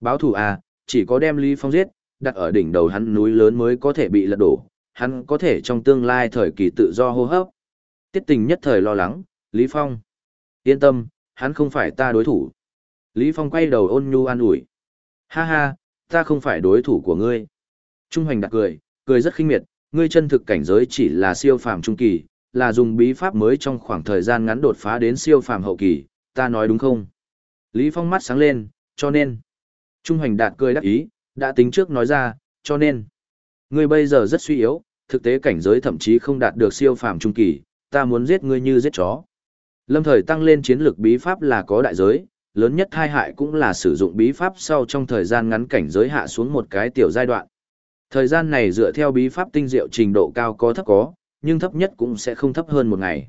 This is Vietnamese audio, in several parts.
Báo thủ à, chỉ có đem Lý Phong giết, đặt ở đỉnh đầu hắn núi lớn mới có thể bị lật đổ, hắn có thể trong tương lai thời kỳ tự do hô hấp. Tiết tình nhất thời lo lắng, Lý Phong. Yên tâm, hắn không phải ta đối thủ. Lý Phong quay đầu ôn nhu an ủi. Ha ha, ta không phải đối thủ của ngươi. Trung Hoành đặt cười, cười rất khinh miệt, ngươi chân thực cảnh giới chỉ là siêu phàm trung kỳ, là dùng bí pháp mới trong khoảng thời gian ngắn đột phá đến siêu phàm hậu kỳ, ta nói đúng không? Lý Phong mắt sáng lên, cho nên. Trung Hoành đạt cười đắc ý, đã tính trước nói ra, cho nên. Ngươi bây giờ rất suy yếu, thực tế cảnh giới thậm chí không đạt được siêu phàm trung kỳ, ta muốn giết ngươi như giết chó. Lâm thời tăng lên chiến lược bí pháp là có đại giới, lớn nhất hai hại cũng là sử dụng bí pháp sau trong thời gian ngắn cảnh giới hạ xuống một cái tiểu giai đoạn. Thời gian này dựa theo bí pháp tinh diệu trình độ cao có thấp có, nhưng thấp nhất cũng sẽ không thấp hơn một ngày.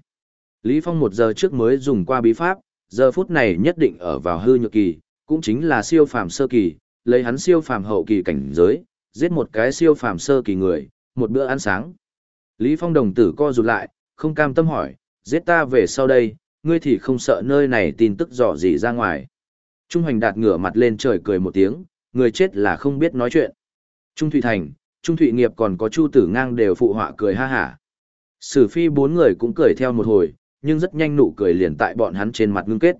Lý Phong một giờ trước mới dùng qua bí pháp, giờ phút này nhất định ở vào hư nhược kỳ, cũng chính là siêu phàm sơ kỳ, lấy hắn siêu phàm hậu kỳ cảnh giới, giết một cái siêu phàm sơ kỳ người, một bữa ăn sáng. Lý Phong đồng tử co rụt lại, không cam tâm hỏi, giết ta về sau đây, ngươi thì không sợ nơi này tin tức dò gì ra ngoài. Trung Hoành đạt ngửa mặt lên trời cười một tiếng, người chết là không biết nói chuyện. Trung Thụy Thành, Trung Thụy Nghiệp còn có Chu Tử Ngang đều phụ họa cười ha hả. Sử phi bốn người cũng cười theo một hồi, nhưng rất nhanh nụ cười liền tại bọn hắn trên mặt ngưng kết.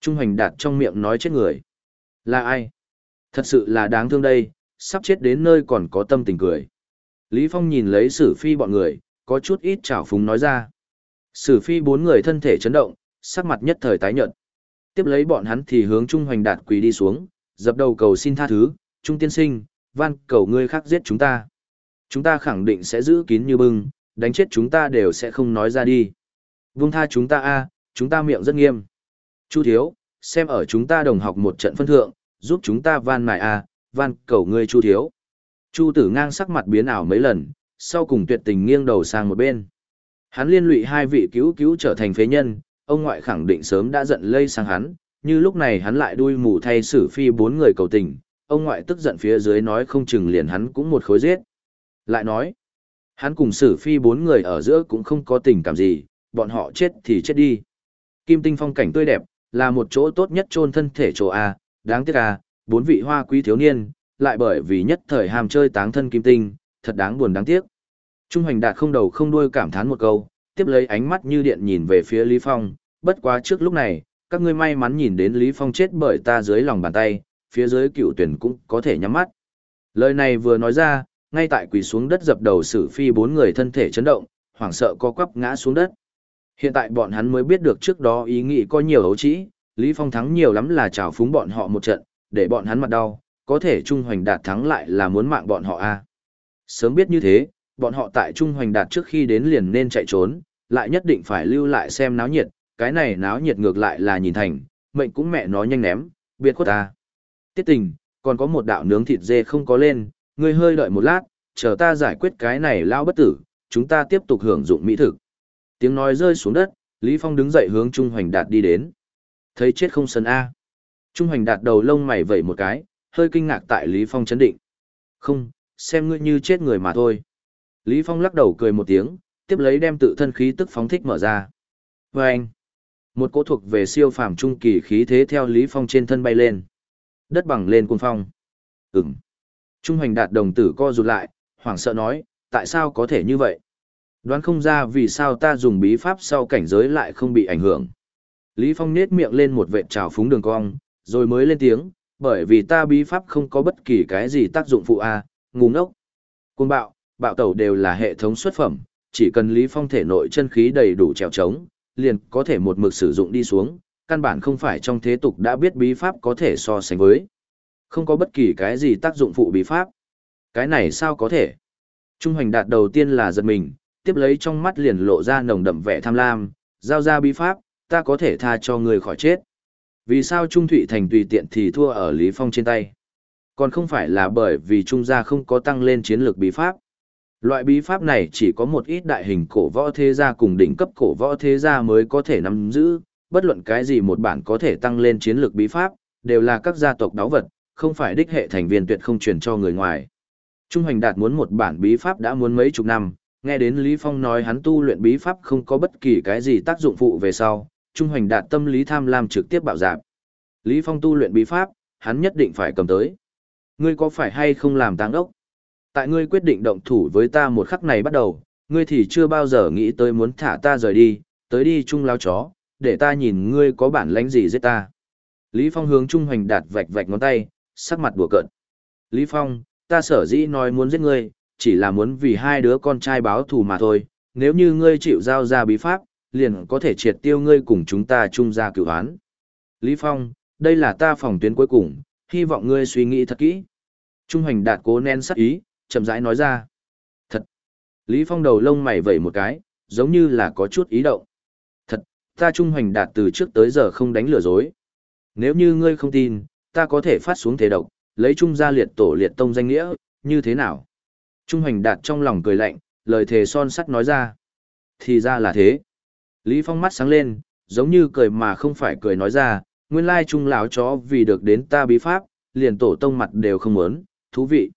Trung Hoành đạt trong miệng nói chết người. Là ai? Thật sự là đáng thương đây, sắp chết đến nơi còn có tâm tình cười. Lý Phong nhìn lấy sử phi bọn người, có chút ít trào phúng nói ra. Sử phi bốn người thân thể chấn động, sắc mặt nhất thời tái nhợt. Tiếp lấy bọn hắn thì hướng Trung Hoành Đạt quỳ đi xuống, dập đầu cầu xin tha thứ, Trung tiên sinh, van cầu ngươi khác giết chúng ta. Chúng ta khẳng định sẽ giữ kín như bưng, đánh chết chúng ta đều sẽ không nói ra đi. Vung tha chúng ta a, chúng ta miệng rất nghiêm. Chu thiếu, xem ở chúng ta đồng học một trận phân thượng, giúp chúng ta van mài a, van cầu ngươi Chu thiếu. Chu tử ngang sắc mặt biến ảo mấy lần, sau cùng tuyệt tình nghiêng đầu sang một bên. Hắn liên lụy hai vị cứu cứu trở thành phế nhân, ông ngoại khẳng định sớm đã giận lây sang hắn, như lúc này hắn lại đuôi mù thay xử phi bốn người cầu tình, ông ngoại tức giận phía dưới nói không chừng liền hắn cũng một khối giết. Lại nói, hắn cùng xử phi bốn người ở giữa cũng không có tình cảm gì, bọn họ chết thì chết đi. Kim tinh phong cảnh tươi đẹp, là một chỗ tốt nhất chôn thân thể chỗ A, đáng tiếc A, bốn vị hoa quý thiếu niên, lại bởi vì nhất thời ham chơi táng thân kim tinh, thật đáng buồn đáng tiếc. Trung hoành đạt không đầu không đuôi cảm thán một câu, tiếp lấy ánh mắt như điện nhìn về phía Lý Phong, bất quá trước lúc này, các ngươi may mắn nhìn đến Lý Phong chết bởi ta dưới lòng bàn tay, phía dưới cựu tuyển cũng có thể nhắm mắt. Lời này vừa nói ra, ngay tại quỳ xuống đất dập đầu sử phi bốn người thân thể chấn động, hoảng sợ co quắp ngã xuống đất. Hiện tại bọn hắn mới biết được trước đó ý nghĩ có nhiều hấu trĩ, Lý Phong thắng nhiều lắm là trào phúng bọn họ một trận, để bọn hắn mặt đau, có thể Trung Hoành đạt thắng lại là muốn mạng bọn họ a. Sớm biết như thế, bọn họ tại Trung Hoành đạt trước khi đến liền nên chạy trốn, lại nhất định phải lưu lại xem náo nhiệt, cái này náo nhiệt ngược lại là nhìn thành, mệnh cũng mẹ nó nhanh ném, biệt khuất ta. Tiết tình, còn có một đạo nướng thịt dê không có lên, ngươi hơi đợi một lát, chờ ta giải quyết cái này lao bất tử, chúng ta tiếp tục hưởng dụng mỹ thực. Tiếng nói rơi xuống đất, Lý Phong đứng dậy hướng Trung Hoành Đạt đi đến. Thấy chết không sân A. Trung Hoành Đạt đầu lông mày vẩy một cái, hơi kinh ngạc tại Lý Phong chấn định. Không, xem ngươi như chết người mà thôi. Lý Phong lắc đầu cười một tiếng, tiếp lấy đem tự thân khí tức phóng thích mở ra. Và anh, một cỗ thuộc về siêu phàm trung kỳ khí thế theo Lý Phong trên thân bay lên. Đất bằng lên cuồng phong. Ừm. Trung hoành đạt đồng tử co rụt lại, hoảng sợ nói, tại sao có thể như vậy? Đoán không ra vì sao ta dùng bí pháp sau cảnh giới lại không bị ảnh hưởng. Lý Phong nết miệng lên một vệt trào phúng đường cong, rồi mới lên tiếng, bởi vì ta bí pháp không có bất kỳ cái gì tác dụng phụ a, à, ngu ngốc. Cuồng bạo, bạo tẩu đều là hệ thống xuất phẩm, chỉ cần Lý Phong thể nội chân khí đầy đủ trèo trống, liền có thể một mực sử dụng đi xuống, căn bản không phải trong thế tục đã biết bí pháp có thể so sánh với. Không có bất kỳ cái gì tác dụng phụ bí pháp. Cái này sao có thể? Trung hoành đạt đầu tiên là giật mình, tiếp lấy trong mắt liền lộ ra nồng đậm vẻ tham lam, giao ra bí pháp, ta có thể tha cho người khỏi chết. Vì sao Trung Thụy Thành tùy tiện thì thua ở Lý Phong trên tay? Còn không phải là bởi vì Trung gia không có tăng lên chiến lược bí pháp. Loại bí pháp này chỉ có một ít đại hình cổ võ thế gia cùng đỉnh cấp cổ võ thế gia mới có thể nắm giữ, bất luận cái gì một bản có thể tăng lên chiến lược bí pháp, đều là các gia tộc đáo vật, không phải đích hệ thành viên tuyệt không truyền cho người ngoài. Trung Hoành Đạt muốn một bản bí pháp đã muốn mấy chục năm, nghe đến Lý Phong nói hắn tu luyện bí pháp không có bất kỳ cái gì tác dụng phụ về sau, Trung Hoành Đạt tâm lý tham lam trực tiếp bạo dạp. Lý Phong tu luyện bí pháp, hắn nhất định phải cầm tới. Ngươi có phải hay không làm táng ốc? Tại ngươi quyết định động thủ với ta một khắc này bắt đầu, ngươi thì chưa bao giờ nghĩ tới muốn thả ta rời đi, tới đi chung lao chó, để ta nhìn ngươi có bản lãnh gì giết ta. Lý Phong hướng Trung Hoành Đạt vạch vạch ngón tay, sắc mặt đùa cợt. Lý Phong, ta sở dĩ nói muốn giết ngươi, chỉ là muốn vì hai đứa con trai báo thù mà thôi, nếu như ngươi chịu giao ra bí pháp, liền có thể triệt tiêu ngươi cùng chúng ta chung ra cửu án. Lý Phong, đây là ta phòng tuyến cuối cùng, hy vọng ngươi suy nghĩ thật kỹ. Trung Hoành Đạt cố nén sắc ý, chậm rãi nói ra. Thật. Lý Phong đầu lông mày vẩy một cái, giống như là có chút ý động. Thật, ta Trung Hoành Đạt từ trước tới giờ không đánh lừa dối. Nếu như ngươi không tin, ta có thể phát xuống thế độc, lấy Trung gia liệt tổ liệt tông danh nghĩa, như thế nào? Trung Hoành Đạt trong lòng cười lạnh, lời thề son sắt nói ra. Thì ra là thế. Lý Phong mắt sáng lên, giống như cười mà không phải cười nói ra, nguyên lai trung lão chó vì được đến ta bí pháp, liền tổ tông mặt đều không muốn, thú vị.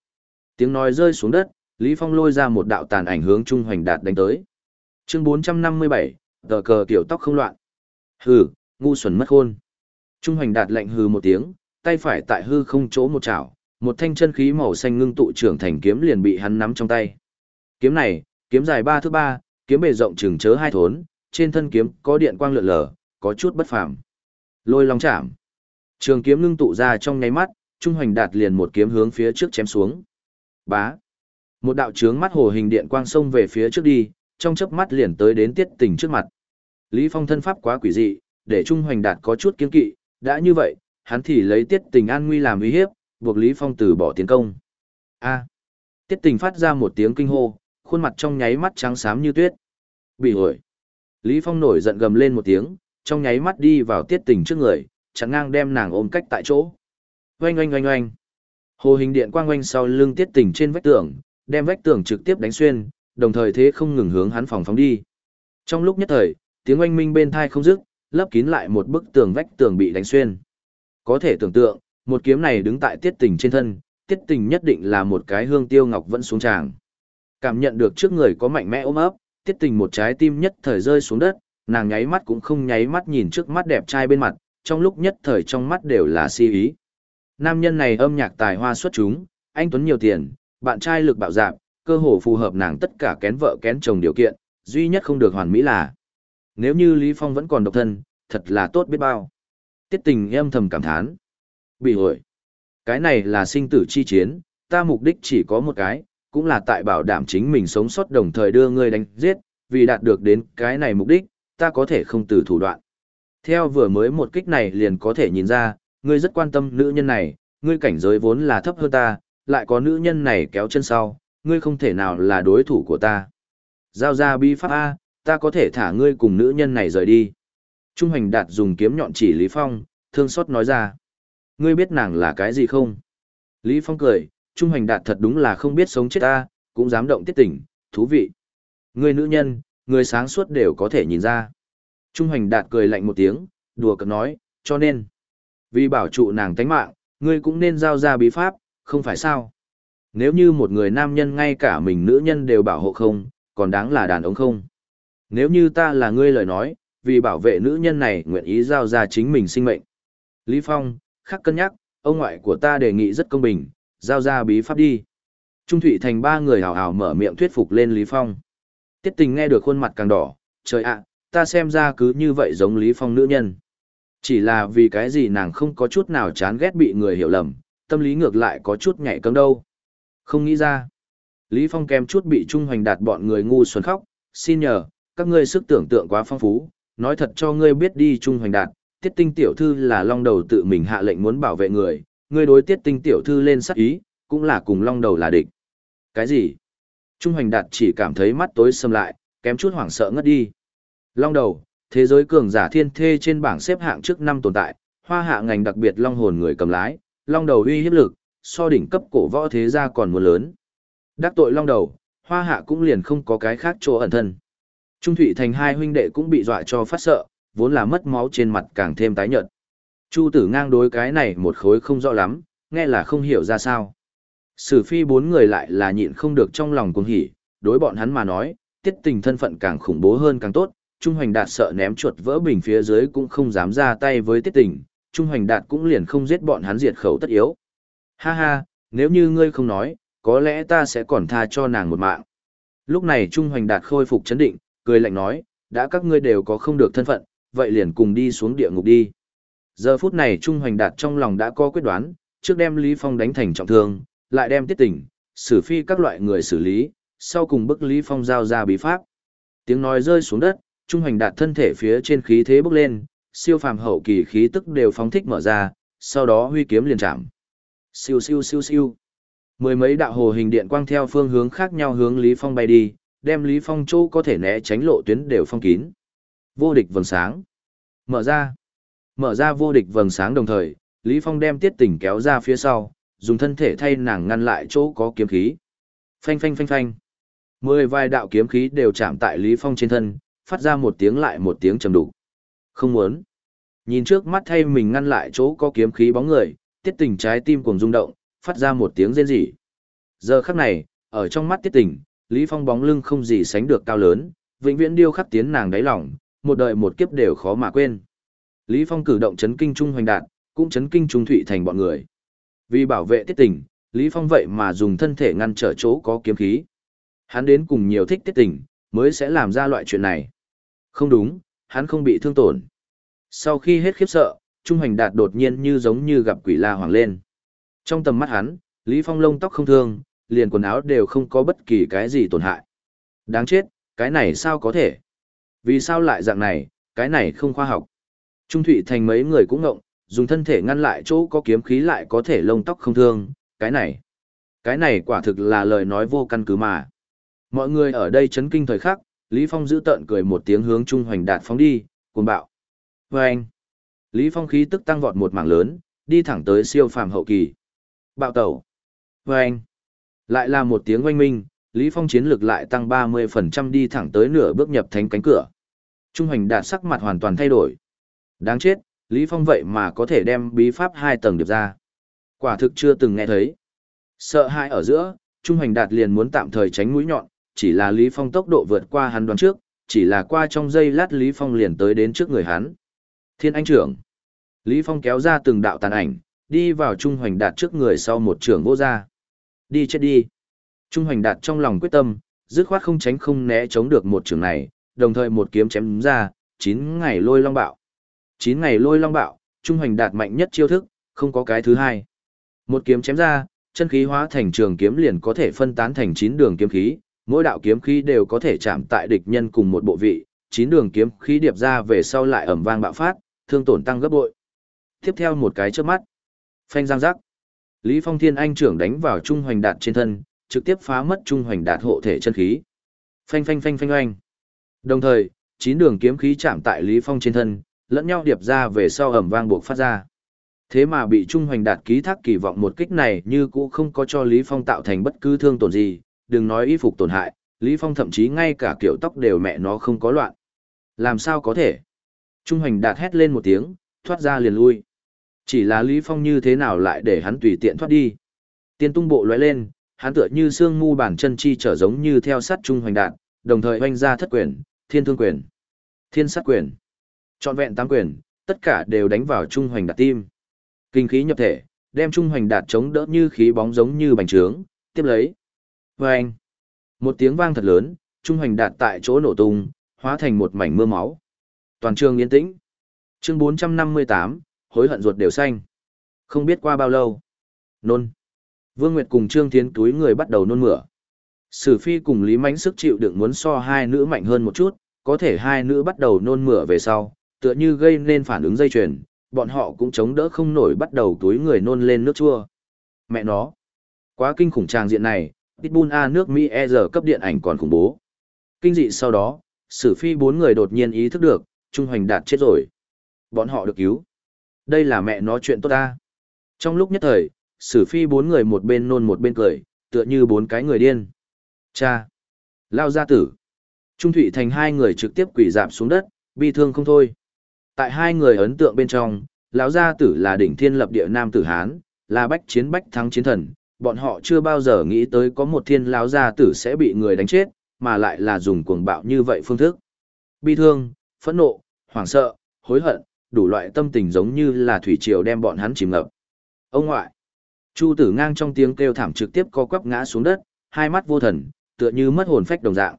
Tiếng nói rơi xuống đất, Lý Phong lôi ra một đạo tàn ảnh hướng Trung Hoành Đạt đánh tới. Chương 457, tờ cờ tiểu tóc không loạn. Hừ, ngu xuẩn mất khôn. Trung Hoành Đạt lạnh hừ một tiếng, tay phải tại hư không chỗ một chảo, một thanh chân khí màu xanh ngưng tụ trưởng thành kiếm liền bị hắn nắm trong tay. Kiếm này, kiếm dài ba thước ba, kiếm bề rộng chừng chớ hai thốn, trên thân kiếm có điện quang lượn lờ, có chút bất phàm. Lôi long chạm. Trường kiếm ngưng tụ ra trong nháy mắt, Trung Hoành Đạt liền một kiếm hướng phía trước chém xuống. Bá. Một đạo trướng mắt hồ hình điện quang xông về phía trước đi, trong chớp mắt liền tới đến tiết tình trước mặt. Lý Phong thân pháp quá quỷ dị, để Trung Hoành Đạt có chút kiên kỵ, đã như vậy, hắn thì lấy tiết tình an nguy làm uy hiếp, buộc Lý Phong từ bỏ tiến công. A. À. Tiết tình phát ra một tiếng kinh hô, khuôn mặt trong nháy mắt trắng xám như tuyết. Bị hồi. Lý Phong nổi giận gầm lên một tiếng, trong nháy mắt đi vào tiết tình trước người, chặn ngang đem nàng ôm cách tại chỗ. Oanh oanh oanh oanh. Hồ hình điện quang oanh sau lưng tiết tình trên vách tường, đem vách tường trực tiếp đánh xuyên, đồng thời thế không ngừng hướng hắn phòng phóng đi. Trong lúc nhất thời, tiếng oanh minh bên thai không dứt, lấp kín lại một bức tường vách tường bị đánh xuyên. Có thể tưởng tượng, một kiếm này đứng tại tiết tình trên thân, tiết tình nhất định là một cái hương tiêu ngọc vẫn xuống tràng. Cảm nhận được trước người có mạnh mẽ ôm ấp, tiết tình một trái tim nhất thời rơi xuống đất, nàng nháy mắt cũng không nháy mắt nhìn trước mắt đẹp trai bên mặt, trong lúc nhất thời trong mắt đều là si ý. Nam nhân này âm nhạc tài hoa xuất chúng, anh Tuấn nhiều tiền, bạn trai lực bạo dạp, cơ hồ phù hợp nàng tất cả kén vợ kén chồng điều kiện, duy nhất không được hoàn mỹ là. Nếu như Lý Phong vẫn còn độc thân, thật là tốt biết bao. Tiết tình em thầm cảm thán. Bị hội. Cái này là sinh tử chi chiến, ta mục đích chỉ có một cái, cũng là tại bảo đảm chính mình sống sót đồng thời đưa ngươi đánh giết, vì đạt được đến cái này mục đích, ta có thể không từ thủ đoạn. Theo vừa mới một kích này liền có thể nhìn ra, ngươi rất quan tâm nữ nhân này, ngươi cảnh giới vốn là thấp hơn ta, lại có nữ nhân này kéo chân sau, ngươi không thể nào là đối thủ của ta. Giao ra bi pháp A, ta có thể thả ngươi cùng nữ nhân này rời đi. Trung hành đạt dùng kiếm nhọn chỉ Lý Phong, thương xót nói ra. Ngươi biết nàng là cái gì không? Lý Phong cười, Trung hành đạt thật đúng là không biết sống chết ta, cũng dám động tiết tỉnh, thú vị. Ngươi nữ nhân, người sáng suốt đều có thể nhìn ra. Trung hành đạt cười lạnh một tiếng, đùa cợt nói, cho nên, vì bảo trụ nàng tánh mạng, ngươi cũng nên giao ra bí pháp, không phải sao? Nếu như một người nam nhân ngay cả mình nữ nhân đều bảo hộ không, còn đáng là đàn ông không? Nếu như ta là ngươi lời nói, vì bảo vệ nữ nhân này nguyện ý giao ra chính mình sinh mệnh. Lý Phong, khắc cân nhắc, ông ngoại của ta đề nghị rất công bình, giao ra bí pháp đi. Trung Thụy Thành ba người hào hào mở miệng thuyết phục lên Lý Phong. Tiết tình nghe được khuôn mặt càng đỏ, trời ạ, ta xem ra cứ như vậy giống Lý Phong nữ nhân. Chỉ là vì cái gì nàng không có chút nào chán ghét bị người hiểu lầm, tâm lý ngược lại có chút nhạy cấm đâu. Không nghĩ ra. Lý Phong kèm chút bị Trung Hoành đạt bọn người ngu xuẩn khóc, xin nhờ, các ngươi sức tưởng tượng quá phong phú, nói thật cho ngươi biết đi Trung Hoành đạt, tiết tinh tiểu thư là long đầu tự mình hạ lệnh muốn bảo vệ người, ngươi đối tiết tinh tiểu thư lên sắc ý, cũng là cùng long đầu là địch. Cái gì? Trung Hoành đạt chỉ cảm thấy mắt tối sầm lại, kém chút hoảng sợ ngất đi. Long đầu, thế giới cường giả thiên thê trên bảng xếp hạng trước năm tồn tại, hoa hạ ngành đặc biệt long hồn người cầm lái, long đầu uy hiếp lực, so đỉnh cấp cổ võ thế gia còn muốn lớn. Đắc tội long đầu, hoa hạ cũng liền không có cái khác chỗ ẩn thân. Trung Thụy Thành hai huynh đệ cũng bị dọa cho phát sợ, vốn là mất máu trên mặt càng thêm tái nhợt. Chu tử ngang đối cái này một khối không rõ lắm, nghe là không hiểu ra sao. Sử phi bốn người lại là nhịn không được trong lòng cuồng hỉ, đối bọn hắn mà nói, tiết tình thân phận càng khủng bố hơn càng tốt, Trung Hoành Đạt sợ ném chuột vỡ bình phía dưới cũng không dám ra tay với tiết tình, Trung Hoành Đạt cũng liền không giết bọn hắn diệt khẩu tất yếu. Ha ha, nếu như ngươi không nói, có lẽ ta sẽ còn tha cho nàng một mạng. Lúc này Trung Hoành Đạt khôi phục chấn định, cười lạnh nói, đã các ngươi đều có không được thân phận, vậy liền cùng đi xuống địa ngục đi. Giờ phút này Trung Hoành Đạt trong lòng đã có quyết đoán, trước đem Lý Phong đánh thành trọng thương, lại đem tiết tỉnh, xử phi các loại người xử lý, sau cùng bức Lý Phong giao ra bí pháp. Tiếng nói rơi xuống đất, Trung Hoành Đạt thân thể phía trên khí thế bốc lên, siêu phàm hậu kỳ khí tức đều phóng thích mở ra, sau đó huy kiếm liền chạm. Siêu siêu siêu siêu. Mười mấy đạo hồ hình điện quang theo phương hướng khác nhau hướng Lý Phong bay đi, đem Lý Phong chỗ có thể né tránh lộ tuyến đều phong kín. Vô địch vầng sáng. Mở ra. Mở ra vô địch vầng sáng đồng thời, Lý Phong đem tiết tỉnh kéo ra phía sau, dùng thân thể thay nàng ngăn lại chỗ có kiếm khí. Phanh phanh phanh phanh. Mười vài đạo kiếm khí đều chạm tại Lý Phong trên thân, phát ra một tiếng lại một tiếng trầm đủ. Không muốn. Nhìn trước mắt thay mình ngăn lại chỗ có kiếm khí bóng người, tiết tình trái tim cuồng rung động, phát ra một tiếng rên rỉ. Giờ khắc này, ở trong mắt tiết tình, Lý Phong bóng lưng không gì sánh được cao lớn, vĩnh viễn điêu khắc tiến nàng đáy lòng, một đời một kiếp đều khó mà quên. Lý Phong cử động chấn kinh trung hoành đạt, cũng chấn kinh trung thụy thành bọn người. Vì bảo vệ tiết tình, Lý Phong vậy mà dùng thân thể ngăn trở chỗ có kiếm khí. Hắn đến cùng nhiều thích tiết tình, mới sẽ làm ra loại chuyện này. Không đúng, hắn không bị thương tổn. Sau khi hết khiếp sợ, Trung Hoành Đạt đột nhiên như giống như gặp quỷ la hoàng lên. Trong tầm mắt hắn, Lý Phong lông tóc không thương, liền quần áo đều không có bất kỳ cái gì tổn hại. Đáng chết, cái này sao có thể? Vì sao lại dạng này, cái này không khoa học. Trung Thụy Thành mấy người cũng ngộng, dùng thân thể ngăn lại chỗ có kiếm khí lại có thể lông tóc không thương, cái này. Cái này quả thực là lời nói vô căn cứ mà. Mọi người ở đây chấn kinh thời khắc, Lý Phong giữ tợn cười một tiếng hướng Trung Hoành Đạt phóng đi, cuồng bạo. Và anh, Lý Phong khí tức tăng vọt một mảng lớn, đi thẳng tới siêu phàm hậu kỳ. Bạo tẩu. Và anh, lại là một tiếng oanh minh, Lý Phong chiến lực lại tăng 30% đi thẳng tới nửa bước nhập thánh cánh cửa. Trung Hoành Đạt sắc mặt hoàn toàn thay đổi. Đáng chết, Lý Phong vậy mà có thể đem bí pháp hai tầng điệp ra. Quả thực chưa từng nghe thấy. Sợ hãi ở giữa, Trung Hoành Đạt liền muốn tạm thời tránh mũi nhọn, chỉ là Lý Phong tốc độ vượt qua hắn đoán trước, chỉ là qua trong giây lát Lý Phong liền tới đến trước người hắn. Thiên Anh trưởng. Lý Phong kéo ra từng đạo tàn ảnh, đi vào Trung Hoành Đạt trước người sau một trưởng vô ra. Đi chết đi. Trung Hoành Đạt trong lòng quyết tâm, dứt khoát không tránh không né chống được một trường này, đồng thời một kiếm chém ra, 9 ngày lôi long bạo. 9 ngày lôi long bạo, Trung Hoành Đạt mạnh nhất chiêu thức, không có cái thứ hai. Một kiếm chém ra, chân khí hóa thành trường kiếm liền có thể phân tán thành 9 đường kiếm khí, mỗi đạo kiếm khí đều có thể chạm tại địch nhân cùng một bộ vị, chín đường kiếm khí điệp ra về sau lại ẩm vang bạo phát, thương tổn tăng gấp bội. Tiếp theo một cái chớp mắt, phanh giang rắc. Lý Phong Thiên Anh trưởng đánh vào Trung Hoành Đạt trên thân, trực tiếp phá mất Trung Hoành Đạt hộ thể chân khí. Phanh phanh phanh phanh oanh. Đồng thời, chín đường kiếm khí chạm tại Lý Phong trên thân, lẫn nhau điệp ra về sau ầm vang buộc phát ra. Thế mà bị Trung Hoành Đạt ký thác kỳ vọng một kích này như cũ không có cho Lý Phong tạo thành bất cứ thương tổn gì, đừng nói y phục tổn hại, Lý Phong thậm chí ngay cả kiểu tóc đều mẹ nó không có loạn. Làm sao có thể? Trung Hoành đạt hét lên một tiếng, thoát ra liền lui. Chỉ là Lý Phong như thế nào lại để hắn tùy tiện thoát đi. Tiên tung bộ lóe lên, hắn tựa như xương mu bản chân chi trở giống như theo sát Trung Hoành đạn đồng thời hoanh ra thất quyền, thiên thương quyền, thiên sát quyền. Chọn vẹn tám quyền, tất cả đều đánh vào Trung Hoành đạt tim. Kinh khí nhập thể, đem Trung Hoành đạt chống đỡ như khí bóng giống như bành trướng, tiếp lấy. Vâng! một tiếng vang thật lớn, trung hoành đạt tại chỗ nổ tung, hóa thành một mảnh mưa máu. Toàn trường yên tĩnh. Chương 458, hối hận ruột đều xanh. Không biết qua bao lâu. Nôn. Vương Nguyệt cùng Trương Thiến túi người bắt đầu nôn mửa. Sử Phi cùng Lý Mánh sức chịu đựng muốn so hai nữ mạnh hơn một chút, có thể hai nữ bắt đầu nôn mửa về sau, tựa như gây nên phản ứng dây chuyền, bọn họ cũng chống đỡ không nổi bắt đầu túi người nôn lên nước chua. Mẹ nó. Quá kinh khủng tràng diện này, Pitbull A nước Mỹ E giờ cấp điện ảnh còn khủng bố. Kinh dị sau đó, sử phi bốn người đột nhiên ý thức được, Trung Hoành Đạt chết rồi. Bọn họ được cứu. Đây là mẹ nó chuyện tốt ta. Trong lúc nhất thời, sử phi bốn người một bên nôn một bên cười, tựa như bốn cái người điên. Cha! Lao gia tử! Trung Thụy thành hai người trực tiếp quỷ dạp xuống đất, bi thương không thôi. Tại hai người ấn tượng bên trong, lão gia tử là đỉnh thiên lập địa nam tử Hán, là bách chiến bách thắng chiến thần, bọn họ chưa bao giờ nghĩ tới có một thiên lão gia tử sẽ bị người đánh chết, mà lại là dùng cuồng bạo như vậy phương thức. Bi thương, phẫn nộ, hoảng sợ, hối hận, đủ loại tâm tình giống như là thủy triều đem bọn hắn chìm ngập. Ông ngoại. Chu tử ngang trong tiếng kêu thảm trực tiếp co quắp ngã xuống đất, hai mắt vô thần, tựa như mất hồn phách đồng dạng.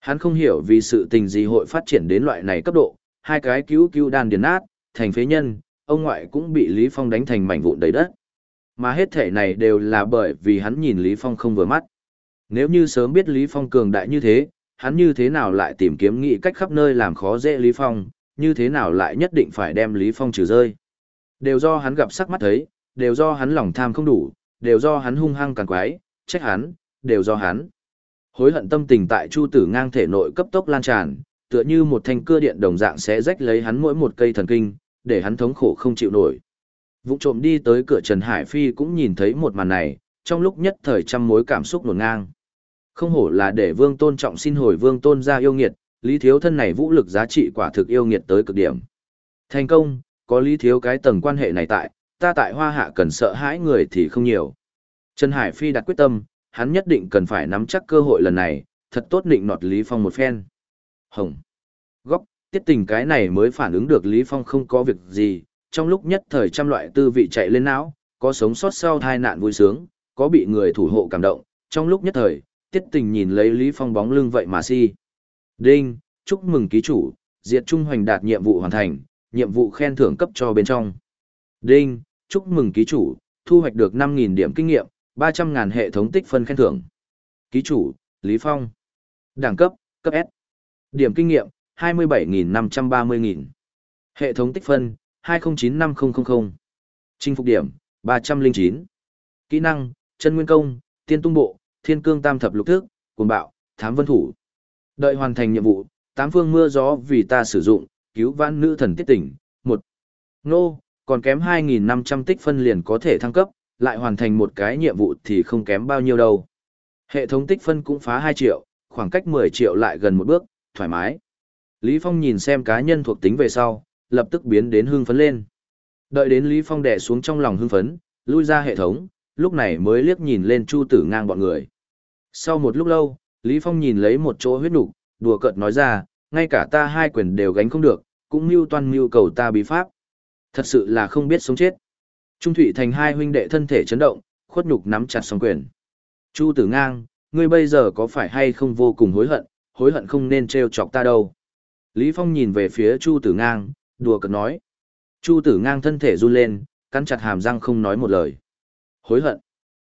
Hắn không hiểu vì sự tình gì hội phát triển đến loại này cấp độ, hai cái cứu cứu đan điền nát, thành phế nhân, ông ngoại cũng bị Lý Phong đánh thành mảnh vụn đầy đất. Mà hết thể này đều là bởi vì hắn nhìn Lý Phong không vừa mắt. Nếu như sớm biết Lý Phong cường đại như thế, hắn như thế nào lại tìm kiếm nghị cách khắp nơi làm khó dễ Lý Phong, như thế nào lại nhất định phải đem Lý Phong trừ rơi. Đều do hắn gặp sắc mắt thấy, đều do hắn lòng tham không đủ, đều do hắn hung hăng càng quái, trách hắn, đều do hắn. Hối hận tâm tình tại Chu Tử Ngang thể nội cấp tốc lan tràn, tựa như một thanh cưa điện đồng dạng sẽ rách lấy hắn mỗi một cây thần kinh, để hắn thống khổ không chịu nổi. Vụ trộm đi tới cửa Trần Hải Phi cũng nhìn thấy một màn này, trong lúc nhất thời trăm mối cảm xúc nổn ngang. Không hổ là để vương tôn trọng xin hồi vương tôn ra yêu nghiệt, lý thiếu thân này vũ lực giá trị quả thực yêu nghiệt tới cực điểm. Thành công, có lý thiếu cái tầng quan hệ này tại, ta tại hoa hạ cần sợ hãi người thì không nhiều. Trần Hải Phi đặt quyết tâm, hắn nhất định cần phải nắm chắc cơ hội lần này, thật tốt định nọt Lý Phong một phen. Hồng. Góc, tiết tình cái này mới phản ứng được Lý Phong không có việc gì, trong lúc nhất thời trăm loại tư vị chạy lên não, có sống sót sau tai nạn vui sướng, có bị người thủ hộ cảm động, trong lúc nhất thời, tiết tình nhìn lấy Lý Phong bóng lưng vậy mà si. Đinh, chúc mừng ký chủ, diệt trung hoành đạt nhiệm vụ hoàn thành, nhiệm vụ khen thưởng cấp cho bên trong. Đinh, chúc mừng ký chủ, thu hoạch được 5.000 điểm kinh nghiệm, 300.000 hệ thống tích phân khen thưởng. Ký chủ, Lý Phong. Đẳng cấp, cấp S. Điểm kinh nghiệm, 27.530.000. Hệ thống tích phân, 2095000. Chinh phục điểm, 309. Kỹ năng, chân nguyên công, tiên tung bộ, thiên cương tam thập lục thức, cuồng bạo, thám vân thủ. Đợi hoàn thành nhiệm vụ, tám phương mưa gió vì ta sử dụng, cứu vãn nữ thần tiết tỉnh, một Nô, còn kém 2.500 tích phân liền có thể thăng cấp, lại hoàn thành một cái nhiệm vụ thì không kém bao nhiêu đâu. Hệ thống tích phân cũng phá 2 triệu, khoảng cách 10 triệu lại gần một bước, thoải mái. Lý Phong nhìn xem cá nhân thuộc tính về sau, lập tức biến đến hưng phấn lên. Đợi đến Lý Phong đè xuống trong lòng hưng phấn, lui ra hệ thống, lúc này mới liếc nhìn lên Chu Tử Ngang bọn người. Sau một lúc lâu, Lý Phong nhìn lấy một chỗ huyết nục, đùa cợt nói ra, ngay cả ta hai quyền đều gánh không được, cũng mưu toan mưu cầu ta bí pháp. Thật sự là không biết sống chết. Trung Thụy thành hai huynh đệ thân thể chấn động, khuất nhục nắm chặt song quyền. Chu Tử Ngang, ngươi bây giờ có phải hay không vô cùng hối hận, hối hận không nên trêu chọc ta đâu. Lý Phong nhìn về phía Chu Tử Ngang, đùa cợt nói. Chu Tử Ngang thân thể run lên, cắn chặt hàm răng không nói một lời. Hối hận.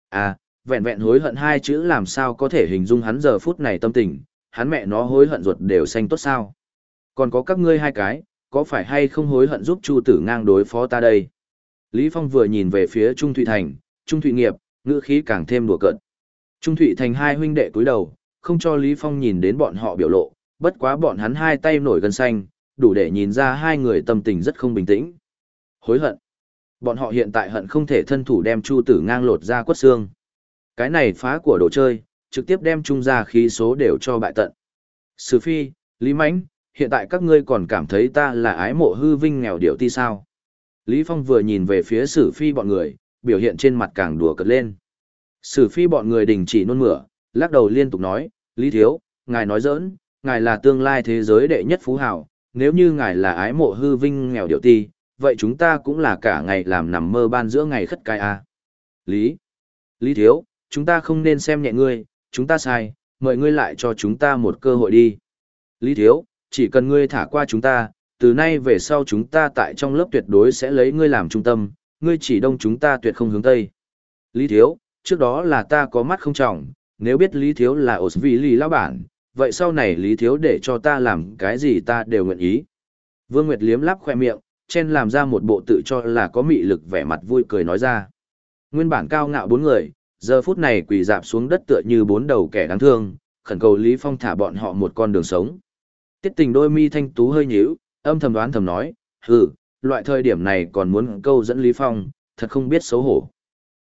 À, vẹn vẹn hối hận hai chữ làm sao có thể hình dung hắn giờ phút này tâm tình, hắn mẹ nó hối hận ruột đều xanh tốt sao. Còn có các ngươi hai cái, có phải hay không hối hận giúp Chu Tử Ngang đối phó ta đây? Lý Phong vừa nhìn về phía Trung Thụy Thành, Trung Thụy Nghiệp, ngữ khí càng thêm đùa cợt. Trung Thụy Thành hai huynh đệ cúi đầu, không cho Lý Phong nhìn đến bọn họ biểu lộ, bất quá bọn hắn hai tay nổi gân xanh, đủ để nhìn ra hai người tâm tình rất không bình tĩnh. Hối hận. Bọn họ hiện tại hận không thể thân thủ đem Chu Tử ngang lột ra quất xương. Cái này phá của đồ chơi, trực tiếp đem trung ra khí số đều cho bại tận. Sử Phi, Lý Mãnh, hiện tại các ngươi còn cảm thấy ta là ái mộ hư vinh nghèo điệu ti sao. Lý Phong vừa nhìn về phía Sử Phi bọn người, biểu hiện trên mặt càng đùa cợt lên. Sử Phi bọn người đình chỉ nôn mửa, lắc đầu liên tục nói, Lý Thiếu, ngài nói giỡn, ngài là tương lai thế giới đệ nhất phú hào, nếu như ngài là ái mộ hư vinh nghèo điệu ti, vậy chúng ta cũng là cả ngày làm nằm mơ ban giữa ngày khất cái à. Lý, Lý Thiếu, chúng ta không nên xem nhẹ ngươi, chúng ta sai, mời ngươi lại cho chúng ta một cơ hội đi. Lý Thiếu, chỉ cần ngươi thả qua chúng ta, từ nay về sau chúng ta tại trong lớp tuyệt đối sẽ lấy ngươi làm trung tâm, ngươi chỉ đông chúng ta tuyệt không hướng tây. Lý Thiếu, trước đó là ta có mắt không trọng, nếu biết Lý Thiếu là ổ vì Lý lão bản, vậy sau này Lý Thiếu để cho ta làm cái gì ta đều nguyện ý. Vương Nguyệt liếm lắp khoe miệng, chen làm ra một bộ tự cho là có mị lực vẻ mặt vui cười nói ra. Nguyên bản cao ngạo bốn người, giờ phút này quỳ dạp xuống đất tựa như bốn đầu kẻ đáng thương, khẩn cầu Lý Phong thả bọn họ một con đường sống. Tiết tình đôi mi thanh tú hơi nhíu, âm thầm đoán thầm nói, hừ, loại thời điểm này còn muốn câu dẫn Lý Phong, thật không biết xấu hổ.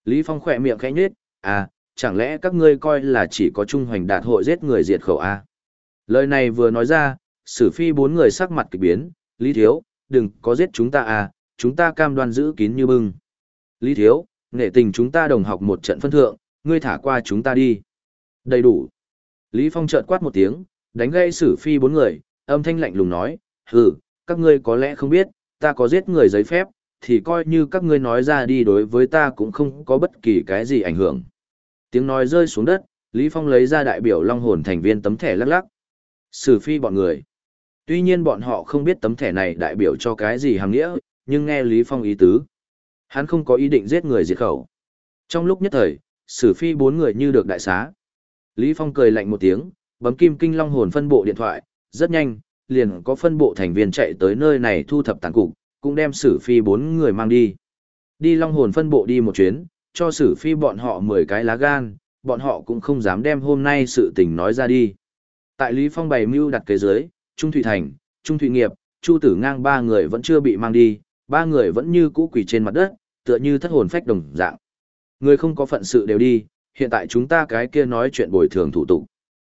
Lý Phong khỏe miệng khẽ nhếch, à, chẳng lẽ các ngươi coi là chỉ có trung hoành đạt hội giết người diệt khẩu à? Lời này vừa nói ra, sử phi bốn người sắc mặt kỳ biến, Lý Thiếu, đừng có giết chúng ta à, chúng ta cam đoan giữ kín như bưng. Lý Thiếu, nghệ tình chúng ta đồng học một trận phân thượng, ngươi thả qua chúng ta đi. Đầy đủ. Lý Phong chợt quát một tiếng, đánh gây sử phi bốn người, âm thanh lạnh lùng nói, hừ, các ngươi có lẽ không biết, ta có giết người giấy phép, thì coi như các ngươi nói ra đi đối với ta cũng không có bất kỳ cái gì ảnh hưởng. Tiếng nói rơi xuống đất, Lý Phong lấy ra đại biểu Long Hồn thành viên tấm thẻ lắc lắc. Sử phi bọn người. Tuy nhiên bọn họ không biết tấm thẻ này đại biểu cho cái gì hàng nghĩa, nhưng nghe Lý Phong ý tứ. Hắn không có ý định giết người diệt khẩu. Trong lúc nhất thời, sử phi bốn người như được đại xá. Lý Phong cười lạnh một tiếng, bấm kim kinh long hồn phân bộ điện thoại, rất nhanh, liền có phân bộ thành viên chạy tới nơi này thu thập tàn cục, cũng đem sử phi bốn người mang đi. Đi long hồn phân bộ đi một chuyến, cho sử phi bọn họ 10 cái lá gan, bọn họ cũng không dám đem hôm nay sự tình nói ra đi. Tại Lý Phong bày mưu đặt kế dưới, Trung thủy Thành, Trung thủy Nghiệp, Chu Tử Ngang ba người vẫn chưa bị mang đi, ba người vẫn như cũ quỳ trên mặt đất, tựa như thất hồn phách đồng dạng. Người không có phận sự đều đi, hiện tại chúng ta cái kia nói chuyện bồi thường thủ tục.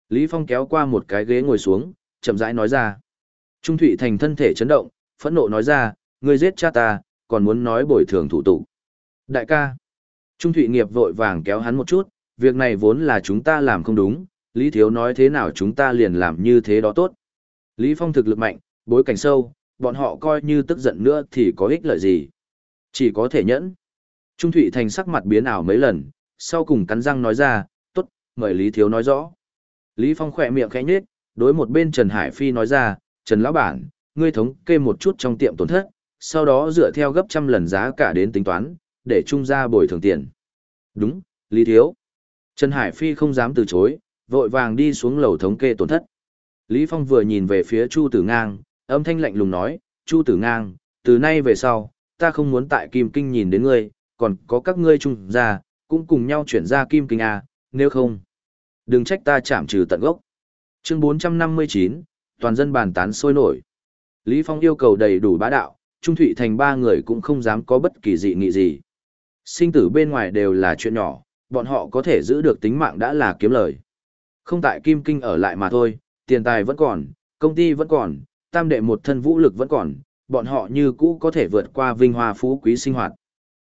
Lý Phong kéo qua một cái ghế ngồi xuống, chậm rãi nói ra. Trung Thụy Thành thân thể chấn động, phẫn nộ nói ra, ngươi giết cha ta, còn muốn nói bồi thường thủ tục. Đại ca. Trung Thụy Nghiệp vội vàng kéo hắn một chút, việc này vốn là chúng ta làm không đúng, Lý Thiếu nói thế nào chúng ta liền làm như thế đó tốt. Lý Phong thực lực mạnh, bối cảnh sâu, bọn họ coi như tức giận nữa thì có ích lợi gì. Chỉ có thể nhẫn. Trung Thụy Thành sắc mặt biến ảo mấy lần, sau cùng cắn răng nói ra, tốt, mời Lý Thiếu nói rõ. Lý Phong khỏe miệng khẽ nhếch, đối một bên Trần Hải Phi nói ra, Trần Lão Bản, ngươi thống kê một chút trong tiệm tổn thất, sau đó dựa theo gấp trăm lần giá cả đến tính toán, để trung ra bồi thường tiền. Đúng, Lý Thiếu. Trần Hải Phi không dám từ chối, vội vàng đi xuống lầu thống kê tổn thất. Lý Phong vừa nhìn về phía Chu Tử Ngang, âm thanh lạnh lùng nói, Chu Tử Ngang, từ nay về sau, ta không muốn tại Kim Kinh nhìn đến ngươi, còn có các ngươi chung ra, cũng cùng nhau chuyển ra Kim Kinh à? nếu không, đừng trách ta chạm trừ tận gốc. Chương 459, toàn dân bàn tán sôi nổi. Lý Phong yêu cầu đầy đủ bá đạo, Trung Thụy Thành ba người cũng không dám có bất kỳ dị nghị gì. Sinh tử bên ngoài đều là chuyện nhỏ, bọn họ có thể giữ được tính mạng đã là kiếm lời. Không tại Kim Kinh ở lại mà thôi, tiền tài vẫn còn, công ty vẫn còn, tam đệ một thân vũ lực vẫn còn, bọn họ như cũ có thể vượt qua vinh hoa phú quý sinh hoạt.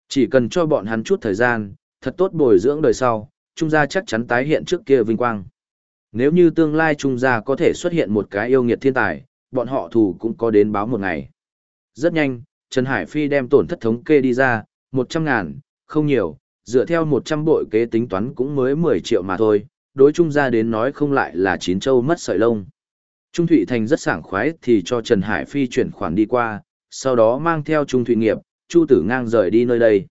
Chỉ cần cho bọn hắn chút thời gian, thật tốt bồi dưỡng đời sau, Trung gia chắc chắn tái hiện trước kia vinh quang. Nếu như tương lai Trung gia có thể xuất hiện một cái yêu nghiệt thiên tài, bọn họ thủ cũng có đến báo một ngày. Rất nhanh, Trần Hải Phi đem tổn thất thống kê đi ra, 100 ngàn, không nhiều, dựa theo 100 bội kế tính toán cũng mới 10 triệu mà thôi, đối Trung gia đến nói không lại là chín châu mất sợi lông. Trung Thụy Thành rất sảng khoái thì cho Trần Hải Phi chuyển khoản đi qua, sau đó mang theo Trung Thụy Nghiệp, Chu Tử Ngang rời đi nơi đây.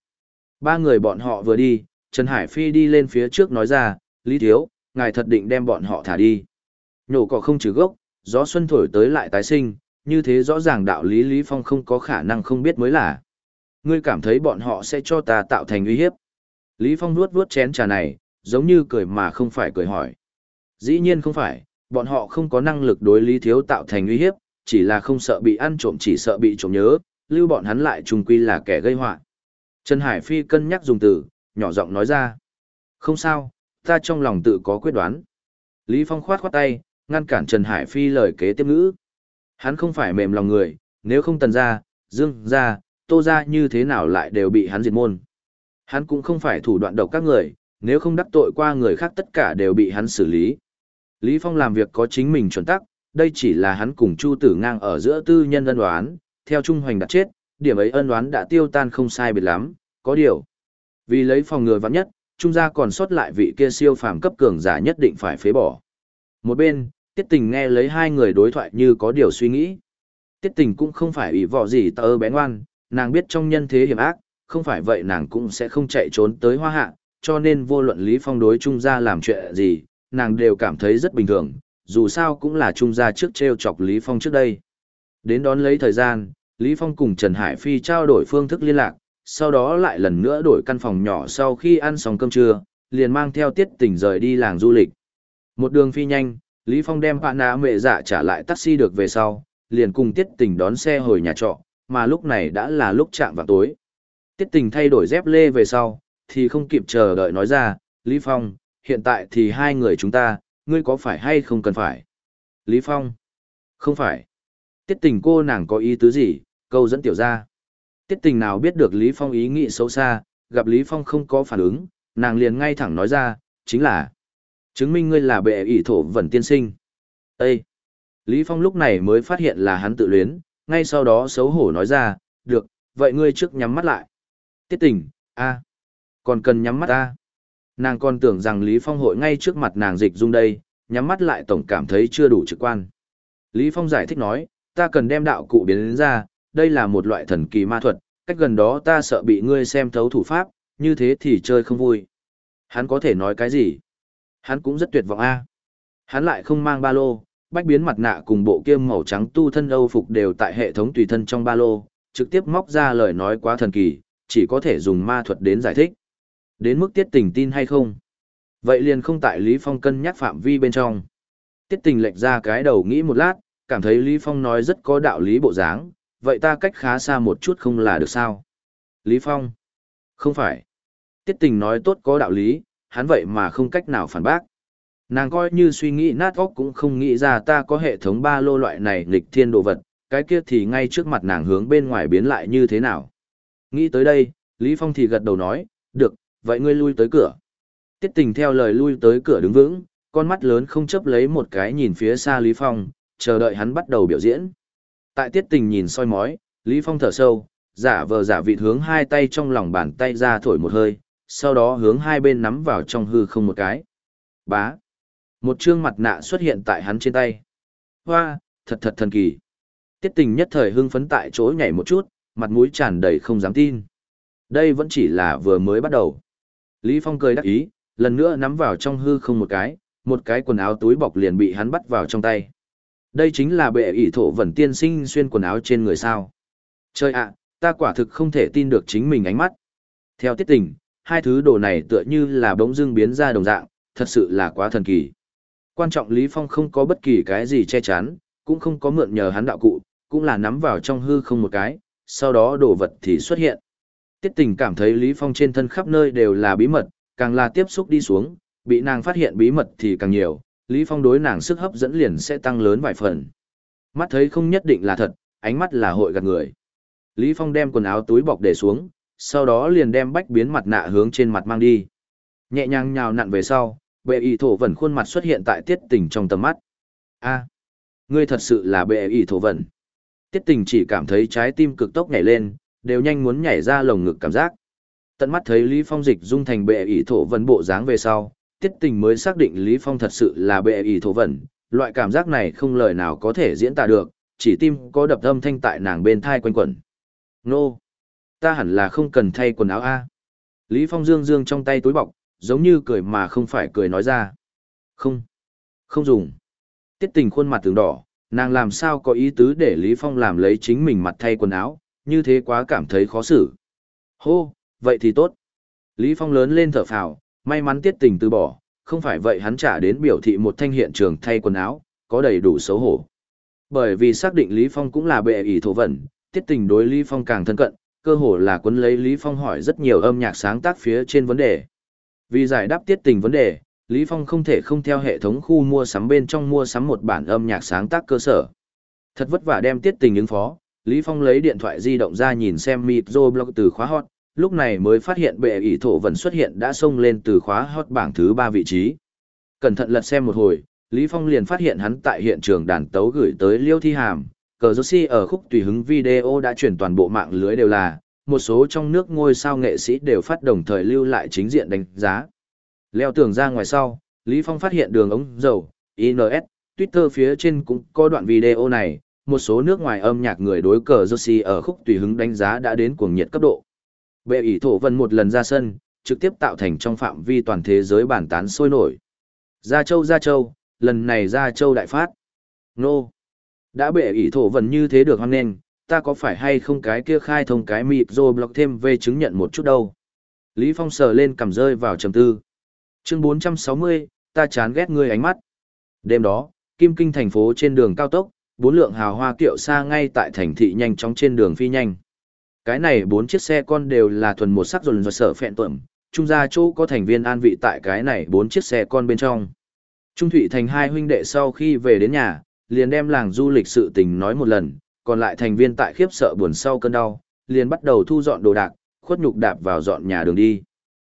Ba người bọn họ vừa đi, Trần Hải Phi đi lên phía trước nói ra, Lý Thiếu, ngài thật định đem bọn họ thả đi. Nhổ cỏ không trừ gốc, gió xuân thổi tới lại tái sinh, như thế rõ ràng đạo lý Lý Phong không có khả năng không biết mới là. Ngươi cảm thấy bọn họ sẽ cho ta tạo thành uy hiếp. Lý Phong nuốt vuốt chén trà này, giống như cười mà không phải cười hỏi. Dĩ nhiên không phải, bọn họ không có năng lực đối Lý Thiếu tạo thành uy hiếp, chỉ là không sợ bị ăn trộm chỉ sợ bị trộm nhớ, lưu bọn hắn lại trùng quy là kẻ gây họa. Trần Hải Phi cân nhắc dùng từ, nhỏ giọng nói ra. Không sao, ta trong lòng tự có quyết đoán. Lý Phong khoát khoát tay, ngăn cản Trần Hải Phi lời kế tiếp ngữ. Hắn không phải mềm lòng người, nếu không tần ra, dương ra, tô ra như thế nào lại đều bị hắn diệt môn. Hắn cũng không phải thủ đoạn độc các người, nếu không đắc tội qua người khác tất cả đều bị hắn xử lý. Lý Phong làm việc có chính mình chuẩn tắc, đây chỉ là hắn cùng Chu Tử Ngang ở giữa tư nhân ân đoán, theo Trung Hoành đã chết, điểm ấy ân đoán đã tiêu tan không sai biệt lắm, có điều. Vì lấy phòng ngừa vắng nhất, Trung gia còn sót lại vị kia siêu phàm cấp cường giả nhất định phải phế bỏ. Một bên, Tiết Tình nghe lấy hai người đối thoại như có điều suy nghĩ. Tiết Tình cũng không phải ủy vọ gì tơ bé ngoan, nàng biết trong nhân thế hiểm ác, không phải vậy nàng cũng sẽ không chạy trốn tới hoa hạ, cho nên vô luận Lý Phong đối Trung gia làm chuyện gì, nàng đều cảm thấy rất bình thường, dù sao cũng là Trung gia trước treo chọc Lý Phong trước đây. Đến đón lấy thời gian, Lý Phong cùng Trần Hải Phi trao đổi phương thức liên lạc, sau đó lại lần nữa đổi căn phòng nhỏ sau khi ăn xong cơm trưa, liền mang theo tiết tỉnh rời đi làng du lịch. Một đường phi nhanh, Lý Phong đem bạn nạ mẹ dạ trả lại taxi được về sau, liền cùng tiết tỉnh đón xe hồi nhà trọ, mà lúc này đã là lúc chạm vào tối. Tiết tình thay đổi dép lê về sau, thì không kịp chờ đợi nói ra, Lý Phong, hiện tại thì hai người chúng ta, ngươi có phải hay không cần phải? Lý Phong, không phải. Tiết tình cô nàng có ý tứ gì, câu dẫn tiểu ra. Tiết tình nào biết được Lý Phong ý nghĩ xấu xa, gặp Lý Phong không có phản ứng, nàng liền ngay thẳng nói ra, chính là chứng minh ngươi là bệ ỷ thổ vẩn tiên sinh. Ê! Lý Phong lúc này mới phát hiện là hắn tự luyến, ngay sau đó xấu hổ nói ra, được, vậy ngươi trước nhắm mắt lại. Tiết tình, a còn cần nhắm mắt a Nàng còn tưởng rằng Lý Phong hội ngay trước mặt nàng dịch dung đây, nhắm mắt lại tổng cảm thấy chưa đủ trực quan. Lý Phong giải thích nói, ta cần đem đạo cụ biến đến ra, đây là một loại thần kỳ ma thuật, cách gần đó ta sợ bị ngươi xem thấu thủ pháp, như thế thì chơi không vui. Hắn có thể nói cái gì? Hắn cũng rất tuyệt vọng a. Hắn lại không mang ba lô, bách biến mặt nạ cùng bộ kiêm màu trắng tu thân âu phục đều tại hệ thống tùy thân trong ba lô, trực tiếp móc ra lời nói quá thần kỳ, chỉ có thể dùng ma thuật đến giải thích. Đến mức tiết tình tin hay không? Vậy liền không tại Lý Phong cân nhắc phạm vi bên trong. Tiết tình lệch ra cái đầu nghĩ một lát, cảm thấy Lý Phong nói rất có đạo lý bộ dáng, vậy ta cách khá xa một chút không là được sao? Lý Phong. Không phải. Tiết tình nói tốt có đạo lý, hắn vậy mà không cách nào phản bác. Nàng coi như suy nghĩ nát óc cũng không nghĩ ra ta có hệ thống ba lô loại này nghịch thiên đồ vật, cái kia thì ngay trước mặt nàng hướng bên ngoài biến lại như thế nào. Nghĩ tới đây, Lý Phong thì gật đầu nói, được, vậy ngươi lui tới cửa. Tiết tình theo lời lui tới cửa đứng vững, con mắt lớn không chấp lấy một cái nhìn phía xa Lý Phong, chờ đợi hắn bắt đầu biểu diễn. Tại tiết tình nhìn soi mói, Lý Phong thở sâu, giả vờ giả vịt hướng hai tay trong lòng bàn tay ra thổi một hơi, sau đó hướng hai bên nắm vào trong hư không một cái. Bá. Một trương mặt nạ xuất hiện tại hắn trên tay. Hoa, thật thật thần kỳ. Tiết tình nhất thời hưng phấn tại chỗ nhảy một chút, mặt mũi tràn đầy không dám tin. Đây vẫn chỉ là vừa mới bắt đầu. Lý Phong cười đắc ý, lần nữa nắm vào trong hư không một cái, một cái quần áo túi bọc liền bị hắn bắt vào trong tay. Đây chính là bệ ỷ thổ vẩn tiên sinh xuyên quần áo trên người sao. Trời ạ, ta quả thực không thể tin được chính mình ánh mắt. Theo tiết tình, hai thứ đồ này tựa như là bỗng dưng biến ra đồng dạng, thật sự là quá thần kỳ. Quan trọng Lý Phong không có bất kỳ cái gì che chắn, cũng không có mượn nhờ hắn đạo cụ, cũng là nắm vào trong hư không một cái, sau đó đồ vật thì xuất hiện. Tiết tình cảm thấy Lý Phong trên thân khắp nơi đều là bí mật, càng là tiếp xúc đi xuống, bị nàng phát hiện bí mật thì càng nhiều, Lý Phong đối nàng sức hấp dẫn liền sẽ tăng lớn vài phần. Mắt thấy không nhất định là thật, ánh mắt là hội gạt người. Lý Phong đem quần áo túi bọc để xuống, sau đó liền đem bách biến mặt nạ hướng trên mặt mang đi. Nhẹ nhàng nhào nặn về sau, bệ y thổ vẩn khuôn mặt xuất hiện tại tiết tình trong tầm mắt. a ngươi thật sự là bệ y thổ vẩn. Tiết tình chỉ cảm thấy trái tim cực tốc nhảy lên, đều nhanh muốn nhảy ra lồng ngực cảm giác. Tận mắt thấy Lý Phong dịch dung thành bệ y thổ vẩn bộ dáng về sau, tiết tình mới xác định Lý Phong thật sự là bệ y thổ vẩn. Loại cảm giác này không lời nào có thể diễn tả được, chỉ tim có đập âm thanh tại nàng bên thai quanh quẩn. Nô! Ta hẳn là không cần thay quần áo A. Lý Phong dương dương trong tay túi bọc, giống như cười mà không phải cười nói ra. Không, không dùng. Tiết tình khuôn mặt tường đỏ, nàng làm sao có ý tứ để Lý Phong làm lấy chính mình mặt thay quần áo, như thế quá cảm thấy khó xử. Hô, vậy thì tốt. Lý Phong lớn lên thở phào, may mắn tiết tình từ bỏ, không phải vậy hắn trả đến biểu thị một thanh hiện trường thay quần áo, có đầy đủ xấu hổ. Bởi vì xác định Lý Phong cũng là bệ ỷ thổ vẩn, tiết tình đối Lý Phong càng thân cận, cơ hồ là quấn lấy Lý Phong hỏi rất nhiều âm nhạc sáng tác phía trên vấn đề. Vì giải đáp tiết tình vấn đề, Lý Phong không thể không theo hệ thống khu mua sắm bên trong mua sắm một bản âm nhạc sáng tác cơ sở. Thật vất vả đem tiết tình ứng phó, Lý Phong lấy điện thoại di động ra nhìn xem Mitro blog từ khóa hot, lúc này mới phát hiện bệ ỷ thổ vẫn xuất hiện đã xông lên từ khóa hot bảng thứ ba vị trí. Cẩn thận lật xem một hồi, Lý Phong liền phát hiện hắn tại hiện trường đàn tấu gửi tới Liêu Thi Hàm, cờ Joshi ở khúc tùy hứng video đã chuyển toàn bộ mạng lưới đều là, một số trong nước ngôi sao nghệ sĩ đều phát đồng thời lưu lại chính diện đánh giá. Leo tường ra ngoài sau, Lý Phong phát hiện đường ống dầu, INS, Twitter phía trên cũng có đoạn video này, một số nước ngoài âm nhạc người đối cờ Joshi ở khúc tùy hứng đánh giá đã đến cuồng nhiệt cấp độ. Bệ ỷ thổ vân một lần ra sân, trực tiếp tạo thành trong phạm vi toàn thế giới bản tán sôi nổi. Gia Châu Gia Châu, lần này Gia Châu đại phát. Nô! Đã bệ ỷ thổ vân như thế được hoan nghênh, ta có phải hay không cái kia khai thông cái mịp rồi block thêm về chứng nhận một chút đâu. Lý Phong sờ lên cầm rơi vào trầm tư. Chương 460, ta chán ghét ngươi ánh mắt. Đêm đó, Kim Kinh thành phố trên đường cao tốc, bốn lượng hào hoa kiệu xa ngay tại thành thị nhanh chóng trên đường phi nhanh. Cái này bốn chiếc xe con đều là thuần một sắc dồn dồn sở phẹn tuẩm, trung gia chỗ có thành viên an vị tại cái này bốn chiếc xe con bên trong. Trung Thụy thành hai huynh đệ sau khi về đến nhà, liền đem làng du lịch sự tình nói một lần, còn lại thành viên tại khiếp sợ buồn sau cơn đau, liền bắt đầu thu dọn đồ đạc, khuất nhục đạp vào dọn nhà đường đi.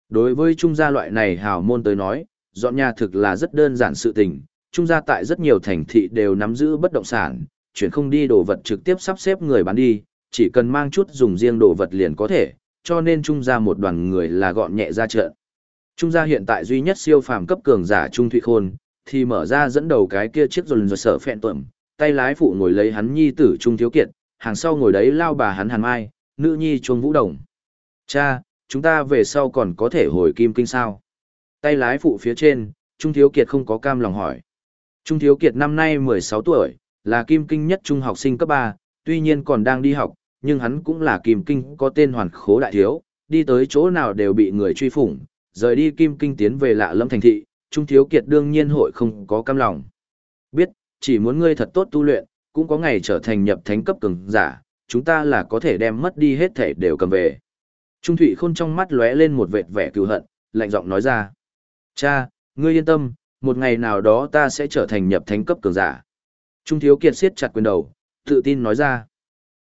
Đối với trung gia loại này hào môn tới nói, dọn nhà thực là rất đơn giản sự tình, trung gia tại rất nhiều thành thị đều nắm giữ bất động sản, chuyển không đi đồ vật trực tiếp sắp xếp người bán đi, chỉ cần mang chút dùng riêng đồ vật liền có thể, cho nên trung gia một đoàn người là gọn nhẹ ra trận. Trung gia hiện tại duy nhất siêu phàm cấp cường giả Trung Thụy Khôn, thì mở ra dẫn đầu cái kia chiếc rồn rồi sở phẹn tuẩm, tay lái phụ ngồi lấy hắn nhi tử Trung Thiếu Kiệt, hàng sau ngồi đấy lao bà hắn Hàn Mai, nữ nhi Trung Vũ Đồng. Cha, chúng ta về sau còn có thể hồi kim kinh sao? Tay lái phụ phía trên, Trung Thiếu Kiệt không có cam lòng hỏi. Trung Thiếu Kiệt năm nay 16 tuổi, là kim kinh nhất trung học sinh cấp 3, tuy nhiên còn đang đi học, nhưng hắn cũng là kim kinh có tên hoàn khố đại thiếu, đi tới chỗ nào đều bị người truy phủng, rời đi kim kinh tiến về lạ lâm thành thị, Trung Thiếu Kiệt đương nhiên hội không có cam lòng. Biết, chỉ muốn ngươi thật tốt tu luyện, cũng có ngày trở thành nhập thánh cấp cường giả, chúng ta là có thể đem mất đi hết thể đều cầm về. Trung Thụy Khôn trong mắt lóe lên một vệt vẻ cừu hận, lạnh giọng nói ra. Cha, ngươi yên tâm, một ngày nào đó ta sẽ trở thành nhập thánh cấp cường giả. Trung Thiếu Kiệt siết chặt quyền đầu, tự tin nói ra.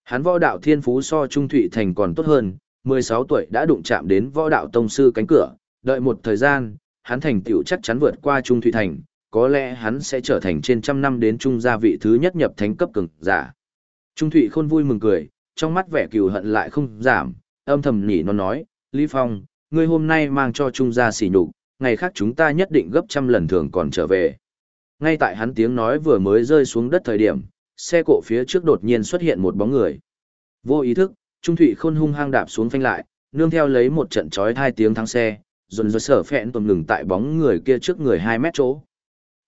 Hắn võ đạo thiên phú so Trung Thụy Thành còn tốt hơn, 16 tuổi đã đụng chạm đến võ đạo tông sư cánh cửa, đợi một thời gian, hắn thành tựu chắc chắn vượt qua Trung Thụy Thành, có lẽ hắn sẽ trở thành trên trăm năm đến trung gia vị thứ nhất nhập thánh cấp cường giả. Trung Thụy Khôn vui mừng cười, trong mắt vẻ cừu hận lại không giảm, âm thầm nhỉ nó nói, Lý Phong, ngươi hôm nay mang cho trung gia xỉ nhục, ngày khác chúng ta nhất định gấp trăm lần thường còn trở về. Ngay tại hắn tiếng nói vừa mới rơi xuống đất thời điểm, xe cộ phía trước đột nhiên xuất hiện một bóng người. Vô ý thức, Trung Thụy Khôn hung hăng đạp xuống phanh lại, nương theo lấy một trận chói hai tiếng thắng xe, dồn dồn sở phẹn tồn ngừng tại bóng người kia trước người 2 mét chỗ.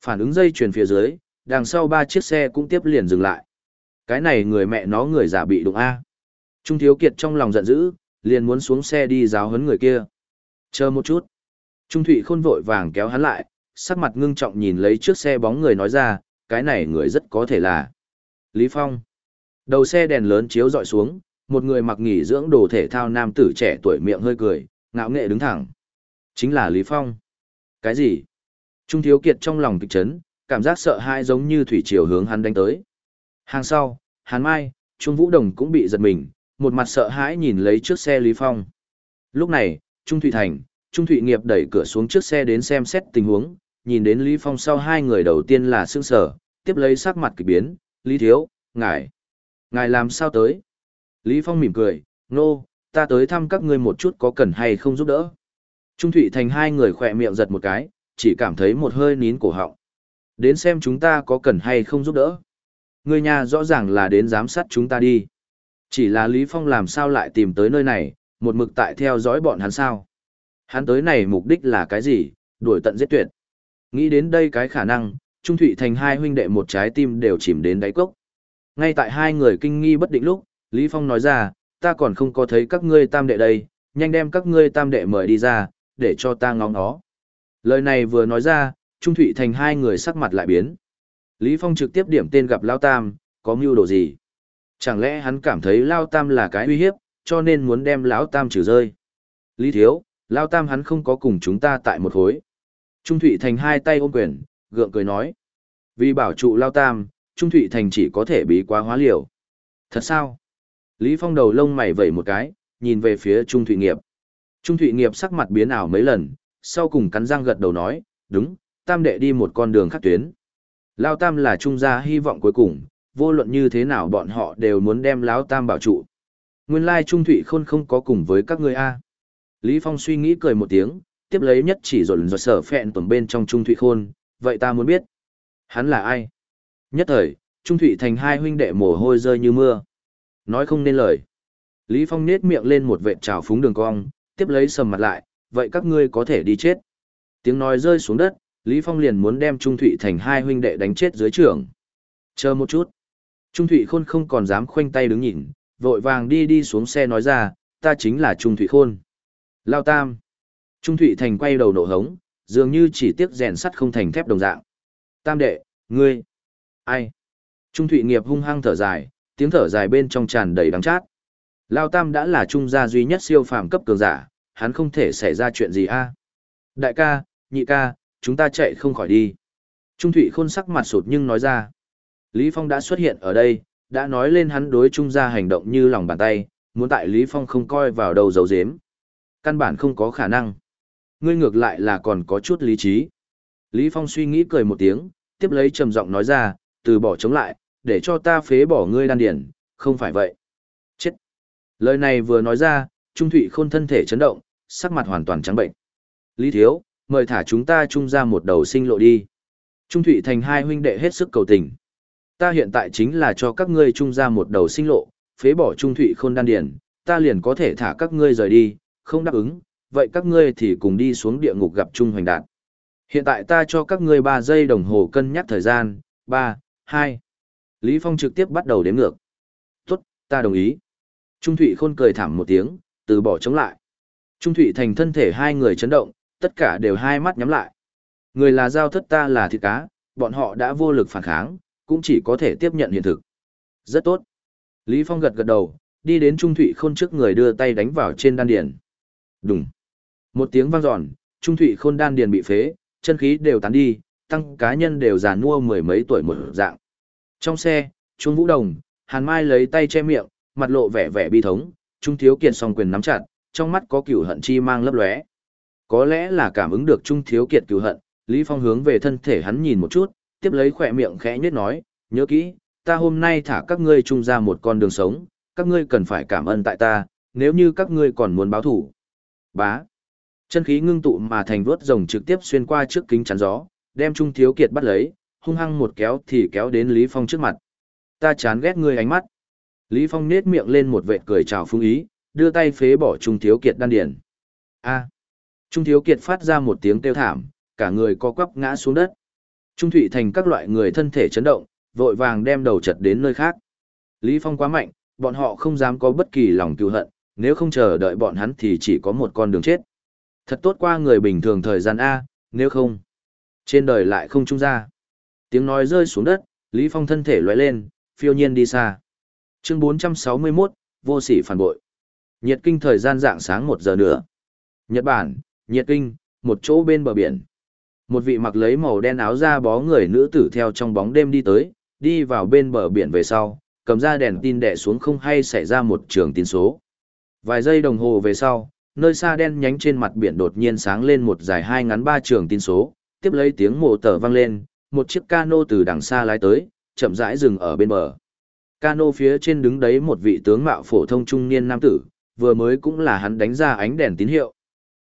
Phản ứng dây chuyền phía dưới, đằng sau ba chiếc xe cũng tiếp liền dừng lại. Cái này người mẹ nó người giả bị đụng A. Trung Thiếu Kiệt trong lòng giận dữ, liền muốn xuống xe đi giáo huấn người kia. Chờ một chút. Trung Thụy Khôn vội vàng kéo hắn lại, sắc mặt ngưng trọng nhìn lấy trước xe bóng người nói ra, cái này người rất có thể là Lý Phong. Đầu xe đèn lớn chiếu dọi xuống, một người mặc nghỉ dưỡng đồ thể thao nam tử trẻ tuổi miệng hơi cười, ngạo nghệ đứng thẳng. Chính là Lý Phong. Cái gì? Trung Thiếu Kiệt trong lòng kịch chấn, cảm giác sợ hãi giống như thủy triều hướng hắn đánh tới. Hàng sau, Hàn Mai, Trung Vũ Đồng cũng bị giật mình, một mặt sợ hãi nhìn lấy trước xe Lý Phong. Lúc này, Trung Thụy Thành, Trung Thụy Nghiệp đẩy cửa xuống trước xe đến xem xét tình huống, nhìn đến Lý Phong sau hai người đầu tiên là sương sở, tiếp lấy sắc mặt kỳ biến, Lý Thiếu, ngài, ngài làm sao tới? Lý Phong mỉm cười, nô, ta tới thăm các ngươi một chút có cần hay không giúp đỡ. Trung Thụy Thành hai người khỏe miệng giật một cái, chỉ cảm thấy một hơi nín cổ họng. Đến xem chúng ta có cần hay không giúp đỡ. Người nhà rõ ràng là đến giám sát chúng ta đi. Chỉ là Lý Phong làm sao lại tìm tới nơi này, một mực tại theo dõi bọn hắn sao. Hắn tới này mục đích là cái gì, đuổi tận giết tuyệt. Nghĩ đến đây cái khả năng, Trung Thụy Thành hai huynh đệ một trái tim đều chìm đến đáy cốc. Ngay tại hai người kinh nghi bất định lúc, Lý Phong nói ra, ta còn không có thấy các ngươi tam đệ đây, nhanh đem các ngươi tam đệ mời đi ra, để cho ta ngóng nó. Lời này vừa nói ra, Trung Thụy Thành hai người sắc mặt lại biến. Lý Phong trực tiếp điểm tên gặp Lao Tam, có mưu đồ gì? Chẳng lẽ hắn cảm thấy Lao Tam là cái uy hiếp, cho nên muốn đem Lão Tam trừ rơi? Lý Thiếu, Lao Tam hắn không có cùng chúng ta tại một hối. Trung Thụy Thành hai tay ôm quyền, gượng cười nói. Vì bảo trụ Lao Tam, Trung Thụy Thành chỉ có thể bí quá hóa liều. Thật sao? Lý Phong đầu lông mày vẩy một cái, nhìn về phía Trung Thụy Nghiệp. Trung Thụy Nghiệp sắc mặt biến ảo mấy lần, sau cùng cắn răng gật đầu nói, đúng, Tam đệ đi một con đường khác tuyến. Lao Tam là trung gia hy vọng cuối cùng, vô luận như thế nào bọn họ đều muốn đem Lão Tam bảo trụ. Nguyên lai Trung Thụy Khôn không có cùng với các ngươi a. Lý Phong suy nghĩ cười một tiếng, tiếp lấy nhất chỉ rồi rộn sở phẹn tuần bên trong Trung Thụy Khôn, vậy ta muốn biết, hắn là ai? Nhất thời, Trung Thụy thành hai huynh đệ mồ hôi rơi như mưa. Nói không nên lời. Lý Phong nết miệng lên một vệt trào phúng đường cong, tiếp lấy sầm mặt lại, vậy các ngươi có thể đi chết. Tiếng nói rơi xuống đất, Lý Phong liền muốn đem Trung Thụy thành hai huynh đệ đánh chết dưới trường. Chờ một chút. Trung Thụy Khôn không còn dám khoanh tay đứng nhìn, vội vàng đi đi xuống xe nói ra, ta chính là Trung Thụy Khôn. Lao Tam. Trung Thụy Thành quay đầu nổ hống, dường như chỉ tiếc rèn sắt không thành thép đồng dạng. Tam đệ, ngươi. Ai? Trung Thụy Nghiệp hung hăng thở dài, tiếng thở dài bên trong tràn đầy đắng chát. Lao Tam đã là trung gia duy nhất siêu phàm cấp cường giả, hắn không thể xảy ra chuyện gì a. Đại ca, nhị ca, chúng ta chạy không khỏi đi. Trung Thụy khôn sắc mặt sụt nhưng nói ra. Lý Phong đã xuất hiện ở đây, đã nói lên hắn đối trung gia hành động như lòng bàn tay, muốn tại Lý Phong không coi vào đầu dấu dếm. Căn bản không có khả năng. Ngươi ngược lại là còn có chút lý trí. Lý Phong suy nghĩ cười một tiếng, tiếp lấy trầm giọng nói ra, từ bỏ chống lại, để cho ta phế bỏ ngươi đan điển, không phải vậy. Chết. Lời này vừa nói ra, Trung Thụy Khôn thân thể chấn động, sắc mặt hoàn toàn trắng bệnh. Lý Thiếu, mời thả chúng ta chung ra một đầu sinh lộ đi. Trung Thụy thành hai huynh đệ hết sức cầu tình. Ta hiện tại chính là cho các ngươi chung ra một đầu sinh lộ, phế bỏ Trung Thụy Khôn đan điển, ta liền có thể thả các ngươi rời đi, không đáp ứng, vậy các ngươi thì cùng đi xuống địa ngục gặp Trung Hoành Đạt. Hiện tại ta cho các ngươi 3 giây đồng hồ cân nhắc thời gian, 3, 2. Lý Phong trực tiếp bắt đầu đếm ngược. Tốt, ta đồng ý. Trung Thụy Khôn cười thảm một tiếng, từ bỏ chống lại. Trung Thụy thành thân thể hai người chấn động, tất cả đều hai mắt nhắm lại. Người là giao thất ta là thịt cá, bọn họ đã vô lực phản kháng, cũng chỉ có thể tiếp nhận hiện thực. Rất tốt. Lý Phong gật gật đầu, đi đến Trung Thụy Khôn trước người đưa tay đánh vào trên đan điền. Đùng. Một tiếng vang dọn, Trung Thụy Khôn đan điền bị phế, chân khí đều tán đi, tăng cá nhân đều già nua mười mấy tuổi một dạng. Trong xe, Trung Vũ Đồng, Hàn Mai lấy tay che miệng, mặt lộ vẻ vẻ bi thống, Trung Thiếu Kiệt song quyền nắm chặt, trong mắt có cửu hận chi mang lấp lóe. Có lẽ là cảm ứng được Trung Thiếu Kiệt cửu hận, Lý Phong hướng về thân thể hắn nhìn một chút, tiếp lấy khỏe miệng khẽ nhếch nói, nhớ kỹ, ta hôm nay thả các ngươi chung ra một con đường sống, các ngươi cần phải cảm ơn tại ta, nếu như các ngươi còn muốn báo thủ. Bá. Chân khí ngưng tụ mà thành vuốt rồng trực tiếp xuyên qua trước kính chắn gió, đem Trung Thiếu Kiệt bắt lấy, hung hăng một kéo thì kéo đến Lý Phong trước mặt. Ta chán ghét ngươi ánh mắt. Lý Phong nết miệng lên một vệt cười chào phương ý, đưa tay phế bỏ Trung Thiếu Kiệt đan điền. A. Trung Thiếu Kiệt phát ra một tiếng kêu thảm, cả người co quắp ngã xuống đất. Trung Thụy thành các loại người thân thể chấn động, vội vàng đem đầu chật đến nơi khác. Lý Phong quá mạnh, bọn họ không dám có bất kỳ lòng cứu hận, nếu không chờ đợi bọn hắn thì chỉ có một con đường chết. Thật tốt qua người bình thường thời gian A, nếu không, trên đời lại không trung ra. Tiếng nói rơi xuống đất, Lý Phong thân thể lóe lên, phiêu nhiên đi xa. Chương 461, vô sỉ phản bội. Nhiệt kinh thời gian dạng sáng một giờ nữa. Nhật Bản, nhiệt kinh, một chỗ bên bờ biển. Một vị mặc lấy màu đen áo da bó người nữ tử theo trong bóng đêm đi tới, đi vào bên bờ biển về sau, cầm ra đèn tin đẻ xuống không hay xảy ra một trường tin số. Vài giây đồng hồ về sau, nơi xa đen nhánh trên mặt biển đột nhiên sáng lên một dài hai ngắn ba trường tin số, tiếp lấy tiếng mộ tờ vang lên, một chiếc cano từ đằng xa lái tới, chậm rãi dừng ở bên bờ. Cano phía trên đứng đấy một vị tướng mạo phổ thông trung niên nam tử, vừa mới cũng là hắn đánh ra ánh đèn tín hiệu.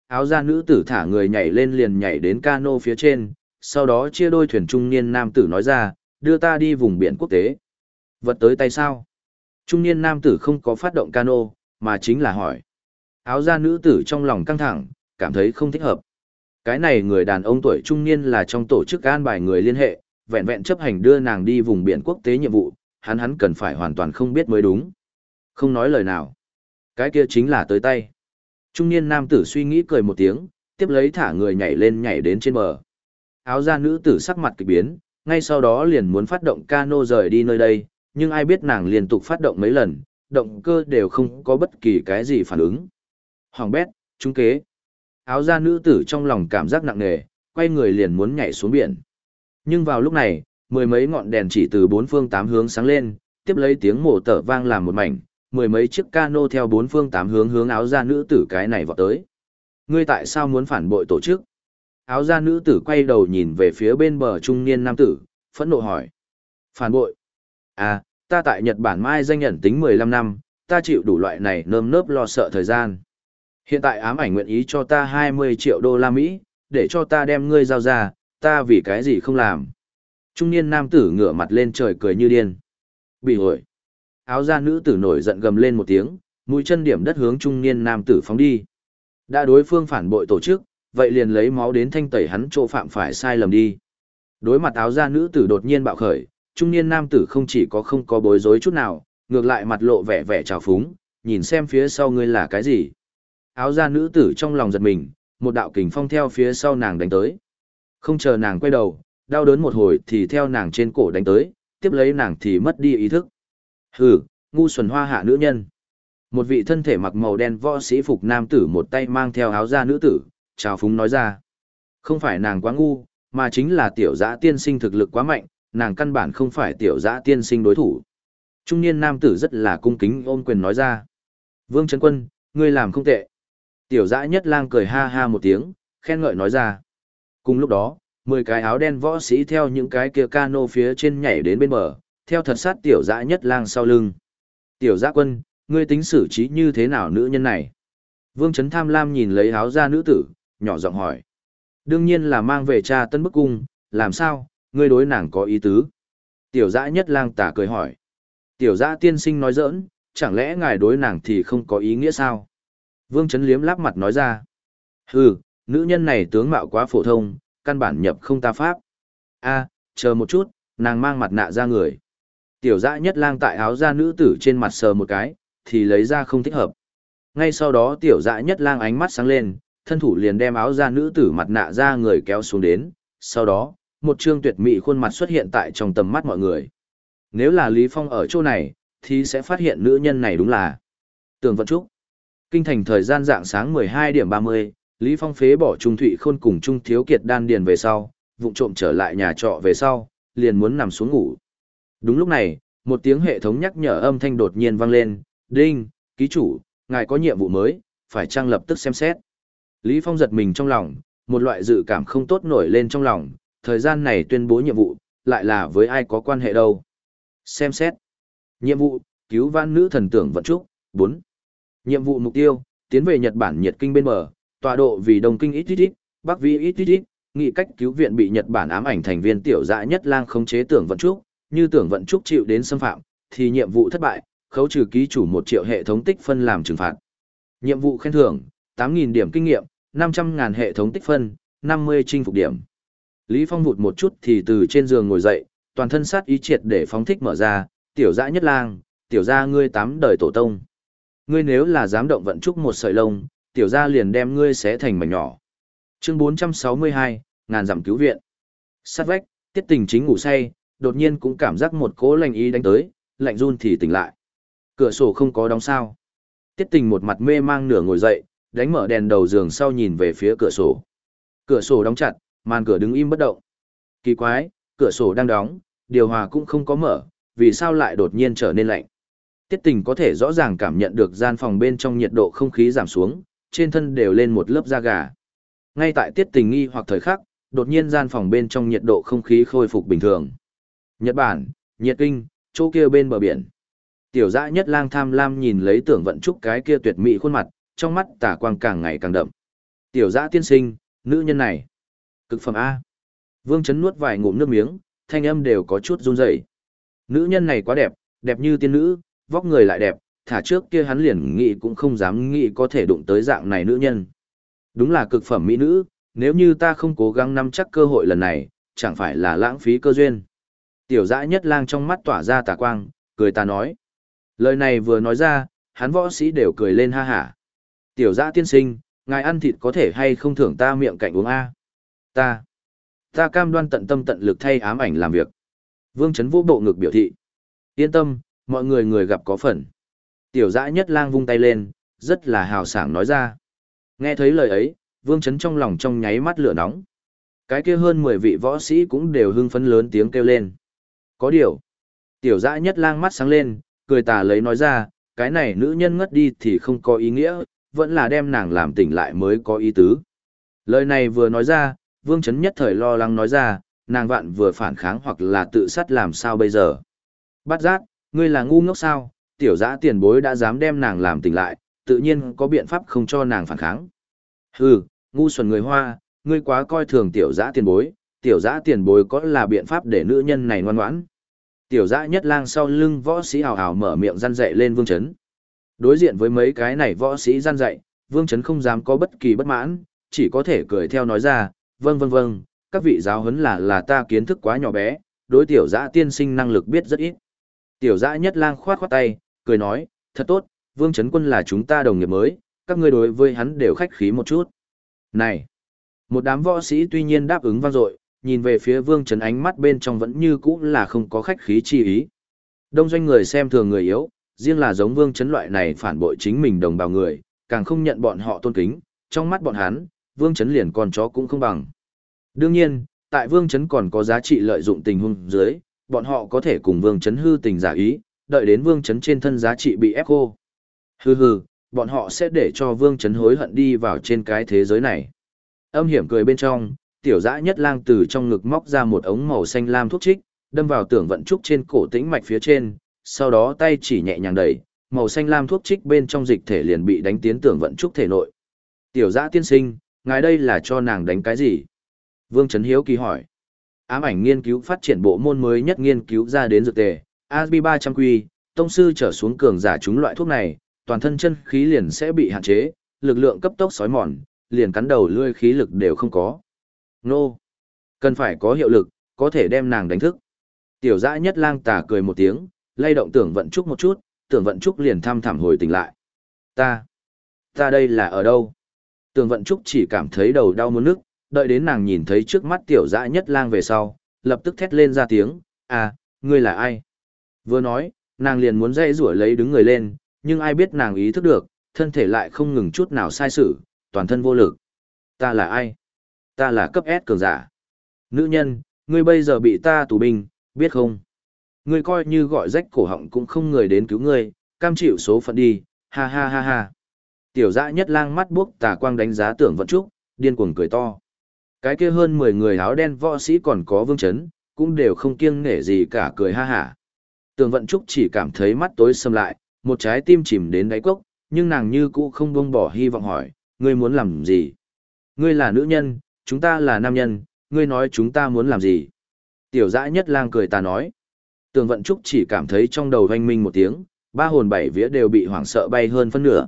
Áo da nữ tử thả người nhảy lên liền nhảy đến cano phía trên, sau đó chia đôi thuyền trung niên nam tử nói ra, đưa ta đi vùng biển quốc tế. Vật tới tay sao? Trung niên nam tử không có phát động cano, mà chính là hỏi. Áo da nữ tử trong lòng căng thẳng, cảm thấy không thích hợp. Cái này người đàn ông tuổi trung niên là trong tổ chức an bài người liên hệ, vẹn vẹn chấp hành đưa nàng đi vùng biển quốc tế nhiệm vụ, hắn hắn cần phải hoàn toàn không biết mới đúng. Không nói lời nào. Cái kia chính là tới tay. Trung niên nam tử suy nghĩ cười một tiếng, tiếp lấy thả người nhảy lên nhảy đến trên bờ. Áo da nữ tử sắc mặt kỳ biến, ngay sau đó liền muốn phát động cano rời đi nơi đây, nhưng ai biết nàng liên tục phát động mấy lần, động cơ đều không có bất kỳ cái gì phản ứng. Hoàng bét, trung kế. Áo da nữ tử trong lòng cảm giác nặng nề, quay người liền muốn nhảy xuống biển. Nhưng vào lúc này, mười mấy ngọn đèn chỉ từ bốn phương tám hướng sáng lên, tiếp lấy tiếng mổ tở vang làm một mảnh, mười mấy chiếc cano theo bốn phương tám hướng hướng áo da nữ tử cái này vọt tới. Ngươi tại sao muốn phản bội tổ chức? Áo da nữ tử quay đầu nhìn về phía bên bờ trung niên nam tử, phẫn nộ hỏi. Phản bội? À, ta tại Nhật Bản mai danh nhận tính 15 năm, ta chịu đủ loại này nơm nớp lo sợ thời gian. Hiện tại ám ảnh nguyện ý cho ta 20 triệu đô la Mỹ, để cho ta đem ngươi giao ra, ta vì cái gì không làm. Trung niên nam tử ngửa mặt lên trời cười như điên. Bị hội. Áo da nữ tử nổi giận gầm lên một tiếng, mũi chân điểm đất hướng trung niên nam tử phóng đi. Đã đối phương phản bội tổ chức, vậy liền lấy máu đến thanh tẩy hắn chỗ phạm phải sai lầm đi. Đối mặt áo da nữ tử đột nhiên bạo khởi, trung niên nam tử không chỉ có không có bối rối chút nào, ngược lại mặt lộ vẻ vẻ trào phúng, nhìn xem phía sau ngươi là cái gì. Áo da nữ tử trong lòng giật mình, một đạo kình phong theo phía sau nàng đánh tới. Không chờ nàng quay đầu, đau đớn một hồi thì theo nàng trên cổ đánh tới, tiếp lấy nàng thì mất đi ý thức. Hừ, ngu xuẩn hoa hạ nữ nhân. Một vị thân thể mặc màu đen võ sĩ phục nam tử một tay mang theo áo da nữ tử, chào phúng nói ra. Không phải nàng quá ngu, mà chính là tiểu giã tiên sinh thực lực quá mạnh, nàng căn bản không phải tiểu giã tiên sinh đối thủ. Trung niên nam tử rất là cung kính ôm quyền nói ra. Vương Trấn Quân, ngươi làm không tệ. Tiểu dã nhất lang cười ha ha một tiếng, khen ngợi nói ra. Cùng lúc đó, mười cái áo đen võ sĩ theo những cái kia cano phía trên nhảy đến bên bờ, theo thật sát tiểu dã nhất lang sau lưng. Tiểu dã quân, ngươi tính xử trí như thế nào nữ nhân này? Vương Trấn Tham Lam nhìn lấy áo ra nữ tử, nhỏ giọng hỏi. Đương nhiên là mang về cha tân bức cung, làm sao, ngươi đối nàng có ý tứ? Tiểu dã nhất lang tả cười hỏi. Tiểu dã tiên sinh nói giỡn, chẳng lẽ ngài đối nàng thì không có ý nghĩa sao? Vương Trấn liếm láp mặt nói ra. Hừ, nữ nhân này tướng mạo quá phổ thông, căn bản nhập không ta pháp. a chờ một chút, nàng mang mặt nạ ra người. Tiểu dã nhất lang tại áo da nữ tử trên mặt sờ một cái, thì lấy ra không thích hợp. Ngay sau đó tiểu dã nhất lang ánh mắt sáng lên, thân thủ liền đem áo da nữ tử mặt nạ ra người kéo xuống đến, sau đó, một trương tuyệt mỹ khuôn mặt xuất hiện tại trong tầm mắt mọi người. Nếu là Lý Phong ở chỗ này, thì sẽ phát hiện nữ nhân này đúng là Tường Vận Trúc. Kinh thành thời gian dạng sáng 12 điểm 30, Lý Phong phế bỏ Trung Thụy Khôn cùng Trung Thiếu Kiệt đan điền về sau, vụng trộm trở lại nhà trọ về sau, liền muốn nằm xuống ngủ. Đúng lúc này, một tiếng hệ thống nhắc nhở âm thanh đột nhiên vang lên, "Đinh, ký chủ, ngài có nhiệm vụ mới, phải trang lập tức xem xét." Lý Phong giật mình trong lòng, một loại dự cảm không tốt nổi lên trong lòng, thời gian này tuyên bố nhiệm vụ, lại là với ai có quan hệ đâu. Xem xét. Nhiệm vụ, cứu vãn nữ thần tưởng vận trúc, 4. Nhiệm vụ mục tiêu, tiến về Nhật Bản nhiệt kinh bên bờ, tọa độ vì Đông Kinh ít ít ít, Bắc Vi ít ít ít, nghị cách cứu viện bị Nhật Bản ám ảnh thành viên tiểu dã nhất lang khống chế tưởng vận trúc, như tưởng vận trúc chịu đến xâm phạm, thì nhiệm vụ thất bại, khấu trừ ký chủ 1 triệu hệ thống tích phân làm trừng phạt. Nhiệm vụ khen thưởng, 8.000 điểm kinh nghiệm, 500.000 hệ thống tích phân, 50 chinh phục điểm. Lý Phong vụt một chút thì từ trên giường ngồi dậy, toàn thân sát ý triệt để phóng thích mở ra, tiểu dã nhất lang, tiểu gia ngươi tám đời tổ tông. Ngươi nếu là dám động vận trúc một sợi lông, tiểu gia liền đem ngươi xé thành mảnh nhỏ. Chương 462, ngàn dặm cứu viện. Sát vách, tiết tình chính ngủ say, đột nhiên cũng cảm giác một cỗ lạnh ý đánh tới, lạnh run thì tỉnh lại. Cửa sổ không có đóng sao. Tiết tình một mặt mê mang nửa ngồi dậy, đánh mở đèn đầu giường sau nhìn về phía cửa sổ. Cửa sổ đóng chặt, màn cửa đứng im bất động. Kỳ quái, cửa sổ đang đóng, điều hòa cũng không có mở, vì sao lại đột nhiên trở nên lạnh. Tiết tình có thể rõ ràng cảm nhận được gian phòng bên trong nhiệt độ không khí giảm xuống, trên thân đều lên một lớp da gà. Ngay tại tiết tình nghi hoặc thời khắc, đột nhiên gian phòng bên trong nhiệt độ không khí khôi phục bình thường. Nhật Bản, nhiệt kinh, chỗ kia bên bờ biển. Tiểu dã nhất lang tham lam nhìn lấy tưởng vận trúc cái kia tuyệt mỹ khuôn mặt, trong mắt tả quang càng ngày càng đậm. Tiểu dã tiên sinh, nữ nhân này. Cực phẩm A. Vương chấn nuốt vài ngụm nước miếng, thanh âm đều có chút run rẩy. Nữ nhân này quá đẹp, đẹp như tiên nữ, vóc người lại đẹp, thả trước kia hắn liền nghĩ cũng không dám nghĩ có thể đụng tới dạng này nữ nhân. Đúng là cực phẩm mỹ nữ, nếu như ta không cố gắng nắm chắc cơ hội lần này, chẳng phải là lãng phí cơ duyên. Tiểu dã nhất lang trong mắt tỏa ra tà quang, cười ta nói. Lời này vừa nói ra, hắn võ sĩ đều cười lên ha hả. Tiểu dã tiên sinh, ngài ăn thịt có thể hay không thưởng ta miệng cạnh uống A. Ta, ta cam đoan tận tâm tận lực thay ám ảnh làm việc. Vương Trấn vô bộ ngực biểu thị. Yên tâm, mọi người người gặp có phần. Tiểu dã nhất lang vung tay lên, rất là hào sảng nói ra. Nghe thấy lời ấy, Vương chấn trong lòng trong nháy mắt lửa nóng. Cái kia hơn 10 vị võ sĩ cũng đều hưng phấn lớn tiếng kêu lên. Có điều. Tiểu dã nhất lang mắt sáng lên, cười tà lấy nói ra, cái này nữ nhân ngất đi thì không có ý nghĩa, vẫn là đem nàng làm tỉnh lại mới có ý tứ. Lời này vừa nói ra, Vương chấn nhất thời lo lắng nói ra, nàng vạn vừa phản kháng hoặc là tự sát làm sao bây giờ. Bắt giác, ngươi là ngu ngốc sao, tiểu giã tiền bối đã dám đem nàng làm tỉnh lại, tự nhiên có biện pháp không cho nàng phản kháng. Hừ, ngu xuẩn người hoa, ngươi quá coi thường tiểu giã tiền bối, tiểu giã tiền bối có là biện pháp để nữ nhân này ngoan ngoãn. Tiểu giã nhất lang sau lưng võ sĩ hào hào mở miệng răn dạy lên vương chấn. Đối diện với mấy cái này võ sĩ răn dạy, vương chấn không dám có bất kỳ bất mãn, chỉ có thể cười theo nói ra, vâng vâng vâng, các vị giáo huấn là là ta kiến thức quá nhỏ bé, đối tiểu giã tiên sinh năng lực biết rất ít. Tiểu dã nhất lang khoát khoát tay, cười nói, thật tốt, vương chấn quân là chúng ta đồng nghiệp mới, các ngươi đối với hắn đều khách khí một chút. Này! Một đám võ sĩ tuy nhiên đáp ứng vang dội, nhìn về phía vương chấn ánh mắt bên trong vẫn như cũ là không có khách khí chi ý. Đông doanh người xem thường người yếu, riêng là giống vương chấn loại này phản bội chính mình đồng bào người, càng không nhận bọn họ tôn kính, trong mắt bọn hắn, vương chấn liền con chó cũng không bằng. Đương nhiên, tại vương chấn còn có giá trị lợi dụng tình huống dưới, bọn họ có thể cùng vương chấn hư tình giả ý, đợi đến vương chấn trên thân giá trị bị ép khô. Hừ hừ, bọn họ sẽ để cho vương chấn hối hận đi vào trên cái thế giới này. Âm hiểm cười bên trong, tiểu dã nhất lang từ trong ngực móc ra một ống màu xanh lam thuốc trích, đâm vào tưởng vận trúc trên cổ tĩnh mạch phía trên, sau đó tay chỉ nhẹ nhàng đẩy, màu xanh lam thuốc trích bên trong dịch thể liền bị đánh tiến tưởng vận trúc thể nội. Tiểu giã tiên sinh, ngài đây là cho nàng đánh cái gì? Vương Trấn Hiếu kỳ hỏi. Ám ảnh nghiên cứu phát triển bộ môn mới nhất nghiên cứu ra đến dược tề, ASB 300 quy, tông sư trở xuống cường giả chúng loại thuốc này, toàn thân chân khí liền sẽ bị hạn chế, lực lượng cấp tốc sói mòn, liền cắn đầu lươi khí lực đều không có. Nô! Cần phải có hiệu lực, có thể đem nàng đánh thức. Tiểu dã nhất lang tà cười một tiếng, lay động tưởng vận trúc một chút, tưởng vận trúc liền thăm thẳm hồi tỉnh lại. Ta! Ta đây là ở đâu? Tưởng vận trúc chỉ cảm thấy đầu đau muốn nức, đợi đến nàng nhìn thấy trước mắt tiểu dã nhất lang về sau, lập tức thét lên ra tiếng, à, ngươi là ai? Vừa nói, nàng liền muốn dây rủa lấy đứng người lên, nhưng ai biết nàng ý thức được, thân thể lại không ngừng chút nào sai sự, toàn thân vô lực. Ta là ai? Ta là cấp S cường giả. Nữ nhân, ngươi bây giờ bị ta tù binh, biết không? Ngươi coi như gọi rách cổ họng cũng không người đến cứu ngươi, cam chịu số phận đi, ha ha ha ha. Tiểu dã nhất lang mắt buốc tà quang đánh giá tưởng vận trúc, điên cuồng cười to. Cái kia hơn 10 người áo đen võ sĩ còn có vương chấn, cũng đều không kiêng nể gì cả cười ha hả. Tường vận trúc chỉ cảm thấy mắt tối sầm lại, một trái tim chìm đến đáy cốc, nhưng nàng như cũ không buông bỏ hy vọng hỏi, ngươi muốn làm gì? Ngươi là nữ nhân, chúng ta là nam nhân, ngươi nói chúng ta muốn làm gì? Tiểu dã nhất lang cười ta nói. Tường vận trúc chỉ cảm thấy trong đầu hoanh minh một tiếng, ba hồn bảy vía đều bị hoảng sợ bay hơn phân nửa.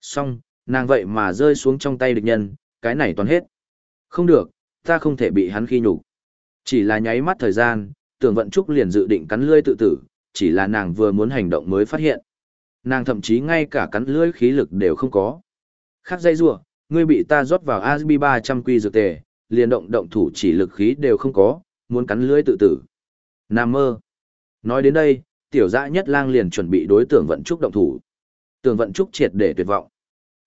Xong, nàng vậy mà rơi xuống trong tay địch nhân, cái này toàn hết. Không được, ta không thể bị hắn khi nhục. Chỉ là nháy mắt thời gian, tưởng vận trúc liền dự định cắn lưỡi tự tử, chỉ là nàng vừa muốn hành động mới phát hiện. Nàng thậm chí ngay cả cắn lưỡi khí lực đều không có. Khác dây rua, ngươi bị ta rót vào ASB 300 quy dược tề, liền động động thủ chỉ lực khí đều không có, muốn cắn lưỡi tự tử. Nam mơ. Nói đến đây, tiểu dã nhất lang liền chuẩn bị đối tưởng vận trúc động thủ. Tưởng vận trúc triệt để tuyệt vọng.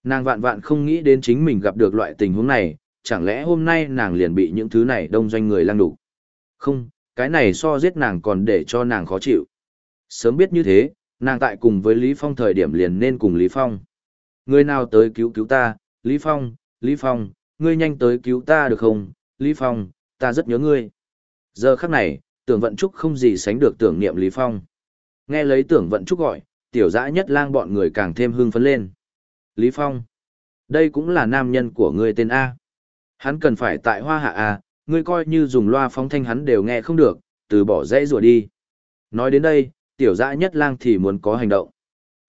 Nàng vạn vạn không nghĩ đến chính mình gặp được loại tình huống này, chẳng lẽ hôm nay nàng liền bị những thứ này đông doanh người lang đủ. Không, cái này so giết nàng còn để cho nàng khó chịu. Sớm biết như thế, nàng tại cùng với Lý Phong thời điểm liền nên cùng Lý Phong. Người nào tới cứu cứu ta, Lý Phong, Lý Phong, ngươi nhanh tới cứu ta được không, Lý Phong, ta rất nhớ ngươi. Giờ khắc này, tưởng vận trúc không gì sánh được tưởng niệm Lý Phong. Nghe lấy tưởng vận trúc gọi, tiểu dã nhất lang bọn người càng thêm hưng phấn lên. Lý Phong, đây cũng là nam nhân của ngươi tên A. Hắn cần phải tại hoa hạ à? ngươi coi như dùng loa phóng thanh hắn đều nghe không được, từ bỏ dãy rùa đi. Nói đến đây, tiểu dã nhất lang thì muốn có hành động.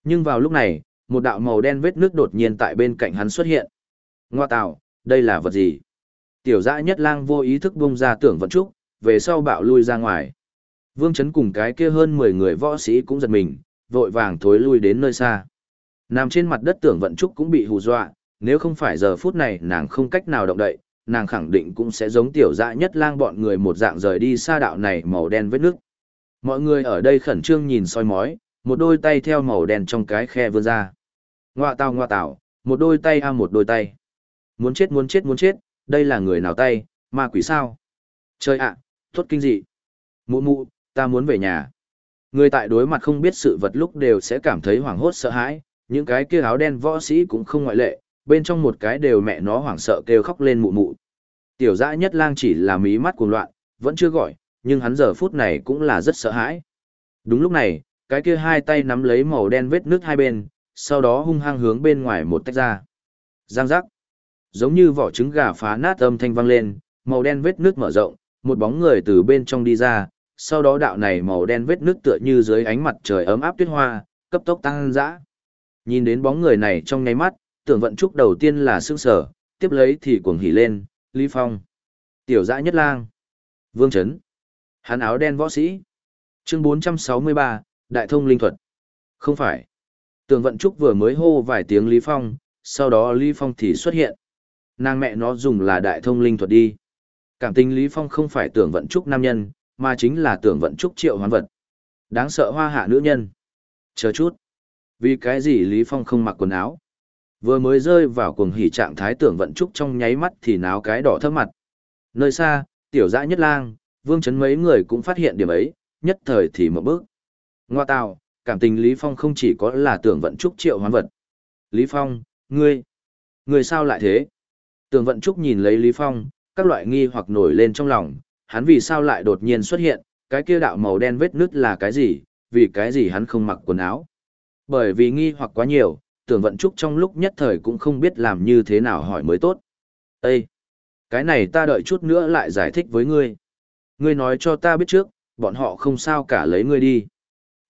Nhưng vào lúc này, một đạo màu đen vết nước đột nhiên tại bên cạnh hắn xuất hiện. Ngoa tạo, đây là vật gì? Tiểu dã nhất lang vô ý thức bung ra tưởng vận trúc, về sau bạo lui ra ngoài. Vương chấn cùng cái kia hơn 10 người võ sĩ cũng giật mình, vội vàng thối lui đến nơi xa. Nằm trên mặt đất tưởng vận trúc cũng bị hù dọa, nếu không phải giờ phút này nàng không cách nào động đậy, nàng khẳng định cũng sẽ giống tiểu dạ nhất lang bọn người một dạng rời đi xa đạo này màu đen vết nước. Mọi người ở đây khẩn trương nhìn soi mói, một đôi tay theo màu đen trong cái khe vươn ra. Ngoạ tào ngoạ tào, một đôi tay a một đôi tay. Muốn chết muốn chết muốn chết, đây là người nào tay, ma quỷ sao? Trời ạ, à, kinh dị. Mụ mụ, ta muốn về nhà. Người tại đối mặt không biết sự vật lúc đều sẽ cảm thấy hoảng hốt sợ hãi, những cái kia áo đen võ sĩ cũng không ngoại lệ, bên trong một cái đều mẹ nó hoảng sợ kêu khóc lên mụ mụ. Tiểu dã nhất lang chỉ là mí mắt cuồng loạn, vẫn chưa gọi, nhưng hắn giờ phút này cũng là rất sợ hãi. Đúng lúc này, cái kia hai tay nắm lấy màu đen vết nước hai bên, sau đó hung hăng hướng bên ngoài một tách ra. Giang giác. Giống như vỏ trứng gà phá nát âm thanh vang lên, màu đen vết nước mở rộng, một bóng người từ bên trong đi ra, sau đó đạo này màu đen vết nước tựa như dưới ánh mặt trời ấm áp tuyết hoa, cấp tốc tăng dã. Nhìn đến bóng người này trong nháy mắt, tưởng vận trúc đầu tiên là sương sở, tiếp lấy thì cuồng hỉ lên, Lý Phong. Tiểu dã nhất lang. Vương Trấn. Hắn áo đen võ sĩ. Chương 463, Đại thông linh thuật. Không phải. Tưởng vận trúc vừa mới hô vài tiếng Lý Phong, sau đó Lý Phong thì xuất hiện. Nàng mẹ nó dùng là đại thông linh thuật đi. Cảm tình Lý Phong không phải tưởng vận trúc nam nhân, mà chính là tưởng vận trúc triệu hoán vật. Đáng sợ hoa hạ nữ nhân. Chờ chút. Vì cái gì Lý Phong không mặc quần áo? Vừa mới rơi vào cuồng hỉ trạng thái tưởng vận trúc trong nháy mắt thì náo cái đỏ thấp mặt. Nơi xa, tiểu dã nhất lang, vương chấn mấy người cũng phát hiện điểm ấy, nhất thời thì một bước. Ngoa tào, cảm tình Lý Phong không chỉ có là tưởng vận trúc triệu hoán vật. Lý Phong, ngươi, ngươi sao lại thế? Tưởng vận trúc nhìn lấy Lý Phong, các loại nghi hoặc nổi lên trong lòng, hắn vì sao lại đột nhiên xuất hiện, cái kia đạo màu đen vết nứt là cái gì, vì cái gì hắn không mặc quần áo. Bởi vì nghi hoặc quá nhiều, tưởng vận trúc trong lúc nhất thời cũng không biết làm như thế nào hỏi mới tốt. Ê! Cái này ta đợi chút nữa lại giải thích với ngươi. Ngươi nói cho ta biết trước, bọn họ không sao cả lấy ngươi đi.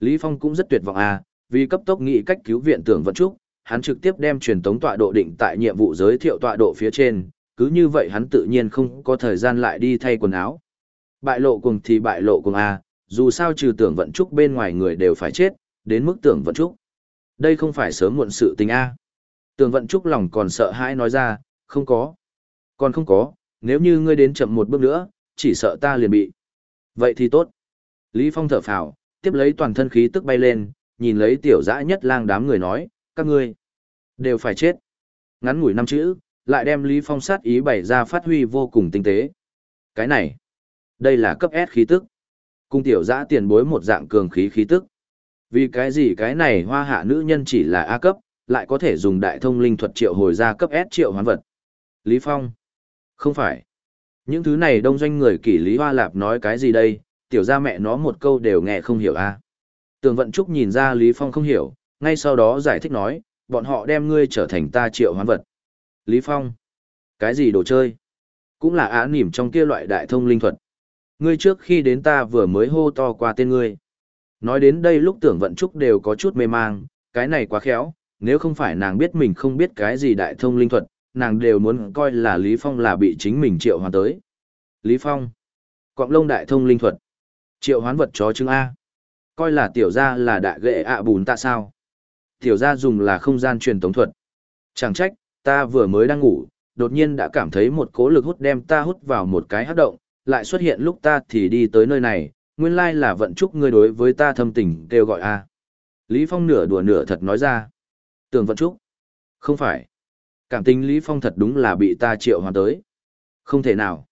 Lý Phong cũng rất tuyệt vọng à, vì cấp tốc nghĩ cách cứu viện tưởng vận trúc, hắn trực tiếp đem truyền tống tọa độ định tại nhiệm vụ giới thiệu tọa độ phía trên, cứ như vậy hắn tự nhiên không có thời gian lại đi thay quần áo. Bại lộ cùng thì bại lộ cùng à, dù sao trừ tưởng vận trúc bên ngoài người đều phải chết, đến mức tưởng vận trúc. Đây không phải sớm muộn sự tình a. À. Vận trúc lòng còn sợ hãi nói ra, không có. Còn không có, nếu như ngươi đến chậm một bước nữa, chỉ sợ ta liền bị. Vậy thì tốt. Lý Phong thở phào, tiếp lấy toàn thân khí tức bay lên, nhìn lấy tiểu dã nhất lang đám người nói, các ngươi đều phải chết. Ngắn ngủi năm chữ, lại đem Lý Phong sát ý bày ra phát huy vô cùng tinh tế. Cái này, đây là cấp S khí tức. Cung tiểu dã tiền bối một dạng cường khí khí tức. Vì cái gì cái này hoa hạ nữ nhân chỉ là A cấp, lại có thể dùng đại thông linh thuật triệu hồi ra cấp S triệu hoán vật. Lý Phong. Không phải. Những thứ này đông doanh người kỷ Lý Hoa Lạp nói cái gì đây, tiểu ra mẹ nó một câu đều nghe không hiểu a à? Tường Vận Trúc nhìn ra Lý Phong không hiểu, ngay sau đó giải thích nói, bọn họ đem ngươi trở thành ta triệu hoán vật. Lý Phong. Cái gì đồ chơi? Cũng là á nỉm trong kia loại đại thông linh thuật. Ngươi trước khi đến ta vừa mới hô to qua tên ngươi. Nói đến đây lúc tưởng vận trúc đều có chút mê mang, cái này quá khéo, nếu không phải nàng biết mình không biết cái gì đại thông linh thuật, nàng đều muốn coi là Lý Phong là bị chính mình triệu hoán tới. Lý Phong. Quạng lông đại thông linh thuật. Triệu hoán vật chó chứng A. Coi là tiểu gia là đại ghệ ạ bùn ta sao. Tiểu gia dùng là không gian truyền tống thuật. Chẳng trách, ta vừa mới đang ngủ, đột nhiên đã cảm thấy một cố lực hút đem ta hút vào một cái hấp động, lại xuất hiện lúc ta thì đi tới nơi này, nguyên lai là vận chúc ngươi đối với ta thâm tình kêu gọi a. Lý Phong nửa đùa nửa thật nói ra. Tưởng vận chúc. Không phải. Cảm tình Lý Phong thật đúng là bị ta triệu hoàn tới. Không thể nào.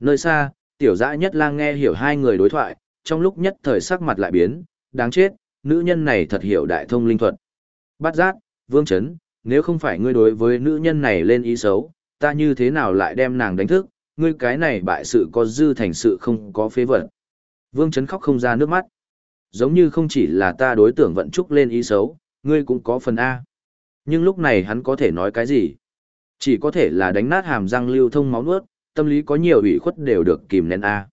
Nơi xa, tiểu dã nhất lang nghe hiểu hai người đối thoại, trong lúc nhất thời sắc mặt lại biến, đáng chết, nữ nhân này thật hiểu đại thông linh thuật. Bát giác, vương chấn, nếu không phải ngươi đối với nữ nhân này lên ý xấu, ta như thế nào lại đem nàng đánh thức, ngươi cái này bại sự có dư thành sự không có phế vật. Vương chấn khóc không ra nước mắt. Giống như không chỉ là ta đối tưởng vận trúc lên ý xấu, ngươi cũng có phần A. Nhưng lúc này hắn có thể nói cái gì? Chỉ có thể là đánh nát hàm răng lưu thông máu nuốt, tâm lý có nhiều ủy khuất đều được kìm nén A.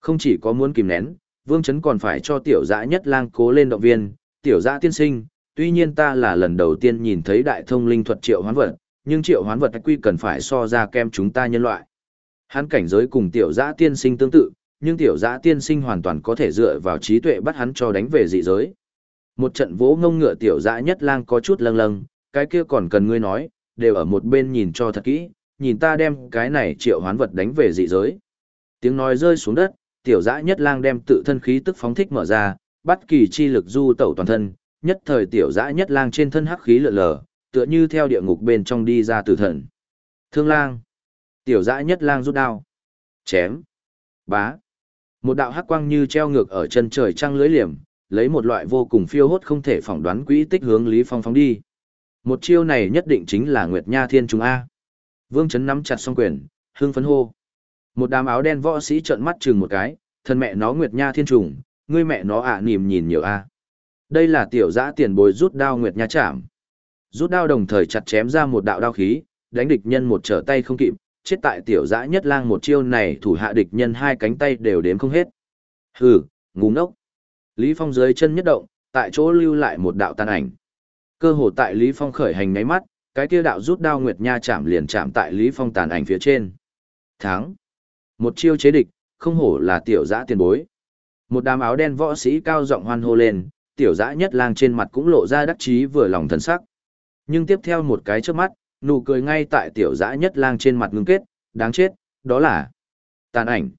Không chỉ có muốn kìm nén, Vương Chấn còn phải cho tiểu dã nhất lang cố lên động viên, tiểu dã tiên sinh, tuy nhiên ta là lần đầu tiên nhìn thấy đại thông linh thuật triệu hoán vật, nhưng triệu hoán vật quy cần phải so ra kem chúng ta nhân loại. Hắn cảnh giới cùng tiểu dã tiên sinh tương tự, nhưng tiểu giã tiên sinh hoàn toàn có thể dựa vào trí tuệ bắt hắn cho đánh về dị giới. Một trận vỗ ngông ngựa tiểu giã nhất lang có chút lâng lâng, cái kia còn cần ngươi nói, đều ở một bên nhìn cho thật kỹ, nhìn ta đem cái này triệu hoán vật đánh về dị giới. Tiếng nói rơi xuống đất, tiểu giã nhất lang đem tự thân khí tức phóng thích mở ra, bắt kỳ chi lực du tẩu toàn thân, nhất thời tiểu giã nhất lang trên thân hắc khí lượn lờ, tựa như theo địa ngục bên trong đi ra từ thần. Thương lang. Tiểu giã nhất lang rút đao. Chém. Bá. Một đạo hắc quang như treo ngược ở chân trời trăng lưới liềm, lấy một loại vô cùng phiêu hốt không thể phỏng đoán quỹ tích hướng Lý Phong phóng đi. Một chiêu này nhất định chính là Nguyệt Nha Thiên Trung A. Vương Chấn nắm chặt song quyền, hưng phấn hô. Một đám áo đen võ sĩ trợn mắt chừng một cái, thân mẹ nó Nguyệt Nha Thiên Trùng, ngươi mẹ nó ạ à, nìm nhìn nhiều A. Đây là tiểu giã tiền bối rút đao Nguyệt Nha chạm. Rút đao đồng thời chặt chém ra một đạo đao khí, đánh địch nhân một trở tay không kịp, chết tại tiểu dã nhất lang một chiêu này thủ hạ địch nhân hai cánh tay đều đếm không hết. Hừ, ngu ngốc. Lý Phong dưới chân nhất động, tại chỗ lưu lại một đạo tàn ảnh. Cơ hồ tại Lý Phong khởi hành ngáy mắt, cái kia đạo rút đao Nguyệt Nha chạm liền chạm tại Lý Phong tàn ảnh phía trên. Thắng. Một chiêu chế địch, không hổ là tiểu dã tiền bối. Một đám áo đen võ sĩ cao giọng hoan hô lên, tiểu dã nhất lang trên mặt cũng lộ ra đắc chí vừa lòng thần sắc. Nhưng tiếp theo một cái trước mắt, nụ cười ngay tại tiểu dã nhất lang trên mặt ngưng kết, đáng chết, đó là tàn ảnh.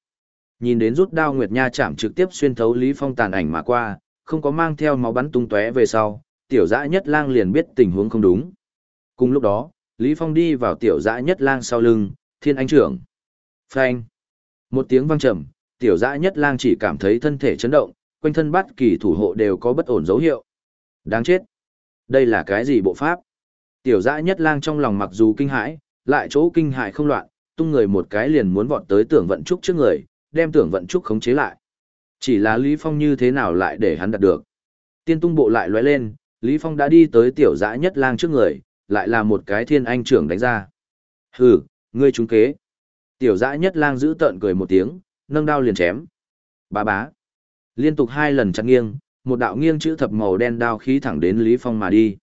Nhìn đến rút đao Nguyệt Nha chạm trực tiếp xuyên thấu Lý Phong tàn ảnh mà qua, không có mang theo máu bắn tung tóe về sau, tiểu dã nhất lang liền biết tình huống không đúng. Cùng lúc đó, Lý Phong đi vào tiểu dã nhất lang sau lưng, thiên anh trưởng. Phanh. Một tiếng vang trầm, tiểu dã nhất lang chỉ cảm thấy thân thể chấn động, quanh thân bất kỳ thủ hộ đều có bất ổn dấu hiệu. Đáng chết. Đây là cái gì bộ pháp? Tiểu dã nhất lang trong lòng mặc dù kinh hãi, lại chỗ kinh hại không loạn, tung người một cái liền muốn vọt tới tưởng vận trúc trước người, đem tưởng vận trúc khống chế lại. Chỉ là Lý Phong như thế nào lại để hắn đạt được. Tiên tung bộ lại lóe lên, Lý Phong đã đi tới tiểu dã nhất lang trước người, lại là một cái thiên anh trưởng đánh ra. Hừ, ngươi trúng kế. Tiểu dã nhất lang giữ tợn cười một tiếng, nâng đao liền chém. Bá bá. Liên tục hai lần chặt nghiêng, một đạo nghiêng chữ thập màu đen đao khí thẳng đến Lý Phong mà đi.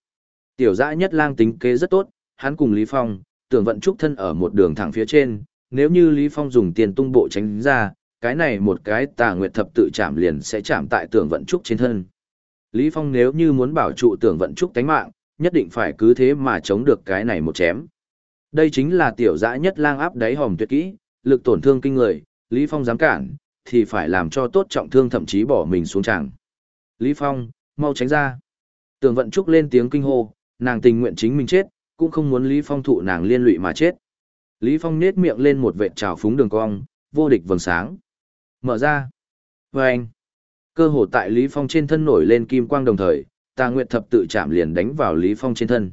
Tiểu dã nhất lang tính kế rất tốt, hắn cùng Lý Phong, tưởng vận trúc thân ở một đường thẳng phía trên, nếu như Lý Phong dùng tiền tung bộ tránh ra, cái này một cái tà nguyệt thập tự chạm liền sẽ chạm tại tưởng vận trúc trên thân. Lý Phong nếu như muốn bảo trụ tưởng vận trúc tánh mạng, nhất định phải cứ thế mà chống được cái này một chém. Đây chính là tiểu dã nhất lang áp đáy hòm tuyệt kỹ, lực tổn thương kinh người, Lý Phong dám cản, thì phải làm cho tốt trọng thương thậm chí bỏ mình xuống tràng. Lý Phong, mau tránh ra. Tưởng vận trúc lên tiếng kinh hô, nàng tình nguyện chính mình chết, cũng không muốn Lý Phong thụ nàng liên lụy mà chết. Lý Phong nết miệng lên một vệt trào phúng đường cong, vô địch vầng sáng. Mở ra. Và anh. Cơ hồ tại Lý Phong trên thân nổi lên kim quang đồng thời, tà nguyệt thập tự chạm liền đánh vào Lý Phong trên thân.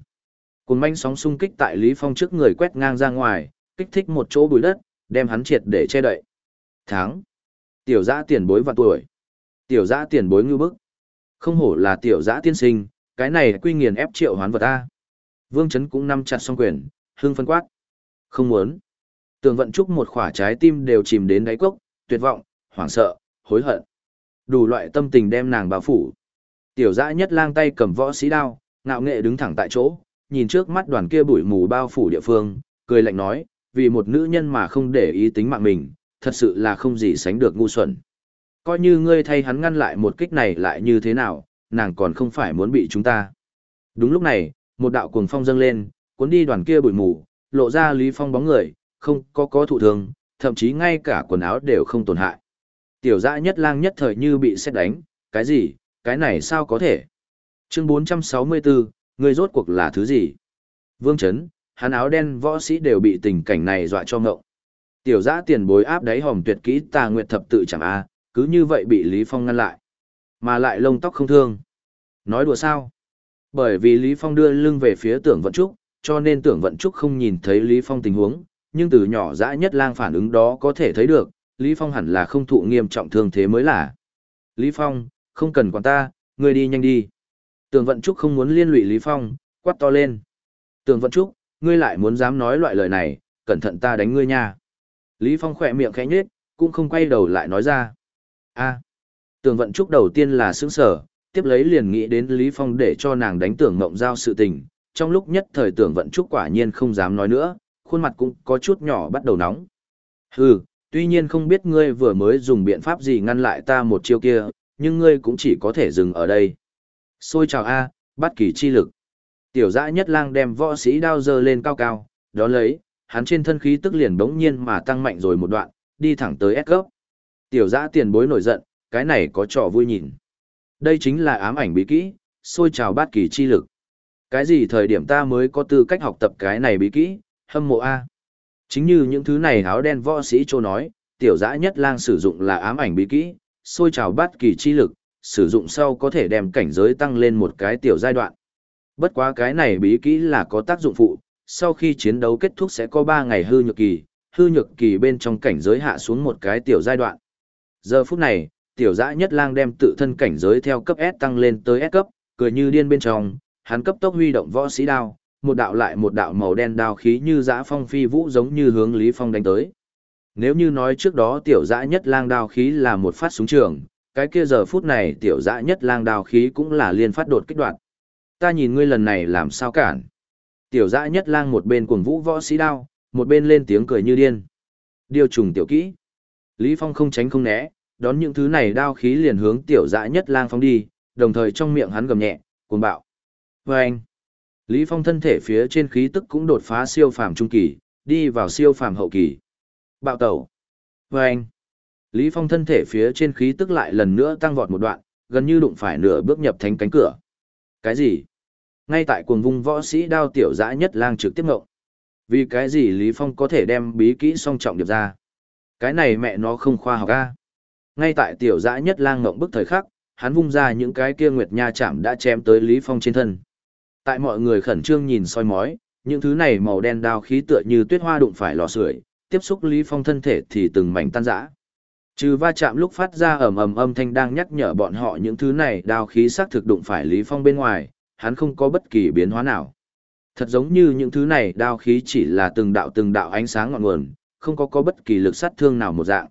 Cùng manh sóng xung kích tại Lý Phong trước người quét ngang ra ngoài, kích thích một chỗ bụi đất, đem hắn triệt để che đậy. Tháng. Tiểu giã tiền bối và tuổi. Tiểu giã tiền bối ngư bức. Không hổ là tiểu giã tiên sinh, cái này quy nghiền ép triệu hoán vật A. Vương Chấn cũng nắm chặt song quyền, hương phân quát. Không muốn. Tường vận trúc một khỏa trái tim đều chìm đến đáy cốc, tuyệt vọng, hoảng sợ, hối hận. Đủ loại tâm tình đem nàng bao phủ. Tiểu dã nhất lang tay cầm võ sĩ đao, ngạo nghệ đứng thẳng tại chỗ, nhìn trước mắt đoàn kia bụi mù bao phủ địa phương, cười lạnh nói, vì một nữ nhân mà không để ý tính mạng mình, thật sự là không gì sánh được ngu xuẩn. Coi như ngươi thay hắn ngăn lại một kích này lại như thế nào, nàng còn không phải muốn bị chúng ta. Đúng lúc này, một đạo cuồng phong dâng lên, cuốn đi đoàn kia bụi mù, lộ ra Lý Phong bóng người, không có có thụ thương, thậm chí ngay cả quần áo đều không tổn hại. Tiểu dã nhất lang nhất thời như bị xét đánh, cái gì, cái này sao có thể? Chương 464, người rốt cuộc là thứ gì? Vương Trấn, hắn áo đen võ sĩ đều bị tình cảnh này dọa cho ngộng. Tiểu giã tiền bối áp đáy hòm tuyệt kỹ tà nguyệt thập tự chẳng a cứ như vậy bị Lý Phong ngăn lại. Mà lại lông tóc không thương. Nói đùa sao? Bởi vì Lý Phong đưa lưng về phía tưởng vận trúc, cho nên tưởng vận trúc không nhìn thấy Lý Phong tình huống, nhưng từ nhỏ dã nhất lang phản ứng đó có thể thấy được, Lý Phong hẳn là không thụ nghiêm trọng thương thế mới là. Lý Phong, không cần quản ta, ngươi đi nhanh đi. Tưởng vận trúc không muốn liên lụy Lý Phong, quát to lên. Tưởng vận trúc, ngươi lại muốn dám nói loại lời này, cẩn thận ta đánh ngươi nha. Lý Phong khỏe miệng khẽ nhếch, cũng không quay đầu lại nói ra. A. Tưởng vận trúc đầu tiên là sững sở, tiếp lấy liền nghĩ đến Lý Phong để cho nàng đánh tưởng ngộng giao sự tình, trong lúc nhất thời tưởng vận trúc quả nhiên không dám nói nữa, khuôn mặt cũng có chút nhỏ bắt đầu nóng. Hừ, tuy nhiên không biết ngươi vừa mới dùng biện pháp gì ngăn lại ta một chiêu kia, nhưng ngươi cũng chỉ có thể dừng ở đây. Xôi chào A, bắt kỳ chi lực. Tiểu dã nhất lang đem võ sĩ đao dơ lên cao cao, đó lấy, hắn trên thân khí tức liền bỗng nhiên mà tăng mạnh rồi một đoạn, đi thẳng tới S gốc. Tiểu dã tiền bối nổi giận, cái này có trò vui nhìn. Đây chính là ám ảnh bí kỹ, xôi trào bát kỳ chi lực. Cái gì thời điểm ta mới có tư cách học tập cái này bí kỹ, hâm mộ A. Chính như những thứ này áo đen võ sĩ châu nói, tiểu dã nhất lang sử dụng là ám ảnh bí kỹ, xôi trào bát kỳ chi lực, sử dụng sau có thể đem cảnh giới tăng lên một cái tiểu giai đoạn. Bất quá cái này bí kỹ là có tác dụng phụ, sau khi chiến đấu kết thúc sẽ có 3 ngày hư nhược kỳ, hư nhược kỳ bên trong cảnh giới hạ xuống một cái tiểu giai đoạn. Giờ phút này, tiểu dã nhất lang đem tự thân cảnh giới theo cấp S tăng lên tới S cấp, cười như điên bên trong, hắn cấp tốc huy động võ sĩ đao, một đạo lại một đạo màu đen đao khí như dã phong phi vũ giống như hướng Lý Phong đánh tới. Nếu như nói trước đó tiểu dã nhất lang đao khí là một phát súng trường, cái kia giờ phút này tiểu dã nhất lang đao khí cũng là liên phát đột kích đoạn. Ta nhìn ngươi lần này làm sao cản. Tiểu dã nhất lang một bên cuồng vũ võ sĩ đao, một bên lên tiếng cười như điên. Điều trùng tiểu kỹ. Lý Phong không tránh không né, đón những thứ này đao khí liền hướng tiểu dã nhất lang phong đi, đồng thời trong miệng hắn gầm nhẹ, cuồng bạo. Và anh, Lý Phong thân thể phía trên khí tức cũng đột phá siêu phàm trung kỳ, đi vào siêu phàm hậu kỳ. Bạo tẩu. Và anh, Lý Phong thân thể phía trên khí tức lại lần nữa tăng vọt một đoạn, gần như đụng phải nửa bước nhập thánh cánh cửa. Cái gì? Ngay tại cuồng vung võ sĩ đao tiểu dã nhất lang trực tiếp ngộng. Vì cái gì Lý Phong có thể đem bí kỹ song trọng điệp ra? Cái này mẹ nó không khoa học a. Ngay tại tiểu dã nhất lang ngộng bức thời khắc, hắn vung ra những cái kia nguyệt nha chạm đã chém tới Lý Phong trên thân. Tại mọi người khẩn trương nhìn soi mói, những thứ này màu đen đao khí tựa như tuyết hoa đụng phải lò sưởi, tiếp xúc Lý Phong thân thể thì từng mảnh tan rã. Trừ va chạm lúc phát ra ầm ầm âm thanh đang nhắc nhở bọn họ những thứ này đao khí xác thực đụng phải Lý Phong bên ngoài, hắn không có bất kỳ biến hóa nào. Thật giống như những thứ này đao khí chỉ là từng đạo từng đạo ánh sáng ngọn nguồn, không có có bất kỳ lực sát thương nào một dạng.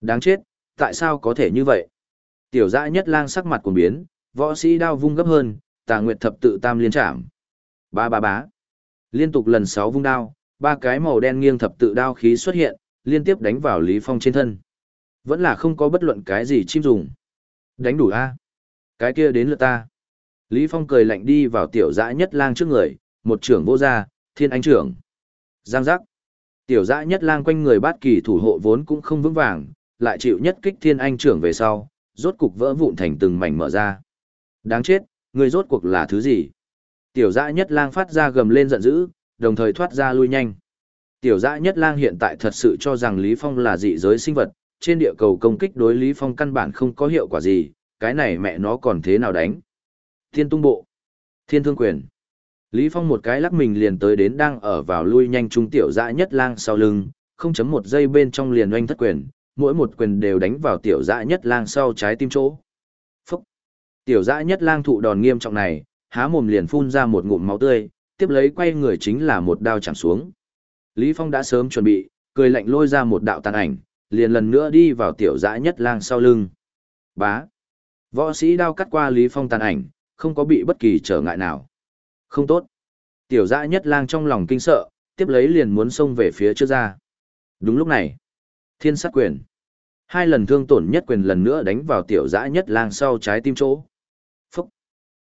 Đáng chết, tại sao có thể như vậy? Tiểu dã nhất lang sắc mặt cuồng biến, võ sĩ đao vung gấp hơn, tà nguyệt thập tự tam liên chạm. Ba ba bá. Liên tục lần sáu vung đao, ba cái màu đen nghiêng thập tự đao khí xuất hiện, liên tiếp đánh vào Lý Phong trên thân. Vẫn là không có bất luận cái gì chim dùng. Đánh đủ a Cái kia đến lượt ta. Lý Phong cười lạnh đi vào tiểu dã nhất lang trước người, một trưởng vô gia, thiên anh trưởng. Giang giác. Tiểu dã nhất lang quanh người bát kỳ thủ hộ vốn cũng không vững vàng, lại chịu nhất kích thiên anh trưởng về sau, rốt cục vỡ vụn thành từng mảnh mở ra. Đáng chết, người rốt cuộc là thứ gì? Tiểu dã nhất lang phát ra gầm lên giận dữ, đồng thời thoát ra lui nhanh. Tiểu dã nhất lang hiện tại thật sự cho rằng Lý Phong là dị giới sinh vật, trên địa cầu công kích đối Lý Phong căn bản không có hiệu quả gì, cái này mẹ nó còn thế nào đánh. Thiên tung bộ, thiên thương quyền. Lý Phong một cái lắc mình liền tới đến đang ở vào lui nhanh trung tiểu dã nhất lang sau lưng, không chấm một giây bên trong liền oanh thất quyền, mỗi một quyền đều đánh vào tiểu dã nhất lang sau trái tim chỗ. Phúc! Tiểu dã nhất lang thụ đòn nghiêm trọng này, há mồm liền phun ra một ngụm máu tươi, tiếp lấy quay người chính là một đao chạm xuống. Lý Phong đã sớm chuẩn bị, cười lạnh lôi ra một đạo tàn ảnh, liền lần nữa đi vào tiểu dã nhất lang sau lưng. Bá! Võ sĩ đao cắt qua Lý Phong tàn ảnh, không có bị bất kỳ trở ngại nào. Không tốt. Tiểu dã nhất lang trong lòng kinh sợ, tiếp lấy liền muốn xông về phía trước ra. Đúng lúc này, thiên sát quyền. Hai lần thương tổn nhất quyền lần nữa đánh vào tiểu dã nhất lang sau trái tim chỗ. Phúc.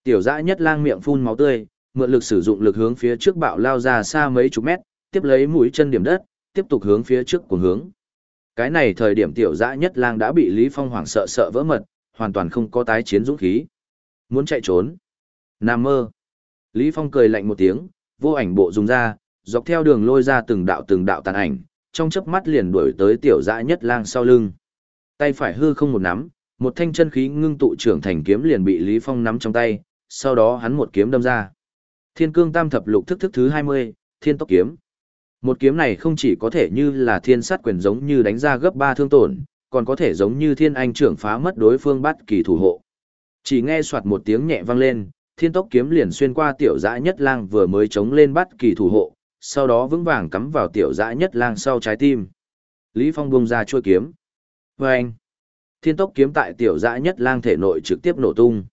Tiểu dã nhất lang miệng phun máu tươi, mượn lực sử dụng lực hướng phía trước bạo lao ra xa mấy chục mét, tiếp lấy mũi chân điểm đất, tiếp tục hướng phía trước cuồng hướng. Cái này thời điểm tiểu dã nhất lang đã bị Lý Phong hoảng sợ sợ vỡ mật, hoàn toàn không có tái chiến dũng khí. Muốn chạy trốn. Nam mơ. Lý Phong cười lạnh một tiếng, vô ảnh bộ dùng ra, dọc theo đường lôi ra từng đạo từng đạo tàn ảnh, trong chớp mắt liền đuổi tới tiểu dã nhất lang sau lưng. Tay phải hư không một nắm, một thanh chân khí ngưng tụ trưởng thành kiếm liền bị Lý Phong nắm trong tay, sau đó hắn một kiếm đâm ra. Thiên cương tam thập lục thức thức thứ 20, thiên tốc kiếm. Một kiếm này không chỉ có thể như là thiên sát quyền giống như đánh ra gấp 3 thương tổn, còn có thể giống như thiên anh trưởng phá mất đối phương bắt kỳ thủ hộ. Chỉ nghe soạt một tiếng nhẹ vang lên, thiên tốc kiếm liền xuyên qua tiểu dã nhất lang vừa mới chống lên bắt kỳ thủ hộ, sau đó vững vàng cắm vào tiểu dã nhất lang sau trái tim. Lý Phong bung ra chuôi kiếm. Và anh, thiên tốc kiếm tại tiểu dã nhất lang thể nội trực tiếp nổ tung.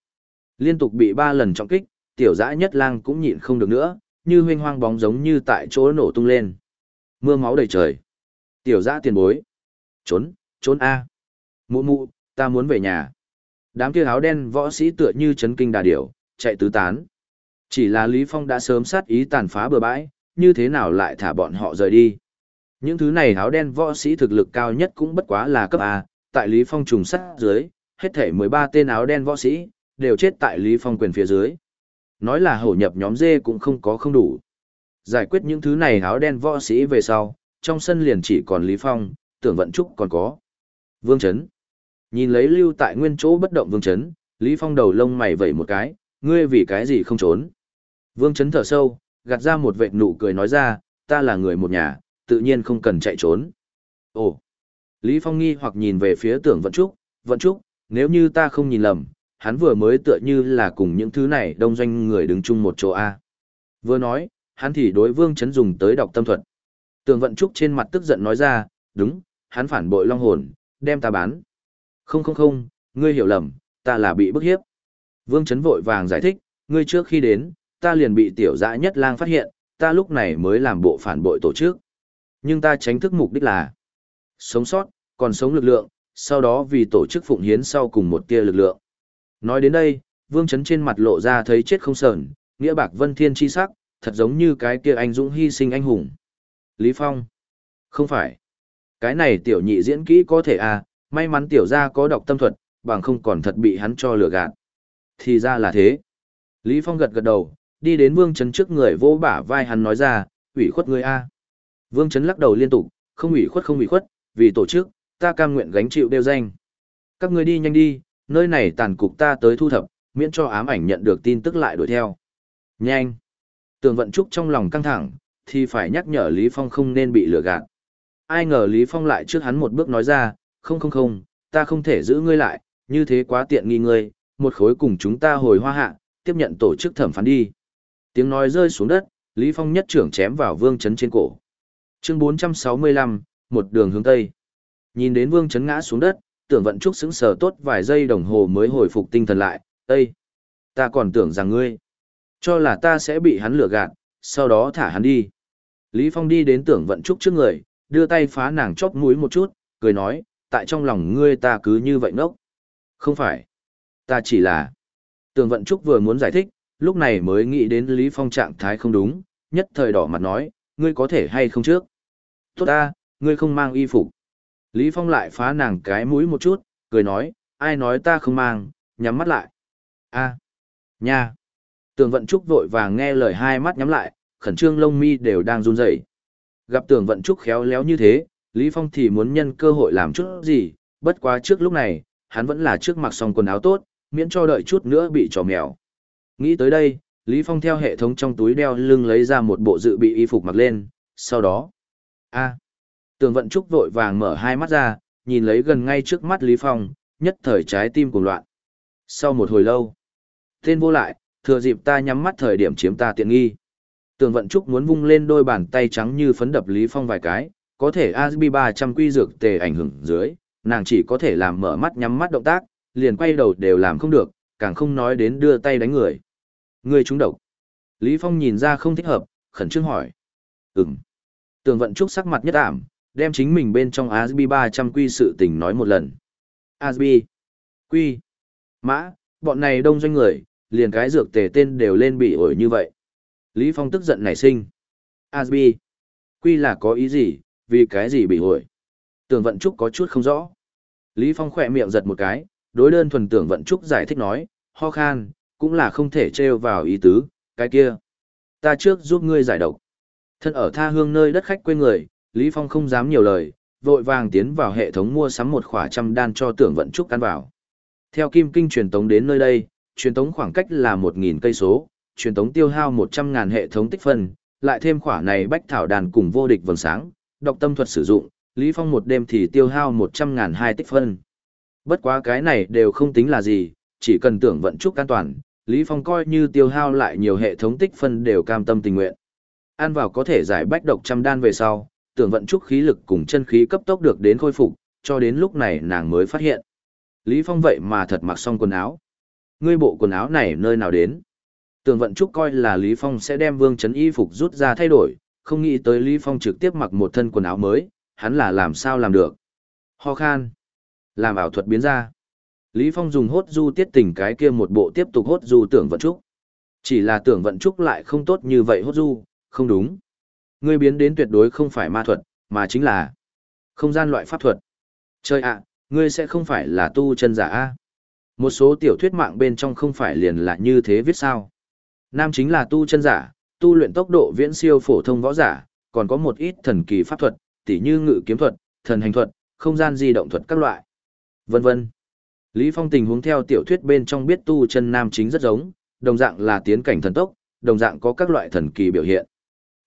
Liên tục bị ba lần trọng kích, tiểu dã nhất lang cũng nhịn không được nữa, như huynh hoang bóng giống như tại chỗ nổ tung lên. Mưa máu đầy trời. Tiểu dã tiền bối. Trốn, trốn A. Mụ mụ, ta muốn về nhà. Đám kia áo đen võ sĩ tựa như chấn kinh đà điểu, chạy tứ tán. Chỉ là Lý Phong đã sớm sát ý tàn phá bừa bãi, như thế nào lại thả bọn họ rời đi. Những thứ này áo đen võ sĩ thực lực cao nhất cũng bất quá là cấp A, tại Lý Phong trùng sắt dưới, hết thể 13 tên áo đen võ sĩ, đều chết tại Lý Phong quyền phía dưới. Nói là hổ nhập nhóm dê cũng không có không đủ. Giải quyết những thứ này áo đen võ sĩ về sau, trong sân liền chỉ còn Lý Phong, tưởng vận trúc còn có. Vương Trấn. Nhìn lấy lưu tại nguyên chỗ bất động Vương Trấn, Lý Phong đầu lông mày vẩy một cái, ngươi vì cái gì không trốn. Vương Trấn thở sâu, gạt ra một vệt nụ cười nói ra, ta là người một nhà, tự nhiên không cần chạy trốn. Ồ! Lý Phong nghi hoặc nhìn về phía tưởng vận trúc, vận trúc, nếu như ta không nhìn lầm, hắn vừa mới tựa như là cùng những thứ này đông doanh người đứng chung một chỗ A. Vừa nói, hắn thì đối vương chấn dùng tới đọc tâm thuật. Tưởng vận trúc trên mặt tức giận nói ra, đúng, hắn phản bội long hồn, đem ta bán. Không không không, ngươi hiểu lầm, ta là bị bức hiếp. Vương chấn vội vàng giải thích, ngươi trước khi đến, ta liền bị tiểu dã nhất lang phát hiện, ta lúc này mới làm bộ phản bội tổ chức. Nhưng ta tránh thức mục đích là sống sót, còn sống lực lượng, sau đó vì tổ chức phụng hiến sau cùng một tia lực lượng. Nói đến đây, Vương Chấn trên mặt lộ ra thấy chết không sờn, nghĩa bạc vân thiên chi sắc, thật giống như cái kia anh dũng hy sinh anh hùng. Lý Phong. Không phải. Cái này tiểu nhị diễn kỹ có thể à, may mắn tiểu gia có đọc tâm thuật, bằng không còn thật bị hắn cho lừa gạt. Thì ra là thế. Lý Phong gật gật đầu, đi đến Vương Chấn trước người vỗ bả vai hắn nói ra, ủy khuất ngươi a. Vương Chấn lắc đầu liên tục, không ủy khuất không ủy khuất, vì tổ chức, ta cam nguyện gánh chịu đeo danh. Các ngươi đi nhanh đi, nơi này tàn cục ta tới thu thập, miễn cho ám ảnh nhận được tin tức lại đuổi theo. Nhanh! Tường vận trúc trong lòng căng thẳng, thì phải nhắc nhở Lý Phong không nên bị lừa gạt. Ai ngờ Lý Phong lại trước hắn một bước nói ra, không không không, ta không thể giữ ngươi lại, như thế quá tiện nghi ngươi, một khối cùng chúng ta hồi hoa hạ, tiếp nhận tổ chức thẩm phán đi. Tiếng nói rơi xuống đất, Lý Phong nhất trưởng chém vào Vương Chấn trên cổ. Chương 465, một đường hướng Tây. Nhìn đến Vương Chấn ngã xuống đất, tưởng vận trúc sững sờ tốt vài giây đồng hồ mới hồi phục tinh thần lại, Ê! Ta còn tưởng rằng ngươi, cho là ta sẽ bị hắn lừa gạt, sau đó thả hắn đi. Lý Phong đi đến tưởng vận trúc trước người, đưa tay phá nàng chóp mũi một chút, cười nói, tại trong lòng ngươi ta cứ như vậy ngốc. Không phải. Ta chỉ là... Tưởng vận trúc vừa muốn giải thích, lúc này mới nghĩ đến Lý Phong trạng thái không đúng, nhất thời đỏ mặt nói, ngươi có thể hay không trước. Tốt ta, ngươi không mang y phục. Lý Phong lại phá nàng cái mũi một chút, cười nói, ai nói ta không mang, nhắm mắt lại. a nha. Tường vận trúc vội vàng nghe lời hai mắt nhắm lại, khẩn trương lông mi đều đang run rẩy. Gặp tường vận trúc khéo léo như thế, Lý Phong thì muốn nhân cơ hội làm chút gì, bất quá trước lúc này, hắn vẫn là trước mặc xong quần áo tốt, miễn cho đợi chút nữa bị trò mèo. Nghĩ tới đây, Lý Phong theo hệ thống trong túi đeo lưng lấy ra một bộ dự bị y phục mặc lên, sau đó... a Tường vận trúc vội vàng mở hai mắt ra, nhìn lấy gần ngay trước mắt Lý Phong, nhất thời trái tim cuồng loạn. Sau một hồi lâu, tên vô lại, thừa dịp ta nhắm mắt thời điểm chiếm ta tiện nghi. Tường vận trúc muốn vung lên đôi bàn tay trắng như phấn đập Lý Phong vài cái, có thể ASB 300 quy dược tề ảnh hưởng dưới, nàng chỉ có thể làm mở mắt nhắm mắt động tác, liền quay đầu đều làm không được, càng không nói đến đưa tay đánh người. Người trúng độc. Lý Phong nhìn ra không thích hợp, khẩn trương hỏi. Ừm. Tường vận trúc sắc mặt nhất ảm, đem chính mình bên trong ASB 300 quy sự tình nói một lần. ASB. Quy. Mã, bọn này đông doanh người, liền cái dược tề tên đều lên bị ổi như vậy. Lý Phong tức giận nảy sinh. ASB. Quy là có ý gì, vì cái gì bị ổi. Tưởng vận trúc có chút không rõ. Lý Phong khỏe miệng giật một cái, đối đơn thuần tưởng vận trúc giải thích nói, ho khan, cũng là không thể trêu vào ý tứ, cái kia. Ta trước giúp ngươi giải độc. Thân ở tha hương nơi đất khách quê người, Lý Phong không dám nhiều lời, vội vàng tiến vào hệ thống mua sắm một khỏa trăm đan cho tưởng vận trúc ăn vào. Theo kim kinh truyền tống đến nơi đây, truyền tống khoảng cách là 1.000 cây số, truyền tống tiêu hao 100.000 hệ thống tích phân, lại thêm khỏa này bách thảo đàn cùng vô địch vầng sáng, độc tâm thuật sử dụng, Lý Phong một đêm thì tiêu hao 100.000 hai tích phân. Bất quá cái này đều không tính là gì, chỉ cần tưởng vận trúc an toàn, Lý Phong coi như tiêu hao lại nhiều hệ thống tích phân đều cam tâm tình nguyện. Ăn vào có thể giải bách độc trăm đan về sau, tưởng vận trúc khí lực cùng chân khí cấp tốc được đến khôi phục, cho đến lúc này nàng mới phát hiện. Lý Phong vậy mà thật mặc xong quần áo. Ngươi bộ quần áo này nơi nào đến? Tưởng vận trúc coi là Lý Phong sẽ đem vương chấn y phục rút ra thay đổi, không nghĩ tới Lý Phong trực tiếp mặc một thân quần áo mới, hắn là làm sao làm được. Ho khan. Làm ảo thuật biến ra. Lý Phong dùng hốt du tiết tình cái kia một bộ tiếp tục hốt du tưởng vận trúc. Chỉ là tưởng vận trúc lại không tốt như vậy hốt du, không đúng. Ngươi biến đến tuyệt đối không phải ma thuật, mà chính là không gian loại pháp thuật. Chơi ạ, ngươi sẽ không phải là tu chân giả a? Một số tiểu thuyết mạng bên trong không phải liền là như thế viết sao? Nam chính là tu chân giả, tu luyện tốc độ viễn siêu phổ thông võ giả, còn có một ít thần kỳ pháp thuật, tỉ như ngự kiếm thuật, thần hành thuật, không gian di động thuật các loại. Vân vân. Lý Phong tình huống theo tiểu thuyết bên trong biết tu chân nam chính rất giống, đồng dạng là tiến cảnh thần tốc, đồng dạng có các loại thần kỳ biểu hiện.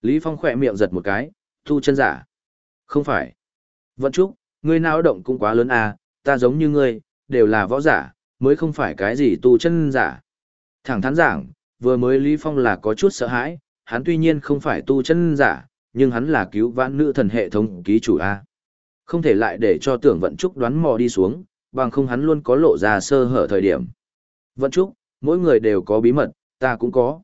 Lý Phong khỏe miệng giật một cái, tu chân giả. Không phải. Vận Trúc, ngươi não động cũng quá lớn à, ta giống như ngươi, đều là võ giả, mới không phải cái gì tu chân giả. Thẳng thắn giảng, vừa mới Lý Phong là có chút sợ hãi, hắn tuy nhiên không phải tu chân giả, nhưng hắn là cứu vãn nữ thần hệ thống ký chủ A. Không thể lại để cho tưởng vận trúc đoán mò đi xuống, bằng không hắn luôn có lộ ra sơ hở thời điểm. Vận trúc, mỗi người đều có bí mật, ta cũng có.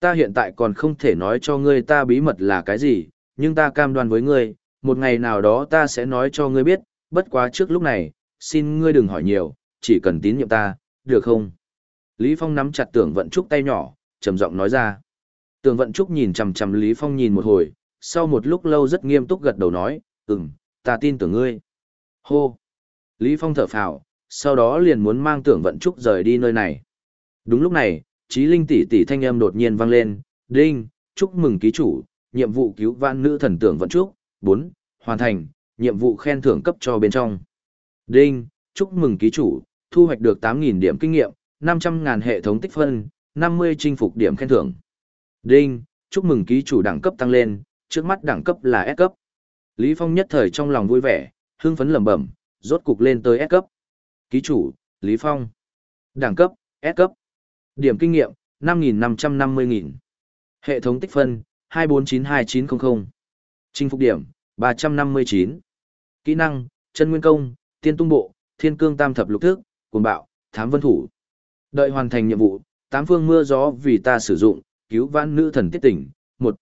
Ta hiện tại còn không thể nói cho ngươi ta bí mật là cái gì, nhưng ta cam đoan với ngươi, một ngày nào đó ta sẽ nói cho ngươi biết, bất quá trước lúc này, xin ngươi đừng hỏi nhiều, chỉ cần tín nhiệm ta, được không? Lý Phong nắm chặt tưởng vận trúc tay nhỏ, trầm giọng nói ra. Tưởng vận trúc nhìn chằm chằm Lý Phong nhìn một hồi, sau một lúc lâu rất nghiêm túc gật đầu nói, ừm, ta tin tưởng ngươi. Hô! Lý Phong thở phào, sau đó liền muốn mang tưởng vận trúc rời đi nơi này. Đúng lúc này, trí linh tỷ tỷ thanh âm đột nhiên vang lên, đinh, chúc mừng ký chủ, nhiệm vụ cứu vãn nữ thần tưởng vận trúc, 4, hoàn thành, nhiệm vụ khen thưởng cấp cho bên trong. Đinh, chúc mừng ký chủ, thu hoạch được 8.000 điểm kinh nghiệm, 500.000 hệ thống tích phân, 50 chinh phục điểm khen thưởng. Đinh, chúc mừng ký chủ đẳng cấp tăng lên, trước mắt đẳng cấp là S cấp. Lý Phong nhất thời trong lòng vui vẻ, hưng phấn lẩm bẩm, rốt cục lên tới S cấp. Ký chủ, Lý Phong. Đẳng cấp, S cấp. Điểm kinh nghiệm, 5.550.000. Hệ thống tích phân, 2492900. Chinh phục điểm, 359. Kỹ năng, chân nguyên công, tiên tung bộ, thiên cương tam thập lục thức, cuồng bạo, thám vân thủ. Đợi hoàn thành nhiệm vụ, tám phương mưa gió vì ta sử dụng, cứu vãn nữ thần tiết tỉnh. Một.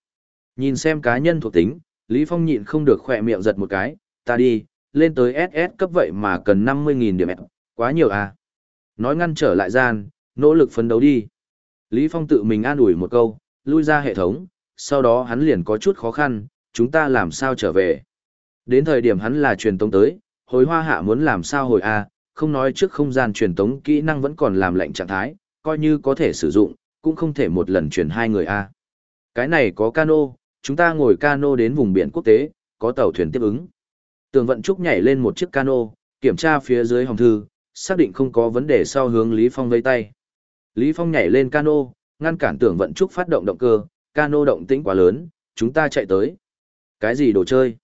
Nhìn xem cá nhân thuộc tính, Lý Phong nhịn không được khỏe miệng giật một cái, ta đi, lên tới SS cấp vậy mà cần 50.000 điểm quá nhiều à. Nói ngăn trở lại gian, nỗ lực phấn đấu đi. Lý Phong tự mình an ủi một câu, lui ra hệ thống, sau đó hắn liền có chút khó khăn, chúng ta làm sao trở về. Đến thời điểm hắn là truyền tống tới, hồi hoa hạ muốn làm sao hồi A, không nói trước không gian truyền tống kỹ năng vẫn còn làm lệnh trạng thái, coi như có thể sử dụng, cũng không thể một lần truyền hai người A. Cái này có cano, chúng ta ngồi cano đến vùng biển quốc tế, có tàu thuyền tiếp ứng. Tường vận trúc nhảy lên một chiếc cano, kiểm tra phía dưới hòm thư, xác định không có vấn đề sau hướng Lý Phong vây tay. Lý Phong nhảy lên cano, ngăn cản Tường vận trúc phát động động cơ, cano động tĩnh quá lớn, chúng ta chạy tới. Cái gì đồ chơi?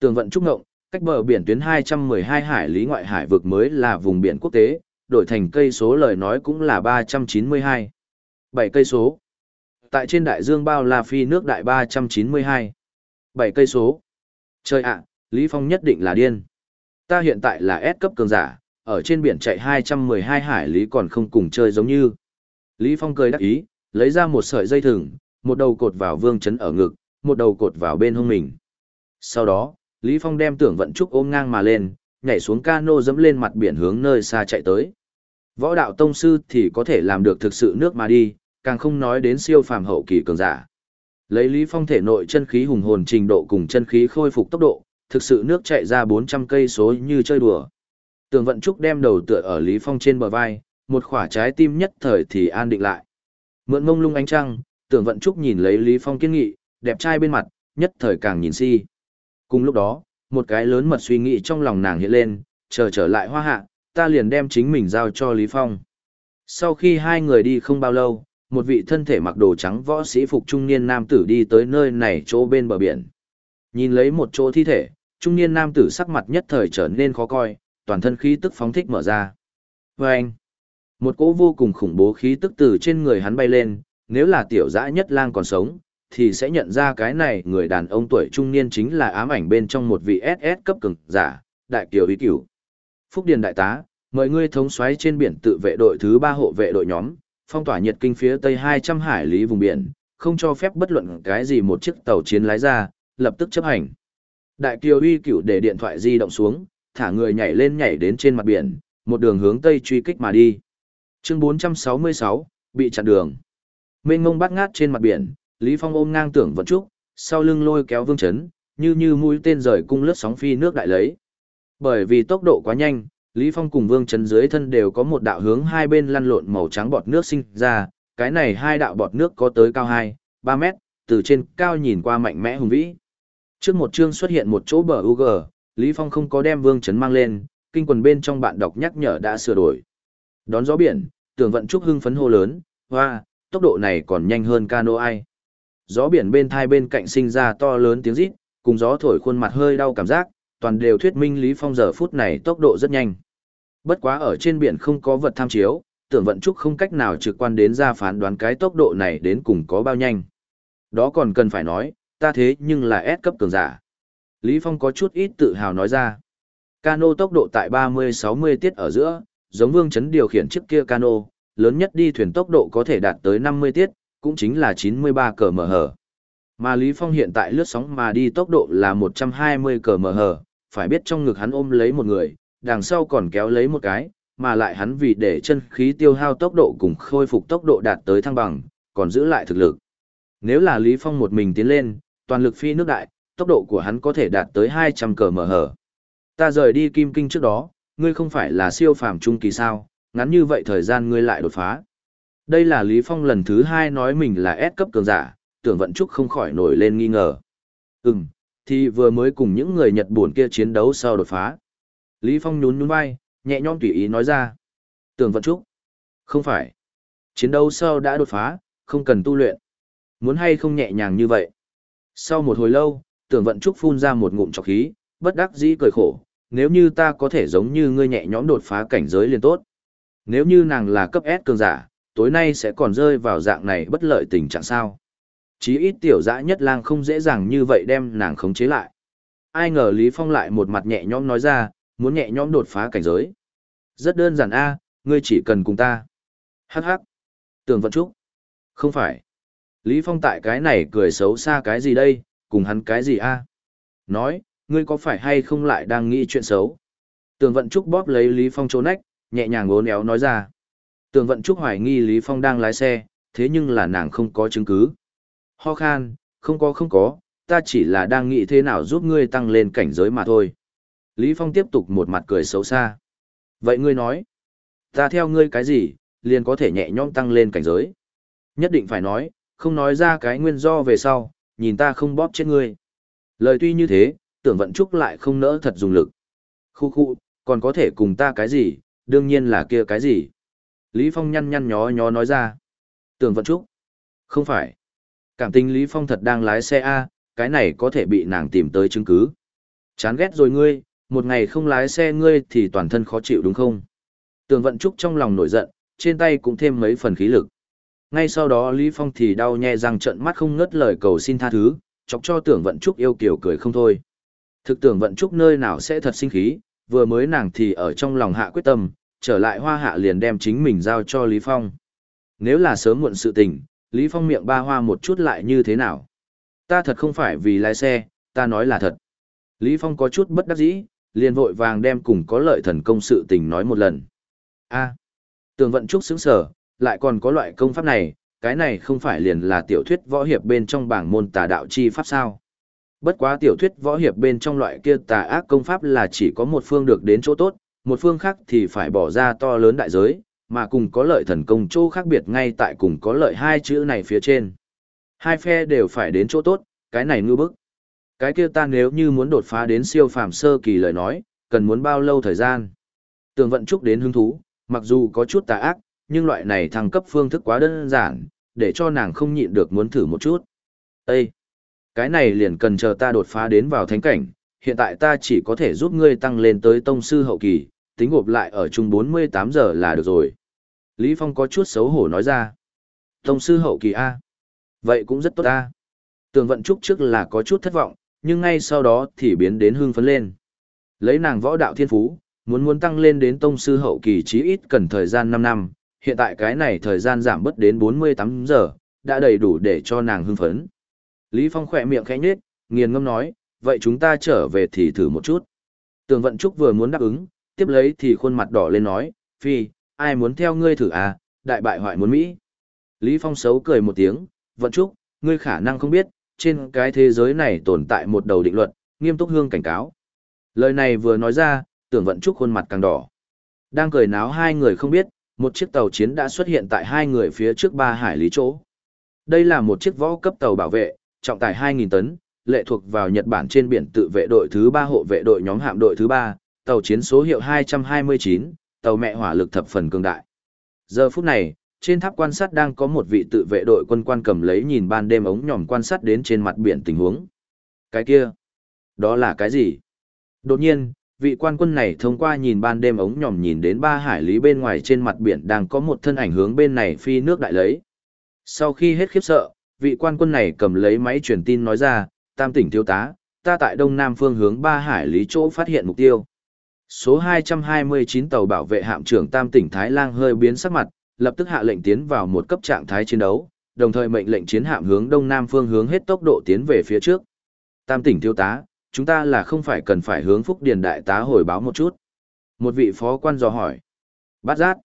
Tường vận trúc ngộng, cách bờ biển tuyến 212 hải lý ngoại hải vực mới là vùng biển quốc tế, đổi thành cây số lời nói cũng là 392. 7 cây số. Tại trên đại dương bao La Phi nước đại 392. 7 cây số. Chơi ạ, Lý Phong nhất định là điên. Ta hiện tại là S cấp cường giả, ở trên biển chạy 212 hải lý còn không cùng chơi giống như. Lý Phong cười đắc ý, lấy ra một sợi dây thừng, một đầu cột vào vương chấn ở ngực, một đầu cột vào bên hông mình. Sau đó, Lý Phong đem tưởng vận trúc ôm ngang mà lên, nhảy xuống cano dẫm lên mặt biển hướng nơi xa chạy tới. Võ đạo tông sư thì có thể làm được thực sự nước mà đi, càng không nói đến siêu phàm hậu kỳ cường giả. Lấy Lý Phong thể nội chân khí hùng hồn trình độ cùng chân khí khôi phục tốc độ, thực sự nước chạy ra 400 cây số như chơi đùa. Tường vận trúc đem đầu tựa ở Lý Phong trên bờ vai, một khỏa trái tim nhất thời thì an định lại. Mượn mông lung ánh trăng, Tường vận trúc nhìn lấy Lý Phong kiên nghị, đẹp trai bên mặt, nhất thời càng nhìn si. Cùng lúc đó, một cái lớn mật suy nghĩ trong lòng nàng hiện lên, chờ trở lại hoa hạ, ta liền đem chính mình giao cho Lý Phong. Sau khi hai người đi không bao lâu, một vị thân thể mặc đồ trắng võ sĩ phục trung niên nam tử đi tới nơi này chỗ bên bờ biển. Nhìn lấy một chỗ thi thể, trung niên nam tử sắc mặt nhất thời trở nên khó coi, toàn thân khí tức phóng thích mở ra. Và anh, một cỗ vô cùng khủng bố khí tức từ trên người hắn bay lên, nếu là tiểu dã nhất lang còn sống, thì sẽ nhận ra cái này người đàn ông tuổi trung niên chính là ám ảnh bên trong một vị SS cấp cường giả, đại kiều ý cửu. Phúc Điền đại tá, mời ngươi thống soái trên biển tự vệ đội thứ ba hộ vệ đội nhóm, phong tỏa nhiệt kinh phía tây 200 hải lý vùng biển, không cho phép bất luận cái gì một chiếc tàu chiến lái ra, lập tức chấp hành. Đại kiều uy cửu để điện thoại di động xuống, thả người nhảy lên nhảy đến trên mặt biển, một đường hướng tây truy kích mà đi. Chương 466, bị chặn đường. Mênh mông bắt ngát trên mặt biển, Lý Phong ôm ngang tưởng vận trúc, sau lưng lôi kéo vương chấn, như như mũi tên rời cung lướt sóng phi nước đại lấy. Bởi vì tốc độ quá nhanh, Lý Phong cùng vương chấn dưới thân đều có một đạo hướng hai bên lăn lộn màu trắng bọt nước sinh ra, cái này hai đạo bọt nước có tới cao 2, 3 mét, từ trên cao nhìn qua mạnh mẽ hùng vĩ. Trước một chương xuất hiện một chỗ bờ UG, Lý Phong không có đem vương chấn mang lên, kinh quần bên trong bạn đọc nhắc nhở đã sửa đổi. Đón gió biển, tưởng vận trúc hưng phấn hô lớn, hoa, tốc độ này còn nhanh hơn cano ai gió biển bên thai bên cạnh sinh ra to lớn tiếng rít, cùng gió thổi khuôn mặt hơi đau cảm giác, toàn đều thuyết minh Lý Phong giờ phút này tốc độ rất nhanh. Bất quá ở trên biển không có vật tham chiếu, tưởng vận trúc không cách nào trực quan đến ra phán đoán cái tốc độ này đến cùng có bao nhanh. Đó còn cần phải nói, ta thế nhưng là S cấp cường giả. Lý Phong có chút ít tự hào nói ra. Cano tốc độ tại 30-60 tiết ở giữa, giống vương chấn điều khiển chiếc kia cano, lớn nhất đi thuyền tốc độ có thể đạt tới 50 tiết, cũng chính là 93 cờ mở hở. Mà Lý Phong hiện tại lướt sóng mà đi tốc độ là 120 cờ mở hở, phải biết trong ngực hắn ôm lấy một người, đằng sau còn kéo lấy một cái, mà lại hắn vì để chân khí tiêu hao tốc độ cùng khôi phục tốc độ đạt tới thăng bằng, còn giữ lại thực lực. Nếu là Lý Phong một mình tiến lên, toàn lực phi nước đại, tốc độ của hắn có thể đạt tới 200 cờ mở hở. Ta rời đi kim kinh trước đó, ngươi không phải là siêu phàm trung kỳ sao, ngắn như vậy thời gian ngươi lại đột phá. Đây là Lý Phong lần thứ hai nói mình là S cấp cường giả, tưởng vận trúc không khỏi nổi lên nghi ngờ. Ừm, thì vừa mới cùng những người Nhật buồn kia chiến đấu sau đột phá. Lý Phong nhún nhún vai, nhẹ nhõm tùy ý nói ra. Tưởng vận trúc. Không phải. Chiến đấu sau đã đột phá, không cần tu luyện. Muốn hay không nhẹ nhàng như vậy. Sau một hồi lâu, tưởng vận trúc phun ra một ngụm trọc khí, bất đắc dĩ cười khổ, nếu như ta có thể giống như ngươi nhẹ nhõm đột phá cảnh giới liền tốt. Nếu như nàng là cấp S cường giả, tối nay sẽ còn rơi vào dạng này bất lợi tình trạng sao. Chí ít tiểu dã nhất lang không dễ dàng như vậy đem nàng khống chế lại. Ai ngờ Lý Phong lại một mặt nhẹ nhõm nói ra, muốn nhẹ nhõm đột phá cảnh giới. Rất đơn giản a, ngươi chỉ cần cùng ta. Hắc hắc. Tưởng vận trúc. Không phải. Lý Phong tại cái này cười xấu xa cái gì đây, cùng hắn cái gì a? Nói, ngươi có phải hay không lại đang nghĩ chuyện xấu? Tường vận trúc bóp lấy Lý Phong chỗ nách, nhẹ nhàng ngốn éo nói ra. Tường vận trúc hoài nghi Lý Phong đang lái xe, thế nhưng là nàng không có chứng cứ. Ho khan, không có không có, ta chỉ là đang nghĩ thế nào giúp ngươi tăng lên cảnh giới mà thôi. Lý Phong tiếp tục một mặt cười xấu xa. Vậy ngươi nói, ta theo ngươi cái gì, liền có thể nhẹ nhõm tăng lên cảnh giới. Nhất định phải nói, không nói ra cái nguyên do về sau, nhìn ta không bóp chết ngươi. Lời tuy như thế, tưởng vận trúc lại không nỡ thật dùng lực. Khu khu, còn có thể cùng ta cái gì, đương nhiên là kia cái gì. Lý Phong nhăn nhăn nhó nhó nói ra. Tưởng vận trúc. Không phải. Cảm tình Lý Phong thật đang lái xe A, cái này có thể bị nàng tìm tới chứng cứ. Chán ghét rồi ngươi, một ngày không lái xe ngươi thì toàn thân khó chịu đúng không? Tường vận trúc trong lòng nổi giận, trên tay cũng thêm mấy phần khí lực. Ngay sau đó Lý Phong thì đau nhè răng trận mắt không ngớt lời cầu xin tha thứ, chọc cho tưởng vận trúc yêu kiều cười không thôi. Thực tưởng vận trúc nơi nào sẽ thật sinh khí, vừa mới nàng thì ở trong lòng hạ quyết tâm, trở lại hoa hạ liền đem chính mình giao cho Lý Phong. Nếu là sớm muộn sự tình, Lý Phong miệng ba hoa một chút lại như thế nào? Ta thật không phải vì lái xe, ta nói là thật. Lý Phong có chút bất đắc dĩ, liền vội vàng đem cùng có lợi thần công sự tình nói một lần. A, tường vận trúc sững sở, lại còn có loại công pháp này, cái này không phải liền là tiểu thuyết võ hiệp bên trong bảng môn tà đạo chi pháp sao. Bất quá tiểu thuyết võ hiệp bên trong loại kia tà ác công pháp là chỉ có một phương được đến chỗ tốt, một phương khác thì phải bỏ ra to lớn đại giới, mà cùng có lợi thần công chỗ khác biệt ngay tại cùng có lợi hai chữ này phía trên. Hai phe đều phải đến chỗ tốt, cái này ngư bức. Cái kia ta nếu như muốn đột phá đến siêu phàm sơ kỳ lời nói, cần muốn bao lâu thời gian. Tường vận trúc đến hứng thú, mặc dù có chút tà ác, nhưng loại này thăng cấp phương thức quá đơn giản, để cho nàng không nhịn được muốn thử một chút. Ê! Cái này liền cần chờ ta đột phá đến vào thánh cảnh, hiện tại ta chỉ có thể giúp ngươi tăng lên tới tông sư hậu kỳ, tính gộp lại ở chung 48 giờ là được rồi. Lý Phong có chút xấu hổ nói ra. Tông sư hậu kỳ A. Vậy cũng rất tốt A. Tường vận trúc trước là có chút thất vọng, nhưng ngay sau đó thì biến đến hưng phấn lên. Lấy nàng võ đạo thiên phú, muốn muốn tăng lên đến tông sư hậu kỳ chí ít cần thời gian 5 năm, hiện tại cái này thời gian giảm bớt đến 48 giờ, đã đầy đủ để cho nàng hưng phấn. Lý Phong khỏe miệng khẽ nhếch, nghiền ngâm nói, vậy chúng ta trở về thì thử một chút. Tường Vận Trúc vừa muốn đáp ứng, tiếp lấy thì khuôn mặt đỏ lên nói, phi, ai muốn theo ngươi thử à, đại bại hoại muốn Mỹ. Lý Phong xấu cười một tiếng, Vận Trúc, ngươi khả năng không biết, trên cái thế giới này tồn tại một đầu định luật, nghiêm túc hương cảnh cáo. Lời này vừa nói ra, tưởng Vận Trúc khuôn mặt càng đỏ. Đang cười náo hai người không biết, một chiếc tàu chiến đã xuất hiện tại hai người phía trước ba hải lý chỗ. Đây là một chiếc võ cấp tàu bảo vệ, trọng tải 2.000 tấn, lệ thuộc vào Nhật Bản trên biển tự vệ đội thứ 3 hộ vệ đội nhóm hạm đội thứ 3, tàu chiến số hiệu 229, tàu mẹ hỏa lực thập phần cường đại. Giờ phút này, trên tháp quan sát đang có một vị tự vệ đội quân quan cầm lấy nhìn ban đêm ống nhòm quan sát đến trên mặt biển tình huống. Cái kia, đó là cái gì? Đột nhiên, vị quan quân này thông qua nhìn ban đêm ống nhòm nhìn đến ba hải lý bên ngoài trên mặt biển đang có một thân ảnh hướng bên này phi nước đại lấy. Sau khi hết khiếp sợ, vị quan quân này cầm lấy máy truyền tin nói ra, tam tỉnh thiếu tá, ta tại đông nam phương hướng ba hải lý chỗ phát hiện mục tiêu. Số 229 tàu bảo vệ hạm trưởng tam tỉnh Thái Lang hơi biến sắc mặt, lập tức hạ lệnh tiến vào một cấp trạng thái chiến đấu, đồng thời mệnh lệnh chiến hạm hướng đông nam phương hướng hết tốc độ tiến về phía trước. Tam tỉnh thiếu tá, chúng ta là không phải cần phải hướng Phúc Điền đại tá hồi báo một chút. Một vị phó quan dò hỏi. Bát giác.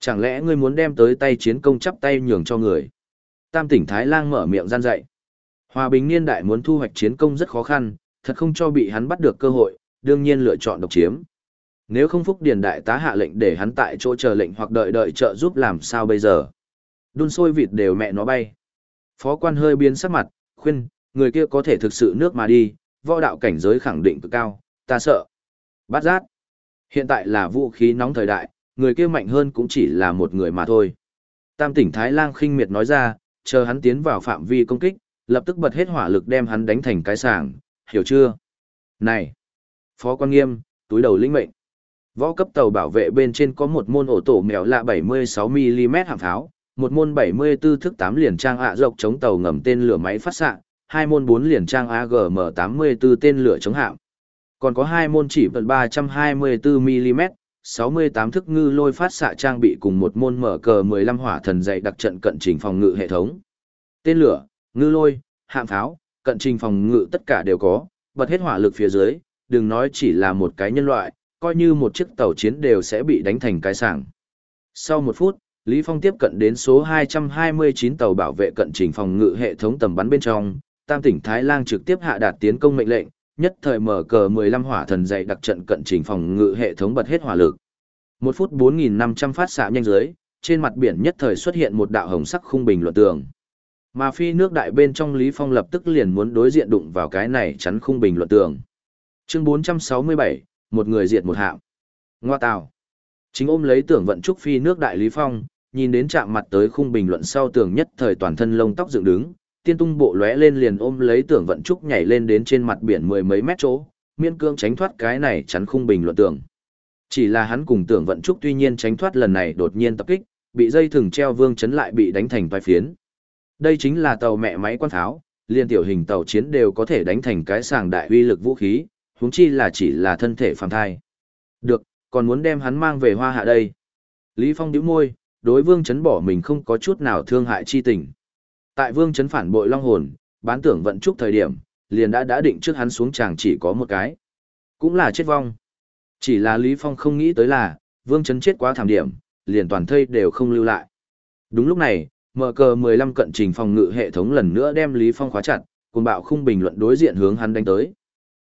Chẳng lẽ ngươi muốn đem tới tay chiến công chắp tay nhường cho người? Tam tỉnh Thái Lang mở miệng gian dạy. Hòa bình niên đại muốn thu hoạch chiến công rất khó khăn, thật không cho bị hắn bắt được cơ hội, đương nhiên lựa chọn độc chiếm. Nếu không Phúc Điền đại tá hạ lệnh để hắn tại chỗ chờ lệnh hoặc đợi đợi trợ giúp làm sao bây giờ? Đun sôi vịt đều mẹ nó bay. Phó quan hơi biến sắc mặt, khuyên, người kia có thể thực sự nước mà đi, võ đạo cảnh giới khẳng định cực cao, ta sợ. Bát giác. Hiện tại là vũ khí nóng thời đại, người kia mạnh hơn cũng chỉ là một người mà thôi. Tam tỉnh Thái Lang khinh miệt nói ra, chờ hắn tiến vào phạm vi công kích, lập tức bật hết hỏa lực đem hắn đánh thành cái sàng, hiểu chưa? Này! Phó quan nghiêm, túi đầu linh mệnh. Võ cấp tàu bảo vệ bên trên có một môn ổ tổ mèo lạ 76mm hạng pháo, một môn 74 thức 8 liền trang ạ dọc chống tàu ngầm tên lửa máy phát xạ, hai môn bốn liền trang AGM84 tên lửa chống hạm. Còn có hai môn chỉ vật 324mm, 68 thức ngư lôi phát xạ trang bị cùng một môn mở cờ 15 hỏa thần dạy đặc trận cận trình phòng ngự hệ thống. Tên lửa, ngư lôi, hạm pháo, cận trình phòng ngự tất cả đều có, bật hết hỏa lực phía dưới, đừng nói chỉ là một cái nhân loại, coi như một chiếc tàu chiến đều sẽ bị đánh thành cái sảng. Sau một phút, Lý Phong tiếp cận đến số 229 tàu bảo vệ cận trình phòng ngự hệ thống tầm bắn bên trong, Tam tỉnh Thái Lang trực tiếp hạ đạt tiến công mệnh lệnh, nhất thời mở cờ 15 hỏa thần dày đặc trận cận trình phòng ngự hệ thống bật hết hỏa lực. Một phút 4.500 phát xạ nhanh dưới, trên mặt biển nhất thời xuất hiện một đạo hồng sắc khung bình luận tường. Mà phi nước đại bên trong Lý Phong lập tức liền muốn đối diện đụng vào cái này chắn khung bình luận tường. Chương 467, một người diệt một hạm. Ngoa tào. Chính ôm lấy tưởng vận trúc phi nước đại Lý Phong, nhìn đến chạm mặt tới khung bình luận sau tường nhất thời toàn thân lông tóc dựng đứng, tiên tung bộ lóe lên liền ôm lấy tưởng vận trúc nhảy lên đến trên mặt biển mười mấy mét chỗ, miên cương tránh thoát cái này chắn khung bình luận tường. Chỉ là hắn cùng tưởng vận trúc tuy nhiên tránh thoát lần này đột nhiên tập kích, bị dây thừng treo vương chấn lại bị đánh thành vai phiến. Đây chính là tàu mẹ máy quan tháo, liên tiểu hình tàu chiến đều có thể đánh thành cái sàng đại uy lực vũ khí, huống chi là chỉ là thân thể phàm thai. Được, còn muốn đem hắn mang về hoa hạ đây. Lý Phong nhíu môi, đối vương chấn bỏ mình không có chút nào thương hại chi tình. Tại vương chấn phản bội long hồn, bán tưởng vận trúc thời điểm, liền đã đã định trước hắn xuống chàng chỉ có một cái. Cũng là chết vong. Chỉ là Lý Phong không nghĩ tới là, vương chấn chết quá thảm điểm, liền toàn thây đều không lưu lại. Đúng lúc này, mở cờ 15 cận trình phòng ngự hệ thống lần nữa đem Lý Phong khóa chặt, cùng bạo khung bình luận đối diện hướng hắn đánh tới.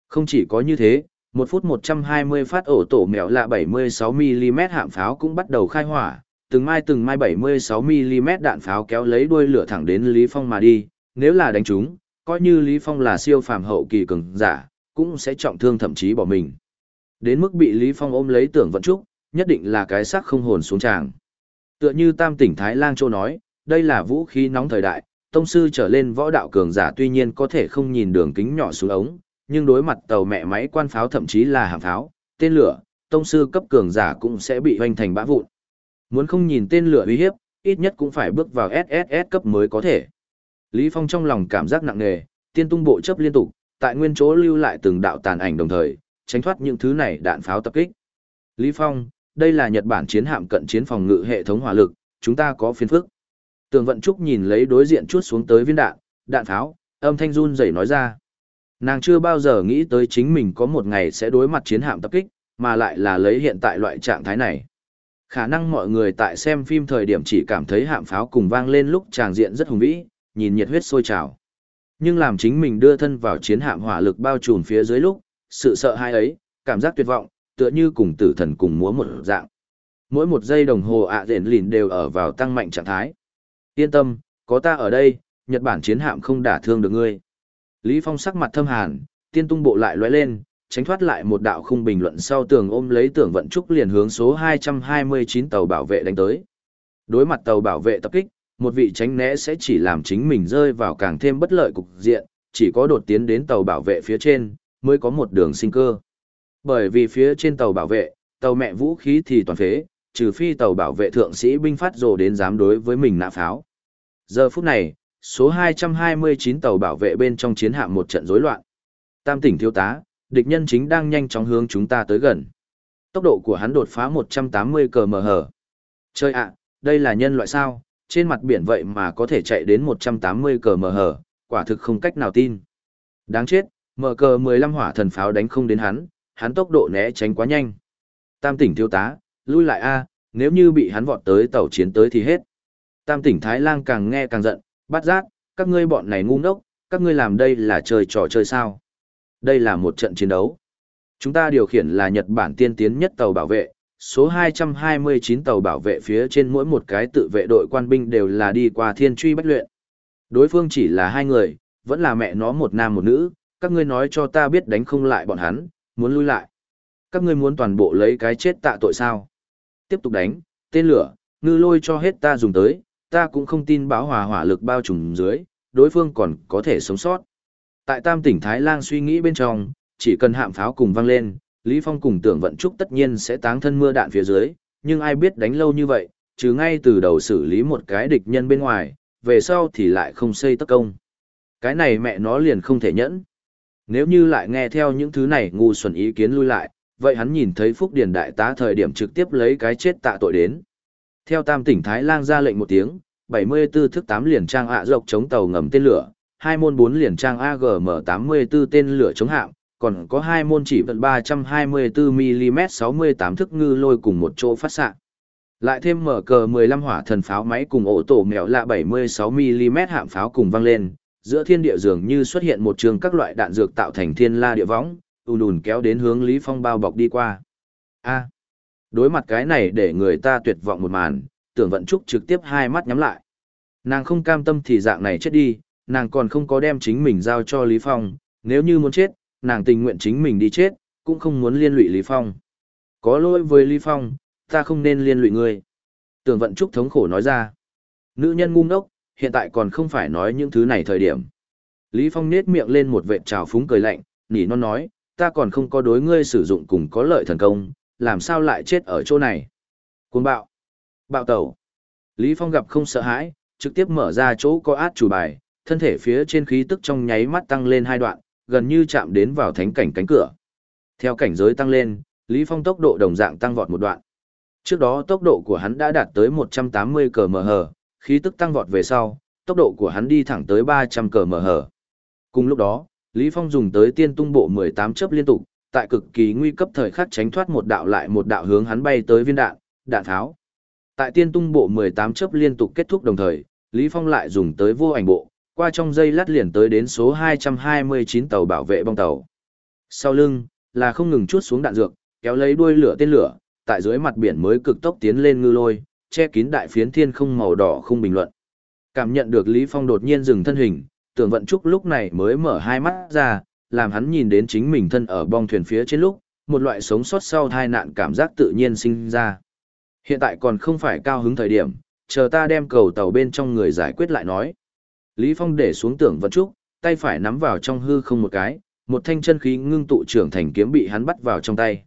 Không chỉ có như thế, một phút 120 phát ổ tổ mèo lạ 76mm hạm pháo cũng bắt đầu khai hỏa, từng mai từng mai 76mm đạn pháo kéo lấy đuôi lửa thẳng đến Lý Phong mà đi, nếu là đánh chúng, coi như Lý Phong là siêu phàm hậu kỳ cường giả, cũng sẽ trọng thương thậm chí bỏ mình. Đến mức bị Lý Phong ôm lấy tưởng vận trúc, nhất định là cái xác không hồn xuống tràng. Tựa như Tam tỉnh Thái Lang Châu nói, đây là vũ khí nóng thời đại, tông sư trở lên võ đạo cường giả tuy nhiên có thể không nhìn đường kính nhỏ xuống ống, nhưng đối mặt tàu mẹ máy quan pháo thậm chí là hàng pháo, tên lửa, tông sư cấp cường giả cũng sẽ bị hoành thành bã vụn. Muốn không nhìn tên lửa uy hiếp, ít nhất cũng phải bước vào SSS cấp mới có thể. Lý Phong trong lòng cảm giác nặng nề, tiên tung bộ chấp liên tục, tại nguyên chỗ lưu lại từng đạo tàn ảnh đồng thời, tránh thoát những thứ này đạn pháo tập kích. Lý Phong, đây là Nhật Bản chiến hạm cận chiến phòng ngự hệ thống hỏa lực, chúng ta có phiền phức. Tường Vận Trúc nhìn lấy đối diện chuốt xuống tới viên đạn, đạn pháo, âm thanh run rẩy nói ra. Nàng chưa bao giờ nghĩ tới chính mình có một ngày sẽ đối mặt chiến hạm tập kích, mà lại là lấy hiện tại loại trạng thái này. Khả năng mọi người tại xem phim thời điểm chỉ cảm thấy hạm pháo cùng vang lên lúc tràng diện rất hùng vĩ, nhìn nhiệt huyết sôi trào. Nhưng làm chính mình đưa thân vào chiến hạm hỏa lực bao trùm phía dưới lúc, sự sợ hãi ấy, cảm giác tuyệt vọng, tựa như cùng tử thần cùng múa một dạng. Mỗi một giây đồng hồ ạ à rện lìn đều ở vào tăng mạnh trạng thái. Yên tâm, có ta ở đây, Nhật Bản chiến hạm không đả thương được ngươi. Lý Phong sắc mặt thâm hàn, tiên tung bộ lại lóe lên, tránh thoát lại một đạo khung bình luận sau tường ôm lấy tưởng vận trúc liền hướng số 229 tàu bảo vệ đánh tới. Đối mặt tàu bảo vệ tập kích, một vị tránh né sẽ chỉ làm chính mình rơi vào càng thêm bất lợi cục diện, chỉ có đột tiến đến tàu bảo vệ phía trên, mới có một đường sinh cơ. Bởi vì phía trên tàu bảo vệ, tàu mẹ vũ khí thì toàn phế, trừ phi tàu bảo vệ thượng sĩ binh phát rồ đến dám đối với mình nã pháo. Giờ phút này, số 229 tàu bảo vệ bên trong chiến hạm một trận rối loạn. Tam tỉnh thiếu tá, địch nhân chính đang nhanh chóng hướng chúng ta tới gần. Tốc độ của hắn đột phá 180 km/h. Chơi ạ, đây là nhân loại sao, trên mặt biển vậy mà có thể chạy đến 180 km/h, quả thực không cách nào tin. Đáng chết, mở cờ 15 hỏa thần pháo đánh không đến hắn, hắn tốc độ né tránh quá nhanh. Tam tỉnh thiếu tá, lui lại a, nếu như bị hắn vọt tới tàu chiến tới thì hết. Tam tỉnh Thái Lang càng nghe càng giận, bắt giác, các ngươi bọn này ngu ngốc, các ngươi làm đây là chơi trò chơi sao? Đây là một trận chiến đấu. Chúng ta điều khiển là Nhật Bản tiên tiến nhất tàu bảo vệ, số 229 tàu bảo vệ phía trên mỗi một cái tự vệ đội quan binh đều là đi qua thiên truy bách luyện. Đối phương chỉ là hai người, vẫn là mẹ nó một nam một nữ, các ngươi nói cho ta biết đánh không lại bọn hắn, muốn lui lại. Các ngươi muốn toàn bộ lấy cái chết tạ tội sao? Tiếp tục đánh, tên lửa, ngư lôi cho hết ta dùng tới, ta cũng không tin báo hòa hỏa lực bao trùm dưới, đối phương còn có thể sống sót. Tại tam tỉnh Thái Lang suy nghĩ bên trong, chỉ cần hạm pháo cùng vang lên, Lý Phong cùng tưởng vận trúc tất nhiên sẽ táng thân mưa đạn phía dưới, nhưng ai biết đánh lâu như vậy, chứ ngay từ đầu xử lý một cái địch nhân bên ngoài, về sau thì lại không xây tất công. Cái này mẹ nó liền không thể nhẫn. Nếu như lại nghe theo những thứ này ngu xuẩn ý kiến lui lại, vậy hắn nhìn thấy Phúc Điền Đại tá thời điểm trực tiếp lấy cái chết tạ tội đến. Theo tam tỉnh Thái Lang ra lệnh một tiếng, 74 thức 8 liền trang ạ dọc chống tàu ngầm tên lửa, hai môn 4 liền trang AGM-84 tên lửa chống hạm, còn có hai môn chỉ vận 324mm 68 thức ngư lôi cùng một chỗ phát xạ. Lại thêm mở cờ 15 hỏa thần pháo máy cùng ổ tổ mèo lạ 76mm hạm pháo cùng văng lên, giữa thiên địa dường như xuất hiện một trường các loại đạn dược tạo thành thiên la địa võng, ùn ùn kéo đến hướng Lý Phong bao bọc đi qua. A. đối mặt cái này để người ta tuyệt vọng một màn, tưởng vận trúc trực tiếp hai mắt nhắm lại. Nàng không cam tâm thì dạng này chết đi, nàng còn không có đem chính mình giao cho Lý Phong, nếu như muốn chết, nàng tình nguyện chính mình đi chết, cũng không muốn liên lụy Lý Phong. Có lỗi với Lý Phong, ta không nên liên lụy ngươi. Tưởng vận trúc thống khổ nói ra. Nữ nhân ngu ngốc, hiện tại còn không phải nói những thứ này thời điểm. Lý Phong nết miệng lên một vệt trào phúng cười lạnh, nỉ non nói, ta còn không có đối ngươi sử dụng cùng có lợi thần công, làm sao lại chết ở chỗ này. Cuồng bạo. Bạo tẩu. Lý Phong gặp không sợ hãi, trực tiếp mở ra chỗ có át chủ bài, thân thể phía trên khí tức trong nháy mắt tăng lên hai đoạn, gần như chạm đến vào thánh cảnh cánh cửa. Theo cảnh giới tăng lên, Lý Phong tốc độ đồng dạng tăng vọt một đoạn. Trước đó tốc độ của hắn đã đạt tới 180 km/h, khí tức tăng vọt về sau, tốc độ của hắn đi thẳng tới 300 km/h. Cùng lúc đó, Lý Phong dùng tới tiên tung bộ 18 chớp liên tục, tại cực kỳ nguy cấp thời khắc tránh thoát một đạo lại một đạo hướng hắn bay tới viên đạn, đạn tháo. Tại tiên tung bộ 18 chớp liên tục kết thúc đồng thời, Lý Phong lại dùng tới vô ảnh bộ, qua trong dây lát liền tới đến số 229 tàu bảo vệ bong tàu. Sau lưng, là không ngừng chút xuống đạn dược, kéo lấy đuôi lửa tên lửa, tại dưới mặt biển mới cực tốc tiến lên ngư lôi, che kín đại phiến thiên không màu đỏ không bình luận. Cảm nhận được Lý Phong đột nhiên dừng thân hình, tưởng vận trúc lúc này mới mở hai mắt ra, làm hắn nhìn đến chính mình thân ở bong thuyền phía trên lúc, một loại sống sót sau tai nạn cảm giác tự nhiên sinh ra. Hiện tại còn không phải cao hứng thời điểm, chờ ta đem cầu tàu bên trong người giải quyết lại nói. Lý Phong để xuống tưởng vận trúc, tay phải nắm vào trong hư không một cái, một thanh chân khí ngưng tụ trưởng thành kiếm bị hắn bắt vào trong tay.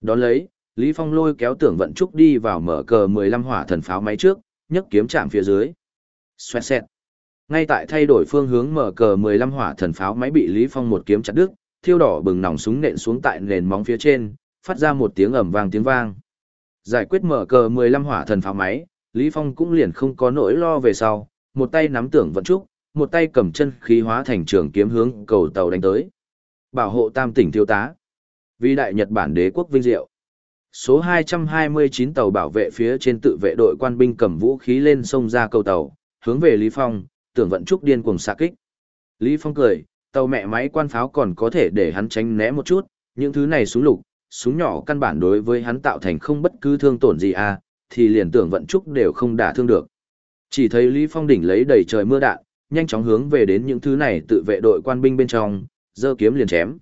Đón lấy, Lý Phong lôi kéo tưởng vận trúc đi vào mở cờ 15 hỏa thần pháo máy trước, nhấc kiếm chạm phía dưới. Xoẹt xẹt. Ngay tại thay đổi phương hướng mở cờ 15 hỏa thần pháo máy bị Lý Phong một kiếm chặt đứt, thiêu đỏ bừng nòng súng nện xuống tại nền móng phía trên, phát ra một tiếng ầm vang tiếng vang. Giải quyết mở cờ 15 hỏa thần pháo máy, Lý Phong cũng liền không có nỗi lo về sau, một tay nắm tưởng vận trúc, một tay cầm chân khí hóa thành trường kiếm hướng cầu tàu đánh tới. Bảo hộ tam tỉnh thiếu tá. Vì đại Nhật Bản đế quốc vinh diệu. Số 229 tàu bảo vệ phía trên tự vệ đội quan binh cầm vũ khí lên sông ra cầu tàu, hướng về Lý Phong, tưởng vận trúc điên cuồng xạ kích. Lý Phong cười, tàu mẹ máy quan pháo còn có thể để hắn tránh né một chút, những thứ này súng lục, súng nhỏ căn bản đối với hắn tạo thành không bất cứ thương tổn gì à, thì liền tưởng vận trúc đều không đả thương được. Chỉ thấy Lý Phong đỉnh lấy đầy trời mưa đạn, nhanh chóng hướng về đến những thứ này tự vệ đội quan binh bên trong, giơ kiếm liền chém.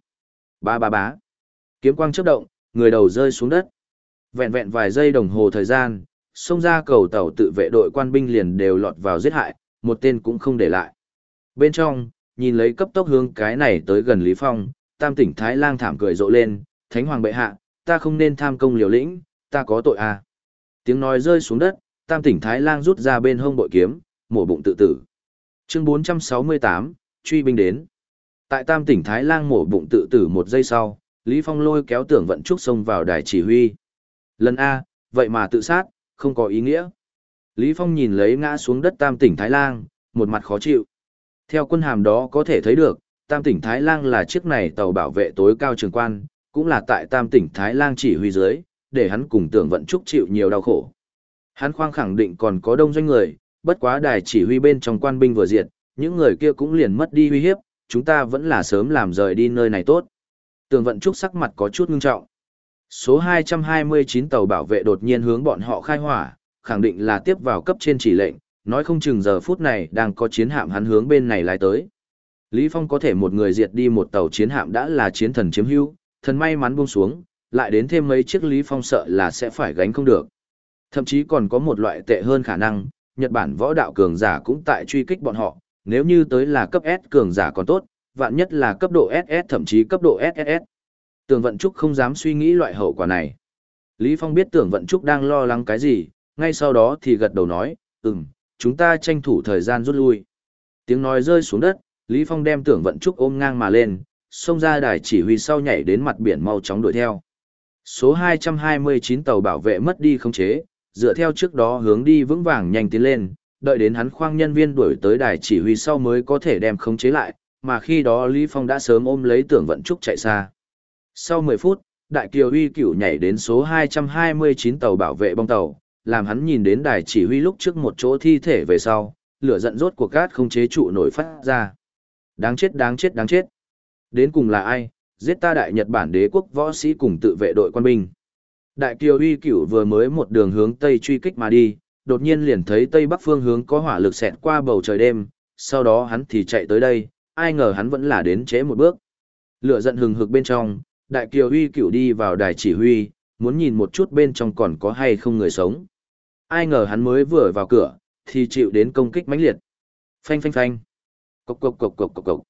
Ba ba bá. Kiếm quang chớp động, người đầu rơi xuống đất. Vẹn vẹn vài giây đồng hồ thời gian, xông ra cầu tàu tự vệ đội quan binh liền đều lọt vào giết hại, một tên cũng không để lại. Bên trong, nhìn lấy cấp tốc hướng cái này tới gần Lý Phong, tam tỉnh Thái lang thảm cười rộ lên, Thánh Hoàng bệ hạ, ta không nên tham công liều lĩnh, ta có tội à. Tiếng nói rơi xuống đất, tam tỉnh Thái lang rút ra bên hông bội kiếm, mổ bụng tự tử. Chương 468, truy binh đến. Tại tam tỉnh Thái lang mổ bụng tự tử một giây sau, Lý Phong lôi kéo tưởng vận trúc xông vào đài chỉ huy. Lần A, vậy mà tự sát, không có ý nghĩa. Lý Phong nhìn lấy ngã xuống đất tam tỉnh Thái Lang, một mặt khó chịu. Theo quân hàm đó có thể thấy được, tam tỉnh Thái Lang là chiếc này tàu bảo vệ tối cao trường quan, cũng là tại tam tỉnh Thái Lang chỉ huy dưới, để hắn cùng tưởng vận trúc chịu nhiều đau khổ. Hắn khoang khẳng định còn có đông doanh người, bất quá đài chỉ huy bên trong quan binh vừa diệt, những người kia cũng liền mất đi uy hiếp, chúng ta vẫn là sớm làm rời đi nơi này tốt. Tường vận trúc sắc mặt có chút ngưng trọng. Số 229 tàu bảo vệ đột nhiên hướng bọn họ khai hỏa, khẳng định là tiếp vào cấp trên chỉ lệnh, nói không chừng giờ phút này đang có chiến hạm hắn hướng bên này lái tới. Lý Phong có thể một người diệt đi một tàu chiến hạm đã là chiến thần chiếm hữu, thần may mắn buông xuống, lại đến thêm mấy chiếc Lý Phong sợ là sẽ phải gánh không được. Thậm chí còn có một loại tệ hơn khả năng, Nhật Bản võ đạo cường giả cũng tại truy kích bọn họ, nếu như tới là cấp S cường giả còn tốt, vạn nhất là cấp độ SS thậm chí cấp độ SSS. Tưởng Vận Trúc không dám suy nghĩ loại hậu quả này. Lý Phong biết Tưởng Vận Trúc đang lo lắng cái gì, ngay sau đó thì gật đầu nói, ừm, chúng ta tranh thủ thời gian rút lui. Tiếng nói rơi xuống đất, Lý Phong đem Tưởng Vận Trúc ôm ngang mà lên, xông ra đài chỉ huy sau nhảy đến mặt biển mau chóng đuổi theo. Số 229 tàu bảo vệ mất đi không chế, dựa theo trước đó hướng đi vững vàng nhanh tiến lên, đợi đến hắn khoang nhân viên đuổi tới đài chỉ huy sau mới có thể đem khống chế lại, mà khi đó Lý Phong đã sớm ôm lấy tưởng vận trúc chạy xa. Sau 10 phút, đại kiều huy cửu nhảy đến số 229 tàu bảo vệ bong tàu, làm hắn nhìn đến đài chỉ huy lúc trước một chỗ thi thể về sau, lửa giận rốt của cát không chế trụ nổi phát ra. Đáng chết đáng chết đáng chết. Đến cùng là ai, giết ta đại Nhật Bản đế quốc võ sĩ cùng tự vệ đội quân binh. Đại kiều huy cửu vừa mới một đường hướng tây truy kích mà đi, đột nhiên liền thấy tây bắc phương hướng có hỏa lực xẹt qua bầu trời đêm, sau đó hắn thì chạy tới đây, ai ngờ hắn vẫn là đến chế một bước. Lửa giận hừng hực bên trong, đại kiều huy cửu đi vào đài chỉ huy, muốn nhìn một chút bên trong còn có hay không người sống. Ai ngờ hắn mới vừa vào cửa, thì chịu đến công kích mãnh liệt. Phanh phanh phanh. Cộc cộc cộc cộc cộc cộc.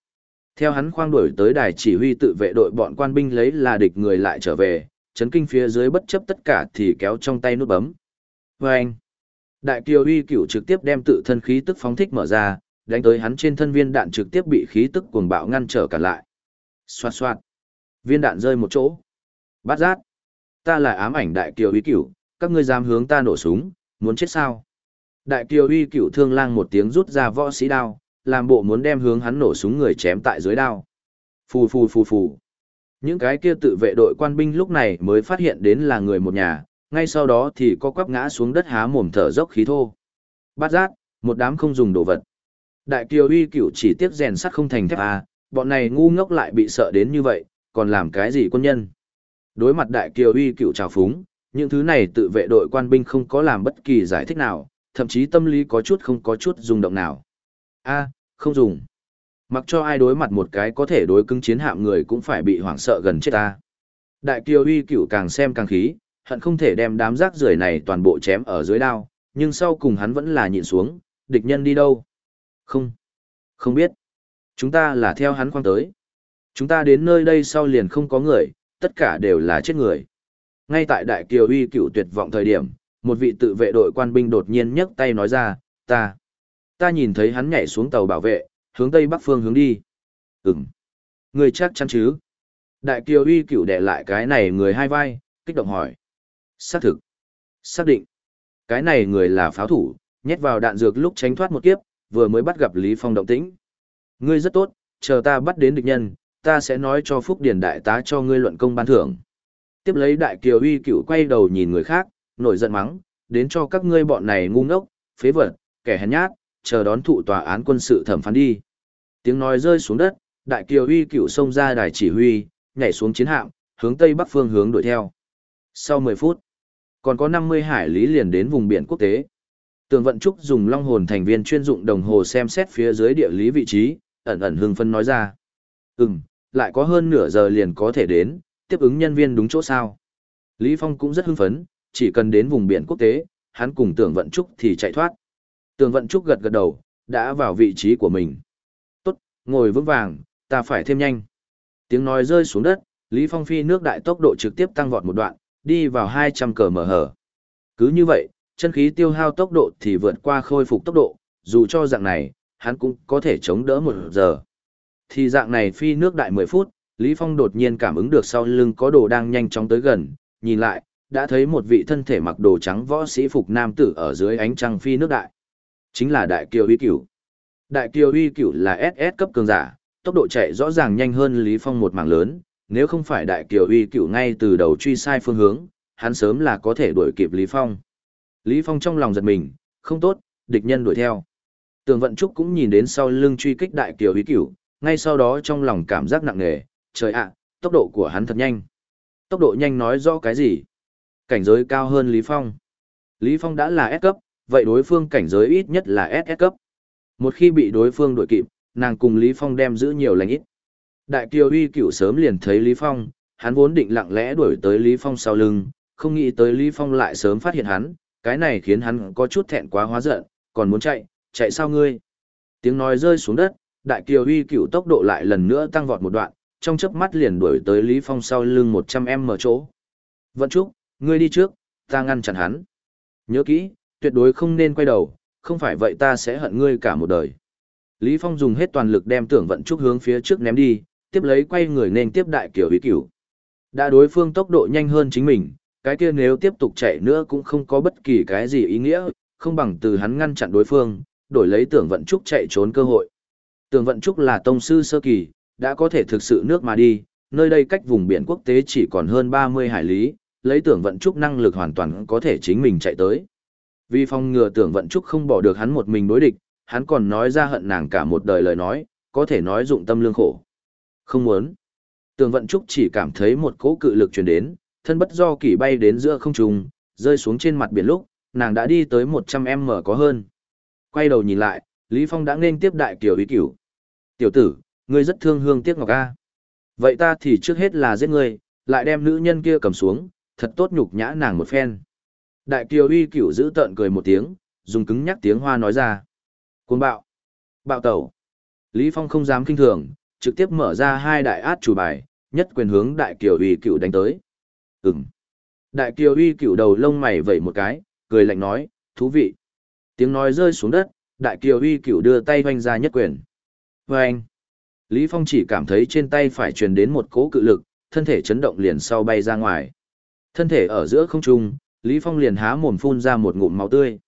Theo hắn khoang đuổi tới đài chỉ huy tự vệ đội bọn quan binh lấy là địch người lại trở về, chấn kinh phía dưới bất chấp tất cả thì kéo trong tay nút bấm. Vâng! Đại kiều uy cửu trực tiếp đem tự thân khí tức phóng thích mở ra, đánh tới hắn trên thân viên đạn trực tiếp bị khí tức cuồng bạo ngăn trở cả lại. Xoạt xoạt! Viên đạn rơi một chỗ. Bắt giác! Ta là ám ảnh đại kiều uy cửu, các ngươi dám hướng ta nổ súng, muốn chết sao? Đại kiều uy cửu thương lang một tiếng rút ra võ sĩ đao, làm bộ muốn đem hướng hắn nổ súng người chém tại dưới đao. Phù phù phù phù. Những cái kia tự vệ đội quan binh lúc này mới phát hiện đến là người một nhà, ngay sau đó thì có quắp ngã xuống đất há mồm thở dốc khí thô. Bát giác, một đám không dùng đồ vật. Đại kiều uy cửu chỉ tiếc rèn sắt không thành thép à, bọn này ngu ngốc lại bị sợ đến như vậy, còn làm cái gì quân nhân. Đối mặt đại kiều uy cửu trào phúng, những thứ này tự vệ đội quan binh không có làm bất kỳ giải thích nào, thậm chí tâm lý có chút không có chút rung động nào. a không dùng. Mặc cho ai đối mặt một cái có thể đối cứng chiến hạm người cũng phải bị hoảng sợ gần chết ta. Đại kiều uy cửu càng xem càng khí, hận không thể đem đám rác rưởi này toàn bộ chém ở dưới đao, nhưng sau cùng hắn vẫn là nhịn xuống, địch nhân đi đâu? Không, không biết. Chúng ta là theo hắn quang tới. Chúng ta đến nơi đây sau liền không có người, tất cả đều là chết người. Ngay tại đại kiều uy cửu tuyệt vọng thời điểm, một vị tự vệ đội quan binh đột nhiên nhấc tay nói ra, ta, ta nhìn thấy hắn nhảy xuống tàu bảo vệ, hướng tây bắc phương hướng đi. Ừm. Người chắc chắn chứ? Đại kiều uy cửu đẻ lại cái này người hai vai, kích động hỏi. Xác thực. Xác định. Cái này người là pháo thủ, nhét vào đạn dược lúc tránh thoát một kiếp, vừa mới bắt gặp Lý Phong động tĩnh. Ngươi rất tốt, chờ ta bắt đến địch nhân, ta sẽ nói cho Phúc Điền đại tá cho ngươi luận công ban thưởng. Tiếp lấy đại kiều uy cửu quay đầu nhìn người khác, nổi giận mắng, đến cho các ngươi bọn này ngu ngốc, phế vật, kẻ hèn nhát, chờ đón thụ tòa án quân sự thẩm phán đi. Tiếng nói rơi xuống đất, đại kiều uy cựu xông ra đài chỉ huy, nhảy xuống chiến hạm, hướng tây bắc phương hướng đuổi theo. Sau 10 phút, còn có 50 hải lý liền đến vùng biển quốc tế. Tường Vận Trúc dùng long hồn thành viên chuyên dụng đồng hồ xem xét phía dưới địa lý vị trí, ẩn ẩn hưng phân nói ra. Ừm, lại có hơn nửa giờ liền có thể đến, tiếp ứng nhân viên đúng chỗ sao. Lý Phong cũng rất hưng phấn, chỉ cần đến vùng biển quốc tế, hắn cùng tường Vận Trúc thì chạy thoát. Tường Vận Trúc gật gật đầu, đã vào vị trí của mình. Ngồi vững vàng, ta phải thêm nhanh. Tiếng nói rơi xuống đất, Lý Phong phi nước đại tốc độ trực tiếp tăng vọt một đoạn, đi vào 200 cờ mở hở. Cứ như vậy, chân khí tiêu hao tốc độ thì vượt qua khôi phục tốc độ, dù cho dạng này, hắn cũng có thể chống đỡ một giờ. Thì dạng này phi nước đại 10 phút, Lý Phong đột nhiên cảm ứng được sau lưng có đồ đang nhanh chóng tới gần, nhìn lại, đã thấy một vị thân thể mặc đồ trắng võ sĩ phục nam tử ở dưới ánh trăng phi nước đại chính là đại kiều uy cửu. Đại kiều uy cửu là SS cấp cường giả, tốc độ chạy rõ ràng nhanh hơn Lý Phong một mảng lớn, nếu không phải đại kiều uy cửu ngay từ đầu truy sai phương hướng, hắn sớm là có thể đuổi kịp Lý Phong. Lý Phong trong lòng giật mình, không tốt, địch nhân đuổi theo. Tường Vận Trúc cũng nhìn đến sau lưng truy kích đại kiều uy cửu, ngay sau đó trong lòng cảm giác nặng nề, trời ạ, tốc độ của hắn thật nhanh. Tốc độ nhanh nói rõ cái gì? Cảnh giới cao hơn Lý Phong. Lý Phong đã là S cấp, vậy đối phương cảnh giới ít nhất là SS cấp. Một khi bị đối phương đuổi kịp, nàng cùng Lý Phong đem giữ nhiều lành ít. Đại Kiều Uy cửu sớm liền thấy Lý Phong, hắn vốn định lặng lẽ đuổi tới Lý Phong sau lưng, không nghĩ tới Lý Phong lại sớm phát hiện hắn, cái này khiến hắn có chút thẹn quá hóa giận, còn muốn chạy, chạy sao ngươi? Tiếng nói rơi xuống đất, Đại Kiều Uy cửu tốc độ lại lần nữa tăng vọt một đoạn, trong chớp mắt liền đuổi tới Lý Phong sau lưng 100m mở chỗ. Vận Trúc, ngươi đi trước, ta ngăn chặn hắn. Nhớ kỹ, tuyệt đối không nên quay đầu, không phải vậy ta sẽ hận ngươi cả một đời. Lý Phong dùng hết toàn lực đem tưởng vận trúc hướng phía trước ném đi, tiếp lấy quay người nên tiếp đại kiểu ý kiểu Đã đối phương tốc độ nhanh hơn chính mình, cái kia nếu tiếp tục chạy nữa cũng không có bất kỳ cái gì ý nghĩa, không bằng từ hắn ngăn chặn đối phương, đổi lấy tưởng vận trúc chạy trốn cơ hội. Tưởng vận trúc là tông sư sơ kỳ, đã có thể thực sự nước mà đi, nơi đây cách vùng biển quốc tế chỉ còn hơn 30 hải lý, lấy tưởng vận trúc năng lực hoàn toàn có thể chính mình chạy tới. Vì phong ngừa tưởng vận trúc không bỏ được hắn một mình đối địch, hắn còn nói ra hận nàng cả một đời lời nói, có thể nói dụng tâm lương khổ. Không muốn. Tưởng vận trúc chỉ cảm thấy một cỗ cự lực truyền đến, thân bất do kỷ bay đến giữa không trung, rơi xuống trên mặt biển lúc, nàng đã đi tới 100m có hơn. Quay đầu nhìn lại, Lý Phong đã nên tiếp đại kiểu ý cửu. Tiểu tử, ngươi rất thương hương tiếc ngọc a. Vậy ta thì trước hết là giết ngươi, lại đem nữ nhân kia cầm xuống, thật tốt nhục nhã nàng một phen. Đại kiều uy cửu giữ tợn cười một tiếng, dùng cứng nhắc tiếng hoa nói ra. Cuồng bạo. Bạo tẩu. Lý Phong không dám kinh thường, trực tiếp mở ra hai đại át chủ bài, nhất quyền hướng đại kiều uy cửu đánh tới. Ừm. Đại kiều uy cửu đầu lông mày vẩy một cái, cười lạnh nói, thú vị. Tiếng nói rơi xuống đất, đại kiều uy cửu đưa tay hoanh ra nhất quyền. Vâng. Lý Phong chỉ cảm thấy trên tay phải truyền đến một cỗ cự lực, thân thể chấn động liền sau bay ra ngoài. Thân thể ở giữa không trung, Lý Phong liền há mồm phun ra một ngụm máu tươi.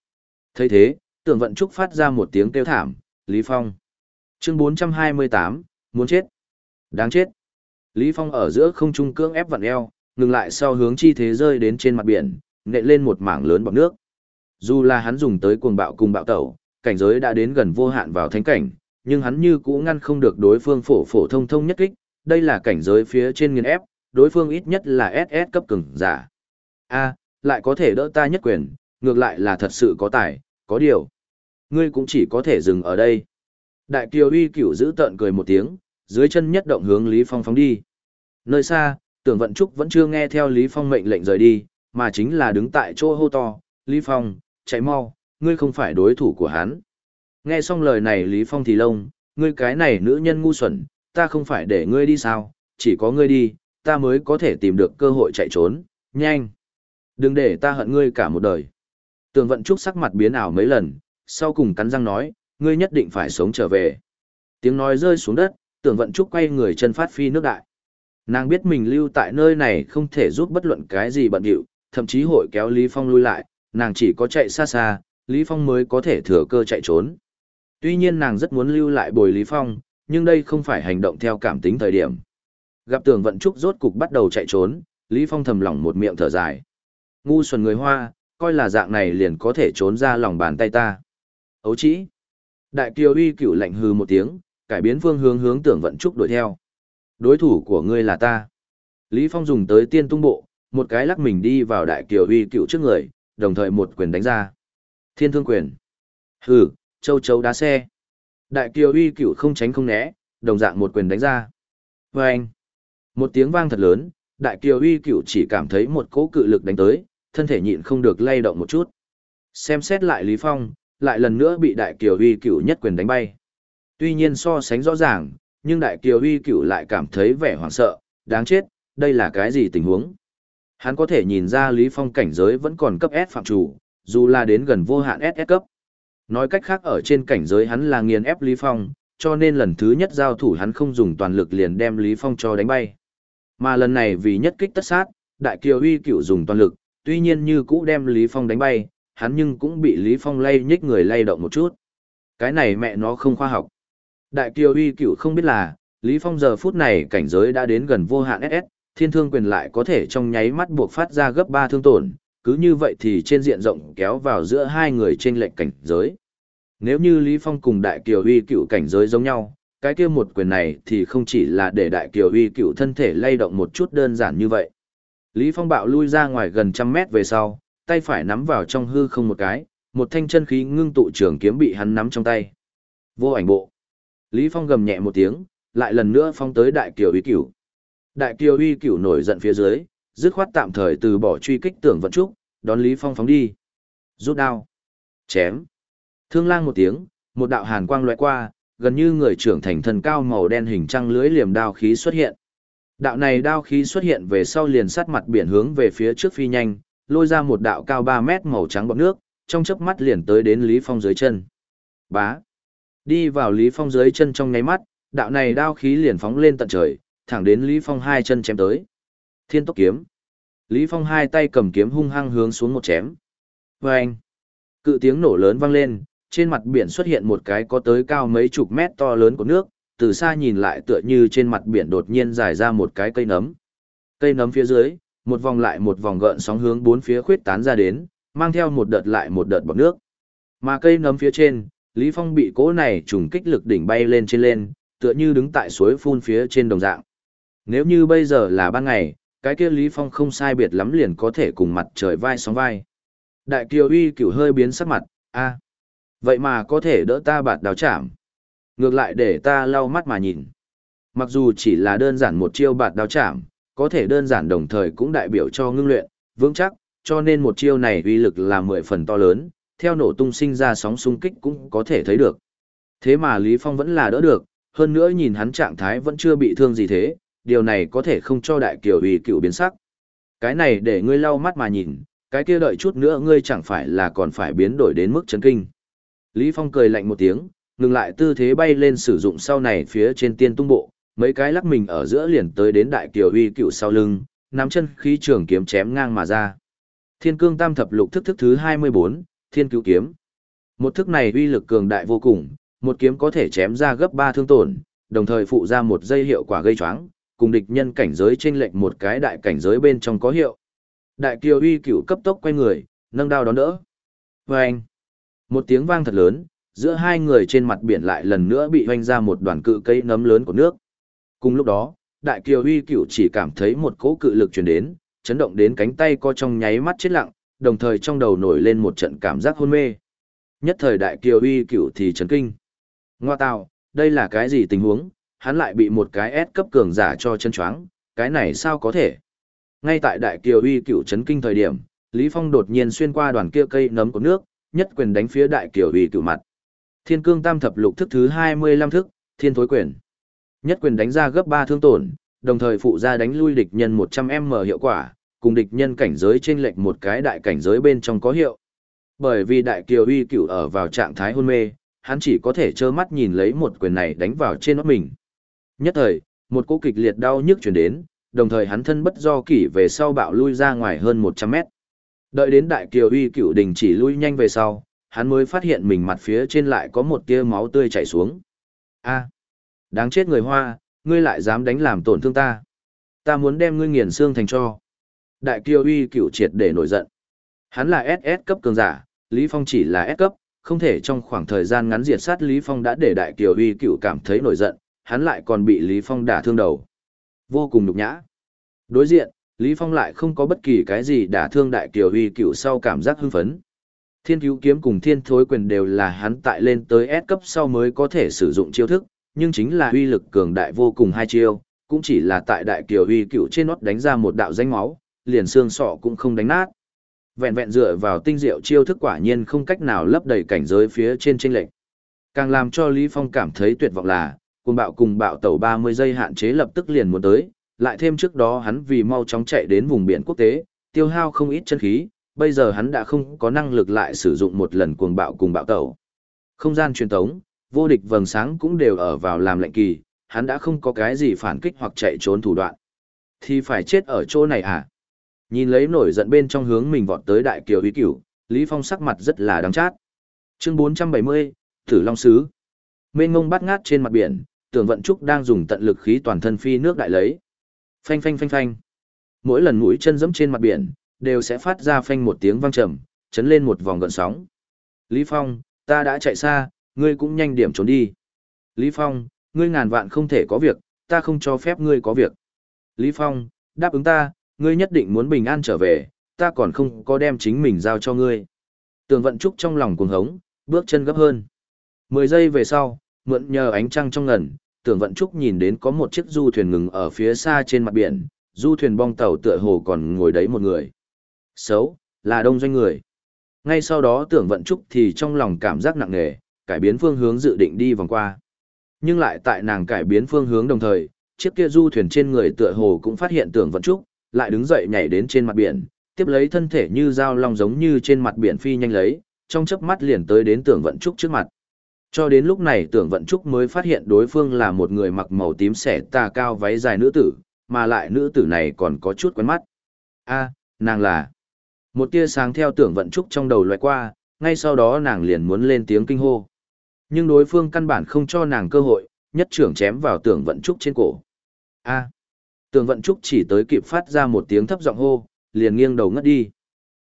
thấy thế, tưởng vận trúc phát ra một tiếng kêu thảm, Lý Phong. Chương 428, muốn chết. Đáng chết. Lý Phong ở giữa không trung cưỡng ép vặn eo, ngừng lại sau hướng chi thế rơi đến trên mặt biển, nện lên một mảng lớn bọt nước. Dù là hắn dùng tới cuồng bạo cùng bạo tẩu, cảnh giới đã đến gần vô hạn vào thánh cảnh, nhưng hắn như cũ ngăn không được đối phương phổ phổ thông thông nhất kích, đây là cảnh giới phía trên nghiền ép, đối phương ít nhất là SS cấp cường giả. A, lại có thể đỡ ta nhất quyền, ngược lại là thật sự có tài, có điều. Ngươi cũng chỉ có thể dừng ở đây. Đại Kiều uy cửu giữ tợn cười một tiếng, dưới chân nhất động hướng Lý Phong phóng đi. Nơi xa, tưởng vận trúc vẫn chưa nghe theo Lý Phong mệnh lệnh rời đi, mà chính là đứng tại chỗ hô to, Lý Phong, chạy mau, ngươi không phải đối thủ của hắn. Nghe xong lời này Lý Phong thì lông, ngươi cái này nữ nhân ngu xuẩn, ta không phải để ngươi đi sao, chỉ có ngươi đi, ta mới có thể tìm được cơ hội chạy trốn, nhanh. Đừng để ta hận ngươi cả một đời. Tường vận trúc sắc mặt biến ảo mấy lần, sau cùng cắn răng nói, ngươi nhất định phải sống trở về. Tiếng nói rơi xuống đất, tường vận trúc quay người chân phát phi nước đại. Nàng biết mình lưu tại nơi này không thể giúp bất luận cái gì bận điệu, thậm chí hội kéo Lý Phong lui lại, nàng chỉ có chạy xa xa, Lý Phong mới có thể thừa cơ chạy trốn. Tuy nhiên nàng rất muốn lưu lại bồi Lý Phong, nhưng đây không phải hành động theo cảm tính thời điểm. Gặp tường vận trúc rốt cục bắt đầu chạy trốn, Lý Phong thầm lỏng một miệng thở dài. Ngu xuẩn người Hoa, coi là dạng này liền có thể trốn ra lòng bàn tay ta. Ấu chỉ. Đại kiều uy cửu lạnh hừ một tiếng, cải biến phương hướng hướng tưởng vận trúc đuổi theo. Đối thủ của ngươi là ta. Lý Phong dùng tới tiên tung bộ, một cái lắc mình đi vào đại kiều uy cửu trước người, đồng thời một quyền đánh ra. Thiên thương quyền. Hừ, châu chấu đá xe. Đại kiều uy cửu không tránh không né, đồng dạng một quyền đánh ra. Và anh. Một tiếng vang thật lớn, đại kiều uy cửu chỉ cảm thấy một cỗ cự lực đánh tới, thân thể nhịn không được lay động một chút. Xem xét lại Lý Phong, lại lần nữa bị đại kiều Huy cửu nhất quyền đánh bay. Tuy nhiên so sánh rõ ràng, nhưng đại kiều Huy cửu lại cảm thấy vẻ hoảng sợ, đáng chết, đây là cái gì tình huống? Hắn có thể nhìn ra Lý Phong cảnh giới vẫn còn cấp S phạm chủ, dù là đến gần vô hạn SS cấp. Nói cách khác ở trên cảnh giới hắn là nghiền ép Lý Phong, cho nên lần thứ nhất giao thủ hắn không dùng toàn lực liền đem Lý Phong cho đánh bay. Mà lần này vì nhất kích tất sát, Đại Kiều Huy cửu dùng toàn lực, tuy nhiên như cũ đem Lý Phong đánh bay, hắn nhưng cũng bị Lý Phong lay nhích người lay động một chút. Cái này mẹ nó không khoa học. Đại Kiều Huy cửu không biết là, Lý Phong giờ phút này cảnh giới đã đến gần vô hạn SS, thiên thương quyền lại có thể trong nháy mắt buộc phát ra gấp 3 thương tổn, cứ như vậy thì trên diện rộng kéo vào giữa hai người trên lệnh cảnh giới. Nếu như Lý Phong cùng Đại Kiều Huy cựu cảnh giới giống nhau, cái kia một quyền này thì không chỉ là để Đại Kiều Huy cựu thân thể lay động một chút đơn giản như vậy. Lý Phong bạo lui ra ngoài gần trăm mét về sau, tay phải nắm vào trong hư không một cái, một thanh chân khí ngưng tụ trường kiếm bị hắn nắm trong tay. Vô ảnh bộ. Lý Phong gầm nhẹ một tiếng, lại lần nữa phong tới Đại Kiều Uy cửu. Đại Kiều Uy cửu nổi giận phía dưới, dứt khoát tạm thời từ bỏ truy kích tưởng vận trúc, đón Lý Phong phóng đi. Rút đao. Chém. Thương lang một tiếng, một đạo hàn quang loại qua, gần như người trưởng thành thần cao màu đen hình trăng lưới liềm đao khí xuất hiện. Đạo này đao khí xuất hiện về sau liền sát mặt biển hướng về phía trước phi nhanh, lôi ra một đạo cao 3 mét màu trắng bọt nước, trong chớp mắt liền tới đến Lý Phong dưới chân. Bá. Đi vào Lý Phong dưới chân trong nháy mắt, đạo này đao khí liền phóng lên tận trời, thẳng đến Lý Phong hai chân chém tới. Thiên tốc kiếm. Lý Phong hai tay cầm kiếm hung hăng hướng xuống một chém. Vâng! Cự tiếng nổ lớn vang lên, trên mặt biển xuất hiện một cái có tới cao mấy chục mét to lớn của nước, từ xa nhìn lại tựa như trên mặt biển đột nhiên dài ra một cái cây nấm. Cây nấm phía dưới, một vòng lại một vòng gợn sóng hướng bốn phía khuyết tán ra đến, mang theo một đợt lại một đợt bọt nước. Mà cây nấm phía trên, Lý Phong bị cỗ này trùng kích lực đỉnh bay lên trên lên, tựa như đứng tại suối phun phía trên đồng dạng. Nếu như bây giờ là ban ngày, cái kia Lý Phong không sai biệt lắm liền có thể cùng mặt trời vai sóng vai. Đại Kiều Uy cửu hơi biến sắc mặt, a, vậy mà có thể đỡ ta bạt đào chạm. Ngược lại để ta lau mắt mà nhìn. Mặc dù chỉ là đơn giản một chiêu bạt đao chạm, có thể đơn giản đồng thời cũng đại biểu cho ngưng luyện, vững chắc, cho nên một chiêu này uy lực là mười phần to lớn, theo nổ tung sinh ra sóng xung kích cũng có thể thấy được. Thế mà Lý Phong vẫn là đỡ được, hơn nữa nhìn hắn trạng thái vẫn chưa bị thương gì thế, điều này có thể không cho đại kiều uy cựu biến sắc. Cái này để ngươi lau mắt mà nhìn, cái kia đợi chút nữa ngươi chẳng phải là còn phải biến đổi đến mức chấn kinh. Lý Phong cười lạnh một tiếng, ngừng lại tư thế bay lên sử dụng sau này phía trên tiên tung bộ, mấy cái lắc mình ở giữa liền tới đến đại kiều uy cựu sau lưng, nắm chân khí trường kiếm chém ngang mà ra. Thiên cương tam thập lục thức thức thứ 24, thiên cứu kiếm. Một thức này uy lực cường đại vô cùng, một kiếm có thể chém ra gấp 3 thương tổn, đồng thời phụ ra một dây hiệu quả gây choáng, cùng địch nhân cảnh giới trên lệnh một cái đại cảnh giới bên trong có hiệu. Đại kiều uy cửu cấp tốc quay người, nâng đao đón đỡ. Vâng! Một tiếng vang thật lớn, giữa hai người trên mặt biển lại lần nữa bị hoanh ra một đoàn cự cây nấm lớn của nước. Cùng lúc đó, đại kiều uy cửu chỉ cảm thấy một cỗ cự lực truyền đến, chấn động đến cánh tay co trong nháy mắt chết lặng, đồng thời trong đầu nổi lên một trận cảm giác hôn mê. Nhất thời đại kiều uy cửu thì chấn kinh. Ngoa tạo, đây là cái gì tình huống, hắn lại bị một cái S cấp cường giả cho chân choáng, cái này sao có thể? Ngay tại đại kiều uy cửu chấn kinh thời điểm, Lý Phong đột nhiên xuyên qua đoàn kia cây nấm của nước, nhất quyền đánh phía đại kiều uy cửu mặt. Thiên cương tam thập lục thức thứ 25 thức, thiên thối quyền. Nhất quyền đánh ra gấp 3 thương tổn, đồng thời phụ ra đánh lui địch nhân 100m hiệu quả, cùng địch nhân cảnh giới trên lệch một cái đại cảnh giới bên trong có hiệu. Bởi vì đại kiều uy cửu ở vào trạng thái hôn mê, hắn chỉ có thể trơ mắt nhìn lấy một quyền này đánh vào trên nót mình. Nhất thời, một cỗ kịch liệt đau nhức chuyển đến, đồng thời hắn thân bất do kỷ về sau bạo lui ra ngoài hơn 100 mét. Đợi đến đại kiều uy cửu đình chỉ lui nhanh về sau, hắn mới phát hiện mình mặt phía trên lại có một tia máu tươi chảy xuống. A, đáng chết người Hoa, ngươi lại dám đánh làm tổn thương ta. Ta muốn đem ngươi nghiền xương thành cho. Đại kiều uy cửu triệt để nổi giận. Hắn là SS cấp cường giả, Lý Phong chỉ là S cấp, không thể trong khoảng thời gian ngắn diệt sát Lý Phong đã để đại kiều uy cửu cảm thấy nổi giận, hắn lại còn bị Lý Phong đả thương đầu. Vô cùng nhục nhã. Đối diện, Lý Phong lại không có bất kỳ cái gì đả thương đại kiều Uy cựu sau cảm giác hưng phấn. Thiên cứu kiếm cùng thiên thối quyền đều là hắn tại lên tới S cấp sau mới có thể sử dụng chiêu thức, nhưng chính là uy lực cường đại vô cùng hai chiêu, cũng chỉ là tại đại kiều uy cựu trên nót đánh ra một đạo danh máu, liền xương sọ cũng không đánh nát. Vẹn vẹn dựa vào tinh diệu chiêu thức quả nhiên không cách nào lấp đầy cảnh giới phía trên chênh lệnh. Càng làm cho Lý Phong cảm thấy tuyệt vọng là, cùng bạo cùng bạo tẩu 30 giây hạn chế lập tức liền muốn tới, lại thêm trước đó hắn vì mau chóng chạy đến vùng biển quốc tế, tiêu hao không ít chân khí, bây giờ hắn đã không có năng lực lại sử dụng một lần cuồng bạo cùng bạo tẩu Không gian truyền tống, vô địch vầng sáng cũng đều ở vào làm lệnh kỳ, hắn đã không có cái gì phản kích hoặc chạy trốn thủ đoạn. Thì phải chết ở chỗ này à? Nhìn lấy nổi giận bên trong hướng mình vọt tới đại kiều uy cửu, Lý Phong sắc mặt rất là đắng chát. Chương 470, thử Long Sứ. Mênh ngông bắt ngát trên mặt biển, tưởng vận trúc đang dùng tận lực khí toàn thân phi nước đại lấy. Phanh phanh phanh phanh. Mỗi lần mũi chân dẫm trên mặt biển, đều sẽ phát ra phanh một tiếng vang trầm, chấn lên một vòng gợn sóng. Lý Phong, ta đã chạy xa, ngươi cũng nhanh điểm trốn đi. Lý Phong, ngươi ngàn vạn không thể có việc, ta không cho phép ngươi có việc. Lý Phong, đáp ứng ta, ngươi nhất định muốn bình an trở về, ta còn không có đem chính mình giao cho ngươi. Tường vận trúc trong lòng cuồng hống, bước chân gấp hơn. Mười giây về sau, mượn nhờ ánh trăng trong ngần, tưởng vận trúc nhìn đến có một chiếc du thuyền ngừng ở phía xa trên mặt biển, du thuyền bong tàu tựa hồ còn ngồi đấy một người. Xấu, là đông doanh người. Ngay sau đó tưởng vận trúc thì trong lòng cảm giác nặng nề, cải biến phương hướng dự định đi vòng qua. Nhưng lại tại nàng cải biến phương hướng đồng thời, chiếc kia du thuyền trên người tựa hồ cũng phát hiện tưởng vận trúc, lại đứng dậy nhảy đến trên mặt biển, tiếp lấy thân thể như dao long giống như trên mặt biển phi nhanh lấy, trong chớp mắt liền tới đến tưởng vận trúc trước mặt. Cho đến lúc này tưởng vận trúc mới phát hiện đối phương là một người mặc màu tím xẻ tà cao váy dài nữ tử, mà lại nữ tử này còn có chút quen mắt. a nàng là... Một tia sáng theo tưởng vận trúc trong đầu loại qua, ngay sau đó nàng liền muốn lên tiếng kinh hô. Nhưng đối phương căn bản không cho nàng cơ hội, nhất trưởng chém vào tưởng vận trúc trên cổ. A. Tưởng vận trúc chỉ tới kịp phát ra một tiếng thấp giọng hô, liền nghiêng đầu ngất đi.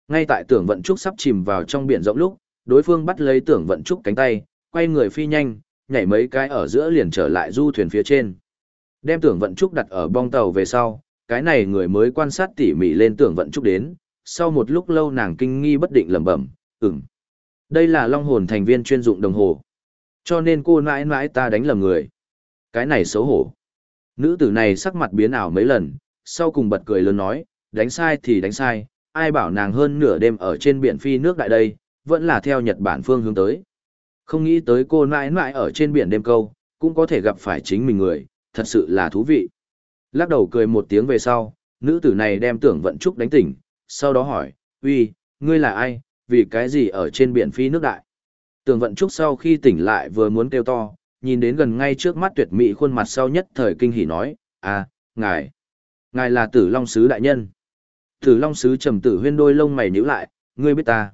Ngay tại tưởng vận trúc sắp chìm vào trong biển rộng lúc, đối phương bắt lấy tưởng vận trúc cánh tay, quay người phi nhanh, nhảy mấy cái ở giữa liền trở lại du thuyền phía trên. Đem tưởng vận trúc đặt ở bong tàu về sau, cái này người mới quan sát tỉ mỉ lên tưởng vận trúc đến, sau một lúc lâu nàng kinh nghi bất định lẩm bẩm, ừm. Đây là long hồn thành viên chuyên dụng đồng hồ. Cho nên cô mãi mãi ta đánh lầm người. Cái này xấu hổ. Nữ tử này sắc mặt biến ảo mấy lần, sau cùng bật cười lớn nói, đánh sai thì đánh sai, ai bảo nàng hơn nửa đêm ở trên biển phi nước đại đây, vẫn là theo Nhật Bản phương hướng tới. Không nghĩ tới cô mãi mãi ở trên biển đêm câu, cũng có thể gặp phải chính mình người, thật sự là thú vị. Lắc đầu cười một tiếng về sau, nữ tử này đem tưởng vận trúc đánh tỉnh, sau đó hỏi, uy, ngươi là ai, vì cái gì ở trên biển phi nước đại. tường vận trúc sau khi tỉnh lại vừa muốn kêu to, nhìn đến gần ngay trước mắt tuyệt mỹ khuôn mặt sau nhất thời kinh hỉ nói, à, ngài, ngài là tử long sứ đại nhân. Tử long sứ trầm tử huyên đôi lông mày nhíu lại, ngươi biết ta.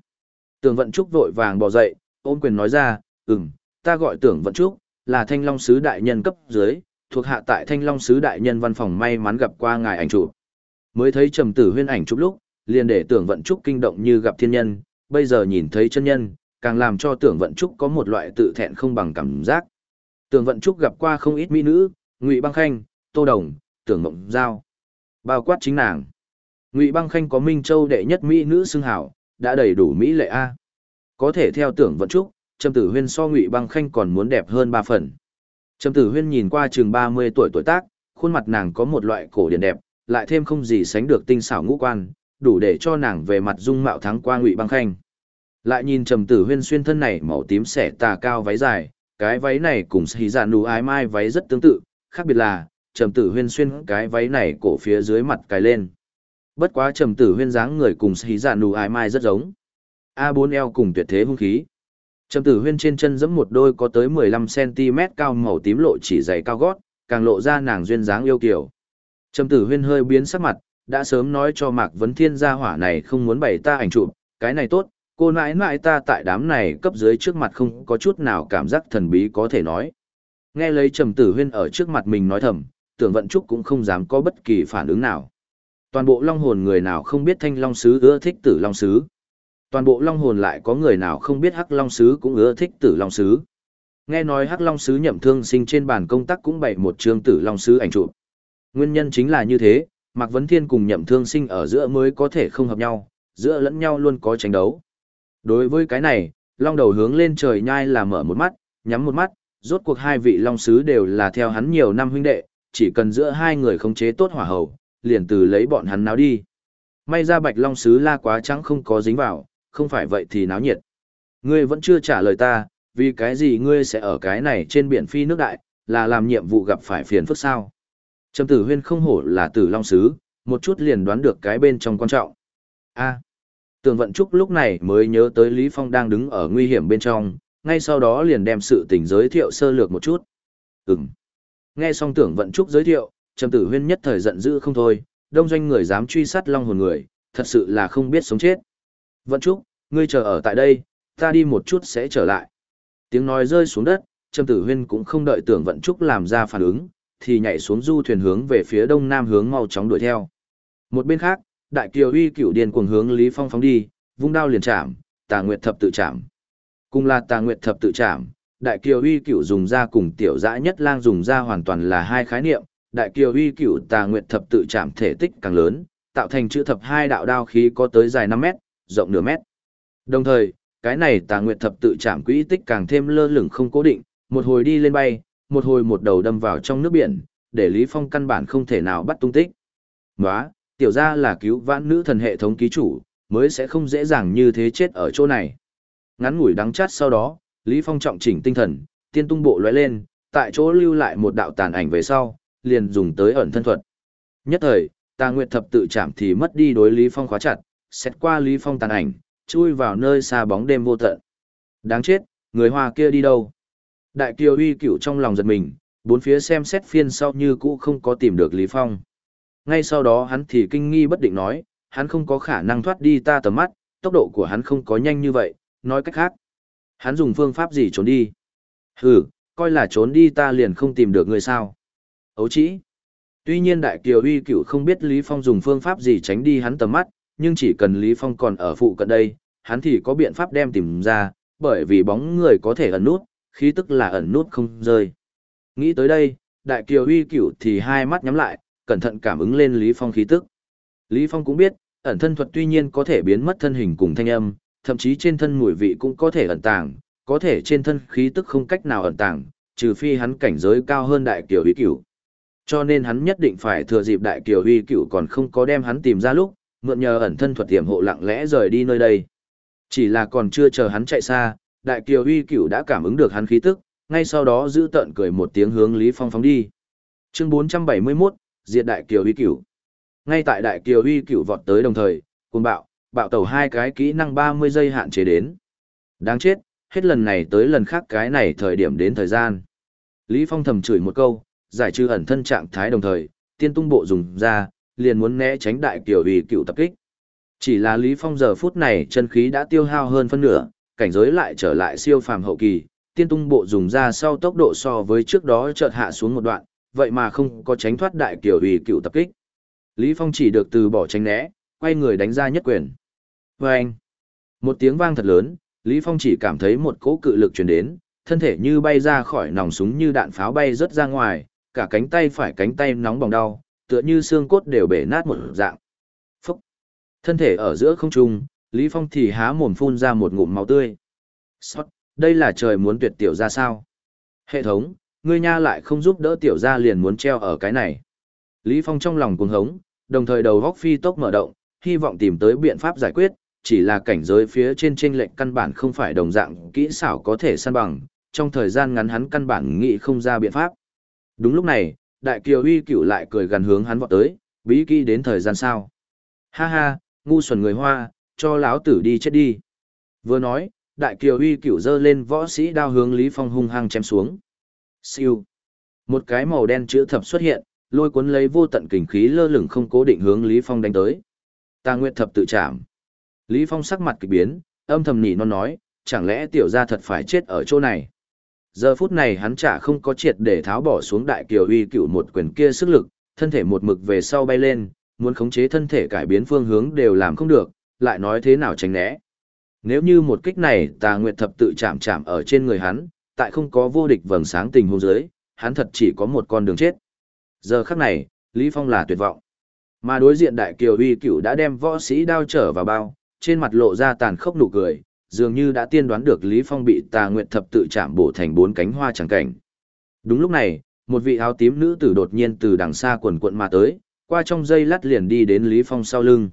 tường vận trúc vội vàng bỏ dậy, ôm quyền nói ra, ừm, ta gọi tưởng vận trúc, là thanh long sứ đại nhân cấp dưới, thuộc hạ tại thanh long sứ đại nhân văn phòng may mắn gặp qua ngài ảnh chụp. Mới thấy trầm tử huyên ảnh chụp lúc, liền để tưởng vận trúc kinh động như gặp thiên nhân, bây giờ nhìn thấy chân nhân, càng làm cho tưởng vận trúc có một loại tự thẹn không bằng cảm giác. Tưởng vận trúc gặp qua không ít mỹ nữ, Ngụy Băng Khanh, Tô Đồng, Tưởng Mộng Giao. Bao quát chính nàng. Ngụy Băng Khanh có Minh Châu đệ nhất mỹ nữ xưng hảo, đã đầy đủ mỹ lệ a. Có thể theo tưởng vận trúc, Trầm Tử Huyên so Ngụy Băng Khanh còn muốn đẹp hơn ba phần. Trầm Tử Huyên nhìn qua chừng 30 tuổi tuổi tác, khuôn mặt nàng có một loại cổ điển đẹp, lại thêm không gì sánh được tinh xảo ngũ quan, đủ để cho nàng về mặt dung mạo thắng qua Ngụy Băng Khanh. Lại nhìn Trầm Tử Huyên xuyên thân này màu tím xẻ tà cao váy dài, cái váy này cùng xì dạ nụ ái mai váy rất tương tự, khác biệt là, Trầm Tử Huyên xuyên cái váy này cổ phía dưới mặt cài lên. Bất quá Trầm Tử Huyên dáng người cùng xì dạ nụ ái mai rất giống. a 4 eo cùng tuyệt thế hung khí. Trầm Tử Huyên trên chân giẫm một đôi có tới 15cm cao màu tím lộ chỉ dày cao gót, càng lộ ra nàng duyên dáng yêu kiều. Trầm Tử Huyên hơi biến sắc mặt, đã sớm nói cho Mạc Vấn Thiên gia hỏa này không muốn bày ta ảnh chụp, cái này tốt, cô nãi nãi ta tại đám này cấp dưới trước mặt không có chút nào cảm giác thần bí có thể nói. Nghe lấy Trầm Tử Huyên ở trước mặt mình nói thầm, tưởng vận trúc cũng không dám có bất kỳ phản ứng nào. Toàn bộ long hồn người nào không biết thanh long sứ ưa thích tử long sứ. Toàn bộ long hồn lại có người nào không biết hắc long sứ cũng ưa thích tử long sứ. Nghe nói hắc long sứ nhậm thương sinh trên bàn công tác cũng bày một chương tử long sứ ảnh chụp. Nguyên nhân chính là như thế, Mạc Vấn Thiên cùng nhậm thương sinh ở giữa mới có thể không hợp nhau, giữa lẫn nhau luôn có tranh đấu. Đối với cái này, long đầu hướng lên trời nhai là mở một mắt, nhắm một mắt, rốt cuộc hai vị long sứ đều là theo hắn nhiều năm huynh đệ, chỉ cần giữa hai người khống chế tốt hỏa hầu, liền từ lấy bọn hắn náo đi. May ra bạch long sứ la quá trắng không có dính vào, không phải vậy thì náo nhiệt. Ngươi vẫn chưa trả lời ta, vì cái gì ngươi sẽ ở cái này trên biển phi nước đại, là làm nhiệm vụ gặp phải phiền phức sao? Trầm tử huyên không hổ là tử long sứ, một chút liền đoán được cái bên trong quan trọng. A. Tường Vận Trúc lúc này mới nhớ tới Lý Phong đang đứng ở nguy hiểm bên trong, ngay sau đó liền đem sự tình giới thiệu sơ lược một chút. Ừm. Nghe xong Tưởng Vận Trúc giới thiệu, Trầm Tử Huyên nhất thời giận dữ không thôi, đông doanh người dám truy sát long hồn người, thật sự là không biết sống chết. Vận Trúc, ngươi chờ ở tại đây, ta đi một chút sẽ trở lại. Tiếng nói rơi xuống đất, Trầm Tử Huyên cũng không đợi Tưởng Vận Trúc làm ra phản ứng, thì nhảy xuống du thuyền hướng về phía đông nam hướng mau chóng đuổi theo. Một bên khác, đại kiều uy cửu điền cuồng hướng Lý Phong phóng đi, vung đao liền chạm, Tà Nguyệt thập tự chạm. Cùng là Tà Nguyệt thập tự chạm, đại kiều uy cửu dùng ra cùng tiểu dã nhất lang dùng ra hoàn toàn là hai khái niệm, đại kiều uy cửu Tà Nguyệt thập tự chạm thể tích càng lớn, tạo thành chữ thập hai đạo đao khí có tới dài 5 mét, rộng nửa mét. Đồng thời, cái này Tà Nguyệt thập tự chạm quỹ tích càng thêm lơ lửng không cố định, một hồi đi lên bay, một hồi một đầu đâm vào trong nước biển, để Lý Phong căn bản không thể nào bắt tung tích. Nóa, tiểu ra là cứu vãn nữ thần hệ thống ký chủ, mới sẽ không dễ dàng như thế chết ở chỗ này. Ngắn ngủi đắng chát sau đó, Lý Phong trọng chỉnh tinh thần, tiên tung bộ lóe lên, tại chỗ lưu lại một đạo tàn ảnh về sau, liền dùng tới ẩn thân thuật. Nhất thời, Tà Nguyệt thập tự chạm thì mất đi đối Lý Phong khóa chặt, xét qua Lý Phong tàn ảnh, chui vào nơi xa bóng đêm vô tận. Đáng chết, người hoa kia đi đâu? Đại Kiều uy cửu trong lòng giật mình, bốn phía xem xét phiên sau như cũ không có tìm được Lý Phong. Ngay sau đó hắn thì kinh nghi bất định nói, hắn không có khả năng thoát đi ta tầm mắt, tốc độ của hắn không có nhanh như vậy, nói cách khác. Hắn dùng phương pháp gì trốn đi? Hừ, coi là trốn đi ta liền không tìm được người sao. Ấu chỉ. Tuy nhiên Đại Kiều uy cửu không biết Lý Phong dùng phương pháp gì tránh đi hắn tầm mắt, nhưng chỉ cần Lý Phong còn ở phụ cận đây, hắn thì có biện pháp đem tìm ra, bởi vì bóng người có thể ẩn nút, khí tức là ẩn nút không rơi. Nghĩ tới đây, Đại Kiều uy cửu thì hai mắt nhắm lại, cẩn thận cảm ứng lên Lý Phong khí tức. Lý Phong cũng biết, ẩn thân thuật tuy nhiên có thể biến mất thân hình cùng thanh âm, thậm chí trên thân mùi vị cũng có thể ẩn tàng, có thể trên thân khí tức không cách nào ẩn tàng, trừ phi hắn cảnh giới cao hơn đại kiều uy cửu. Cho nên hắn nhất định phải thừa dịp đại kiều uy cửu còn không có đem hắn tìm ra lúc, mượn nhờ ẩn thân thuật tiềm hộ lặng lẽ rời đi nơi đây. Chỉ là còn chưa chờ hắn chạy xa, đại kiều uy cửu đã cảm ứng được hắn khí tức, ngay sau đó giữ tận cười một tiếng hướng Lý Phong phóng đi. Chương 471, diệt đại kiều uy cửu. Ngay tại đại kiều uy cửu vọt tới đồng thời, cùng bạo, bạo tẩu hai cái kỹ năng 30 giây hạn chế đến. Đáng chết, hết lần này tới lần khác cái này thời điểm đến thời gian. Lý Phong thầm chửi một câu, giải trừ ẩn thân trạng thái đồng thời, tiên tung bộ dùng ra, liền muốn né tránh đại kiều uy cửu tập kích. Chỉ là Lý Phong giờ phút này chân khí đã tiêu hao hơn phân nửa, cảnh giới lại trở lại siêu phàm hậu kỳ, tiên tung bộ dùng ra sau tốc độ so với trước đó chợt hạ xuống một đoạn, vậy mà không có tránh thoát đại kiểu ủy cựu tập kích. Lý Phong chỉ được từ bỏ tránh né, quay người đánh ra nhất quyền. Vâng! Một tiếng vang thật lớn, Lý Phong chỉ cảm thấy một cỗ cự lực truyền đến, thân thể như bay ra khỏi nòng súng như đạn pháo bay rớt ra ngoài, cả cánh tay phải cánh tay nóng bỏng đau, tựa như xương cốt đều bể nát một dạng. Phúc! Thân thể ở giữa không trung, Lý Phong thì há mồm phun ra một ngụm máu tươi. Sót, đây là trời muốn tuyệt tiểu ra sao? Hệ thống, ngươi nha lại không giúp đỡ tiểu ra liền muốn treo ở cái này. Lý Phong trong lòng cuồng hống, đồng thời đầu góc phi tốc mở động, hy vọng tìm tới biện pháp giải quyết, chỉ là cảnh giới phía trên trên lệnh căn bản không phải đồng dạng kỹ xảo có thể săn bằng, trong thời gian ngắn hắn căn bản nghĩ không ra biện pháp. Đúng lúc này, đại kiều uy cửu lại cười gần hướng hắn vọt tới, bí kỹ đến thời gian sao. Ha ha, ngu xuẩn người hoa, cho lão tử đi chết đi. Vừa nói, đại kiều uy cửu dơ lên võ sĩ đao hướng Lý Phong hung hăng chém xuống. Siêu. Một cái màu đen chữ thập xuất hiện, lôi cuốn lấy vô tận kình khí lơ lửng không cố định hướng Lý Phong đánh tới. Ta nguyện thập tự chạm. Lý Phong sắc mặt kỳ biến, âm thầm nỉ non nói, chẳng lẽ tiểu gia thật phải chết ở chỗ này. Giờ phút này hắn chả không có triệt để tháo bỏ xuống đại kiều uy cửu một quyền kia sức lực, thân thể một mực về sau bay lên, muốn khống chế thân thể cải biến phương hướng đều làm không được, lại nói thế nào tránh né. Nếu như một kích này tà nguyệt thập tự chạm chạm ở trên người hắn, tại không có vô địch vầng sáng tình huống dưới, hắn thật chỉ có một con đường chết. Giờ khắc này, Lý Phong là tuyệt vọng. Mà đối diện đại kiều uy cửu đã đem võ sĩ đao trở vào bao, trên mặt lộ ra tàn khốc nụ cười, dường như đã tiên đoán được Lý Phong bị tà nguyệt thập tự chạm bổ thành bốn cánh hoa chẳng cảnh. Đúng lúc này, một vị áo tím nữ tử đột nhiên từ đằng xa quần quận mà tới, qua trong dây lát liền đi đến Lý Phong sau lưng.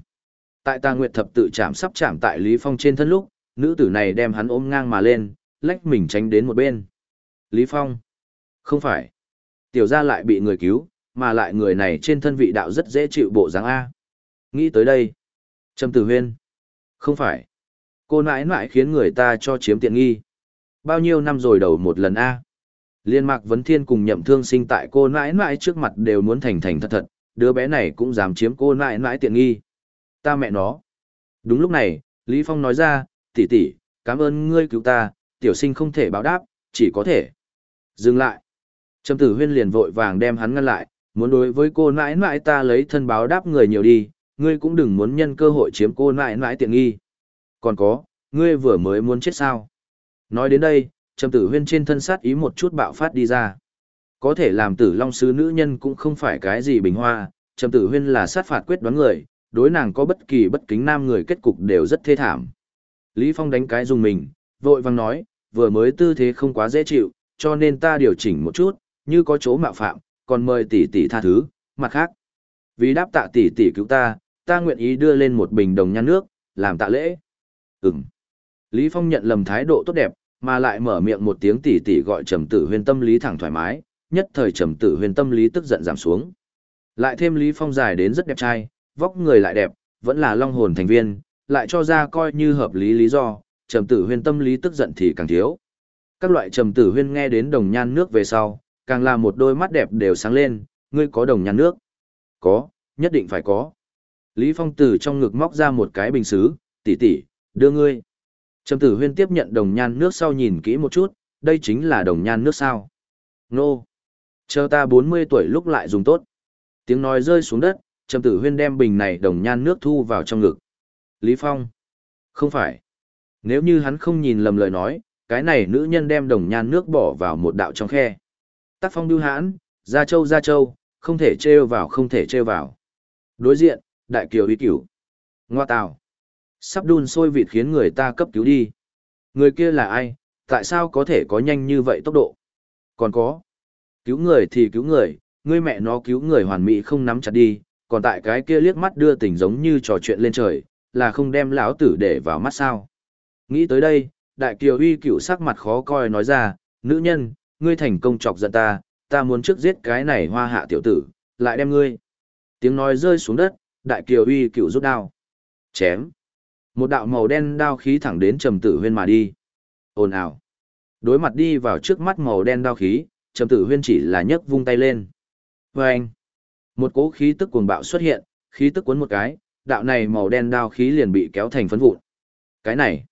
Tại tà nguyệt thập tự chạm sắp chạm tại Lý Phong trên thân lúc, nữ tử này đem hắn ôm ngang mà lên, lách mình tránh đến một bên. Lý Phong. Không phải. Tiểu gia lại bị người cứu, mà lại người này trên thân vị đạo rất dễ chịu bộ dáng A. Nghĩ tới đây. Trầm tử huyên. Không phải. Cô nãi nãi khiến người ta cho chiếm tiện nghi. Bao nhiêu năm rồi đầu một lần A. Liên mạc vấn thiên cùng nhậm thương sinh tại cô nãi nãi trước mặt đều muốn thành thành thật thật, đứa bé này cũng dám chiếm cô nãi nãi tiện nghi. Ta mẹ nó. Đúng lúc này, Lý Phong nói ra, tỷ tỷ, cảm ơn ngươi cứu ta, tiểu sinh không thể báo đáp, chỉ có thể. Dừng lại. Trầm tử huyên liền vội vàng đem hắn ngăn lại, muốn đối với cô nãi nãi ta lấy thân báo đáp người nhiều đi, ngươi cũng đừng muốn nhân cơ hội chiếm cô nãi nãi tiện nghi. Còn có, ngươi vừa mới muốn chết sao? Nói đến đây, trầm tử huyên trên thân sát ý một chút bạo phát đi ra. Có thể làm tử long sứ nữ nhân cũng không phải cái gì bình hoa, trầm tử huyên là sát phạt quyết đoán người, đối nàng có bất kỳ bất kính nam người kết cục đều rất thê thảm. Lý Phong đánh cái dùng mình, vội vang nói, vừa mới tư thế không quá dễ chịu, cho nên ta điều chỉnh một chút, như có chỗ mạo phạm, còn mời tỷ tỷ tha thứ, mặt khác. Vì đáp tạ tỷ tỷ cứu ta, ta nguyện ý đưa lên một bình đồng nhan nước, làm tạ lễ. Ừm. Lý Phong nhận lầm thái độ tốt đẹp, mà lại mở miệng một tiếng tỷ tỷ gọi trầm tử huyên tâm lý thẳng thoải mái, nhất thời trầm tử huyên tâm lý tức giận giảm xuống. Lại thêm Lý Phong dài đến rất đẹp trai, vóc người lại đẹp, vẫn là long hồn thành viên, lại cho ra coi như hợp lý lý do, trầm tử huyên tâm lý tức giận thì càng thiếu. Các loại trầm tử huyên nghe đến đồng nhan nước về sau, càng là một đôi mắt đẹp đều sáng lên, ngươi có đồng nhan nước. Có, nhất định phải có. Lý Phong từ trong ngực móc ra một cái bình xứ, tỷ tỷ, đưa ngươi. Trầm tử huyên tiếp nhận đồng nhan nước sau nhìn kỹ một chút, đây chính là đồng nhan nước sao. Nô. Chờ ta 40 tuổi lúc lại dùng tốt. Tiếng nói rơi xuống đất, Trầm tử huyên đem bình này đồng nhan nước thu vào trong ngực. Lý Phong. Không phải. Nếu như hắn không nhìn lầm lời nói, cái này nữ nhân đem đồng nhan nước bỏ vào một đạo trong khe. Tác phong bưu hãn, ra châu ra châu, không thể trêu vào không thể trêu vào. Đối diện, đại kiều uy cửu. Ngoa tào. Sắp đun sôi vịt khiến người ta cấp cứu đi. Người kia là ai, tại sao có thể có nhanh như vậy tốc độ? Còn có. Cứu người thì cứu người, ngươi mẹ nó cứu người hoàn mỹ không nắm chặt đi, còn tại cái kia liếc mắt đưa tình giống như trò chuyện lên trời, là không đem lão tử để vào mắt sao. Nghĩ tới đây, đại kiều uy cửu sắc mặt khó coi nói ra, nữ nhân, ngươi thành công chọc giận ta, ta muốn trước giết cái này hoa hạ tiểu tử, lại đem ngươi. Tiếng nói rơi xuống đất, đại kiều uy cửu rút đao. Chém. Một đạo màu đen đao khí thẳng đến trầm tử huyên mà đi. Ồn ào. Đối mặt đi vào trước mắt màu đen đao khí, trầm tử huyên chỉ là nhấc vung tay lên. Vâng. Một cỗ khí tức cuồng bạo xuất hiện, khí tức cuốn một cái, đạo này màu đen đao khí liền bị kéo thành phấn vụn. Cái này,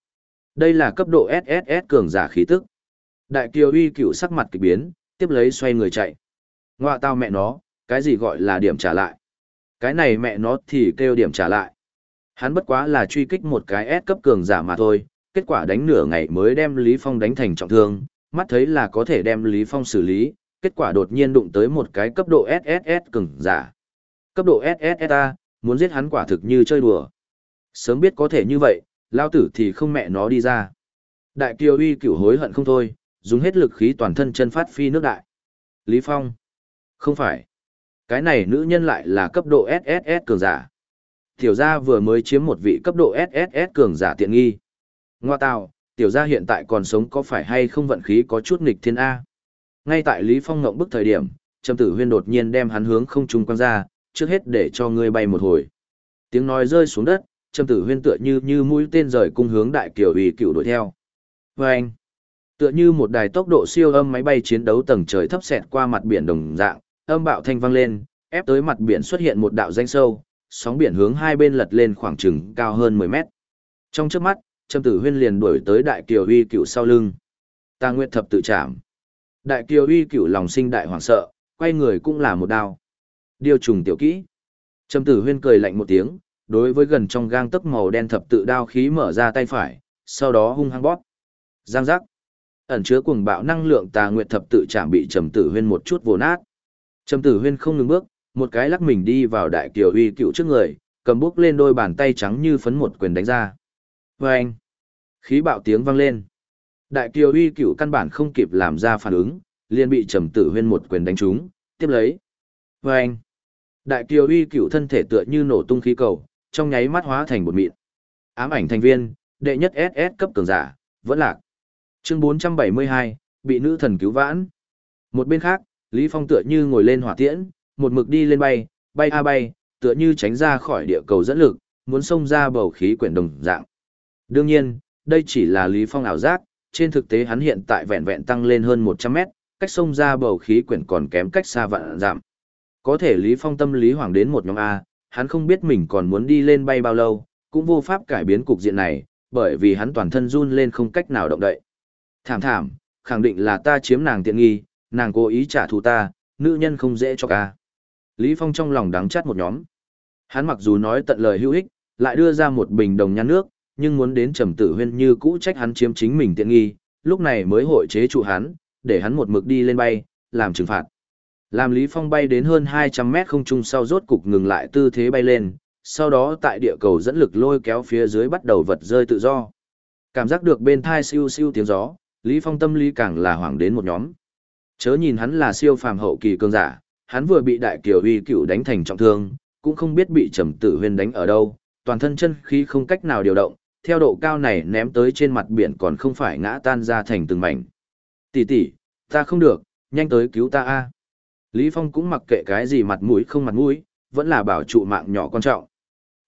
đây là cấp độ SSS cường giả khí tức. Đại Kiều Uy cựu sắc mặt kỳ biến, tiếp lấy xoay người chạy. Ngoạ tao mẹ nó, cái gì gọi là điểm trả lại? Cái này mẹ nó thì kêu điểm trả lại. Hắn bất quá là truy kích một cái S cấp cường giả mà thôi, kết quả đánh nửa ngày mới đem Lý Phong đánh thành trọng thương, mắt thấy là có thể đem Lý Phong xử lý, kết quả đột nhiên đụng tới một cái cấp độ SSS cường giả. Cấp độ SSS ta, muốn giết hắn quả thực như chơi đùa. Sớm biết có thể như vậy, lao tử thì không mẹ nó đi ra. Đại kiều uy cửu hối hận không thôi, dùng hết lực khí toàn thân chân phát phi nước đại. Lý Phong. Không phải. Cái này nữ nhân lại là cấp độ SSS cường giả. Tiểu gia vừa mới chiếm một vị cấp độ SSS cường giả tiện nghi. Ngoa tào, tiểu gia hiện tại còn sống có phải hay không vận khí có chút nghịch thiên A. Ngay tại Lý Phong ngộng bức thời điểm, Trầm Tử Huyên đột nhiên đem hắn hướng không trung quăng ra, trước hết để cho ngươi bay một hồi. Tiếng nói rơi xuống đất, Trầm Tử Huyên tựa như như mũi tên rời cung hướng đại kiều ủy cựu đuổi theo. Và anh, tựa như một đài tốc độ siêu âm máy bay chiến đấu tầng trời thấp xẹt qua mặt biển đồng dạng, âm bạo thanh vang lên, ép tới mặt biển xuất hiện một đạo danh sâu, sóng biển hướng hai bên lật lên khoảng chừng cao hơn 10 mét. Trong trước mắt, Trầm Tử Huyên liền đuổi tới đại kiều uy cựu sau lưng. Ta nguyện thập tự chạm. Đại kiều uy cửu lòng sinh đại hoảng sợ, quay người cũng là một đao. Điều trùng tiểu kỹ. Trầm tử huyên cười lạnh một tiếng, đối với gần trong gang tấc màu đen thập tự đao khí mở ra tay phải, sau đó hung hăng bóp. Giang giác. Ẩn chứa cuồng bạo năng lượng tà nguyệt thập tự chạm bị trầm tử huyên một chút vồ nát. Trầm tử huyên không ngừng bước, một cái lắc mình đi vào đại kiều uy cựu trước người, cầm bút lên đôi bàn tay trắng như phấn một quyền đánh ra. Và anh. Khí bạo tiếng vang lên. Đại Kiều uy cửu căn bản không kịp làm ra phản ứng, liền bị trầm tử huyên một quyền đánh trúng, tiếp lấy. vê anh, đại Kiều uy cửu thân thể tựa như nổ tung khí cầu, trong nháy mắt hóa thành một mịn. Ám ảnh thành viên, đệ nhất SS cấp cường giả, vẫn lạc. Chương 472, bị nữ thần cứu vãn. Một bên khác, Lý Phong tựa như ngồi lên hỏa tiễn, một mực đi lên bay, bay a bay, tựa như tránh ra khỏi địa cầu dẫn lực, muốn xông ra bầu khí quyển đồng dạng. Đương nhiên, đây chỉ là Lý Phong ảo giác, trên thực tế hắn hiện tại vẹn vẹn tăng lên hơn 100 mét, cách sông ra bầu khí quyển còn kém cách xa vạn giảm. Có thể Lý Phong tâm lý hoàng đến một nhóm A, hắn không biết mình còn muốn đi lên bay bao lâu, cũng vô pháp cải biến cục diện này, bởi vì hắn toàn thân run lên không cách nào động đậy. Thảm thảm, khẳng định là ta chiếm nàng tiện nghi, nàng cố ý trả thù ta, nữ nhân không dễ cho ca. Lý Phong trong lòng đắng chát một nhóm. Hắn mặc dù nói tận lời hữu ích, lại đưa ra một bình đồng nhan nước, nhưng muốn đến trầm tử huyên như cũ trách hắn chiếm chính mình tiện nghi, lúc này mới hội chế trụ hắn, để hắn một mực đi lên bay, làm trừng phạt. Làm Lý Phong bay đến hơn 200 mét không trung sau rốt cục ngừng lại tư thế bay lên, sau đó tại địa cầu dẫn lực lôi kéo phía dưới bắt đầu vật rơi tự do. Cảm giác được bên thai siêu siêu tiếng gió, Lý Phong tâm lý càng là hoảng đến một nhóm. Chớ nhìn hắn là siêu phàm hậu kỳ cường giả, hắn vừa bị đại kiều uy cựu đánh thành trọng thương, cũng không biết bị trầm tử huyên đánh ở đâu, toàn thân chân khí không cách nào điều động, theo độ cao này ném tới trên mặt biển còn không phải ngã tan ra thành từng mảnh. Tỷ tỷ, ta không được, nhanh tới cứu ta a. Lý Phong cũng mặc kệ cái gì mặt mũi không mặt mũi, vẫn là bảo trụ mạng nhỏ quan trọng.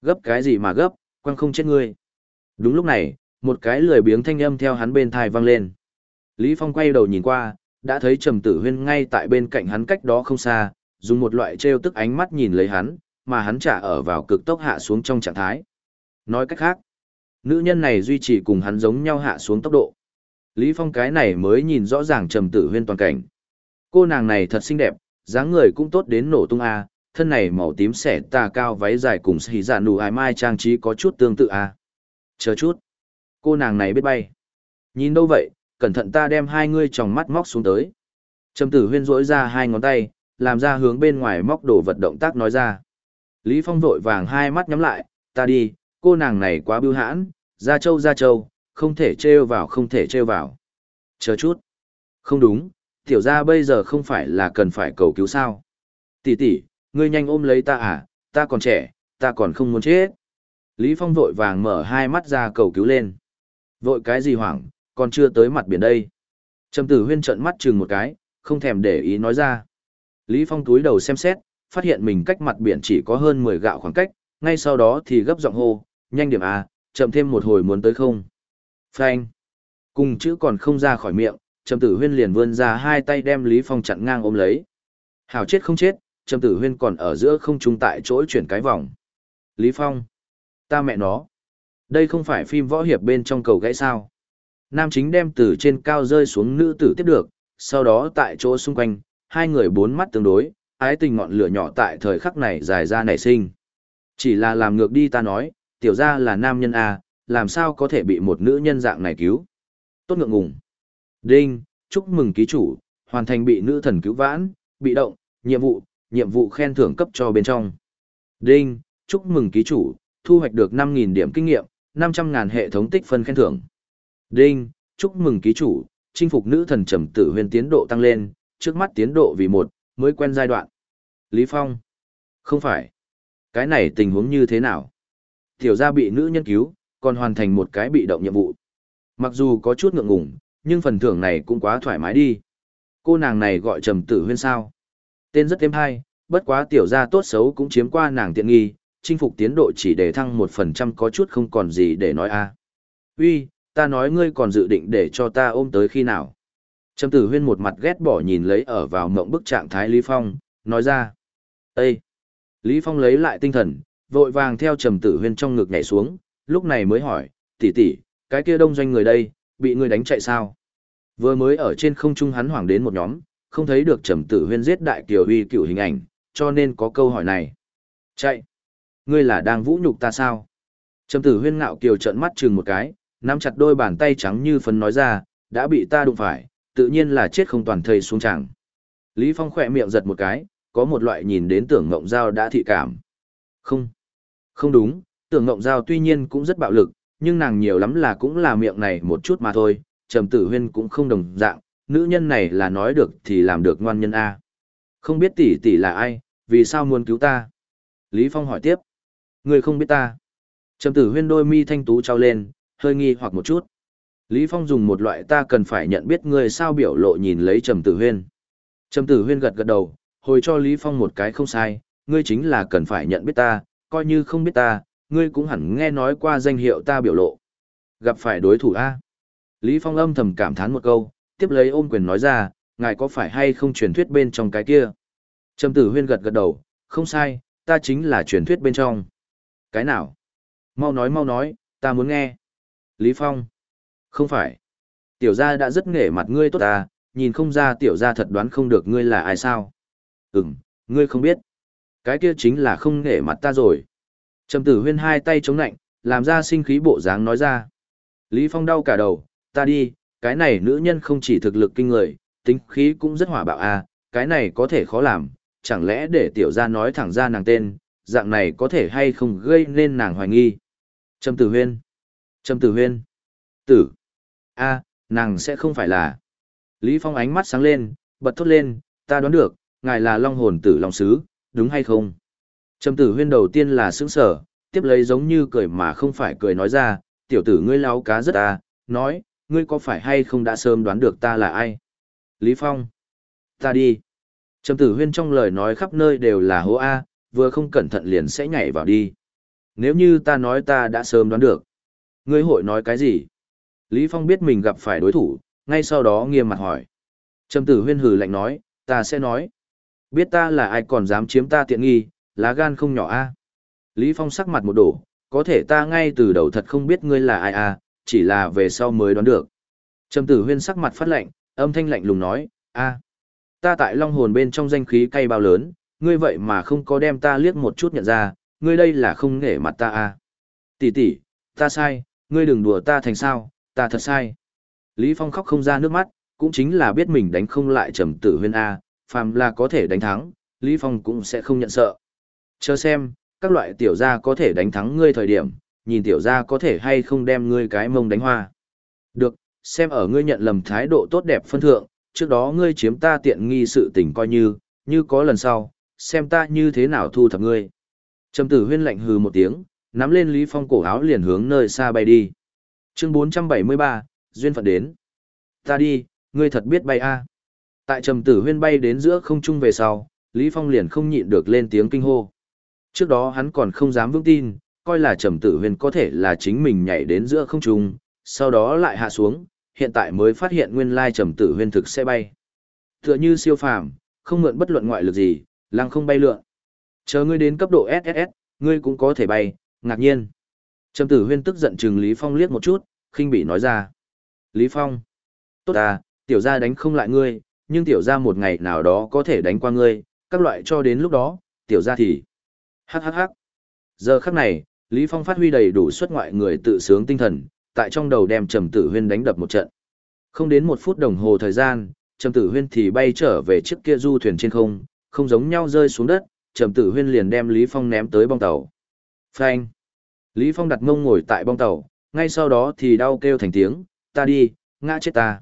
Gấp cái gì mà gấp, quan không chết ngươi. Đúng lúc này, một cái lười biếng thanh âm theo hắn bên thai vang lên. Lý Phong quay đầu nhìn qua, đã thấy Trầm Tử Huyên ngay tại bên cạnh hắn cách đó không xa, dùng một loại trêu tức ánh mắt nhìn lấy hắn, mà hắn trả ở vào cực tốc hạ xuống trong trạng thái. Nói cách khác, nữ nhân này duy trì cùng hắn giống nhau hạ xuống tốc độ. Lý Phong cái này mới nhìn rõ ràng Trầm Tử Huyên toàn cảnh. Cô nàng này thật xinh đẹp, dáng người cũng tốt đến nổ tung a, thân này màu tím xẻ tà cao váy dài cùng xì dạ nụ ai mai trang trí có chút tương tự a. Chờ chút, cô nàng này biết bay. Nhìn đâu vậy, cẩn thận ta đem hai ngươi tròng mắt móc xuống tới. Trầm tử huyên rỗi ra hai ngón tay, làm ra hướng bên ngoài móc đồ vật động tác nói ra. Lý Phong vội vàng hai mắt nhắm lại, ta đi, cô nàng này quá bưu hãn, ra châu ra châu, không thể trêu vào không thể trêu vào. Chờ chút. Không đúng, tiểu gia bây giờ không phải là cần phải cầu cứu sao. Tỷ tỷ, ngươi nhanh ôm lấy ta à, ta còn trẻ, ta còn không muốn chết. Lý Phong vội vàng mở hai mắt ra cầu cứu lên. Vội cái gì hoảng, còn chưa tới mặt biển đây. Trầm tử huyên trợn mắt chừng một cái, không thèm để ý nói ra. Lý Phong túi đầu xem xét, phát hiện mình cách mặt biển chỉ có hơn 10 gạo khoảng cách, ngay sau đó thì gấp giọng hô, nhanh điểm à, chậm thêm một hồi muốn tới không. Phanh. Cùng chữ còn không ra khỏi miệng, Trầm Tử Huyên liền vươn ra hai tay đem Lý Phong chặn ngang ôm lấy. Hảo chết không chết, Trầm Tử Huyên còn ở giữa không trung tại chỗ chuyển cái vòng. Lý Phong. Ta mẹ nó. Đây không phải phim võ hiệp bên trong cầu gãy sao. Nam chính đem từ trên cao rơi xuống nữ tử tiếp được, sau đó tại chỗ xung quanh, hai người bốn mắt tương đối, ái tình ngọn lửa nhỏ tại thời khắc này dài ra nảy sinh. Chỉ là làm ngược đi ta nói, tiểu ra là nam nhân A, làm sao có thể bị một nữ nhân dạng này cứu. Tốt ngượng ngùng. Đinh, chúc mừng ký chủ, hoàn thành bị nữ thần cứu vãn, bị động, nhiệm vụ, nhiệm vụ khen thưởng cấp cho bên trong. Đinh, chúc mừng ký chủ, thu hoạch được 5.000 điểm kinh nghiệm, 500.000 hệ thống tích phân khen thưởng. Đinh, chúc mừng ký chủ, chinh phục nữ thần trầm tử huyền tiến độ tăng lên, trước mắt tiến độ vì một, mới quen giai đoạn. Lý Phong. Không phải. Cái này tình huống như thế nào? Tiểu gia bị nữ nhân cứu, còn hoàn thành một cái bị động nhiệm vụ. Mặc dù có chút ngượng ngùng, nhưng phần thưởng này cũng quá thoải mái đi. Cô nàng này gọi trầm tử huyên sao. Tên rất êm hay, bất quá tiểu gia tốt xấu cũng chiếm qua nàng tiện nghi, chinh phục tiến độ chỉ để thăng một phần trăm có chút không còn gì để nói a. Uy, ta nói ngươi còn dự định để cho ta ôm tới khi nào. Trầm tử huyên một mặt ghét bỏ nhìn lấy ở vào mộng bức trạng thái Lý Phong, nói ra. Ê! Lý Phong lấy lại tinh thần, vội vàng theo trầm tử huyên trong ngực nhảy xuống, lúc này mới hỏi, tỷ tỷ, cái kia đông doanh người đây, bị ngươi đánh chạy sao? Vừa mới ở trên không trung hắn hoảng đến một nhóm, không thấy được trầm tử huyên giết đại kiều huy cựu hình ảnh, cho nên có câu hỏi này. Chạy! Ngươi là đang vũ nhục ta sao? Trầm tử huyên ngạo kiều trợn mắt chừng một cái, nắm chặt đôi bàn tay trắng như phấn nói ra, đã bị ta đụng phải, tự nhiên là chết không toàn thây xuống chẳng. Lý Phong khỏe miệng giật một cái, có một loại nhìn đến tưởng ngộng dao đã thị cảm. Không, không đúng, tưởng ngộng giao tuy nhiên cũng rất bạo lực, nhưng nàng nhiều lắm là cũng là miệng này một chút mà thôi, trầm tử huyên cũng không đồng dạng, nữ nhân này là nói được thì làm được ngoan nhân A. Không biết tỷ tỷ là ai, vì sao muốn cứu ta? Lý Phong hỏi tiếp. Người không biết ta. Trầm tử huyên đôi mi thanh tú trao lên, hơi nghi hoặc một chút. Lý Phong dùng một loại ta cần phải nhận biết người sao biểu lộ nhìn lấy Trầm Tử Huyên. Trầm Tử Huyên gật gật đầu, hồi cho Lý Phong một cái không sai, ngươi chính là cần phải nhận biết ta, coi như không biết ta, ngươi cũng hẳn nghe nói qua danh hiệu ta biểu lộ. Gặp phải đối thủ A. Lý Phong âm thầm cảm thán một câu, tiếp lấy ôm quyền nói ra, ngài có phải hay không truyền thuyết bên trong cái kia? Trầm Tử Huyên gật gật đầu, không sai, ta chính là truyền thuyết bên trong. Cái nào? Mau nói mau nói, ta muốn nghe. Lý Phong. Không phải. Tiểu gia đã rất nghề mặt ngươi tốt ta, nhìn không ra tiểu gia thật đoán không được ngươi là ai sao. Ừm, ngươi không biết. Cái kia chính là không nể mặt ta rồi. Trầm tử huyên hai tay chống nạnh, làm ra sinh khí bộ dáng nói ra. Lý Phong đau cả đầu, ta đi, cái này nữ nhân không chỉ thực lực kinh người, tính khí cũng rất hỏa bạo à, cái này có thể khó làm, chẳng lẽ để tiểu gia nói thẳng ra nàng tên, dạng này có thể hay không gây nên nàng hoài nghi. Trầm tử huyên. Trầm tử huyên. Tử. a nàng sẽ không phải là. Lý Phong ánh mắt sáng lên, bật thốt lên, ta đoán được, ngài là long hồn tử long sứ, đúng hay không? Trầm tử huyên đầu tiên là sững sở, tiếp lấy giống như cười mà không phải cười nói ra, tiểu tử ngươi láo cá rất à, nói, ngươi có phải hay không đã sớm đoán được ta là ai? Lý Phong. Ta đi. Trầm tử huyên trong lời nói khắp nơi đều là hố A, vừa không cẩn thận liền sẽ nhảy vào đi. Nếu như ta nói ta đã sớm đoán được. Ngươi hội nói cái gì? Lý Phong biết mình gặp phải đối thủ, ngay sau đó nghiêm mặt hỏi. Trầm tử huyên hừ lạnh nói, ta sẽ nói. Biết ta là ai còn dám chiếm ta tiện nghi, lá gan không nhỏ a. Lý Phong sắc mặt một đổ, có thể ta ngay từ đầu thật không biết ngươi là ai a, chỉ là về sau mới đoán được. Trầm tử huyên sắc mặt phát lạnh, âm thanh lạnh lùng nói, a, ta tại long hồn bên trong danh khí cay bao lớn, ngươi vậy mà không có đem ta liếc một chút nhận ra, ngươi đây là không nể mặt ta a. Tỷ tỷ, ta sai, ngươi đừng đùa ta thành sao, ta thật sai. Lý Phong khóc không ra nước mắt, cũng chính là biết mình đánh không lại trầm tử huyên A, phàm là có thể đánh thắng, Lý Phong cũng sẽ không nhận sợ. Chờ xem, các loại tiểu gia có thể đánh thắng ngươi thời điểm, nhìn tiểu gia có thể hay không đem ngươi cái mông đánh hoa. Được, xem ở ngươi nhận lầm thái độ tốt đẹp phân thượng, trước đó ngươi chiếm ta tiện nghi sự tình coi như, như có lần sau, xem ta như thế nào thu thập ngươi. Trầm tử huyên lạnh hừ một tiếng, nắm lên Lý Phong cổ áo liền hướng nơi xa bay đi. Chương 473, Duyên phận đến. Ta đi, ngươi thật biết bay a. Tại trầm tử huyên bay đến giữa không trung về sau, Lý Phong liền không nhịn được lên tiếng kinh hô. Trước đó hắn còn không dám vững tin, coi là trầm tử huyên có thể là chính mình nhảy đến giữa không trung, sau đó lại hạ xuống, hiện tại mới phát hiện nguyên lai trầm tử huyên thực sẽ bay. Tựa như siêu phàm, không mượn bất luận ngoại lực gì, lăng không bay lượn. Chờ ngươi đến cấp độ SSS, ngươi cũng có thể bay, ngạc nhiên. Trầm tử huyên tức giận chừng Lý Phong liếc một chút, khinh bỉ nói ra. Lý Phong, tốt à, tiểu gia đánh không lại ngươi, nhưng tiểu gia một ngày nào đó có thể đánh qua ngươi, các loại cho đến lúc đó, tiểu gia thì... Hắc hắc hắc. Giờ khắc này, Lý Phong phát huy đầy đủ xuất ngoại người tự sướng tinh thần, tại trong đầu đem Trầm Tử Huyên đánh đập một trận. Không đến một phút đồng hồ thời gian, Trầm Tử Huyên thì bay trở về chiếc kia du thuyền trên không, không giống nhau rơi xuống đất, Trầm Tử Huyên liền đem Lý Phong ném tới bong tàu. Phanh. Lý Phong đặt mông ngồi tại bong tàu, ngay sau đó thì đau kêu thành tiếng, ta đi, ngã chết ta.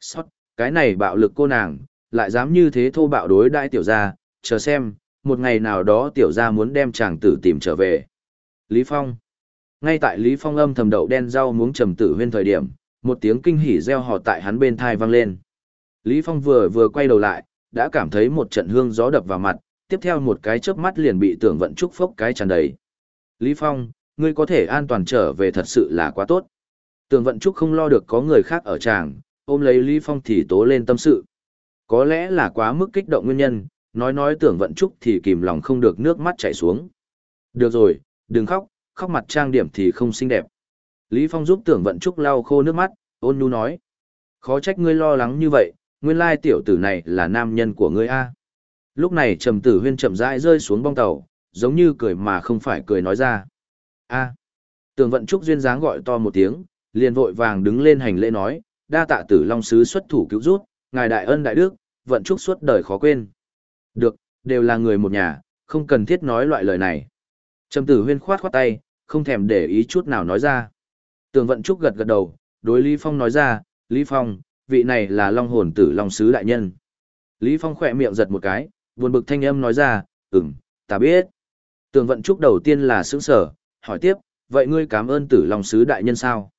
Xót, cái này bạo lực cô nàng, lại dám như thế thô bạo đối đại tiểu gia, chờ xem, một ngày nào đó tiểu gia muốn đem chàng tử tìm trở về. Lý Phong. Ngay tại Lý Phong âm thầm đậu đen rau muống trầm tử huyên thời điểm, một tiếng kinh hỉ reo hò tại hắn bên thai vang lên. Lý Phong vừa vừa quay đầu lại, đã cảm thấy một trận hương gió đập vào mặt, tiếp theo một cái chớp mắt liền bị tưởng vận trúc phốc cái tràn đầy. Lý Phong, ngươi có thể an toàn trở về thật sự là quá tốt. Tưởng vận trúc không lo được có người khác ở tràng, ôm lấy Lý Phong thì tố lên tâm sự. Có lẽ là quá mức kích động nguyên nhân, nói nói tưởng vận trúc thì kìm lòng không được nước mắt chảy xuống. Được rồi, đừng khóc, khóc mặt trang điểm thì không xinh đẹp. Lý Phong giúp tưởng vận trúc lau khô nước mắt, ôn nhu nói. Khó trách ngươi lo lắng như vậy, nguyên lai tiểu tử này là nam nhân của ngươi a. Lúc này trầm tử huyên chậm rãi rơi xuống bong tàu, giống như cười mà không phải cười nói ra. a Tưởng vận trúc duyên dáng gọi to một tiếng, liền vội vàng đứng lên hành lễ nói, đa tạ tử long sứ xuất thủ cứu rút, ngài đại ân đại đức, vận trúc suốt đời khó quên. Được, đều là người một nhà, không cần thiết nói loại lời này. Trầm tử huyên khoát khoát tay, không thèm để ý chút nào nói ra. Tường vận trúc gật gật đầu, đối Lý Phong nói ra, Lý Phong, vị này là long hồn tử long sứ đại nhân. Lý Phong khỏe miệng giật một cái, buồn bực thanh âm nói ra, ừm, ta biết. Tường vận trúc đầu tiên là sướng sở, hỏi tiếp, vậy ngươi cảm ơn tử long sứ đại nhân sao?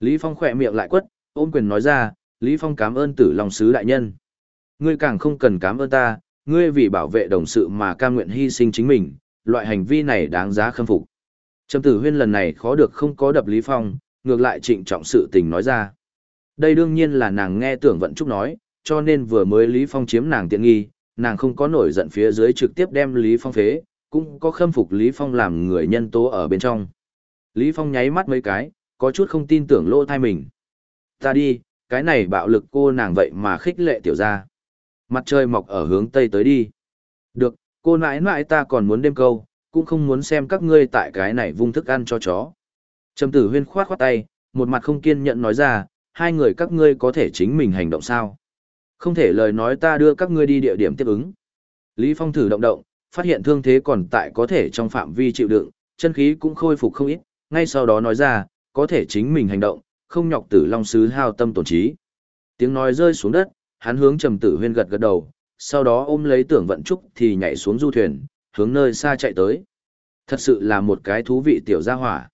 Lý Phong khỏe miệng lại quất, ôm quyền nói ra, Lý Phong cảm ơn tử long sứ đại nhân. Ngươi càng không cần cảm ơn ta, ngươi vì bảo vệ đồng sự mà cam nguyện hy sinh chính mình, loại hành vi này đáng giá khâm phục. Trầm tử huyên lần này khó được không có đập Lý Phong, ngược lại trịnh trọng sự tình nói ra. Đây đương nhiên là nàng nghe tưởng vận trúc nói, cho nên vừa mới Lý Phong chiếm nàng tiện nghi, nàng không có nổi giận phía dưới trực tiếp đem Lý Phong phế, cũng có khâm phục Lý Phong làm người nhân tố ở bên trong. Lý Phong nháy mắt mấy cái, có chút không tin tưởng lỗ thai mình. Ta đi, cái này bạo lực cô nàng vậy mà khích lệ tiểu gia. Mặt trời mọc ở hướng tây tới đi. Được, cô nãi nãi ta còn muốn đêm câu, cũng không muốn xem các ngươi tại cái này vung thức ăn cho chó. Trầm tử huyên khoát khoát tay, một mặt không kiên nhẫn nói ra, hai người các ngươi có thể chính mình hành động sao? Không thể lời nói ta đưa các ngươi đi địa điểm tiếp ứng. Lý Phong thử động động, phát hiện thương thế còn tại có thể trong phạm vi chịu đựng, chân khí cũng khôi phục không ít, ngay sau đó nói ra, có thể chính mình hành động, không nhọc tử long sứ hao tâm tổn trí. Tiếng nói rơi xuống đất, hắn hướng trầm tử huyên gật gật đầu, sau đó ôm lấy tưởng vận trúc thì nhảy xuống du thuyền, hướng nơi xa chạy tới. Thật sự là một cái thú vị tiểu gia hỏa.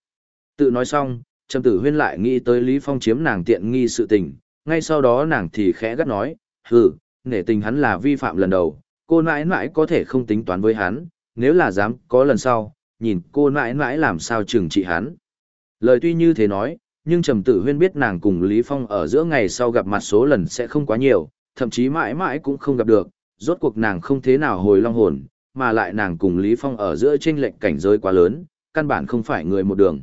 Tự nói xong, Trầm tử huyên lại nghĩ tới Lý Phong chiếm nàng tiện nghi sự tình, ngay sau đó nàng thì khẽ gắt nói, hừ, nể tình hắn là vi phạm lần đầu, cô nãi nãi có thể không tính toán với hắn, nếu là dám có lần sau, nhìn cô nãi nãi làm sao trừng trị hắn. Lời tuy như thế nói, nhưng Trầm Tử Huyên biết nàng cùng Lý Phong ở giữa ngày sau gặp mặt số lần sẽ không quá nhiều, thậm chí mãi mãi cũng không gặp được, rốt cuộc nàng không thế nào hồi long hồn, mà lại nàng cùng Lý Phong ở giữa chênh lệch cảnh giới quá lớn, căn bản không phải người một đường.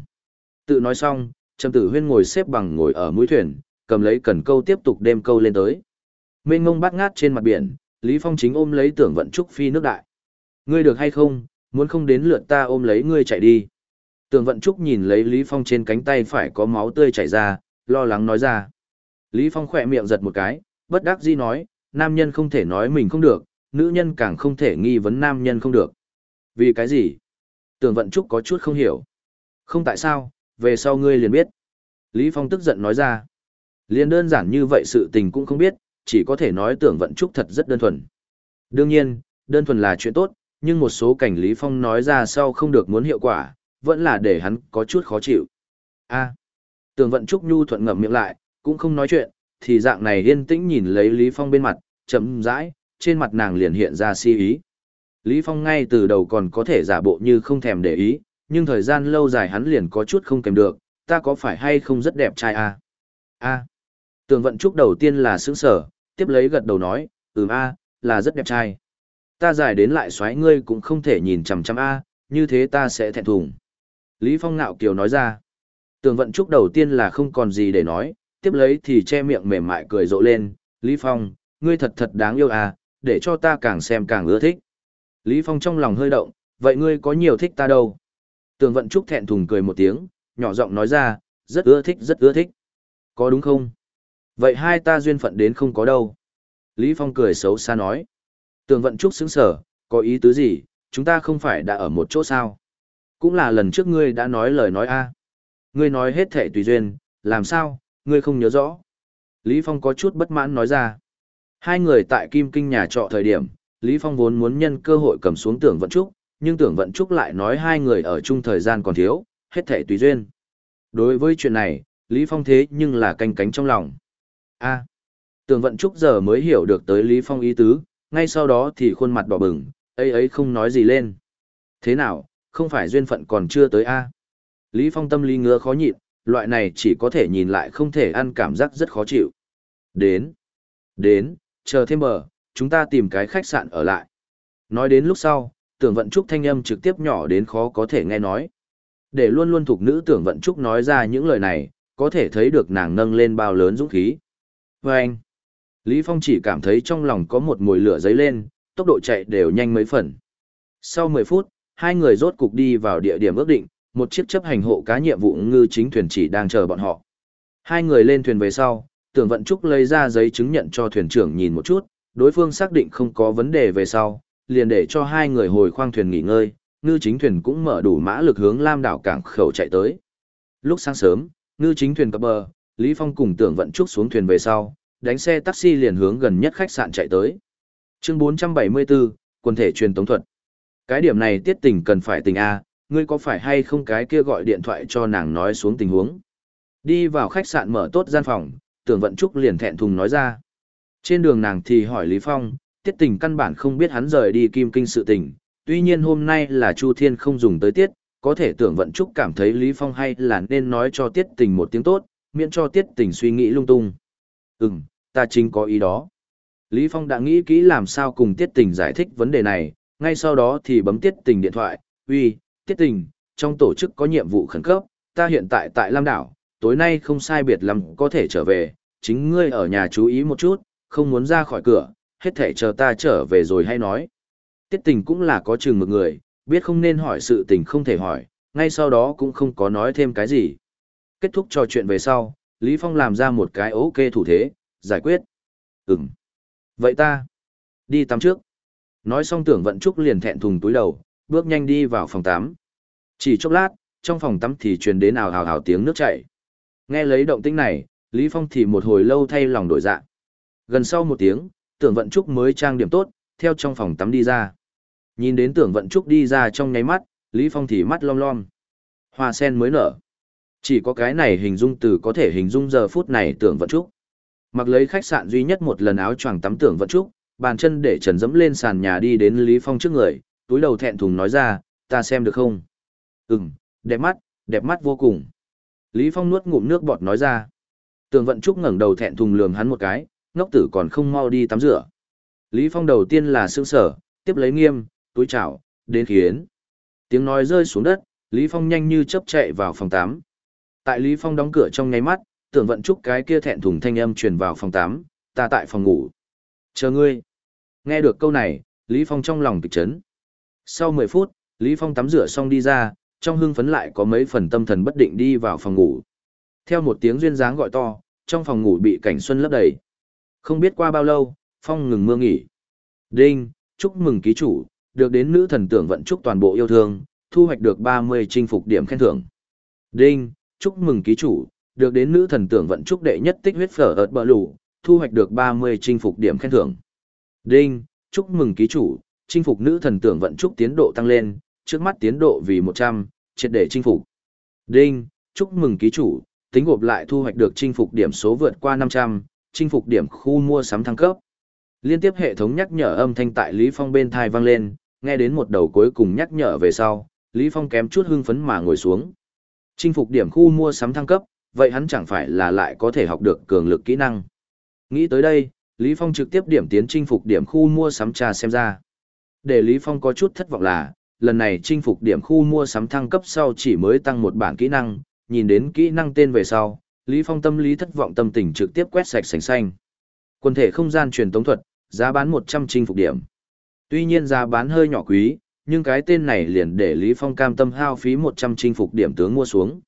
Tự nói xong, Trầm Tử Huyên ngồi xếp bằng ngồi ở mũi thuyền, cầm lấy cần câu tiếp tục đem câu lên tới. Mênh mông bát ngát trên mặt biển, Lý Phong chính ôm lấy tưởng vận trúc phi nước đại. Ngươi được hay không, muốn không đến lượt ta ôm lấy ngươi chạy đi. Tưởng vận trúc nhìn lấy Lý Phong trên cánh tay phải có máu tươi chảy ra, lo lắng nói ra. Lý Phong khỏe miệng giật một cái, bất đắc dĩ nói, nam nhân không thể nói mình không được, nữ nhân càng không thể nghi vấn nam nhân không được. Vì cái gì? Tưởng vận trúc có chút không hiểu. Không tại sao, về sau ngươi liền biết. Lý Phong tức giận nói ra. Liền đơn giản như vậy sự tình cũng không biết, chỉ có thể nói tưởng vận trúc thật rất đơn thuần. Đương nhiên, đơn thuần là chuyện tốt, nhưng một số cảnh Lý Phong nói ra sau không được muốn hiệu quả, vẫn là để hắn có chút khó chịu. A. tường vận trúc nhu thuận ngậm miệng lại, cũng không nói chuyện, thì dạng này yên tĩnh nhìn lấy Lý Phong bên mặt, chậm rãi, trên mặt nàng liền hiện ra si ý. Lý Phong ngay từ đầu còn có thể giả bộ như không thèm để ý, nhưng thời gian lâu dài hắn liền có chút không kèm được, ta có phải hay không rất đẹp trai a? A. Tường vận trúc đầu tiên là sững sở, tiếp lấy gật đầu nói, ừm a, là rất đẹp trai. Ta giải đến lại xoáy ngươi cũng không thể nhìn chằm chằm a, như thế ta sẽ thẹn thùng. Lý Phong nạo kiều nói ra. Tường vận trúc đầu tiên là không còn gì để nói, tiếp lấy thì che miệng mềm mại cười rộ lên, Lý Phong, ngươi thật thật đáng yêu à, để cho ta càng xem càng ưa thích. Lý Phong trong lòng hơi động, vậy ngươi có nhiều thích ta đâu? Tường vận trúc thẹn thùng cười một tiếng, nhỏ giọng nói ra, rất ưa thích rất ưa thích. Có đúng không? Vậy hai ta duyên phận đến không có đâu. Lý Phong cười xấu xa nói. Tường vận trúc sững sở, có ý tứ gì, chúng ta không phải đã ở một chỗ sao? Cũng là lần trước ngươi đã nói lời nói a. Ngươi nói hết thệ tùy duyên, làm sao, ngươi không nhớ rõ. Lý Phong có chút bất mãn nói ra. Hai người tại Kim Kinh nhà trọ thời điểm, Lý Phong vốn muốn nhân cơ hội cầm xuống tưởng vận trúc, nhưng tưởng vận trúc lại nói hai người ở chung thời gian còn thiếu, hết thệ tùy duyên. Đối với chuyện này, Lý Phong thế nhưng là canh cánh trong lòng. A. tưởng vận trúc giờ mới hiểu được tới Lý Phong ý tứ, ngay sau đó thì khuôn mặt đỏ bừng, ấy ấy không nói gì lên. Thế nào, không phải duyên phận còn chưa tới A. Lý Phong tâm lý ngứa khó nhịn, loại này chỉ có thể nhìn lại không thể ăn cảm giác rất khó chịu. Đến. Đến, chờ thêm bờ, chúng ta tìm cái khách sạn ở lại. Nói đến lúc sau, tưởng vận trúc thanh âm trực tiếp nhỏ đến khó có thể nghe nói. Để luôn luôn thuộc nữ tưởng vận trúc nói ra những lời này, có thể thấy được nàng nâng lên bao lớn dũng khí. Và anh, Lý Phong chỉ cảm thấy trong lòng có một mùi lửa dấy lên, tốc độ chạy đều nhanh mấy phần. Sau 10 phút, hai người rốt cục đi vào địa điểm ước định, một chiếc chấp hành hộ cá nhiệm vụ ngư chính thuyền chỉ đang chờ bọn họ. Hai người lên thuyền về sau, tưởng vận trúc lấy ra giấy chứng nhận cho thuyền trưởng nhìn một chút, đối phương xác định không có vấn đề về sau, liền để cho hai người hồi khoang thuyền nghỉ ngơi, ngư chính thuyền cũng mở đủ mã lực hướng Lam đảo cảng khẩu chạy tới. Lúc sáng sớm, ngư chính thuyền cập bờ, Lý Phong cùng tưởng vận trúc xuống thuyền về sau, đánh xe taxi liền hướng gần nhất khách sạn chạy tới. Chương 474, quần thể truyền tống thuật. Cái điểm này tiết tình cần phải tình A, ngươi có phải hay không cái kia gọi điện thoại cho nàng nói xuống tình huống. Đi vào khách sạn mở tốt gian phòng, tưởng vận trúc liền thẹn thùng nói ra. Trên đường nàng thì hỏi Lý Phong, tiết tình căn bản không biết hắn rời đi kim kinh sự tình, tuy nhiên hôm nay là Chu Thiên không dùng tới tiết, có thể tưởng vận trúc cảm thấy Lý Phong hay là nên nói cho tiết tình một tiếng tốt, miễn cho tiết tình suy nghĩ lung tung. Ừm, ta chính có ý đó. Lý Phong đã nghĩ kỹ làm sao cùng tiết tình giải thích vấn đề này, ngay sau đó thì bấm tiết tình điện thoại, uy, tiết tình, trong tổ chức có nhiệm vụ khẩn cấp, ta hiện tại tại Lam Đảo, tối nay không sai biệt lắm có thể trở về, chính ngươi ở nhà chú ý một chút, không muốn ra khỏi cửa, hết thể chờ ta trở về rồi hay nói. Tiết tình cũng là có chừng một người, biết không nên hỏi sự tình không thể hỏi, ngay sau đó cũng không có nói thêm cái gì. Kết thúc trò chuyện về sau, Lý Phong làm ra một cái ok thủ thế, giải quyết. Ừm. Vậy ta, đi tắm trước. Nói xong tưởng vận trúc liền thẹn thùng túi đầu, bước nhanh đi vào phòng tắm. Chỉ chốc lát, trong phòng tắm thì truyền đến ào ào ào tiếng nước chảy. Nghe lấy động tĩnh này, Lý Phong thì một hồi lâu thay lòng đổi dạ. Gần sau một tiếng, tưởng vận trúc mới trang điểm tốt, theo trong phòng tắm đi ra. Nhìn đến tưởng vận trúc đi ra trong nháy mắt, Lý Phong thì mắt lom lom. Hoa sen mới nở. Chỉ có cái này hình dung từ có thể hình dung giờ phút này tưởng vận trúc. Mặc lấy khách sạn duy nhất một lần áo choàng tắm tưởng vận trúc, bàn chân để trần dẫm lên sàn nhà đi đến Lý Phong trước người, túi đầu thẹn thùng nói ra, ta xem được không? Ừm, đẹp mắt, đẹp mắt vô cùng. Lý Phong nuốt ngụm nước bọt nói ra. Tưởng vận trúc ngẩng đầu thẹn thùng lườm hắn một cái, ngốc tử còn không mau đi tắm rửa. Lý Phong đầu tiên là sương sở, tiếp lấy nghiêm, túi chảo, đến khiến. Tiếng nói rơi xuống đất, Lý Phong nhanh như chớp chạy vào phòng tắm Tại Lý Phong đóng cửa trong nháy mắt, tưởng vận trúc cái kia thẹn thùng thanh âm truyền vào phòng tắm ta tại phòng ngủ. Chờ ngươi. Nghe được câu này, Lý Phong trong lòng kịch chấn. Sau 10 phút, Lý Phong tắm rửa xong đi ra, trong hưng phấn lại có mấy phần tâm thần bất định đi vào phòng ngủ. Theo một tiếng duyên dáng gọi to, trong phòng ngủ bị cảnh xuân lấp đầy. Không biết qua bao lâu, Phong ngừng mưa nghỉ. Đinh, chúc mừng ký chủ, được đến nữ thần tưởng vận chúc toàn bộ yêu thương, thu hoạch được 30 chinh phục điểm khen thưởng. Đinh, chúc mừng ký chủ, được đến nữ thần tưởng vận chúc đệ nhất tích huyết phở ợt bờ lù, thu hoạch được 30 chinh phục điểm khen thưởng. Đinh, chúc mừng ký chủ, chinh phục nữ thần tưởng vận chúc tiến độ tăng lên, trước mắt tiến độ vì 100, triệt để chinh phục. Đinh, chúc mừng ký chủ, tính gộp lại thu hoạch được chinh phục điểm số vượt qua 500, chinh phục điểm khu mua sắm thăng cấp. Liên tiếp hệ thống nhắc nhở âm thanh tại Lý Phong bên thai vang lên, nghe đến một đầu cuối cùng nhắc nhở về sau, Lý Phong kém chút hưng phấn mà ngồi xuống. Chinh phục điểm khu mua sắm thăng cấp, vậy hắn chẳng phải là lại có thể học được cường lực kỹ năng. Nghĩ tới đây, Lý Phong trực tiếp điểm tiến chinh phục điểm khu mua sắm trà xem ra. Để Lý Phong có chút thất vọng là, lần này chinh phục điểm khu mua sắm thăng cấp sau chỉ mới tăng một bản kỹ năng, nhìn đến kỹ năng tên về sau, Lý Phong tâm lý thất vọng tâm tình trực tiếp quét sạch sành xanh. Quân thể không gian truyền tống thuật, giá bán 100 chinh phục điểm. Tuy nhiên giá bán hơi nhỏ quý, nhưng cái tên này liền để Lý Phong cam tâm hao phí 100 chinh phục điểm tướng mua xuống.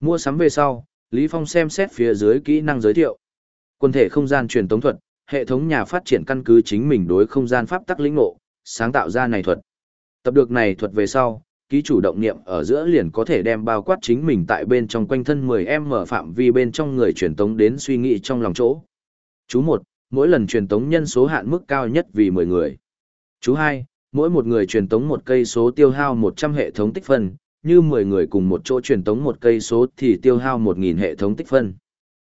Mua sắm về sau, Lý Phong xem xét phía dưới kỹ năng giới thiệu. Quân thể không gian truyền tống thuật, hệ thống nhà phát triển căn cứ chính mình đối không gian pháp tắc lĩnh ngộ, sáng tạo ra này thuật. Tập được này thuật về sau, ký chủ động niệm ở giữa liền có thể đem bao quát chính mình tại bên trong quanh thân 10m phạm vi bên trong người truyền tống đến suy nghĩ trong lòng chỗ. Chú 1, mỗi lần truyền tống nhân số hạn mức cao nhất vì 10 người. Chú 2, mỗi một người truyền tống một cây số tiêu hao 100 hệ thống tích phân, như 10 người cùng một chỗ truyền tống một cây số thì tiêu hao 1000 hệ thống tích phân.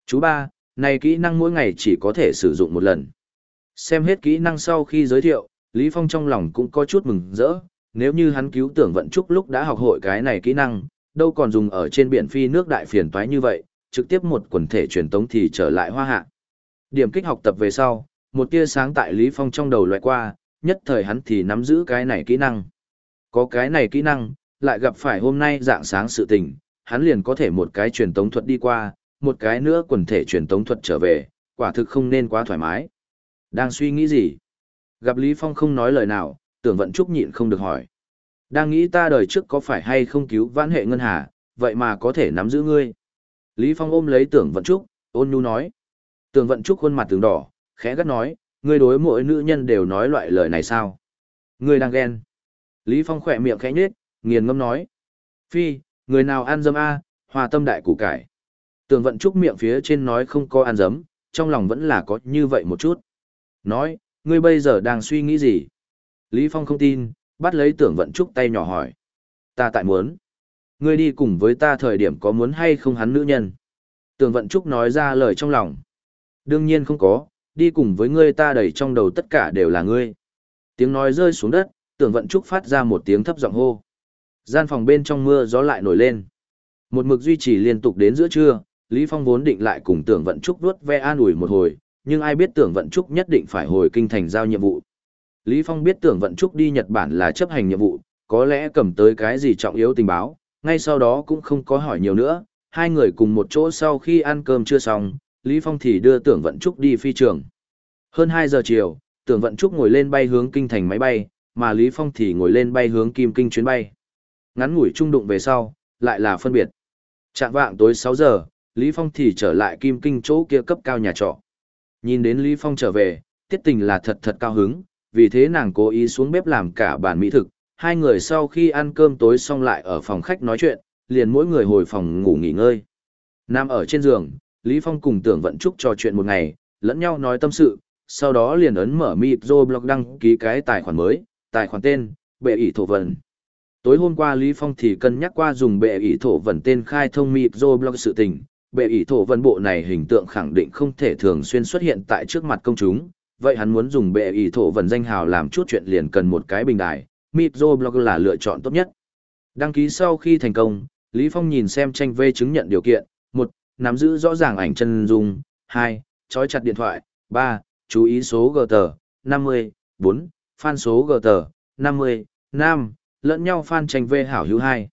Chú 3, này kỹ năng mỗi ngày chỉ có thể sử dụng một lần. Xem hết kỹ năng sau khi giới thiệu, Lý Phong trong lòng cũng có chút mừng rỡ, nếu như hắn cứu tưởng vận trúc lúc đã học hội cái này kỹ năng, đâu còn dùng ở trên biển phi nước đại phiền toái như vậy, trực tiếp một quần thể truyền tống thì trở lại hoa hạ. Điểm kích học tập về sau, một tia sáng tại Lý Phong trong đầu loại qua, nhất thời hắn thì nắm giữ cái này kỹ năng. Có cái này kỹ năng, lại gặp phải hôm nay dạng sáng sự tình, hắn liền có thể một cái truyền tống thuật đi qua, một cái nữa quần thể truyền tống thuật trở về, quả thực không nên quá thoải mái. Đang suy nghĩ gì? Gặp Lý Phong không nói lời nào, tưởng vận trúc nhịn không được hỏi. Đang nghĩ ta đời trước có phải hay không cứu vãn hệ ngân hà, vậy mà có thể nắm giữ ngươi. Lý Phong ôm lấy tưởng vận trúc, ôn nhu nói. Tưởng vận trúc khuôn mặt tường đỏ, khẽ gắt nói, ngươi đối mỗi nữ nhân đều nói loại lời này sao? Ngươi đang ghen. Lý Phong khỏe miệng khẽ nhếch, nghiền ngâm nói. Phi, người nào ăn dâm a, hòa tâm đại củ cải. Tường vận trúc miệng phía trên nói không có ăn dấm, trong lòng vẫn là có như vậy một chút. Nói, ngươi bây giờ đang suy nghĩ gì? Lý Phong không tin, bắt lấy tưởng vận trúc tay nhỏ hỏi. Ta tại muốn. Ngươi đi cùng với ta thời điểm có muốn hay không hắn nữ nhân? Tưởng vận trúc nói ra lời trong lòng. Đương nhiên không có, đi cùng với ngươi ta đầy trong đầu tất cả đều là ngươi. Tiếng nói rơi xuống đất, tưởng vận trúc phát ra một tiếng thấp giọng hô. Gian phòng bên trong mưa gió lại nổi lên. Một mực duy trì liên tục đến giữa trưa, Lý Phong vốn định lại cùng tưởng vận trúc đuốt ve an ủi một hồi, nhưng ai biết tưởng vận trúc nhất định phải hồi kinh thành giao nhiệm vụ. Lý Phong biết tưởng vận trúc đi Nhật Bản là chấp hành nhiệm vụ, có lẽ cầm tới cái gì trọng yếu tình báo, ngay sau đó cũng không có hỏi nhiều nữa, hai người cùng một chỗ sau khi ăn cơm chưa xong, Lý Phong thì đưa tưởng vận trúc đi phi trường. Hơn 2 giờ chiều, tưởng vận trúc ngồi lên bay hướng kinh thành máy bay, mà Lý Phong thì ngồi lên bay hướng kim kinh chuyến bay. Ngắn ngủi trung đụng về sau, lại là phân biệt. Trạng vạng tối 6 giờ, Lý Phong thì trở lại kim kinh chỗ kia cấp cao nhà trọ. Nhìn đến Lý Phong trở về, tiết tình là thật thật cao hứng, vì thế nàng cố ý xuống bếp làm cả bàn mỹ thực. Hai người sau khi ăn cơm tối xong lại ở phòng khách nói chuyện, liền mỗi người hồi phòng ngủ nghỉ ngơi. Nam ở trên giường, Lý Phong cùng tưởng vận trúc trò chuyện một ngày, lẫn nhau nói tâm sự, sau đó liền ấn mở micro blog đăng ký cái tài khoản mới, tài khoản tên, bệ ỷ thổ vần. Tối hôm qua Lý Phong thì cân nhắc qua dùng bệ ỷ thổ vần tên khai thông microblog sự tình, bệ ỷ thổ vân bộ này hình tượng khẳng định không thể thường xuyên xuất hiện tại trước mặt công chúng, vậy hắn muốn dùng bệ ỷ thổ vần danh hào làm chút chuyện liền cần một cái bình đài, microblog là lựa chọn tốt nhất. Đăng ký sau khi thành công, Lý Phong nhìn xem tranh vê chứng nhận điều kiện, một, Nắm giữ rõ ràng ảnh chân dung, hai, trói chặt điện thoại, ba, Chú ý số gờ tờ, 50, 4, Fan số gờ tờ, 50, 5, lẫn nhau fan tranh vê hảo hữu hai.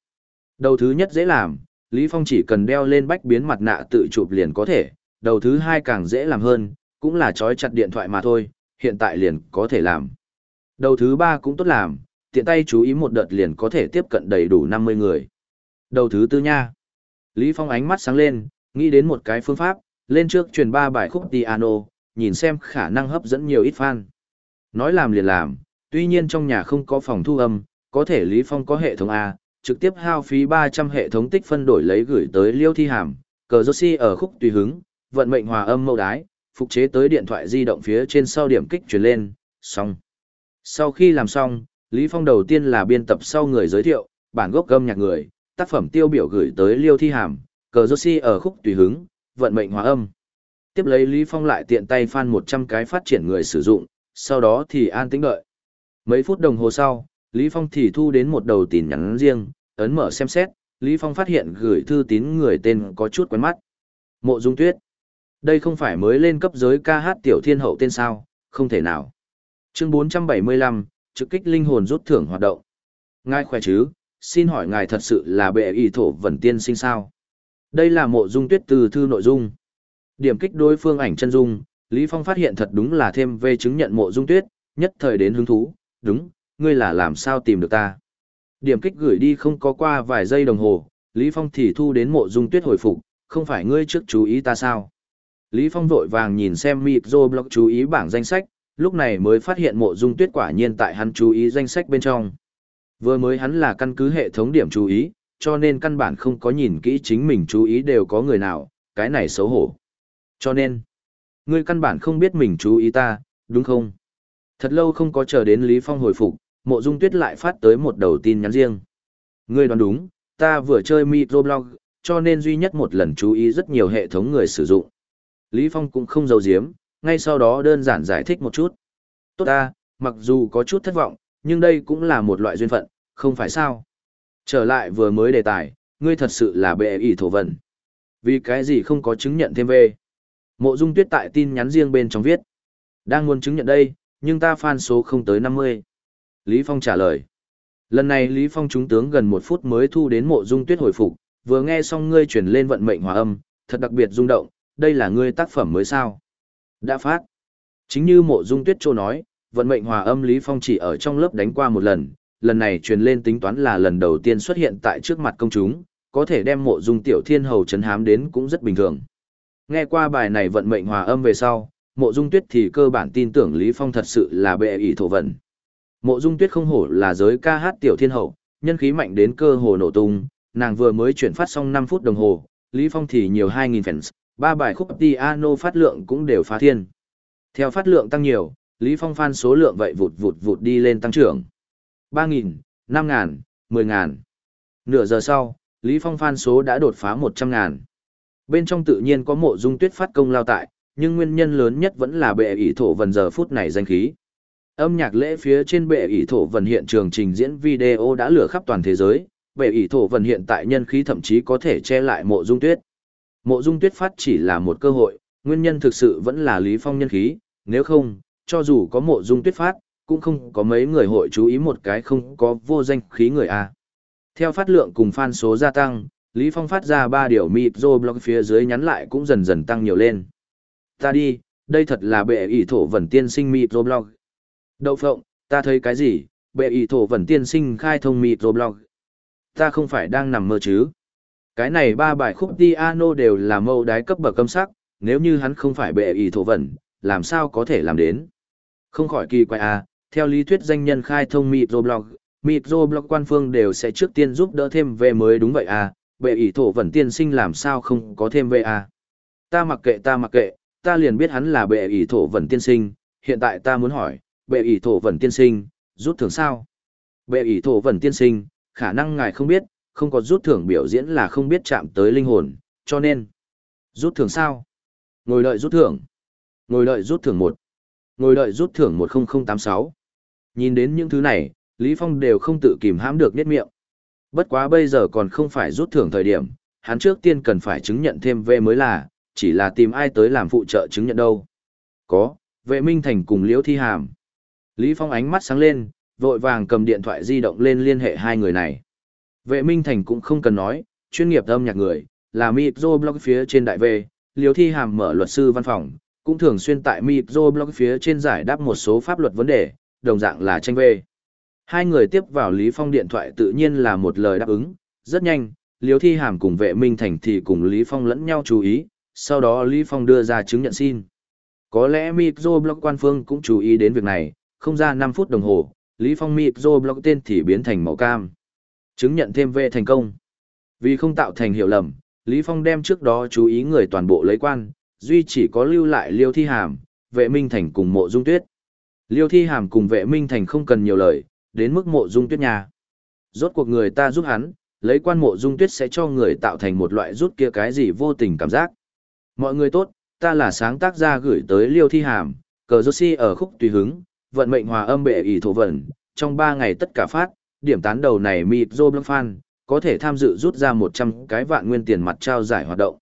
Đầu thứ nhất dễ làm, Lý Phong chỉ cần đeo lên bách biến mặt nạ tự chụp liền có thể, đầu thứ hai càng dễ làm hơn, cũng là trói chặt điện thoại mà thôi, hiện tại liền có thể làm. Đầu thứ ba cũng tốt làm, tiện tay chú ý một đợt liền có thể tiếp cận đầy đủ 50 người. Đầu thứ tư nha. Lý Phong ánh mắt sáng lên, nghĩ đến một cái phương pháp, lên trước truyền ba bài khúc piano, nhìn xem khả năng hấp dẫn nhiều ít fan. Nói làm liền làm, tuy nhiên trong nhà không có phòng thu âm, có thể Lý Phong có hệ thống A, trực tiếp hao phí 300 hệ thống tích phân đổi lấy gửi tới liêu thi hàm, cờ Joshi ở khúc tùy hứng, vận mệnh hòa âm mâu đái, phục chế tới điện thoại di động phía trên sau điểm kích truyền lên, xong. Sau khi làm xong, Lý Phong đầu tiên là biên tập sau người giới thiệu, bản gốc gâm nhạc người, tác phẩm tiêu biểu gửi tới liêu thi hàm, cờ Joshi ở khúc tùy hứng, vận mệnh hòa âm. Tiếp lấy Lý Phong lại tiện tay fan 100 cái phát triển người sử dụng, sau đó thì an tĩnh đợi. Mấy phút đồng hồ sau, Lý Phong thì thu đến một đầu tin nhắn riêng, ấn mở xem xét, Lý Phong phát hiện gửi thư tín người tên có chút quen mắt. Mộ Dung Tuyết. Đây không phải mới lên cấp giới ca hát tiểu thiên hậu tên sao, không thể nào. Chương 475, trực kích linh hồn rút thưởng hoạt động. Ngài khỏe chứ, xin hỏi ngài thật sự là bệ y thổ vẩn tiên sinh sao? Đây là mộ dung tuyết từ thư nội dung. Điểm kích đối phương ảnh chân dung, Lý Phong phát hiện thật đúng là thêm về chứng nhận mộ dung tuyết, nhất thời đến hứng thú, đúng, ngươi là làm sao tìm được ta. Điểm kích gửi đi không có qua vài giây đồng hồ, Lý Phong thì thu đến mộ dung tuyết hồi phục, không phải ngươi trước chú ý ta sao. Lý Phong vội vàng nhìn xem micro blog chú ý bảng danh sách, lúc này mới phát hiện mộ dung tuyết quả nhiên tại hắn chú ý danh sách bên trong. Vừa mới hắn là căn cứ hệ thống điểm chú ý, cho nên căn bản không có nhìn kỹ chính mình chú ý đều có người nào, cái này xấu hổ. Cho nên, ngươi căn bản không biết mình chú ý ta, đúng không? Thật lâu không có chờ đến Lý Phong hồi phục, mộ dung tuyết lại phát tới một đầu tin nhắn riêng. Ngươi đoán đúng, ta vừa chơi microblog, cho nên duy nhất một lần chú ý rất nhiều hệ thống người sử dụng. Lý Phong cũng không giấu giếm, ngay sau đó đơn giản giải thích một chút. Tốt ta, mặc dù có chút thất vọng, nhưng đây cũng là một loại duyên phận, không phải sao. Trở lại vừa mới đề tài, ngươi thật sự là bệ ỷ thổ vận. Vì cái gì không có chứng nhận thêm về. Mộ dung tuyết tại tin nhắn riêng bên trong viết. Đang muốn chứng nhận đây, nhưng ta fan số không tới 50. Lý Phong trả lời. Lần này Lý Phong trúng tướng gần một phút mới thu đến mộ dung tuyết hồi phục, vừa nghe xong ngươi truyền lên vận mệnh hòa âm, thật đặc biệt rung động, đây là ngươi tác phẩm mới sao. Đã phát. Chính như mộ dung tuyết châu nói, vận mệnh hòa âm Lý Phong chỉ ở trong lớp đánh qua một lần, lần này truyền lên tính toán là lần đầu tiên xuất hiện tại trước mặt công chúng, có thể đem mộ dung tiểu thiên hầu chấn hám đến cũng rất bình thường. Nghe qua bài này vận mệnh hòa âm về sau, mộ dung tuyết thì cơ bản tin tưởng Lý Phong thật sự là bệ ý thổ vận. Mộ dung tuyết không hổ là giới ca hát tiểu thiên hậu, nhân khí mạnh đến cơ hồ nổ tung, nàng vừa mới chuyển phát xong 5 phút đồng hồ, Lý Phong thì nhiều 2.000 fans, ba bài khúc piano phát lượng cũng đều phá thiên. Theo phát lượng tăng nhiều, Lý Phong fan số lượng vậy vụt vụt vụt đi lên tăng trưởng. 3.000, 5.000, 10.000. Nửa giờ sau, Lý Phong fan số đã đột phá 100.000. Bên trong tự nhiên có mộ dung tuyết phát công lao tại, nhưng nguyên nhân lớn nhất vẫn là bệ ỷ thổ vần giờ phút này danh khí. Âm nhạc lễ phía trên bệ ỷ thổ vần hiện trường trình diễn video đã lửa khắp toàn thế giới, bệ ỷ thổ vần hiện tại nhân khí thậm chí có thể che lại mộ dung tuyết. Mộ dung tuyết phát chỉ là một cơ hội, nguyên nhân thực sự vẫn là Lý Phong nhân khí, nếu không, cho dù có mộ dung tuyết phát, cũng không có mấy người hội chú ý một cái không có vô danh khí người A. Theo phát lượng cùng fan số gia tăng, Lý Phong phát ra ba điều micro blog phía dưới nhắn lại cũng dần dần tăng nhiều lên. Ta đi, đây thật là bệ ỷ thổ vần tiên sinh micro blog. Đậu phộng, ta thấy cái gì, bệ ý thổ vẩn tiên sinh khai thông micro blog. Ta không phải đang nằm mơ chứ. Cái này ba bài khúc piano đều là mâu đái cấp bậc câm sắc, nếu như hắn không phải bệ ý thổ vẩn, làm sao có thể làm đến. Không khỏi kỳ quái à, theo lý thuyết danh nhân khai thông microblog, blog quan phương đều sẽ trước tiên giúp đỡ thêm về mới đúng vậy à, bệ ý thổ vẩn tiên sinh làm sao không có thêm về à. Ta mặc kệ ta mặc kệ, ta liền biết hắn là bệ ý thổ vẩn tiên sinh, hiện tại ta muốn hỏi, bệ ỷ thổ vẩn tiên sinh, rút thưởng sao? Bệ ỷ thổ vẩn tiên sinh, khả năng ngài không biết, không có rút thưởng biểu diễn là không biết chạm tới linh hồn, cho nên. Rút thưởng sao? Ngồi đợi rút thưởng. Ngồi đợi rút thưởng một. Ngồi đợi rút thưởng 10086. Nhìn đến những thứ này, Lý Phong đều không tự kìm hãm được nhét miệng. Bất quá bây giờ còn không phải rút thưởng thời điểm, hắn trước tiên cần phải chứng nhận thêm về mới là, chỉ là tìm ai tới làm phụ trợ chứng nhận đâu. Có, vệ minh thành cùng liễu thi hàm. Lý Phong ánh mắt sáng lên, vội vàng cầm điện thoại di động lên liên hệ hai người này. Vệ minh thành cũng không cần nói, chuyên nghiệp âm nhạc người, là microblog phía trên đại về. Liếu thi hàm mở luật sư văn phòng, cũng thường xuyên tại microblog phía trên giải đáp một số pháp luật vấn đề, đồng dạng là tranh về. Hai người tiếp vào Lý Phong điện thoại tự nhiên là một lời đáp ứng, rất nhanh, Liếu Thi Hàm cùng vệ Minh Thành thì cùng Lý Phong lẫn nhau chú ý, sau đó Lý Phong đưa ra chứng nhận xin. Có lẽ Microblog quan phương cũng chú ý đến việc này, không ra 5 phút đồng hồ, Lý Phong Microblog tên thì biến thành màu cam. Chứng nhận thêm về thành công. Vì không tạo thành hiểu lầm, Lý Phong đem trước đó chú ý người toàn bộ lấy quan, duy chỉ có lưu lại Liêu Thi Hàm, vệ Minh Thành cùng mộ dung tuyết. Liêu Thi Hàm cùng vệ Minh Thành không cần nhiều lời, đến mức mộ dung tuyết nhà. Rốt cuộc người ta giúp hắn, lấy quan mộ dung tuyết sẽ cho người tạo thành một loại rút kia cái gì vô tình cảm giác. Mọi người tốt, ta là sáng tác gia gửi tới Liêu Thi Hàm, cờ Joshi ở khúc tùy hứng, vận mệnh hòa âm bệ ỷ thổ vận, trong 3 ngày tất cả phát, điểm tán đầu này mịp dô blog phan, có thể tham dự rút ra 100 cái vạn nguyên tiền mặt trao giải hoạt động.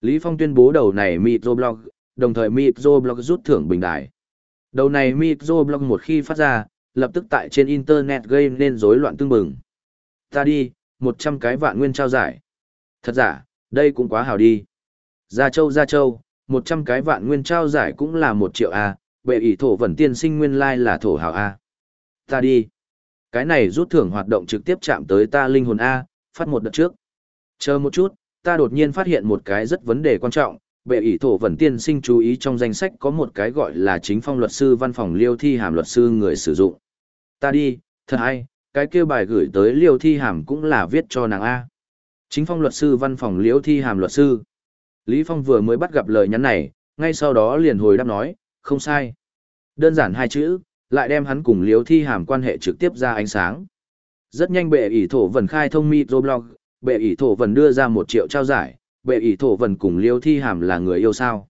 Lý Phong tuyên bố đầu này mịp blog, đồng thời mịp blog rút thưởng bình đại Đầu này mịp blog một khi phát ra, lập tức tại trên internet gây nên rối loạn tương bừng. Ta đi, 100 cái vạn nguyên trao giải. Thật giả, đây cũng quá hào đi. Gia Châu Gia Châu, 100 cái vạn nguyên trao giải cũng là 1 triệu A, bệ ỷ thổ vẩn tiên sinh nguyên lai là thổ hào A. Ta đi. Cái này rút thưởng hoạt động trực tiếp chạm tới ta linh hồn A, phát một đợt trước. Chờ một chút, ta đột nhiên phát hiện một cái rất vấn đề quan trọng, bệ ỷ thổ vẩn tiên sinh chú ý trong danh sách có một cái gọi là chính phong luật sư văn phòng liêu thi hàm luật sư người sử dụng. Ta đi, thật hay, cái kêu bài gửi tới liêu thi hàm cũng là viết cho nàng A. Chính phong luật sư văn phòng liêu thi hàm luật sư. Lý Phong vừa mới bắt gặp lời nhắn này, ngay sau đó liền hồi đáp nói, không sai. Đơn giản hai chữ, lại đem hắn cùng liêu thi hàm quan hệ trực tiếp ra ánh sáng. Rất nhanh bệ ỷ thổ vần khai thông microblog, bệ ỷ thổ vần đưa ra một triệu trao giải, bệ ỷ thổ vần cùng liêu thi hàm là người yêu sao.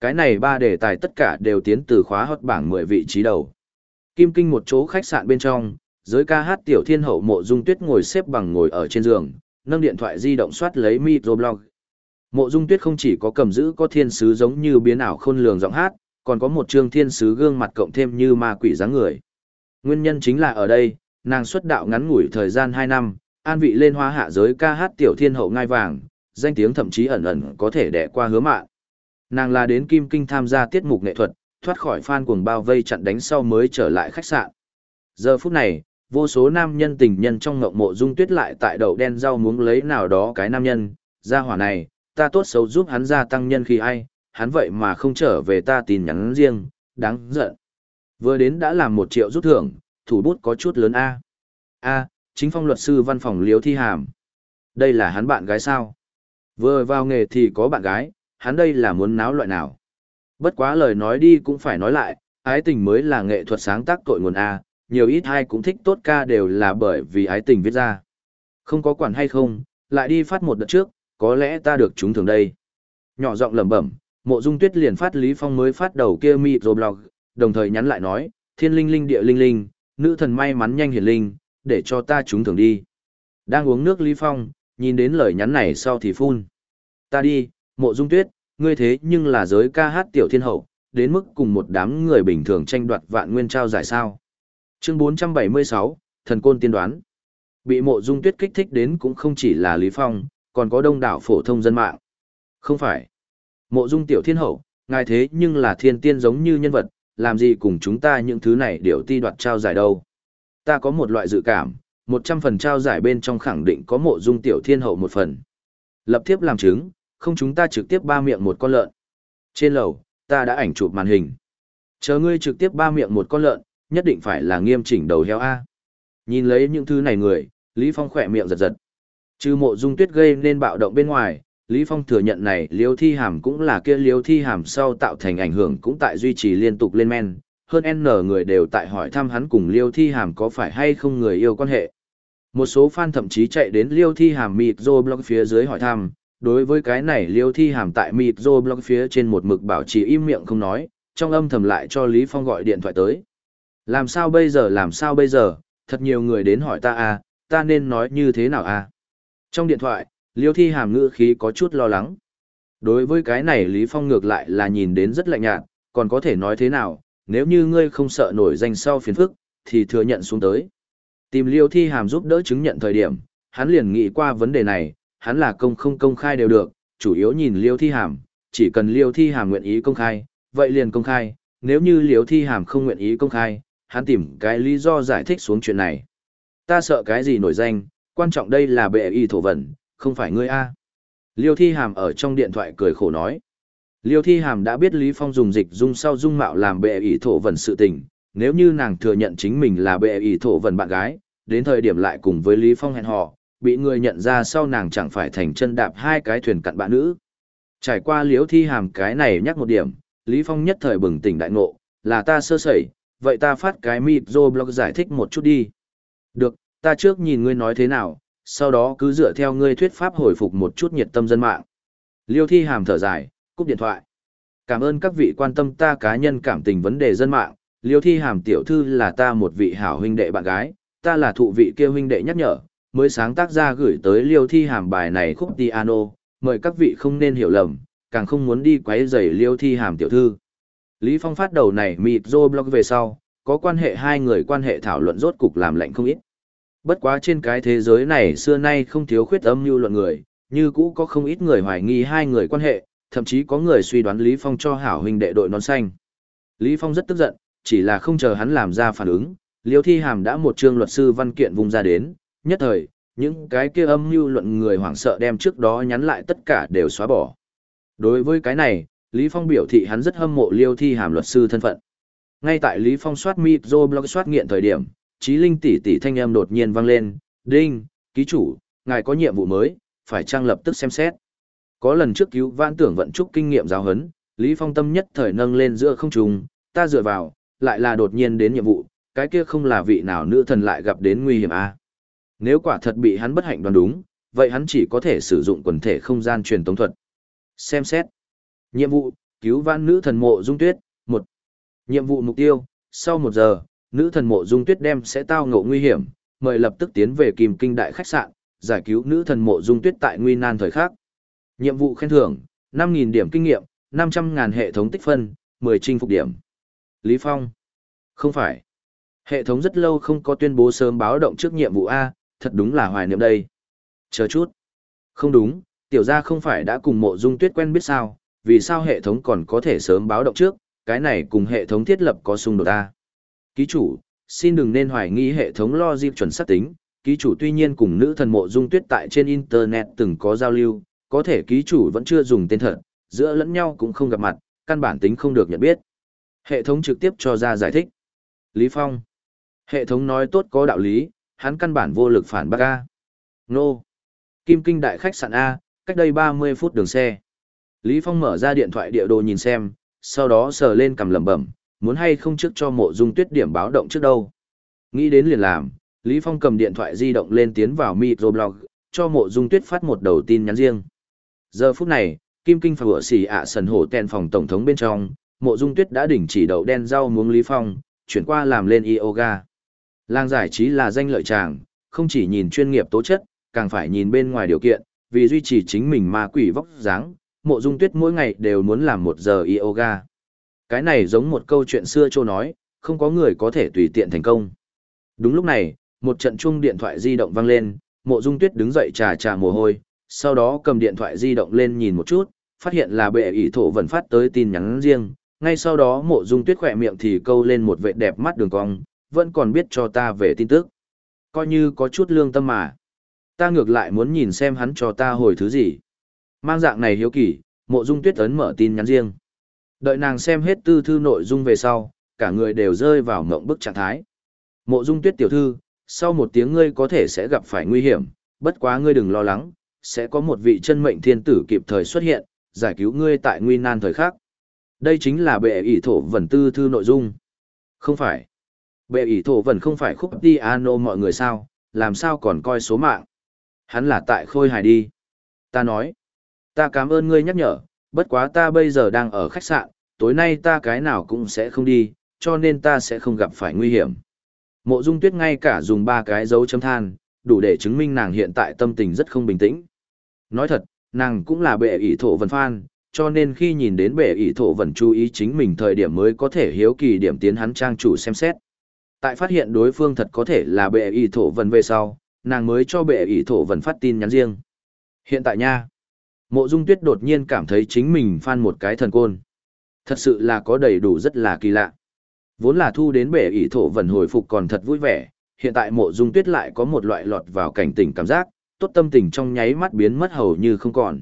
Cái này ba đề tài tất cả đều tiến từ khóa hot bảng 10 vị trí đầu. Kim Kinh một chỗ khách sạn bên trong, giới ca hát tiểu thiên hậu mộ dung tuyết ngồi xếp bằng ngồi ở trên giường, nâng điện thoại di động soát lấy microblog. Mộ dung tuyết không chỉ có cầm giữ có thiên sứ giống như biến ảo khôn lường giọng hát, còn có một trương thiên sứ gương mặt cộng thêm như ma quỷ dáng người. Nguyên nhân chính là ở đây, nàng xuất đạo ngắn ngủi thời gian 2 năm, an vị lên hoa hạ giới ca hát tiểu thiên hậu ngai vàng, danh tiếng thậm chí ẩn ẩn có thể đẻ qua hứa mạng. Nàng là đến Kim Kinh tham gia tiết mục nghệ thuật, thoát khỏi fan cuồng bao vây chặn đánh sau mới trở lại khách sạn. Giờ phút này, vô số nam nhân tình nhân trong ngộng mộ dung tuyết lại tại đậu đen rau muống lấy nào đó cái nam nhân, ra hỏa này, ta tốt xấu giúp hắn gia tăng nhân khi ai, hắn vậy mà không trở về ta tin nhắn riêng, đáng giận. Vừa đến đã làm một triệu rút thưởng, thủ bút có chút lớn A. A, chính phong luật sư văn phòng liếu thi hàm. Đây là hắn bạn gái sao? Vừa vào nghề thì có bạn gái, hắn đây là muốn náo loại nào? Bất quá lời nói đi cũng phải nói lại, ái tình mới là nghệ thuật sáng tác tội nguồn A, nhiều ít ai cũng thích tốt ca đều là bởi vì ái tình viết ra. Không có quản hay không, lại đi phát một đợt trước, có lẽ ta được trúng thường đây. Nhỏ giọng lẩm bẩm, mộ dung tuyết liền phát Lý Phong mới phát đầu kia blog, đồng thời nhắn lại nói, thiên linh linh địa linh linh, nữ thần may mắn nhanh hiển linh, để cho ta chúng thường đi. Đang uống nước Lý Phong, nhìn đến lời nhắn này sau thì phun. Ta đi, mộ dung tuyết, ngươi thế nhưng là giới ca hát tiểu thiên hậu, đến mức cùng một đám người bình thường tranh đoạt vạn nguyên trao giải sao. Chương 476, Thần Côn tiên đoán. Bị mộ dung tuyết kích thích đến cũng không chỉ là Lý Phong, còn có đông đảo phổ thông dân mạng. Không phải. Mộ dung tiểu thiên hậu, ngài thế nhưng là thiên tiên giống như nhân vật, làm gì cùng chúng ta những thứ này đều ti đoạt trao giải đâu. Ta có một loại dự cảm, 100 phần trao giải bên trong khẳng định có mộ dung tiểu thiên hậu một phần. Lập tiếp làm chứng, không chúng ta trực tiếp ba miệng một con lợn. Trên lầu, ta đã ảnh chụp màn hình. Chờ ngươi trực tiếp ba miệng một con lợn, nhất định phải là nghiêm chỉnh đầu heo A. Nhìn lấy những thứ này người, Lý Phong khỏe miệng giật giật. Trừ mộ dung tuyết gây nên bạo động bên ngoài, Lý Phong thừa nhận này liêu thi hàm cũng là kia liêu thi hàm sau tạo thành ảnh hưởng cũng tại duy trì liên tục lên men. Hơn N người đều tại hỏi thăm hắn cùng liêu thi hàm có phải hay không người yêu quan hệ. Một số fan thậm chí chạy đến Liêu Thi Hàm mịt blog phía dưới hỏi thăm, đối với cái này Liêu Thi Hàm tại mịt blog phía trên một mực bảo trì im miệng không nói, trong âm thầm lại cho Lý Phong gọi điện thoại tới. Làm sao bây giờ làm sao bây giờ, thật nhiều người đến hỏi ta à, ta nên nói như thế nào à. Trong điện thoại, Liêu Thi Hàm ngữ khí có chút lo lắng. Đối với cái này Lý Phong ngược lại là nhìn đến rất lạnh nhạt, còn có thể nói thế nào, nếu như ngươi không sợ nổi danh sau phiền phức, thì thừa nhận xuống tới. Tìm Liêu Thi Hàm giúp đỡ chứng nhận thời điểm, hắn liền nghĩ qua vấn đề này, hắn là công không công khai đều được, chủ yếu nhìn Liêu Thi Hàm, chỉ cần Liêu Thi Hàm nguyện ý công khai, vậy liền công khai, nếu như Liêu Thi Hàm không nguyện ý công khai, hắn tìm cái lý do giải thích xuống chuyện này. Ta sợ cái gì nổi danh, quan trọng đây là bệ y thổ vẩn, không phải ngươi a. Liêu Thi Hàm ở trong điện thoại cười khổ nói. Liêu Thi Hàm đã biết Lý Phong dùng dịch dung sau dung mạo làm bệ y thổ vần sự tình, nếu như nàng thừa nhận chính mình là bệ y thổ vần bạn gái, đến thời điểm lại cùng với Lý Phong hẹn hò, bị người nhận ra sau nàng chẳng phải thành chân đạp hai cái thuyền cặn bạn nữ. Trải qua Liêu Thi Hàm cái này nhắc một điểm, Lý Phong nhất thời bừng tỉnh đại ngộ, là ta sơ sẩy, vậy ta phát cái mịp blog giải thích một chút đi. Được, ta trước nhìn ngươi nói thế nào, sau đó cứ dựa theo ngươi thuyết pháp hồi phục một chút nhiệt tâm dân mạng. Liêu thi hàm thở dài, cúp điện thoại. Cảm ơn các vị quan tâm ta cá nhân cảm tình vấn đề dân mạng, Liêu thi hàm tiểu thư là ta một vị hảo huynh đệ bạn gái, ta là thụ vị kia huynh đệ nhắc nhở, mới sáng tác ra gửi tới Liêu thi hàm bài này khúc piano, mời các vị không nên hiểu lầm, càng không muốn đi quấy rầy Liêu thi hàm tiểu thư. Lý Phong phát đầu này mịt rô blog về sau, có quan hệ hai người quan hệ thảo luận rốt cục làm lạnh không ít. Bất quá trên cái thế giới này xưa nay không thiếu khuyết âm như luận người, như cũ có không ít người hoài nghi hai người quan hệ, thậm chí có người suy đoán Lý Phong cho hảo huynh đệ đội nón xanh. Lý Phong rất tức giận, chỉ là không chờ hắn làm ra phản ứng, Liêu Thi Hàm đã một chương luật sư văn kiện vùng ra đến, nhất thời, những cái kia âm mưu luận người hoảng sợ đem trước đó nhắn lại tất cả đều xóa bỏ. Đối với cái này, Lý Phong biểu thị hắn rất hâm mộ Liêu Thi Hàm luật sư thân phận. Ngay tại Lý Phong soát micro blog soát nghiện thời điểm, Chí Linh tỷ tỷ thanh âm đột nhiên vang lên, "Đinh, ký chủ, ngài có nhiệm vụ mới, phải trang lập tức xem xét." Có lần trước cứu vãn tưởng vận trúc kinh nghiệm giáo huấn, Lý Phong tâm nhất thời nâng lên giữa không trung, ta dựa vào, lại là đột nhiên đến nhiệm vụ, cái kia không là vị nào nữ thần lại gặp đến nguy hiểm à? Nếu quả thật bị hắn bất hạnh đoán đúng, vậy hắn chỉ có thể sử dụng quần thể không gian truyền tống thuật. Xem xét. Nhiệm vụ, cứu vãn nữ thần mộ dung tuyết, một Nhiệm vụ mục tiêu, sau một giờ, nữ thần mộ dung tuyết đem sẽ tao ngộ nguy hiểm, mời lập tức tiến về kìm kinh đại khách sạn, giải cứu nữ thần mộ dung tuyết tại nguy nan thời khắc. Nhiệm vụ khen thưởng, 5.000 điểm kinh nghiệm, 500.000 hệ thống tích phân, 10 chinh phục điểm. Lý Phong. Không phải. Hệ thống rất lâu không có tuyên bố sớm báo động trước nhiệm vụ A, thật đúng là hoài niệm đây. Chờ chút. Không đúng, tiểu gia không phải đã cùng mộ dung tuyết quen biết sao, vì sao hệ thống còn có thể sớm báo động trước, cái này cùng hệ thống thiết lập có xung đột ta. Ký chủ, xin đừng nên hoài nghi hệ thống lo dịp chuẩn xác tính, ký chủ tuy nhiên cùng nữ thần mộ dung tuyết tại trên internet từng có giao lưu, có thể ký chủ vẫn chưa dùng tên thật, giữa lẫn nhau cũng không gặp mặt, căn bản tính không được nhận biết. Hệ thống trực tiếp cho ra giải thích. Lý Phong. Hệ thống nói tốt có đạo lý, hắn căn bản vô lực phản bác A. Nô. Kim Kinh Đại khách sạn A, cách đây 30 phút đường xe. Lý Phong mở ra điện thoại địa đồ nhìn xem, sau đó sờ lên cầm lẩm bẩm, muốn hay không trước cho mộ dung tuyết điểm báo động trước đâu. Nghĩ đến liền làm, Lý Phong cầm điện thoại di động lên tiến vào microblog, cho mộ dung tuyết phát một đầu tin nhắn riêng. Giờ phút này, Kim Kinh vừa xỉ ạ sần hổ tèn phòng tổng thống bên trong, mộ dung tuyết đã đỉnh chỉ đậu đen rau muống Lý Phong, chuyển qua làm lên yoga. Làng giải trí là danh lợi chàng, không chỉ nhìn chuyên nghiệp tố chất, càng phải nhìn bên ngoài điều kiện, vì duy trì chính mình ma quỷ vóc dáng, mộ dung tuyết mỗi ngày đều muốn làm một giờ yoga. Cái này giống một câu chuyện xưa châu nói, không có người có thể tùy tiện thành công. Đúng lúc này, một trận chuông điện thoại di động vang lên, mộ dung tuyết đứng dậy trà trà mồ hôi, sau đó cầm điện thoại di động lên nhìn một chút, phát hiện là bệ ỷ thổ vẫn phát tới tin nhắn riêng. Ngay sau đó mộ dung tuyết khỏe miệng thì câu lên một vệ đẹp mắt đường cong, vẫn còn biết cho ta về tin tức. Coi như có chút lương tâm mà. Ta ngược lại muốn nhìn xem hắn cho ta hồi thứ gì. Mang dạng này hiếu kỳ, mộ dung tuyết ấn mở tin nhắn riêng. Đợi nàng xem hết tư thư nội dung về sau, cả người đều rơi vào mộng bức trạng thái. Mộ dung tuyết tiểu thư, sau một tiếng ngươi có thể sẽ gặp phải nguy hiểm, bất quá ngươi đừng lo lắng, sẽ có một vị chân mệnh thiên tử kịp thời xuất hiện, giải cứu ngươi tại nguy nan thời khắc. Đây chính là bệ ỷ thổ vần tư thư nội dung. Không phải. Bệ ỷ thổ vần không phải khúc đi ano mọi người sao, làm sao còn coi số mạng. Hắn là tại khôi hài đi. Ta nói, ta cảm ơn ngươi nhắc nhở, bất quá ta bây giờ đang ở khách sạn, tối nay ta cái nào cũng sẽ không đi, cho nên ta sẽ không gặp phải nguy hiểm. Mộ dung tuyết ngay cả dùng ba cái dấu chấm than, đủ để chứng minh nàng hiện tại tâm tình rất không bình tĩnh. Nói thật, nàng cũng là bệ ỷ thổ vần phan, cho nên khi nhìn đến bệ ỷ thổ vần chú ý chính mình thời điểm mới có thể hiếu kỳ điểm tiến hắn trang chủ xem xét. Tại phát hiện đối phương thật có thể là bệ ỷ thổ vần về sau, nàng mới cho bệ ỷ thổ vần phát tin nhắn riêng. Hiện tại nha, mộ dung tuyết đột nhiên cảm thấy chính mình phan một cái thần côn. Thật sự là có đầy đủ rất là kỳ lạ. Vốn là thu đến bể ỷ thổ vần hồi phục còn thật vui vẻ, hiện tại mộ dung tuyết lại có một loại lọt vào cảnh tỉnh cảm giác, tốt tâm tình trong nháy mắt biến mất hầu như không còn.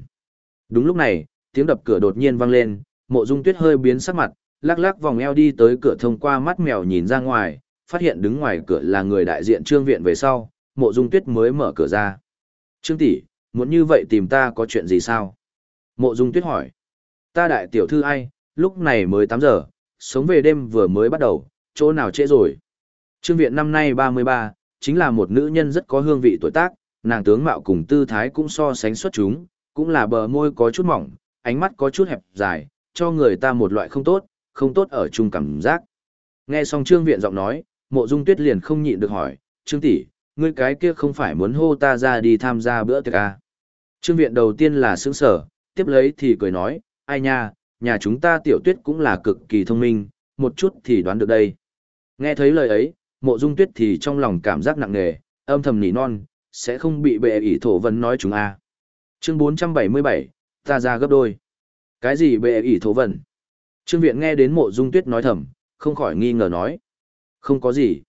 Đúng lúc này, tiếng đập cửa đột nhiên vang lên, mộ dung tuyết hơi biến sắc mặt, lắc lắc vòng eo đi tới cửa thông qua mắt mèo nhìn ra ngoài, phát hiện đứng ngoài cửa là người đại diện trương viện về sau, mộ dung tuyết mới mở cửa ra. Trương tỷ, muốn như vậy tìm ta có chuyện gì sao? Mộ dung tuyết hỏi. Ta đại tiểu thư ai, lúc này mới 8 giờ, sống về đêm vừa mới bắt đầu, chỗ nào trễ rồi. Trương viện năm nay 33, chính là một nữ nhân rất có hương vị tuổi tác, nàng tướng mạo cùng tư thái cũng so sánh xuất chúng, cũng là bờ môi có chút mỏng, ánh mắt có chút hẹp dài, cho người ta một loại không tốt, không tốt ở chung cảm giác. Nghe xong Trương viện giọng nói, Mộ Dung Tuyết liền không nhịn được hỏi, "Trương tỷ, ngươi cái kia không phải muốn hô ta ra đi tham gia bữa tiệc à?" Trương viện đầu tiên là sướng sở tiếp lấy thì cười nói, "Ai nha, nhà chúng ta tiểu Tuyết cũng là cực kỳ thông minh, một chút thì đoán được đây." Nghe thấy lời ấy, Mộ Dung Tuyết thì trong lòng cảm giác nặng nề, âm thầm nỉ non, sẽ không bị bệ ỷ thổ vân nói chúng a. Chương 477, ta ra gấp đôi. Cái gì bệ ỷ thổ vân? Trương Viện nghe đến mộ dung tuyết nói thầm, không khỏi nghi ngờ nói. Không có gì.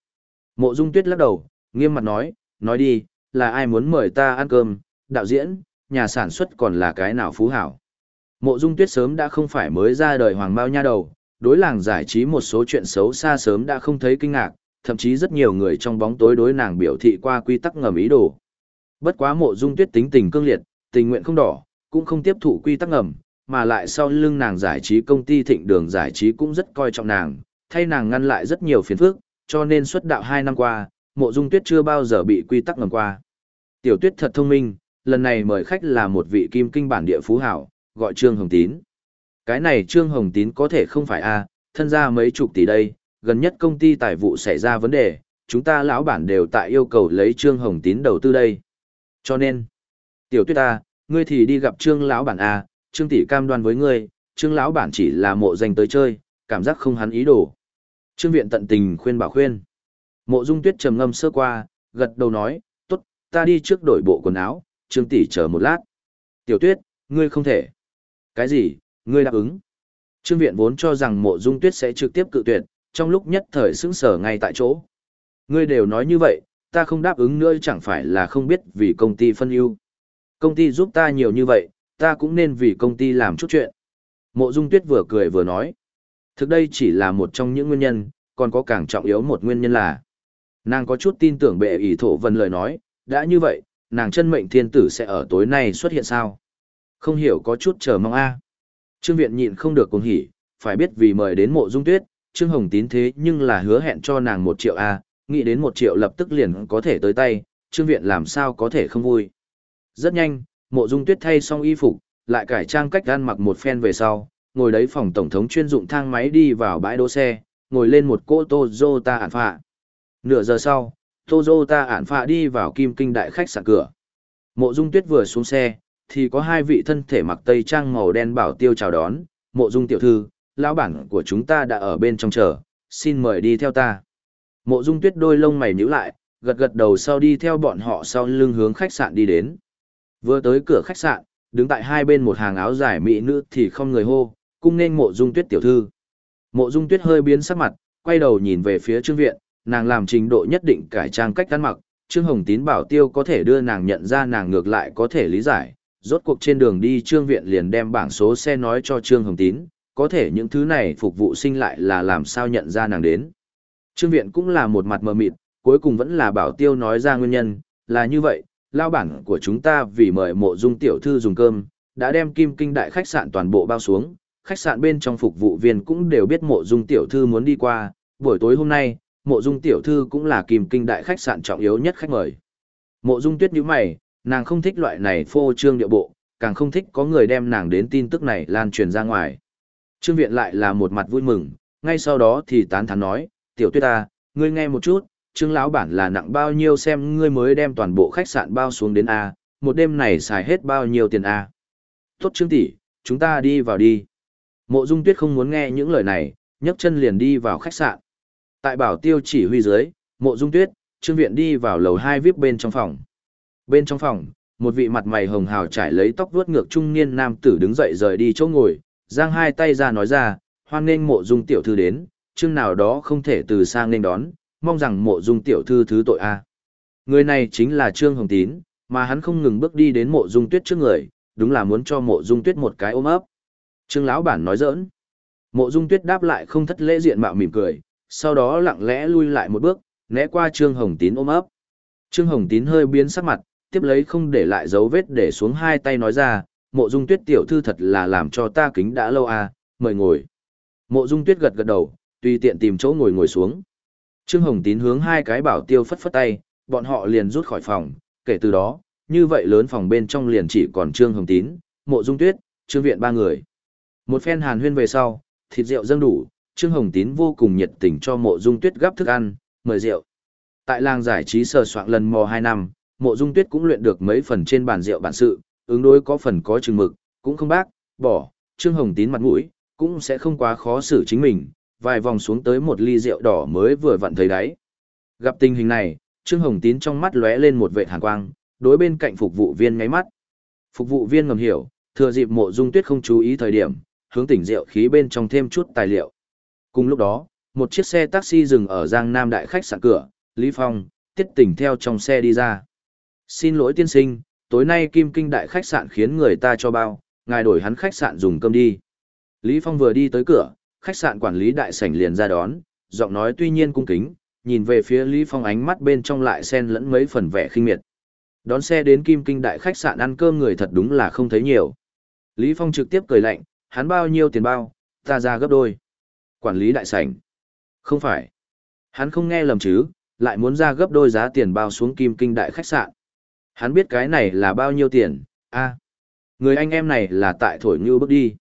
Mộ dung tuyết lắc đầu, nghiêm mặt nói, nói đi, là ai muốn mời ta ăn cơm, đạo diễn, nhà sản xuất còn là cái nào phú hảo. Mộ dung tuyết sớm đã không phải mới ra đời hoàng bao nha đầu, đối làng giải trí một số chuyện xấu xa sớm đã không thấy kinh ngạc, thậm chí rất nhiều người trong bóng tối đối nàng biểu thị qua quy tắc ngầm ý đồ. Bất quá mộ dung tuyết tính tình cương liệt, tình nguyện không đỏ, cũng không tiếp thụ quy tắc ngầm, mà lại sau lưng nàng giải trí công ty thịnh đường giải trí cũng rất coi trọng nàng, thay nàng ngăn lại rất nhiều phiền phức, cho nên xuất đạo 2 năm qua, mộ dung tuyết chưa bao giờ bị quy tắc ngầm qua. Tiểu tuyết thật thông minh, lần này mời khách là một vị kim kinh bản địa phú hảo, gọi Trương Hồng Tín. Cái này Trương Hồng Tín có thể không phải a thân ra mấy chục tỷ đây, gần nhất công ty tài vụ xảy ra vấn đề, chúng ta lão bản đều tại yêu cầu lấy Trương Hồng Tín đầu tư đây. Cho nên, tiểu tuyết ta, ngươi thì đi gặp Trương lão bản A, Trương tỷ cam đoan với ngươi, Trương lão bản chỉ là mộ danh tới chơi, cảm giác không hắn ý đồ. Trương viện tận tình khuyên bảo khuyên. Mộ dung tuyết trầm ngâm sơ qua, gật đầu nói, tốt, ta đi trước đổi bộ quần áo, Trương tỷ chờ một lát. Tiểu tuyết, ngươi không thể. Cái gì, ngươi đáp ứng. Trương viện vốn cho rằng mộ dung tuyết sẽ trực tiếp cự tuyệt, trong lúc nhất thời sững sờ ngay tại chỗ. Ngươi đều nói như vậy, ta không đáp ứng nữa chẳng phải là không biết vì công ty phân ưu. Công ty giúp ta nhiều như vậy, ta cũng nên vì công ty làm chút chuyện. Mộ Dung Tuyết vừa cười vừa nói. Thực đây chỉ là một trong những nguyên nhân, còn có càng trọng yếu một nguyên nhân là. Nàng có chút tin tưởng bệ ỷ thổ vân lời nói, đã như vậy, nàng chân mệnh thiên tử sẽ ở tối nay xuất hiện sao? Không hiểu có chút chờ mong a. Trương Viện nhịn không được cuồng hỉ, phải biết vì mời đến mộ dung tuyết, Trương Hồng tín thế nhưng là hứa hẹn cho nàng một triệu A, nghĩ đến một triệu lập tức liền có thể tới tay, Trương Viện làm sao có thể không vui. Rất nhanh, mộ dung tuyết thay xong y phục, lại cải trang cách gan mặc một phen về sau, ngồi đấy phòng tổng thống chuyên dụng thang máy đi vào bãi đỗ xe, ngồi lên một cỗ Toyota ản phạ. Nửa giờ sau, Toyota ản phạ đi vào kim kinh đại khách sạn cửa. Mộ dung tuyết vừa xuống xe, thì có hai vị thân thể mặc tây trang màu đen bảo tiêu chào đón, mộ dung tiểu thư, lão bản của chúng ta đã ở bên trong chờ, xin mời đi theo ta. Mộ dung tuyết đôi lông mày nhíu lại, gật gật đầu sau đi theo bọn họ sau lưng hướng khách sạn đi đến. Vừa tới cửa khách sạn, đứng tại hai bên một hàng áo dài mỹ nữ thì không người hô, cung nên mộ dung tuyết tiểu thư. Mộ dung tuyết hơi biến sắc mặt, quay đầu nhìn về phía trương viện, nàng làm trình độ nhất định cải trang cách ăn mặc, trương hồng tín bảo tiêu có thể đưa nàng nhận ra nàng ngược lại có thể lý giải. Rốt cuộc trên đường đi trương viện liền đem bảng số xe nói cho trương hồng tín, có thể những thứ này phục vụ sinh lại là làm sao nhận ra nàng đến. Trương viện cũng là một mặt mờ mịt, cuối cùng vẫn là bảo tiêu nói ra nguyên nhân, là như vậy, lao bản của chúng ta vì mời mộ dung tiểu thư dùng cơm, đã đem kim kinh đại khách sạn toàn bộ bao xuống, khách sạn bên trong phục vụ viên cũng đều biết mộ dung tiểu thư muốn đi qua, buổi tối hôm nay, mộ dung tiểu thư cũng là kim kinh đại khách sạn trọng yếu nhất khách mời. Mộ Dung Tuyết nhíu mày, nàng không thích loại này phô trương địa bộ, càng không thích có người đem nàng đến tin tức này lan truyền ra ngoài. Trương Viện lại là một mặt vui mừng, ngay sau đó thì tán thán nói, tiểu tuyết ta, ngươi nghe một chút, Trương lão bản là nặng bao nhiêu xem ngươi mới đem toàn bộ khách sạn bao xuống đến A, một đêm này xài hết bao nhiêu tiền A. Tốt Trương tỷ, chúng ta đi vào đi. Mộ Dung Tuyết không muốn nghe những lời này, nhấc chân liền đi vào khách sạn. Tại bảo tiêu chỉ huy dưới, Mộ Dung Tuyết, Trương Viện đi vào lầu 2 VIP bên trong phòng. Bên trong phòng, một vị mặt mày hồng hào trải lấy tóc vuốt ngược trung niên nam tử đứng dậy rời đi chỗ ngồi, giang hai tay ra nói ra, hoan nghênh mộ dung tiểu thư đến, chương nào đó không thể từ xa nên đón, mong rằng mộ dung tiểu thư thứ tội a. Người này chính là Trương Hồng Tín, mà hắn không ngừng bước đi đến mộ dung tuyết trước người, đúng là muốn cho mộ dung tuyết một cái ôm ấp. Trương lão bản nói giỡn. Mộ dung tuyết đáp lại không thất lễ diện mạo mỉm cười, sau đó lặng lẽ lui lại một bước, né qua Trương Hồng Tín ôm ấp. Trương Hồng Tín hơi biến sắc mặt, tiếp lấy không để lại dấu vết để xuống hai tay nói ra, mộ dung tuyết tiểu thư thật là làm cho ta kính đã lâu à, mời ngồi. Mộ dung tuyết gật gật đầu, tùy tiện tìm chỗ ngồi ngồi xuống. Trương Hồng Tín hướng hai cái bảo tiêu phất phất tay, bọn họ liền rút khỏi phòng, kể từ đó, như vậy lớn phòng bên trong liền chỉ còn Trương Hồng Tín, Mộ Dung Tuyết, Trương Viện ba người. Một phen hàn huyên về sau, thịt rượu dâng đủ, Trương Hồng Tín vô cùng nhiệt tình cho Mộ Dung Tuyết gắp thức ăn, mời rượu. Tại làng giải trí sờ soạn lần mò 2 năm, Mộ Dung Tuyết cũng luyện được mấy phần trên bàn rượu bản sự, ứng đối có phần có chừng mực, cũng không bác, bỏ, Trương Hồng Tín mặt mũi, cũng sẽ không quá khó xử chính mình, vài vòng xuống tới một ly rượu đỏ mới vừa vặn thấy đáy. Gặp tình hình này, Trương Hồng Tín trong mắt lóe lên một vệt hàn quang, đối bên cạnh phục vụ viên ngáy mắt. Phục vụ viên ngầm hiểu, thừa dịp mộ dung tuyết không chú ý thời điểm, hướng tỉnh rượu khí bên trong thêm chút tài liệu. Cùng lúc đó, một chiếc xe taxi dừng ở Giang Nam Đại khách sạn cửa, Lý Phong, tiết tỉnh theo trong xe đi ra. Xin lỗi tiên sinh, tối nay Kim Kinh Đại khách sạn khiến người ta cho bao, ngài đổi hắn khách sạn dùng cơm đi. Lý Phong vừa đi tới cửa, khách sạn quản lý đại sảnh liền ra đón, giọng nói tuy nhiên cung kính, nhìn về phía Lý Phong ánh mắt bên trong lại xen lẫn mấy phần vẻ khinh miệt. Đón xe đến Kim Kinh đại khách sạn ăn cơm người thật đúng là không thấy nhiều. Lý Phong trực tiếp cười lạnh, hắn bao nhiêu tiền bao, ta ra gấp đôi. Quản lý đại sảnh. Không phải. Hắn không nghe lầm chứ, lại muốn ra gấp đôi giá tiền bao xuống Kim Kinh đại khách sạn. Hắn biết cái này là bao nhiêu tiền, a Người anh em này là tại thổi như bước đi.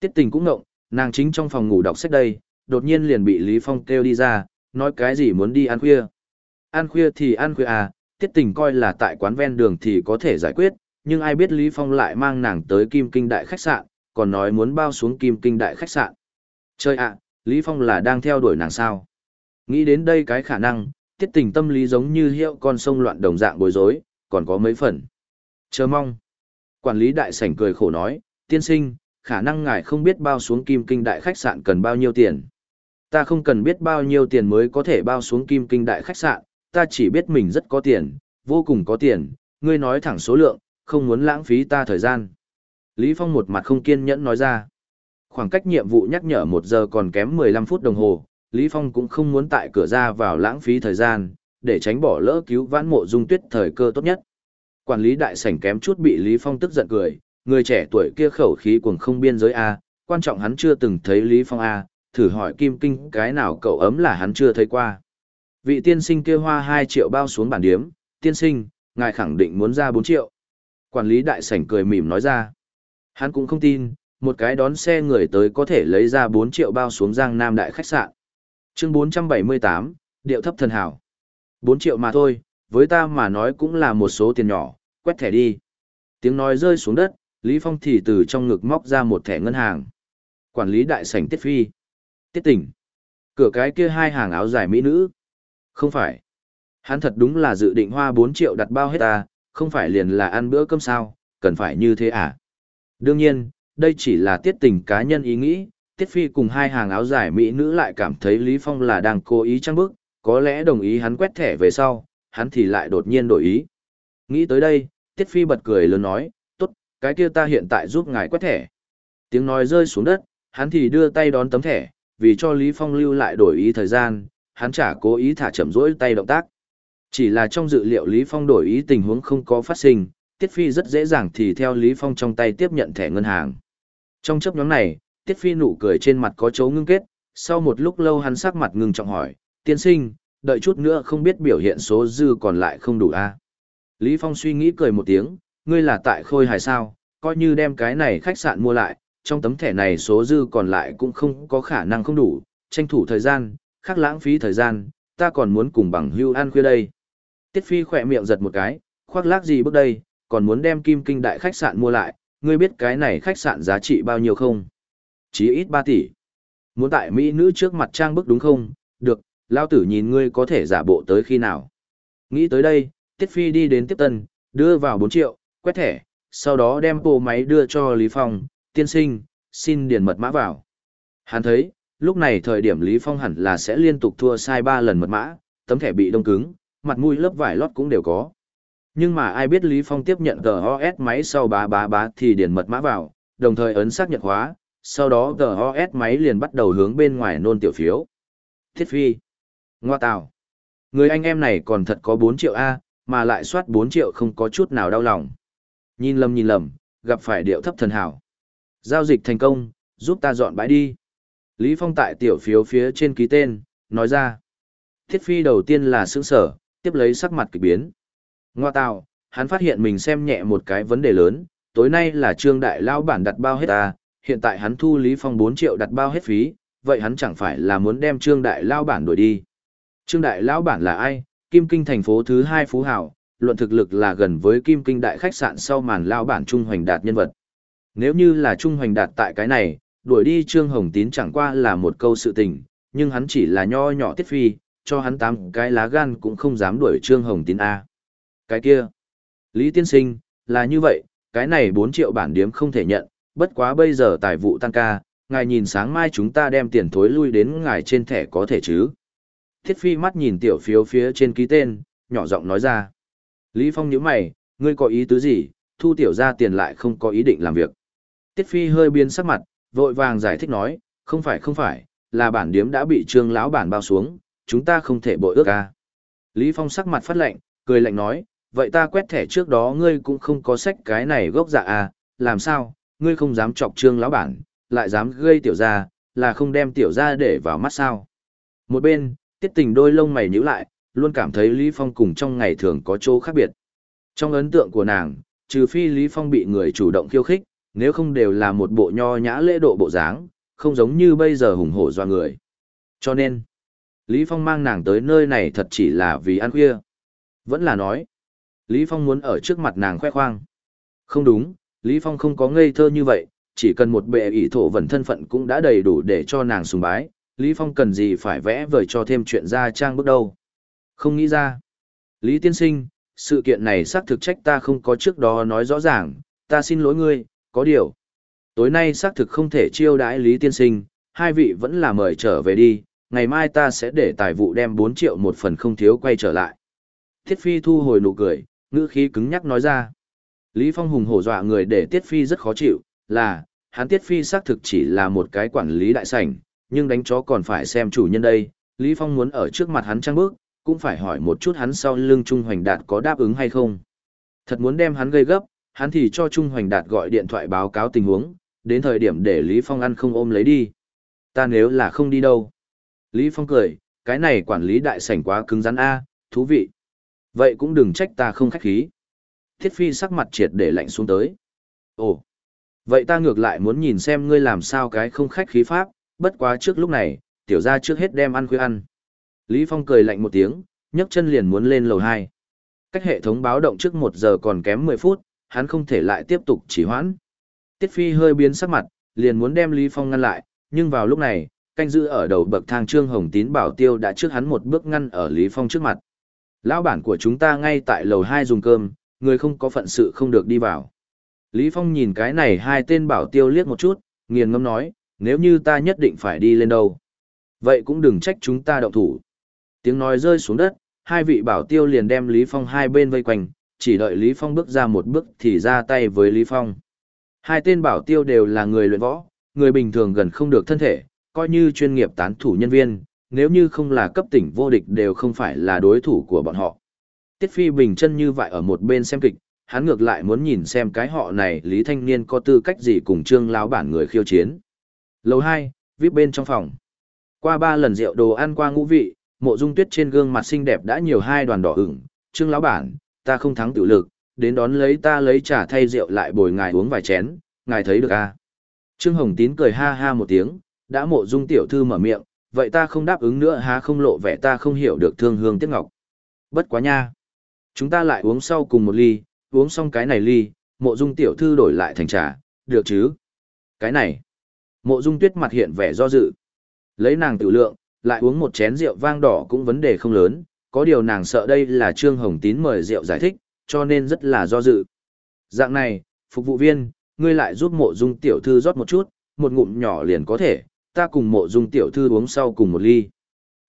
Tiết tình cũng ngộng, nàng chính trong phòng ngủ đọc sách đây, đột nhiên liền bị Lý Phong kêu đi ra, nói cái gì muốn đi ăn khuya. Ăn khuya thì ăn khuya à, tiết tình coi là tại quán ven đường thì có thể giải quyết, nhưng ai biết Lý Phong lại mang nàng tới Kim Kinh Đại khách sạn, còn nói muốn bao xuống Kim Kinh Đại khách sạn. Chơi ạ, Lý Phong là đang theo đuổi nàng sao? Nghĩ đến đây cái khả năng, tiết tình tâm lý giống như hiệu con sông loạn đồng dạng bối rối, còn có mấy phần. Chờ mong. Quản lý đại sảnh cười khổ nói, tiên sinh, khả năng ngài không biết bao xuống kim kinh đại khách sạn cần bao nhiêu tiền. Ta không cần biết bao nhiêu tiền mới có thể bao xuống kim kinh đại khách sạn, ta chỉ biết mình rất có tiền, vô cùng có tiền, ngươi nói thẳng số lượng, không muốn lãng phí ta thời gian. Lý Phong một mặt không kiên nhẫn nói ra. Khoảng cách nhiệm vụ nhắc nhở một giờ còn kém 15 phút đồng hồ, Lý Phong cũng không muốn tại cửa ra vào lãng phí thời gian, để tránh bỏ lỡ cứu vãn mộ dung tuyết thời cơ tốt nhất. Quản lý đại sảnh kém chút bị Lý Phong tức giận cười, người trẻ tuổi kia khẩu khí cuồng không biên giới A, quan trọng hắn chưa từng thấy Lý Phong A, thử hỏi Kim Kinh cái nào cậu ấm là hắn chưa thấy qua. Vị tiên sinh kia hoa 2 triệu bao xuống bản điếm, tiên sinh, ngài khẳng định muốn ra 4 triệu. Quản lý đại sảnh cười mỉm nói ra. Hắn cũng không tin, một cái đón xe người tới có thể lấy ra 4 triệu bao xuống Giang Nam đại khách sạn. Chương 478, điệu thấp thần hảo. 4 triệu mà thôi, với ta mà nói cũng là một số tiền nhỏ, quét thẻ đi. Tiếng nói rơi xuống đất, Lý Phong thì từ trong ngực móc ra một thẻ ngân hàng. Quản lý đại sảnh Tiết Phi. Tiết tỉnh. Cửa cái kia hai hàng áo dài mỹ nữ. Không phải. Hắn thật đúng là dự định hoa 4 triệu đặt bao hết ta, không phải liền là ăn bữa cơm sao, cần phải như thế à? Đương nhiên, đây chỉ là tiết tình cá nhân ý nghĩ, Tiết Phi cùng hai hàng áo dài mỹ nữ lại cảm thấy Lý Phong là đang cố ý trăng bức, có lẽ đồng ý hắn quét thẻ về sau, hắn thì lại đột nhiên đổi ý. Nghĩ tới đây, Tiết Phi bật cười lớn nói, tốt, cái kia ta hiện tại giúp ngài quét thẻ. Tiếng nói rơi xuống đất, hắn thì đưa tay đón tấm thẻ, vì cho Lý Phong lưu lại đổi ý thời gian, hắn chả cố ý thả chậm rỗi tay động tác. Chỉ là trong dự liệu Lý Phong đổi ý tình huống không có phát sinh, Tiết Phi rất dễ dàng thì theo Lý Phong trong tay tiếp nhận thẻ ngân hàng. Trong chấp nhóm này, Tiết Phi nụ cười trên mặt có chấu ngưng kết, sau một lúc lâu hắn sắc mặt ngưng trọng hỏi, tiên sinh, đợi chút nữa không biết biểu hiện số dư còn lại không đủ a à? Lý Phong suy nghĩ cười một tiếng, ngươi là tại khôi hài sao, coi như đem cái này khách sạn mua lại, trong tấm thẻ này số dư còn lại cũng không có khả năng không đủ, tranh thủ thời gian, khác lãng phí thời gian, ta còn muốn cùng bằng hưu ăn khuya đây. Tiết Phi khỏe miệng giật một cái, khoác lác gì bước đây, còn muốn đem kim kinh đại khách sạn mua lại, ngươi biết cái này khách sạn giá trị bao nhiêu không? Chí ít 3 tỷ. Muốn tại Mỹ nữ trước mặt trang bức đúng không? Được, lao tử nhìn ngươi có thể giả bộ tới khi nào. Nghĩ tới đây, Tiết Phi đi đến tiếp tân, đưa vào 4 triệu, quét thẻ, sau đó đem bộ máy đưa cho Lý Phong, tiên sinh, xin điền mật mã vào. Hắn thấy, lúc này thời điểm Lý Phong hẳn là sẽ liên tục thua sai 3 lần mật mã, tấm thẻ bị đông cứng, mặt mũi lớp vải lót cũng đều có. Nhưng mà ai biết Lý Phong tiếp nhận GOS máy sau bá bá bá thì điền mật mã vào, đồng thời ấn xác nhận hóa sau đó GOS máy liền bắt đầu hướng bên ngoài nôn tiểu phiếu. Thiết phi. Ngoa tào. Người anh em này còn thật có 4 triệu A, mà lại soát 4 triệu không có chút nào đau lòng. Nhìn lầm nhìn lầm, gặp phải điệu thấp thần hảo. Giao dịch thành công, giúp ta dọn bãi đi. Lý Phong tại tiểu phiếu phía trên ký tên, nói ra. Thiết phi đầu tiên là sướng sở, tiếp lấy sắc mặt kỳ biến. Ngoa tào, hắn phát hiện mình xem nhẹ một cái vấn đề lớn, tối nay là trương đại lao bản đặt bao hết ta, hiện tại hắn thu Lý Phong 4 triệu đặt bao hết phí, vậy hắn chẳng phải là muốn đem trương đại lao bản đuổi đi. Trương đại lao bản là ai? Kim Kinh thành phố thứ hai Phú Hảo, luận thực lực là gần với Kim Kinh đại khách sạn sau màn lao bản Trung Hoành Đạt nhân vật. Nếu như là Trung Hoành Đạt tại cái này, đuổi đi Trương Hồng Tín chẳng qua là một câu sự tình, nhưng hắn chỉ là nho nhỏ tiết phi, cho hắn tám cái lá gan cũng không dám đuổi Trương Hồng Tín A. Cái kia, Lý Tiên Sinh, là như vậy, cái này 4 triệu bản điếm không thể nhận, bất quá bây giờ tài vụ tăng ca, ngài nhìn sáng mai chúng ta đem tiền thối lui đến ngài trên thẻ có thể chứ. Thiết Phi mắt nhìn tiểu phiếu phía trên ký tên, nhỏ giọng nói ra. Lý Phong nhíu mày, ngươi có ý tứ gì, thu tiểu ra tiền lại không có ý định làm việc. Tiết Phi hơi biến sắc mặt, vội vàng giải thích nói, không phải không phải, là bản điếm đã bị trương lão bản bao xuống, chúng ta không thể bội ước ca. Lý Phong sắc mặt phát lệnh, cười lạnh nói, vậy ta quét thẻ trước đó ngươi cũng không có sách cái này gốc dạ à, làm sao, ngươi không dám chọc trương lão bản, lại dám gây tiểu ra, là không đem tiểu ra để vào mắt sao. Một bên, tiết tình đôi lông mày nhíu lại, luôn cảm thấy Lý Phong cùng trong ngày thường có chỗ khác biệt. Trong ấn tượng của nàng, trừ phi Lý Phong bị người chủ động khiêu khích, nếu không đều là một bộ nho nhã lễ độ bộ dáng, không giống như bây giờ hùng hổ doa người. Cho nên, Lý Phong mang nàng tới nơi này thật chỉ là vì ăn khuya. Vẫn là nói, Lý Phong muốn ở trước mặt nàng khoe khoang. Không đúng, Lý Phong không có ngây thơ như vậy, chỉ cần một bệ ỷ thổ vẩn thân phận cũng đã đầy đủ để cho nàng sùng bái, Lý Phong cần gì phải vẽ vời cho thêm chuyện ra trang bước đâu. Không nghĩ ra. Lý Tiên Sinh, sự kiện này xác thực trách ta không có trước đó nói rõ ràng, ta xin lỗi ngươi, có điều. Tối nay xác thực không thể chiêu đãi Lý Tiên Sinh, hai vị vẫn là mời trở về đi, ngày mai ta sẽ để tài vụ đem 4 triệu một phần không thiếu quay trở lại. Thiết Phi thu hồi nụ cười, ngữ khí cứng nhắc nói ra. Lý Phong hùng hổ dọa người để Tiết Phi rất khó chịu, là, hắn Tiết Phi xác thực chỉ là một cái quản lý đại sảnh, nhưng đánh chó còn phải xem chủ nhân đây. Lý Phong muốn ở trước mặt hắn trăng bước, cũng phải hỏi một chút hắn sau lưng Trung Hoành Đạt có đáp ứng hay không. Thật muốn đem hắn gây gấp, hắn thì cho Trung Hoành Đạt gọi điện thoại báo cáo tình huống, đến thời điểm để Lý Phong ăn không ôm lấy đi. Ta nếu là không đi đâu. Lý Phong cười, cái này quản lý đại sảnh quá cứng rắn a, thú vị. Vậy cũng đừng trách ta không khách khí. Thiết Phi sắc mặt triệt để lạnh xuống tới. Ồ, vậy ta ngược lại muốn nhìn xem ngươi làm sao cái không khách khí pháp, bất quá trước lúc này, tiểu gia trước hết đem ăn khuya ăn. Lý Phong cười lạnh một tiếng, nhấc chân liền muốn lên lầu 2. Cách hệ thống báo động trước 1 giờ còn kém 10 phút, hắn không thể lại tiếp tục chỉ hoãn. Tiết Phi hơi biến sắc mặt, liền muốn đem Lý Phong ngăn lại, nhưng vào lúc này, canh giữ ở đầu bậc thang Trương Hồng Tín bảo tiêu đã trước hắn một bước ngăn ở Lý Phong trước mặt. Lão bản của chúng ta ngay tại lầu 2 dùng cơm, người không có phận sự không được đi vào. Lý Phong nhìn cái này hai tên bảo tiêu liếc một chút, nghiền ngâm nói, nếu như ta nhất định phải đi lên đâu. Vậy cũng đừng trách chúng ta động thủ. Tiếng nói rơi xuống đất, hai vị bảo tiêu liền đem Lý Phong hai bên vây quanh, chỉ đợi Lý Phong bước ra một bước thì ra tay với Lý Phong. Hai tên bảo tiêu đều là người luyện võ, người bình thường gần không được thân thể, coi như chuyên nghiệp tán thủ nhân viên, nếu như không là cấp tỉnh vô địch đều không phải là đối thủ của bọn họ. Tiết Phi bình chân như vậy ở một bên xem kịch, hắn ngược lại muốn nhìn xem cái họ này Lý Thanh Niên có tư cách gì cùng Trương lão bản người khiêu chiến. Lầu 2, VIP bên trong phòng. Qua ba lần rượu đồ ăn qua ngũ vị, mộ dung tuyết trên gương mặt xinh đẹp đã nhiều hai đoàn đỏ ửng, Trương lão bản, ta không thắng tiểu lực, đến đón lấy ta lấy trà thay rượu lại bồi ngài uống vài chén, ngài thấy được à. Trương Hồng Tín cười ha ha một tiếng, đã mộ dung tiểu thư mở miệng, vậy ta không đáp ứng nữa há không lộ vẻ ta không hiểu được thương hương tiếc ngọc. Bất quá nha. Chúng ta lại uống sau cùng một ly, uống xong cái này ly, mộ dung tiểu thư đổi lại thành trà, được chứ? Cái này. Mộ dung tuyết mặt hiện vẻ do dự. Lấy nàng tự lượng, lại uống một chén rượu vang đỏ cũng vấn đề không lớn, có điều nàng sợ đây là Trương Hồng Tín mời rượu giải thích, cho nên rất là do dự. Dạng này, phục vụ viên, ngươi lại giúp mộ dung tiểu thư rót một chút, một ngụm nhỏ liền có thể, ta cùng mộ dung tiểu thư uống sau cùng một ly.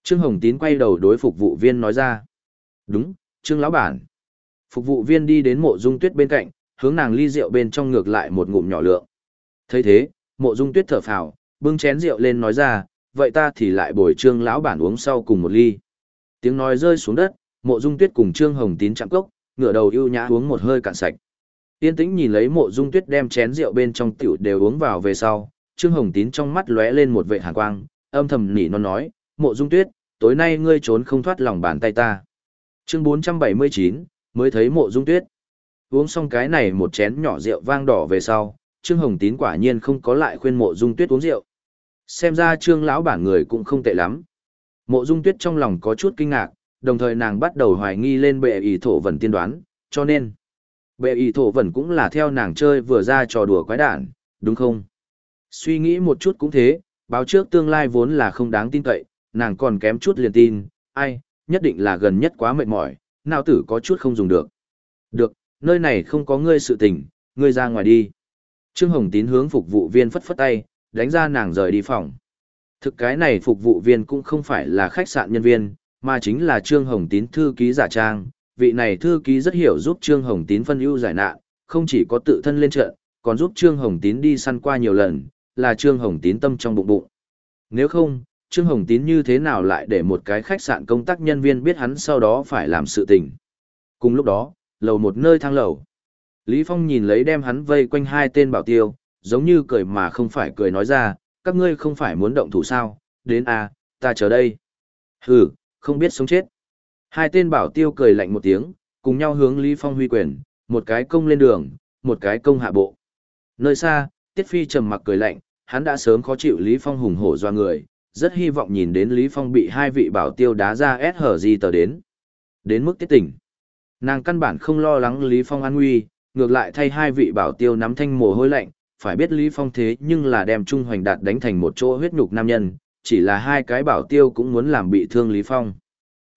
Trương Hồng Tín quay đầu đối phục vụ viên nói ra. Đúng, Trương Lão Bản. Phục vụ viên đi đến mộ dung tuyết bên cạnh, hướng nàng ly rượu bên trong ngược lại một ngụm nhỏ lượng. thấy thế, mộ dung tuyết thở phào, bưng chén rượu lên nói ra, vậy ta thì lại bồi Trương Lão Bản uống sau cùng một ly. Tiếng nói rơi xuống đất, mộ dung tuyết cùng Trương Hồng Tín chạm cốc, ngửa đầu ưu nhã uống một hơi cạn sạch. Yên tĩnh nhìn lấy mộ dung tuyết đem chén rượu bên trong tiểu đều uống vào về sau, Trương Hồng Tín trong mắt lóe lên một vệ hàn quang, âm thầm nỉ non nói, mộ dung tuyết, tối nay ngươi trốn không thoát lòng bàn tay ta. Chương 479, mới thấy mộ dung tuyết. Uống xong cái này một chén nhỏ rượu vang đỏ về sau, Trương Hồng Tín quả nhiên không có lại khuyên mộ dung tuyết uống rượu. Xem ra Trương lão bản người cũng không tệ lắm. Mộ dung tuyết trong lòng có chút kinh ngạc, đồng thời nàng bắt đầu hoài nghi lên bệ ý thổ vần tiên đoán, cho nên bệ ý thổ vần cũng là theo nàng chơi vừa ra trò đùa quái đản, đúng không? Suy nghĩ một chút cũng thế, báo trước tương lai vốn là không đáng tin cậy, nàng còn kém chút liền tin, ai, nhất định là gần nhất quá mệt mỏi, nào tử có chút không dùng được. Được, nơi này không có ngươi sự tình, ngươi ra ngoài đi. Trương Hồng Tín hướng phục vụ viên phất phất tay, đánh ra nàng rời đi phòng. Thực cái này phục vụ viên cũng không phải là khách sạn nhân viên, mà chính là Trương Hồng Tín thư ký giả trang. Vị này thư ký rất hiểu giúp Trương Hồng Tín phân ưu giải nạn, không chỉ có tự thân lên trận, còn giúp Trương Hồng Tín đi săn qua nhiều lần, là Trương Hồng Tín tâm trong bụng bụng. Nếu không, Trương Hồng Tín như thế nào lại để một cái khách sạn công tác nhân viên biết hắn sau đó phải làm sự tình. Cùng lúc đó, lầu một nơi thang lầu. Lý Phong nhìn lấy đem hắn vây quanh hai tên bảo tiêu, giống như cười mà không phải cười nói ra, các ngươi không phải muốn động thủ sao, đến à, ta chờ đây. Hừ, không biết sống chết. Hai tên bảo tiêu cười lạnh một tiếng, cùng nhau hướng Lý Phong huy quyền, một cái công lên đường, một cái công hạ bộ. Nơi xa, Tiết Phi trầm mặc cười lạnh, hắn đã sớm khó chịu Lý Phong hùng hổ doa người, rất hy vọng nhìn đến Lý Phong bị hai vị bảo tiêu đá ra SHG hở tờ đến. Đến mức tiết tỉnh. Nàng căn bản không lo lắng Lý Phong an nguy, ngược lại thay hai vị bảo tiêu nắm thanh mồ hôi lạnh, phải biết Lý Phong thế nhưng là đem Trung Hoành Đạt đánh thành một chỗ huyết nhục nam nhân, chỉ là hai cái bảo tiêu cũng muốn làm bị thương Lý Phong.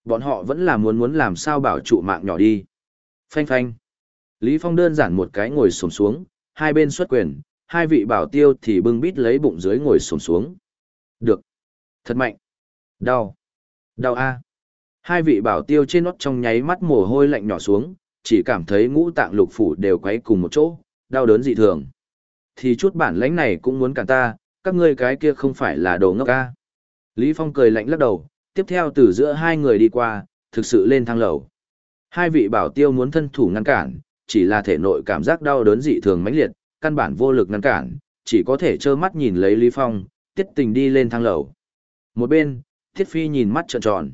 Bọn họ vẫn là muốn muốn làm sao bảo trụ mạng nhỏ đi. Phanh phanh. Lý Phong đơn giản một cái ngồi xổm xuống, hai bên xuất quyền, hai vị bảo tiêu thì bưng bít lấy bụng dưới ngồi sổm xuống. Được. Thật mạnh. Đau. Đau a. Hai vị bảo tiêu trên nót trong nháy mắt mồ hôi lạnh nhỏ xuống, chỉ cảm thấy ngũ tạng lục phủ đều quấy cùng một chỗ, đau đớn dị thường. Thì chút bản lãnh này cũng muốn cản ta, các ngươi cái kia không phải là đồ ngốc a. Lý Phong cười lạnh lắc đầu, tiếp theo từ giữa hai người đi qua, thực sự lên thang lầu. Hai vị bảo tiêu muốn thân thủ ngăn cản, chỉ là thể nội cảm giác đau đớn dị thường mãnh liệt, căn bản vô lực ngăn cản, chỉ có thể trơ mắt nhìn lấy Lý Phong, tiết tình đi lên thang lầu. Một bên, Thiết Phi nhìn mắt trợn tròn.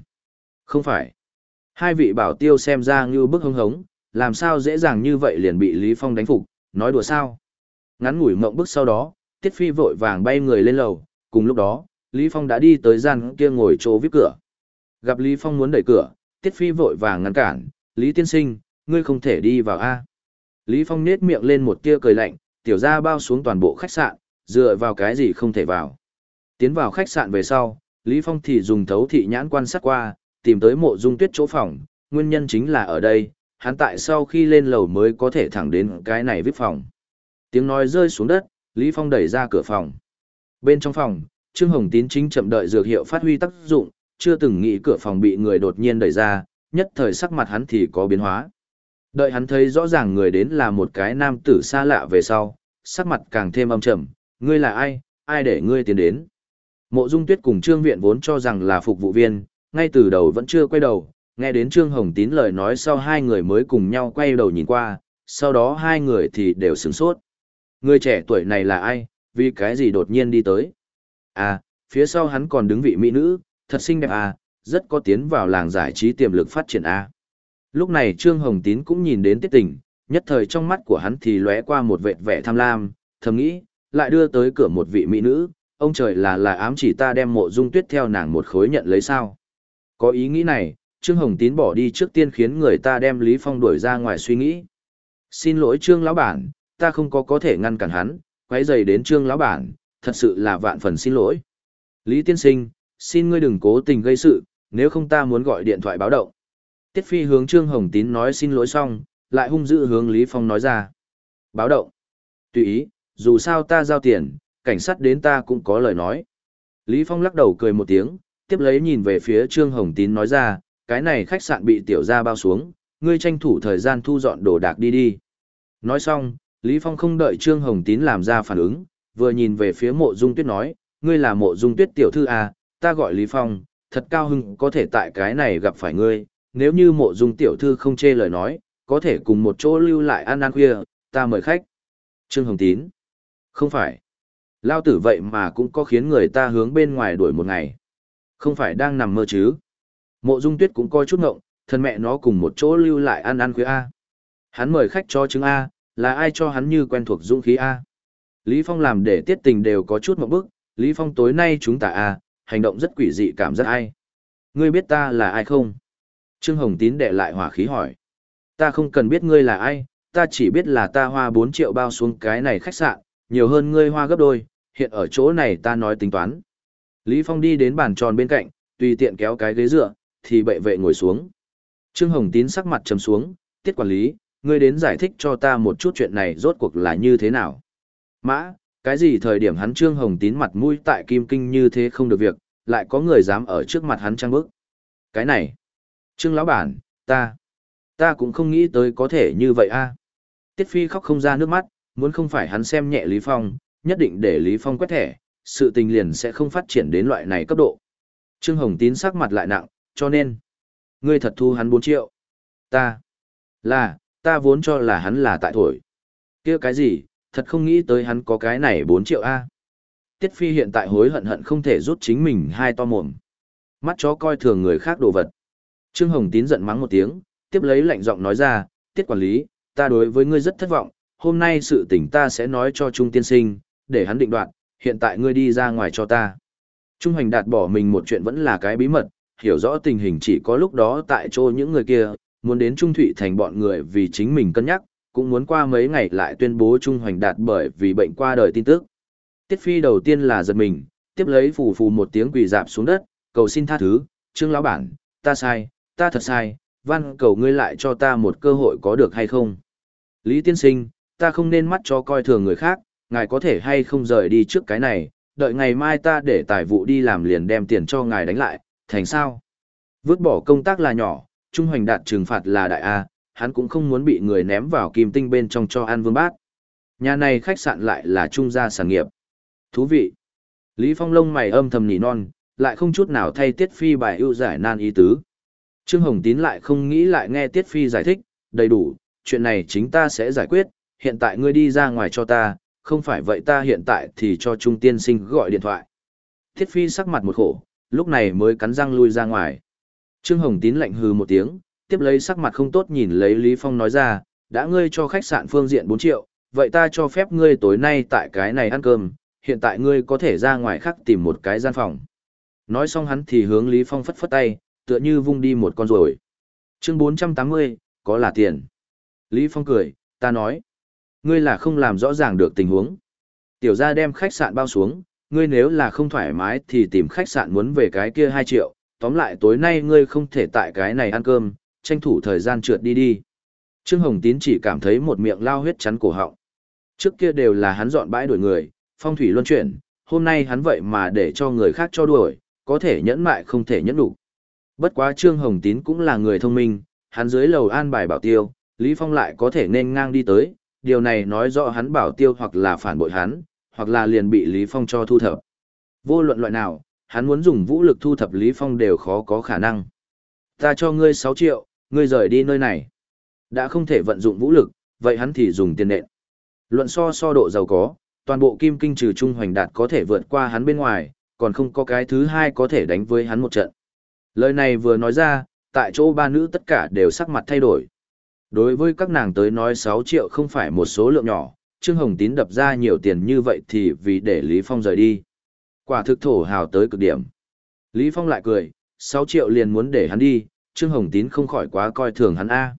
Không phải. Hai vị bảo tiêu xem ra như bức hống hống, làm sao dễ dàng như vậy liền bị Lý Phong đánh phục, nói đùa sao. Ngắn ngủi mộng bức sau đó, Tiết Phi vội vàng bay người lên lầu, cùng lúc đó, Lý Phong đã đi tới gian kia ngồi chỗ vip cửa. Gặp Lý Phong muốn đẩy cửa, Tiết Phi vội vàng ngăn cản, Lý Tiên Sinh, ngươi không thể đi vào A. Lý Phong nết miệng lên một tia cười lạnh, tiểu gia bao xuống toàn bộ khách sạn, dựa vào cái gì không thể vào. Tiến vào khách sạn về sau, Lý Phong thì dùng thấu thị nhãn quan sát qua, tìm tới mộ dung tuyết chỗ phòng, nguyên nhân chính là ở đây, hắn tại sau khi lên lầu mới có thể thẳng đến cái này vip phòng. Tiếng nói rơi xuống đất, Lý Phong đẩy ra cửa phòng. Bên trong phòng, Trương Hồng Tín chính chậm đợi dược hiệu phát huy tác dụng, chưa từng nghĩ cửa phòng bị người đột nhiên đẩy ra, nhất thời sắc mặt hắn thì có biến hóa. Đợi hắn thấy rõ ràng người đến là một cái nam tử xa lạ về sau, sắc mặt càng thêm âm trầm, ngươi là ai, ai để ngươi tiến đến. Mộ Dung Tuyết cùng Trương Viện vốn cho rằng là phục vụ viên, ngay từ đầu vẫn chưa quay đầu, nghe đến Trương Hồng Tín lời nói sau hai người mới cùng nhau quay đầu nhìn qua, sau đó hai người thì đều sửng sốt. Người trẻ tuổi này là ai, vì cái gì đột nhiên đi tới? À, phía sau hắn còn đứng vị mỹ nữ, thật xinh đẹp à, rất có tiến vào làng giải trí tiềm lực phát triển à. Lúc này Trương Hồng Tín cũng nhìn đến tiết tình, nhất thời trong mắt của hắn thì lóe qua một vệt vẻ tham lam, thầm nghĩ, lại đưa tới cửa một vị mỹ nữ, ông trời là là ám chỉ ta đem mộ dung tuyết theo nàng một khối nhận lấy sao. Có ý nghĩ này, Trương Hồng Tín bỏ đi trước tiên khiến người ta đem Lý Phong đuổi ra ngoài suy nghĩ. Xin lỗi Trương lão bản, ta không có có thể ngăn cản hắn, quấy dày đến Trương lão bản, thật sự là vạn phần xin lỗi. Lý tiên sinh, xin ngươi đừng cố tình gây sự, nếu không ta muốn gọi điện thoại báo động. Tiết Phi hướng Trương Hồng Tín nói xin lỗi xong, lại hung dữ hướng Lý Phong nói ra. Báo động. Tùy ý, dù sao ta giao tiền, cảnh sát đến ta cũng có lời nói. Lý Phong lắc đầu cười một tiếng, tiếp lấy nhìn về phía Trương Hồng Tín nói ra, cái này khách sạn bị tiểu gia bao xuống, ngươi tranh thủ thời gian thu dọn đồ đạc đi đi. Nói xong, Lý Phong không đợi Trương Hồng Tín làm ra phản ứng, vừa nhìn về phía mộ dung tuyết nói, ngươi là mộ dung tuyết tiểu thư à, ta gọi Lý Phong, thật cao hưng có thể tại cái này gặp phải ngươi, nếu như mộ dung tiểu thư không chê lời nói, có thể cùng một chỗ lưu lại ăn ăn khuya, ta mời khách. Trương Hồng Tín. Không phải. Lao tử vậy mà cũng có khiến người ta hướng bên ngoài đuổi một ngày. Không phải đang nằm mơ chứ. Mộ dung tuyết cũng coi chút ngộng, thân mẹ nó cùng một chỗ lưu lại ăn ăn khuya A. Hắn mời khách cho chứng A, là ai cho hắn như quen thuộc dũng khí A. Lý Phong làm để tiết tình đều có chút một bức, Lý Phong tối nay chúng ta A, hành động rất quỷ dị cảm giác ai. Ngươi biết ta là ai không? Trương Hồng Tín đệ lại hỏa khí hỏi. Ta không cần biết ngươi là ai, ta chỉ biết là ta hoa 4 triệu bao xuống cái này khách sạn, nhiều hơn ngươi hoa gấp đôi, hiện ở chỗ này ta nói tính toán. Lý Phong đi đến bàn tròn bên cạnh, tùy tiện kéo cái ghế dựa, thì bệ vệ ngồi xuống. Trương Hồng Tín sắc mặt trầm xuống, tiết quản lý, ngươi đến giải thích cho ta một chút chuyện này rốt cuộc là như thế nào. Mã, cái gì thời điểm hắn Trương Hồng Tín mặt mũi tại Kim Kinh như thế không được việc, lại có người dám ở trước mặt hắn trang bức. Cái này, Trương lão bản, ta, ta cũng không nghĩ tới có thể như vậy a. Tiết Phi khóc không ra nước mắt, muốn không phải hắn xem nhẹ Lý Phong, nhất định để Lý Phong quét thẻ, sự tình liền sẽ không phát triển đến loại này cấp độ. Trương Hồng Tín sắc mặt lại nặng, cho nên, ngươi thật thu hắn 4 triệu. Ta, là, ta vốn cho là hắn là tại thổi. kia cái gì, thật không nghĩ tới hắn có cái này 4 triệu A. Tiết Phi hiện tại hối hận hận không thể rút chính mình hai to mồm. Mắt chó coi thường người khác đồ vật. Trương Hồng Tín giận mắng một tiếng, tiếp lấy lạnh giọng nói ra, Tiết quản lý, ta đối với ngươi rất thất vọng, hôm nay sự tình ta sẽ nói cho Trung tiên sinh, để hắn định đoạt, hiện tại ngươi đi ra ngoài cho ta. Trung Hoành đạt bỏ mình một chuyện vẫn là cái bí mật, hiểu rõ tình hình chỉ có lúc đó tại chỗ những người kia, muốn đến Trung Thụy thành bọn người vì chính mình cân nhắc, cũng muốn qua mấy ngày lại tuyên bố Trung Hoành đạt bởi vì bệnh qua đời tin tức. Tiết Phi đầu tiên là giật mình, tiếp lấy phù phù một tiếng quỳ dạp xuống đất, cầu xin tha thứ, Trương lão bản, ta sai, ta thật sai, văn cầu ngươi lại cho ta một cơ hội có được hay không. Lý tiên sinh, ta không nên mắt cho coi thường người khác, ngài có thể hay không rời đi trước cái này, đợi ngày mai ta để tài vụ đi làm liền đem tiền cho ngài đánh lại, thành sao? Vứt bỏ công tác là nhỏ, trung hoành đạt trừng phạt là đại A, hắn cũng không muốn bị người ném vào kim tinh bên trong cho ăn vương bát. Nhà này khách sạn lại là trung gia sản nghiệp. Thú vị. Lý Phong lông mày âm thầm nỉ non, lại không chút nào thay Tiết Phi bài ưu giải nan ý tứ. Trương Hồng Tín lại không nghĩ lại nghe Tiết Phi giải thích, đầy đủ, chuyện này chính ta sẽ giải quyết, hiện tại ngươi đi ra ngoài cho ta, không phải vậy ta hiện tại thì cho Trung Tiên Sinh gọi điện thoại. Tiết Phi sắc mặt một khổ, lúc này mới cắn răng lui ra ngoài. Trương Hồng Tín lạnh hừ một tiếng, tiếp lấy sắc mặt không tốt nhìn lấy Lý Phong nói ra, đã ngươi cho khách sạn phương diện 4 triệu, vậy ta cho phép ngươi tối nay tại cái này ăn cơm, hiện tại ngươi có thể ra ngoài khác tìm một cái gian phòng. Nói xong hắn thì hướng Lý Phong phất phất tay, tựa như vung đi một con rồi. Chương 480, có là tiền. Lý Phong cười, ta nói, ngươi là không làm rõ ràng được tình huống. Tiểu gia đem khách sạn bao xuống, ngươi nếu là không thoải mái thì tìm khách sạn muốn về cái kia 2 triệu, tóm lại tối nay ngươi không thể tại cái này ăn cơm, tranh thủ thời gian trượt đi đi. Trương Hồng Tín chỉ cảm thấy một miệng lao huyết chắn cổ họng. Trước kia đều là hắn dọn bãi đuổi người, phong thủy luân chuyển, hôm nay hắn vậy mà để cho người khác cho đuổi, có thể nhẫn mại không thể nhẫn đủ. Bất quá Trương Hồng Tín cũng là người thông minh, hắn dưới lầu an bài bảo tiêu, Lý Phong lại có thể nên ngang đi tới, điều này nói rõ hắn bảo tiêu hoặc là phản bội hắn, hoặc là liền bị Lý Phong cho thu thập. Vô luận loại nào, hắn muốn dùng vũ lực thu thập Lý Phong đều khó có khả năng. Ta cho ngươi 6 triệu, ngươi rời đi nơi này. Đã không thể vận dụng vũ lực, vậy hắn thì dùng tiền nện. Luận so so độ giàu có, toàn bộ kim kinh trừ trung hoành đạt có thể vượt qua hắn bên ngoài, còn không có cái thứ hai có thể đánh với hắn một trận. Lời này vừa nói ra, tại chỗ ba nữ tất cả đều sắc mặt thay đổi. Đối với các nàng tới nói 6 triệu không phải một số lượng nhỏ, Trương Hồng Tín đập ra nhiều tiền như vậy thì vì để Lý Phong rời đi. Quả thực thổ hào tới cực điểm. Lý Phong lại cười, 6 triệu liền muốn để hắn đi, Trương Hồng Tín không khỏi quá coi thường hắn A.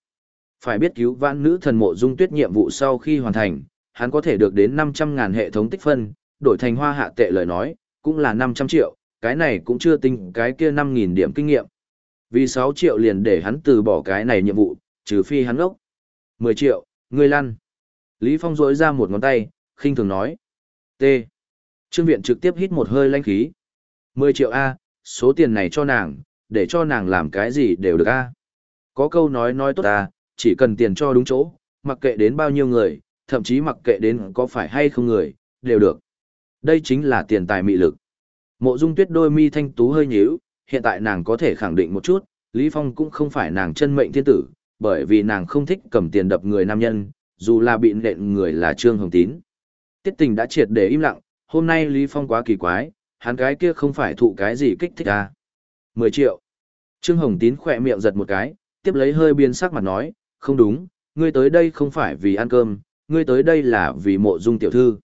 Phải biết cứu vãn nữ thần mộ dung tuyết nhiệm vụ sau khi hoàn thành, hắn có thể được đến 500 ngàn hệ thống tích phân, đổi thành hoa hạ tệ lời nói, cũng là 500 triệu, cái này cũng chưa tính cái kia 5.000 điểm kinh nghiệm. Vì 6 triệu liền để hắn từ bỏ cái này nhiệm vụ, trừ phi hắn ốc. 10 triệu, ngươi lăn. Lý Phong rỗi ra một ngón tay, khinh thường nói. T. Trương Viện trực tiếp hít một hơi lanh khí. 10 triệu A, số tiền này cho nàng, để cho nàng làm cái gì đều được A. Có câu nói nói tốt A, chỉ cần tiền cho đúng chỗ, mặc kệ đến bao nhiêu người, thậm chí mặc kệ đến có phải hay không người, đều được. Đây chính là tiền tài mị lực. Mộ dung tuyết đôi mi thanh tú hơi nhíu, hiện tại nàng có thể khẳng định một chút, Lý Phong cũng không phải nàng chân mệnh thiên tử, bởi vì nàng không thích cầm tiền đập người nam nhân, dù là bị nện người là Trương Hồng Tín. Tiết tình đã triệt để im lặng, hôm nay Lý Phong quá kỳ quái, hắn cái kia không phải thụ cái gì kích thích à. 10 triệu. Trương Hồng Tín khỏe miệng giật một cái, tiếp lấy hơi biên sắc mặt nói, không đúng, ngươi tới đây không phải vì ăn cơm, ngươi tới đây là vì mộ dung tiểu thư.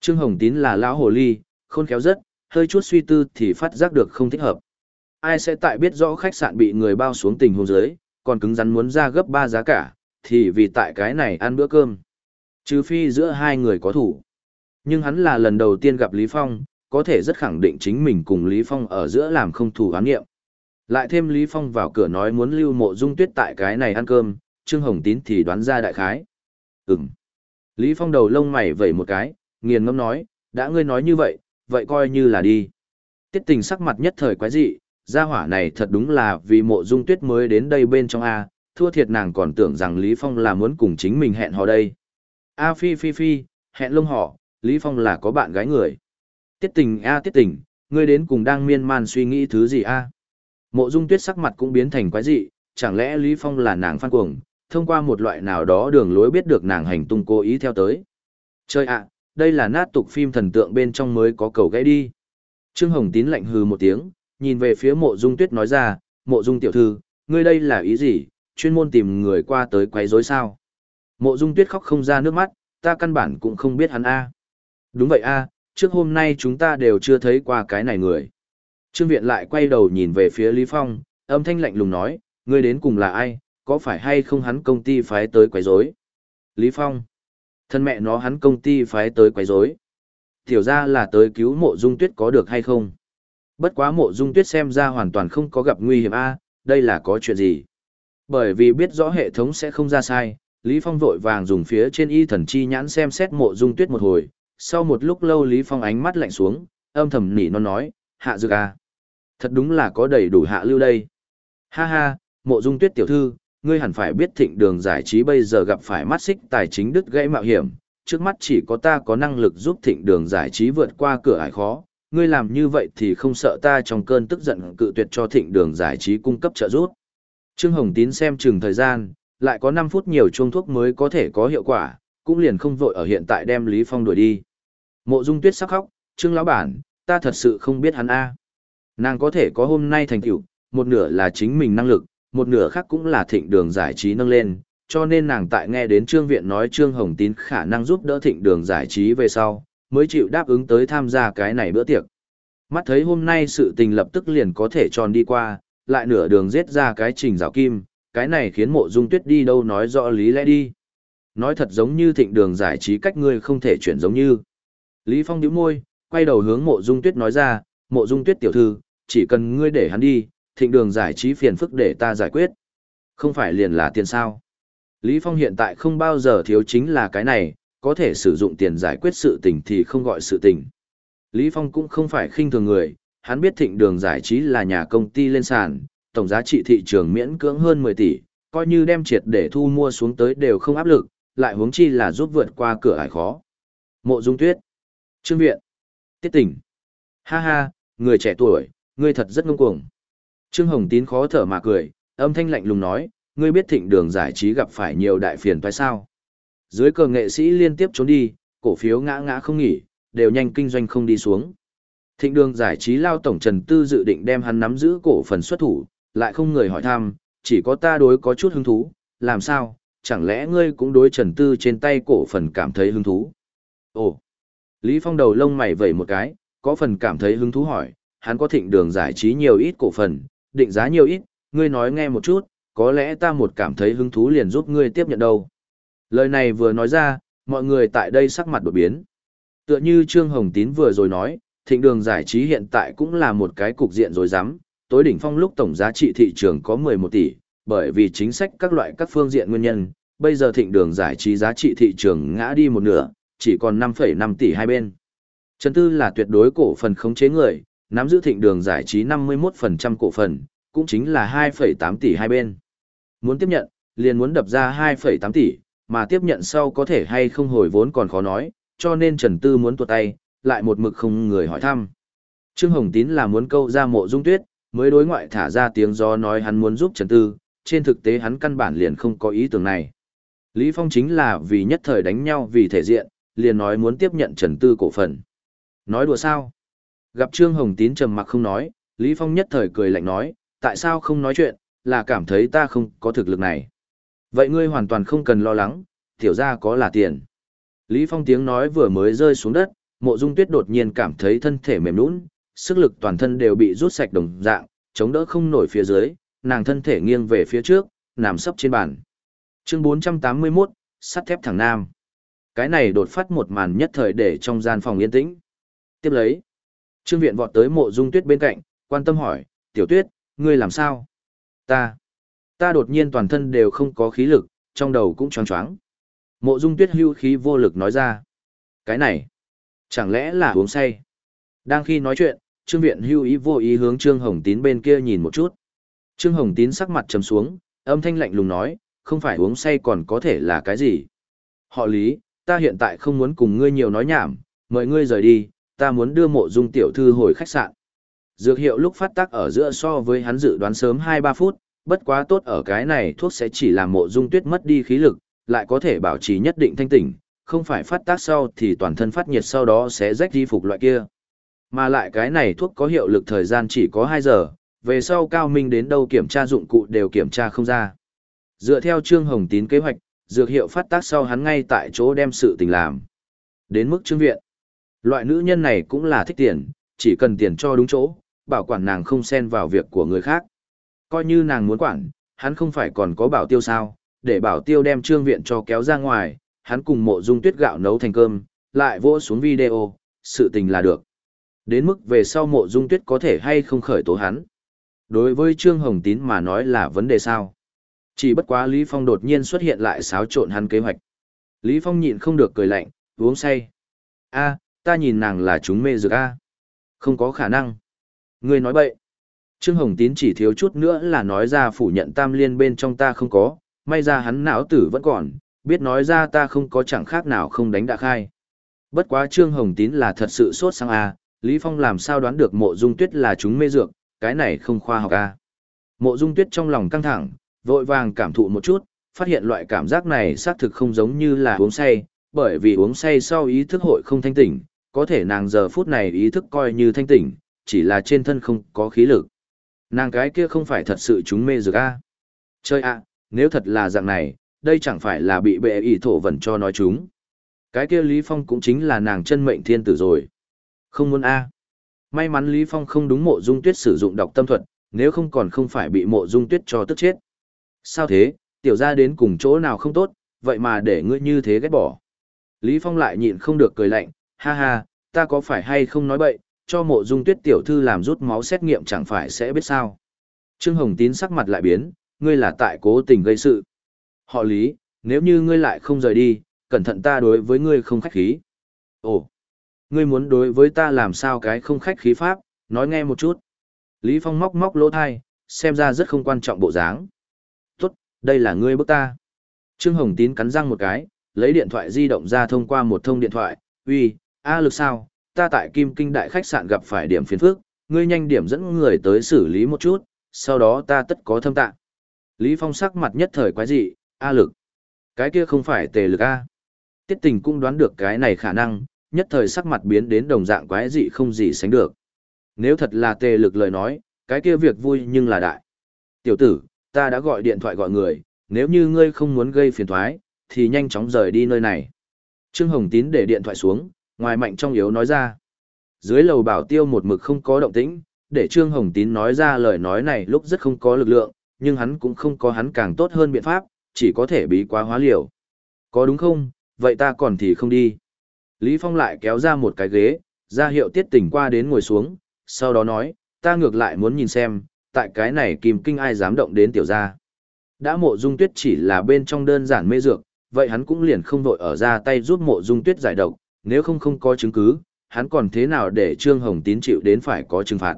Trương Hồng Tín là lão hồ ly, khôn khéo rất, hơi chút suy tư thì phát giác được không thích hợp. Ai sẽ tại biết rõ khách sạn bị người bao xuống tình huống dưới, còn cứng rắn muốn ra gấp 3 giá cả, thì vì tại cái này ăn bữa cơm. Trừ phi giữa hai người có thủ. Nhưng hắn là lần đầu tiên gặp Lý Phong, có thể rất khẳng định chính mình cùng Lý Phong ở giữa làm không thủ án nghiệm. Lại thêm Lý Phong vào cửa nói muốn lưu mộ dung tuyết tại cái này ăn cơm, Trương Hồng Tín thì đoán ra đại khái. Ừm. Lý Phong đầu lông mày vẩy một cái, nghiền ngâm nói, đã ngươi nói như vậy, vậy coi như là đi. Tiết tình sắc mặt nhất thời quái dị, gia hỏa này thật đúng là vì mộ dung tuyết mới đến đây bên trong A, thua thiệt nàng còn tưởng rằng Lý Phong là muốn cùng chính mình hẹn hò đây. A phi phi phi, hẹn lông họ, Lý Phong là có bạn gái người. Tiết tình A tiết tình, ngươi đến cùng đang miên man suy nghĩ thứ gì A. Mộ dung tuyết sắc mặt cũng biến thành quái dị, chẳng lẽ Lý Phong là nàng phan cuồng, thông qua một loại nào đó đường lối biết được nàng hành tung cố ý theo tới. Chơi ạ, đây là nát tục phim thần tượng bên trong mới có cầu gãy đi. Trương Hồng Tín lạnh hừ một tiếng, nhìn về phía mộ dung tuyết nói ra, mộ dung tiểu thư, ngươi đây là ý gì, chuyên môn tìm người qua tới quấy rối sao. Mộ dung tuyết khóc không ra nước mắt, ta căn bản cũng không biết hắn a. Đúng vậy a, trước hôm nay chúng ta đều chưa thấy qua cái này người. Trương Viện lại quay đầu nhìn về phía Lý Phong, âm thanh lạnh lùng nói, ngươi đến cùng là ai, có phải hay không hắn công ty phái tới quấy rối? Lý Phong, thân mẹ nó hắn công ty phái tới quấy rối. Tiểu ra là tới cứu mộ dung tuyết có được hay không? Bất quá mộ dung tuyết xem ra hoàn toàn không có gặp nguy hiểm a, đây là có chuyện gì? Bởi vì biết rõ hệ thống sẽ không ra sai, Lý Phong vội vàng dùng phía trên y thần chi nhãn xem xét mộ dung tuyết một hồi, sau một lúc lâu Lý Phong ánh mắt lạnh xuống, âm thầm nỉ non nói, hạ dược à, Thật đúng là có đầy đủ hạ lưu đây. Ha ha, mộ dung tuyết tiểu thư, ngươi hẳn phải biết thịnh đường giải trí bây giờ gặp phải mắt xích tài chính đứt gãy mạo hiểm, trước mắt chỉ có ta có năng lực giúp thịnh đường giải trí vượt qua cửa ải khó, ngươi làm như vậy thì không sợ ta trong cơn tức giận cự tuyệt cho thịnh đường giải trí cung cấp trợ giúp. Trương Hồng Tín xem chừng thời gian, lại có 5 phút nhiều chuông thuốc mới có thể có hiệu quả, cũng liền không vội ở hiện tại đem Lý Phong đuổi đi. Mộ Dung Tuyết sắc khóc, Trương lão bản, ta thật sự không biết hắn a. Nàng có thể có hôm nay thành tựu, một nửa là chính mình năng lực, một nửa khác cũng là thịnh đường giải trí nâng lên, cho nên nàng tại nghe đến Trương Viện nói Trương Hồng Tín khả năng giúp đỡ thịnh đường giải trí về sau, mới chịu đáp ứng tới tham gia cái này bữa tiệc. Mắt thấy hôm nay sự tình lập tức liền có thể tròn đi qua, lại nửa đường giết ra cái trình rào kim, cái này khiến mộ dung tuyết đi đâu nói rõ lý lẽ đi. Nói thật giống như thịnh đường giải trí cách ngươi không thể chuyển giống như. Lý Phong nhíu môi, quay đầu hướng mộ dung tuyết nói ra, mộ dung tuyết tiểu thư, chỉ cần ngươi để hắn đi, thịnh đường giải trí phiền phức để ta giải quyết. Không phải liền là tiền sao. Lý Phong hiện tại không bao giờ thiếu chính là cái này, có thể sử dụng tiền giải quyết sự tình thì không gọi sự tình. Lý Phong cũng không phải khinh thường người, hắn biết thịnh đường giải trí là nhà công ty lên sàn, tổng giá trị thị trường miễn cưỡng hơn 10 tỷ, coi như đem triệt để thu mua xuống tới đều không áp lực, lại huống chi là giúp vượt qua cửa ải khó. Mộ Dung Tuyết, Trương Viện, Tiết Tỉnh. Ha ha, người trẻ tuổi, ngươi thật rất ngông cuồng. Trương Hồng Tín khó thở mà cười, âm thanh lạnh lùng nói, ngươi biết thịnh đường giải trí gặp phải nhiều đại phiền phải sao. Dưới cờ nghệ sĩ liên tiếp trốn đi, cổ phiếu ngã ngã không nghỉ, đều nhanh kinh doanh không đi xuống. Thịnh đường giải trí lao tổng Trần Tư dự định đem hắn nắm giữ cổ phần xuất thủ, lại không người hỏi thăm, chỉ có ta đối có chút hứng thú, làm sao, chẳng lẽ ngươi cũng đối Trần Tư trên tay cổ phần cảm thấy hứng thú? Ồ! Lý Phong đầu lông mày vẩy một cái, có phần cảm thấy hứng thú hỏi, hắn có thịnh đường giải trí nhiều ít cổ phần, định giá nhiều ít, ngươi nói nghe một chút, có lẽ ta một cảm thấy hứng thú liền giúp ngươi tiếp nhận đâu. Lời này vừa nói ra, mọi người tại đây sắc mặt đổi biến. Tựa như Trương Hồng Tín vừa rồi nói, thịnh đường giải trí hiện tại cũng là một cái cục diện rồi dám, tối đỉnh phong lúc tổng giá trị thị trường có 11 tỷ, bởi vì chính sách các loại các phương diện nguyên nhân, bây giờ thịnh đường giải trí giá trị thị trường ngã đi một nửa, chỉ còn 5,5 tỷ hai bên. Trần Tư là tuyệt đối cổ phần khống chế người, nắm giữ thịnh đường giải trí 51% cổ phần, cũng chính là 2,8 tỷ hai bên. Muốn tiếp nhận, liền muốn đập ra 2,8 tỷ, mà tiếp nhận sau có thể hay không hồi vốn còn khó nói, cho nên Trần Tư muốn tuột tay, lại một mực không người hỏi thăm. Trương Hồng Tín là muốn câu ra mộ dung tuyết, mới đối ngoại thả ra tiếng gió nói hắn muốn giúp Trần Tư, trên thực tế hắn căn bản liền không có ý tưởng này. Lý Phong chính là vì nhất thời đánh nhau vì thể diện, liền nói muốn tiếp nhận Trần Tư cổ phần. Nói đùa sao? Gặp Trương Hồng Tín trầm mặc không nói, Lý Phong nhất thời cười lạnh nói, tại sao không nói chuyện, là cảm thấy ta không có thực lực này. Vậy ngươi hoàn toàn không cần lo lắng, tiểu ra có là tiền. Lý Phong tiếng nói vừa mới rơi xuống đất, mộ dung tuyết đột nhiên cảm thấy thân thể mềm nũng, sức lực toàn thân đều bị rút sạch đồng dạng, chống đỡ không nổi phía dưới, nàng thân thể nghiêng về phía trước, nằm sấp trên bàn. Chương 481, sắt thép thẳng nam. Cái này đột phát một màn nhất thời để trong gian phòng yên tĩnh. Tiếp lấy, Trương Viện vọt tới mộ dung tuyết bên cạnh, quan tâm hỏi, tiểu tuyết, ngươi làm sao? Ta, ta đột nhiên toàn thân đều không có khí lực, trong đầu cũng choáng choáng. Mộ dung tuyết hưu khí vô lực nói ra. Cái này, chẳng lẽ là uống say? Đang khi nói chuyện, Trương Viện hưu ý vô ý hướng Trương Hồng Tín bên kia nhìn một chút. Trương Hồng Tín sắc mặt trầm xuống, âm thanh lạnh lùng nói, không phải uống say còn có thể là cái gì? Họ lý, ta hiện tại không muốn cùng ngươi nhiều nói nhảm, mời ngươi rời đi, ta muốn đưa mộ dung tiểu thư hồi khách sạn. Dược hiệu lúc phát tác ở giữa so với hắn dự đoán sớm 2-3 phút, bất quá tốt ở cái này thuốc sẽ chỉ làm mộ dung tuyết mất đi khí lực, lại có thể bảo trì nhất định thanh tỉnh, không phải phát tác sau thì toàn thân phát nhiệt sau đó sẽ rách đi phục loại kia. Mà lại cái này thuốc có hiệu lực thời gian chỉ có 2 giờ, về sau cao minh đến đâu kiểm tra dụng cụ đều kiểm tra không ra. Dựa theo Trương Hồng Tín kế hoạch, dược hiệu phát tác sau hắn ngay tại chỗ đem sự tình làm. Đến mức trương viện. Loại nữ nhân này cũng là thích tiền, chỉ cần tiền cho đúng chỗ, bảo quản nàng không xen vào việc của người khác. Coi như nàng muốn quản, hắn không phải còn có bảo tiêu sao, để bảo tiêu đem trương viện cho kéo ra ngoài, hắn cùng mộ dung tuyết gạo nấu thành cơm, lại vỗ xuống video, sự tình là được. Đến mức về sau mộ dung tuyết có thể hay không khởi tố hắn. Đối với Trương Hồng Tín mà nói là vấn đề sao? Chỉ bất quá Lý Phong đột nhiên xuất hiện lại xáo trộn hắn kế hoạch. Lý Phong nhịn không được cười lạnh, uống say. A, ta nhìn nàng là chúng mê dược A. Không có khả năng. Ngươi nói bậy. Trương Hồng Tín chỉ thiếu chút nữa là nói ra phủ nhận tam liên bên trong ta không có, may ra hắn não tử vẫn còn, biết nói ra ta không có chẳng khác nào không đánh đã khai. Bất quá Trương Hồng Tín là thật sự sốt sang A, Lý Phong làm sao đoán được mộ dung tuyết là chúng mê dược, cái này không khoa học A. Mộ dung tuyết trong lòng căng thẳng, vội vàng cảm thụ một chút, phát hiện loại cảm giác này xác thực không giống như là uống say, bởi vì uống say sau ý thức hội không thanh tỉnh, có thể nàng giờ phút này ý thức coi như thanh tỉnh, chỉ là trên thân không có khí lực. Nàng cái kia không phải thật sự chúng mê dược a. Chơi ạ, nếu thật là dạng này, đây chẳng phải là bị bệ ý thổ vẩn cho nói chúng. Cái kia Lý Phong cũng chính là nàng chân mệnh thiên tử rồi. Không muốn a. May mắn Lý Phong không đúng mộ dung tuyết sử dụng độc tâm thuật, nếu không còn không phải bị mộ dung tuyết cho tức chết. Sao thế, tiểu ra đến cùng chỗ nào không tốt, vậy mà để ngươi như thế ghét bỏ. Lý Phong lại nhịn không được cười lạnh, ha ha, ta có phải hay không nói bậy, cho mộ dung tuyết tiểu thư làm rút máu xét nghiệm chẳng phải sẽ biết sao. Trương Hồng Tín sắc mặt lại biến, ngươi là tại cố tình gây sự. Họ Lý, nếu như ngươi lại không rời đi, cẩn thận ta đối với ngươi không khách khí. Ồ, ngươi muốn đối với ta làm sao cái không khách khí pháp, nói nghe một chút. Lý Phong móc móc lỗ thai, xem ra rất không quan trọng bộ dáng đây là ngươi bức ta. Trương Hồng Tín cắn răng một cái, lấy điện thoại di động ra thông qua một thông điện thoại, uy, a lực sao, ta tại Kim Kinh Đại khách sạn gặp phải điểm phiền phức, ngươi nhanh điểm dẫn người tới xử lý một chút, sau đó ta tất có thâm tạ. Lý Phong sắc mặt nhất thời quái dị, a lực. Cái kia không phải tề lực a. Tiết tình cũng đoán được cái này khả năng, nhất thời sắc mặt biến đến đồng dạng quái dị không gì sánh được. Nếu thật là tề lực lời nói, cái kia việc vui nhưng là đại. Tiểu tử, ta đã gọi điện thoại gọi người, nếu như ngươi không muốn gây phiền thoái, thì nhanh chóng rời đi nơi này. Trương Hồng Tín để điện thoại xuống, ngoài mạnh trong yếu nói ra. Dưới lầu bảo tiêu một mực không có động tĩnh, để Trương Hồng Tín nói ra lời nói này lúc rất không có lực lượng, nhưng hắn cũng không có hắn càng tốt hơn biện pháp, chỉ có thể bí quá hóa liều. Có đúng không, vậy ta còn thì không đi. Lý Phong lại kéo ra một cái ghế, ra hiệu tiết tỉnh qua đến ngồi xuống, sau đó nói, ta ngược lại muốn nhìn xem, tại cái này kìm kinh ai dám động đến tiểu gia. Đã mộ dung tuyết chỉ là bên trong đơn giản mê dược, vậy hắn cũng liền không vội ở ra tay giúp mộ dung tuyết giải độc, nếu không không có chứng cứ, hắn còn thế nào để Trương Hồng Tín chịu đến phải có trừng phạt.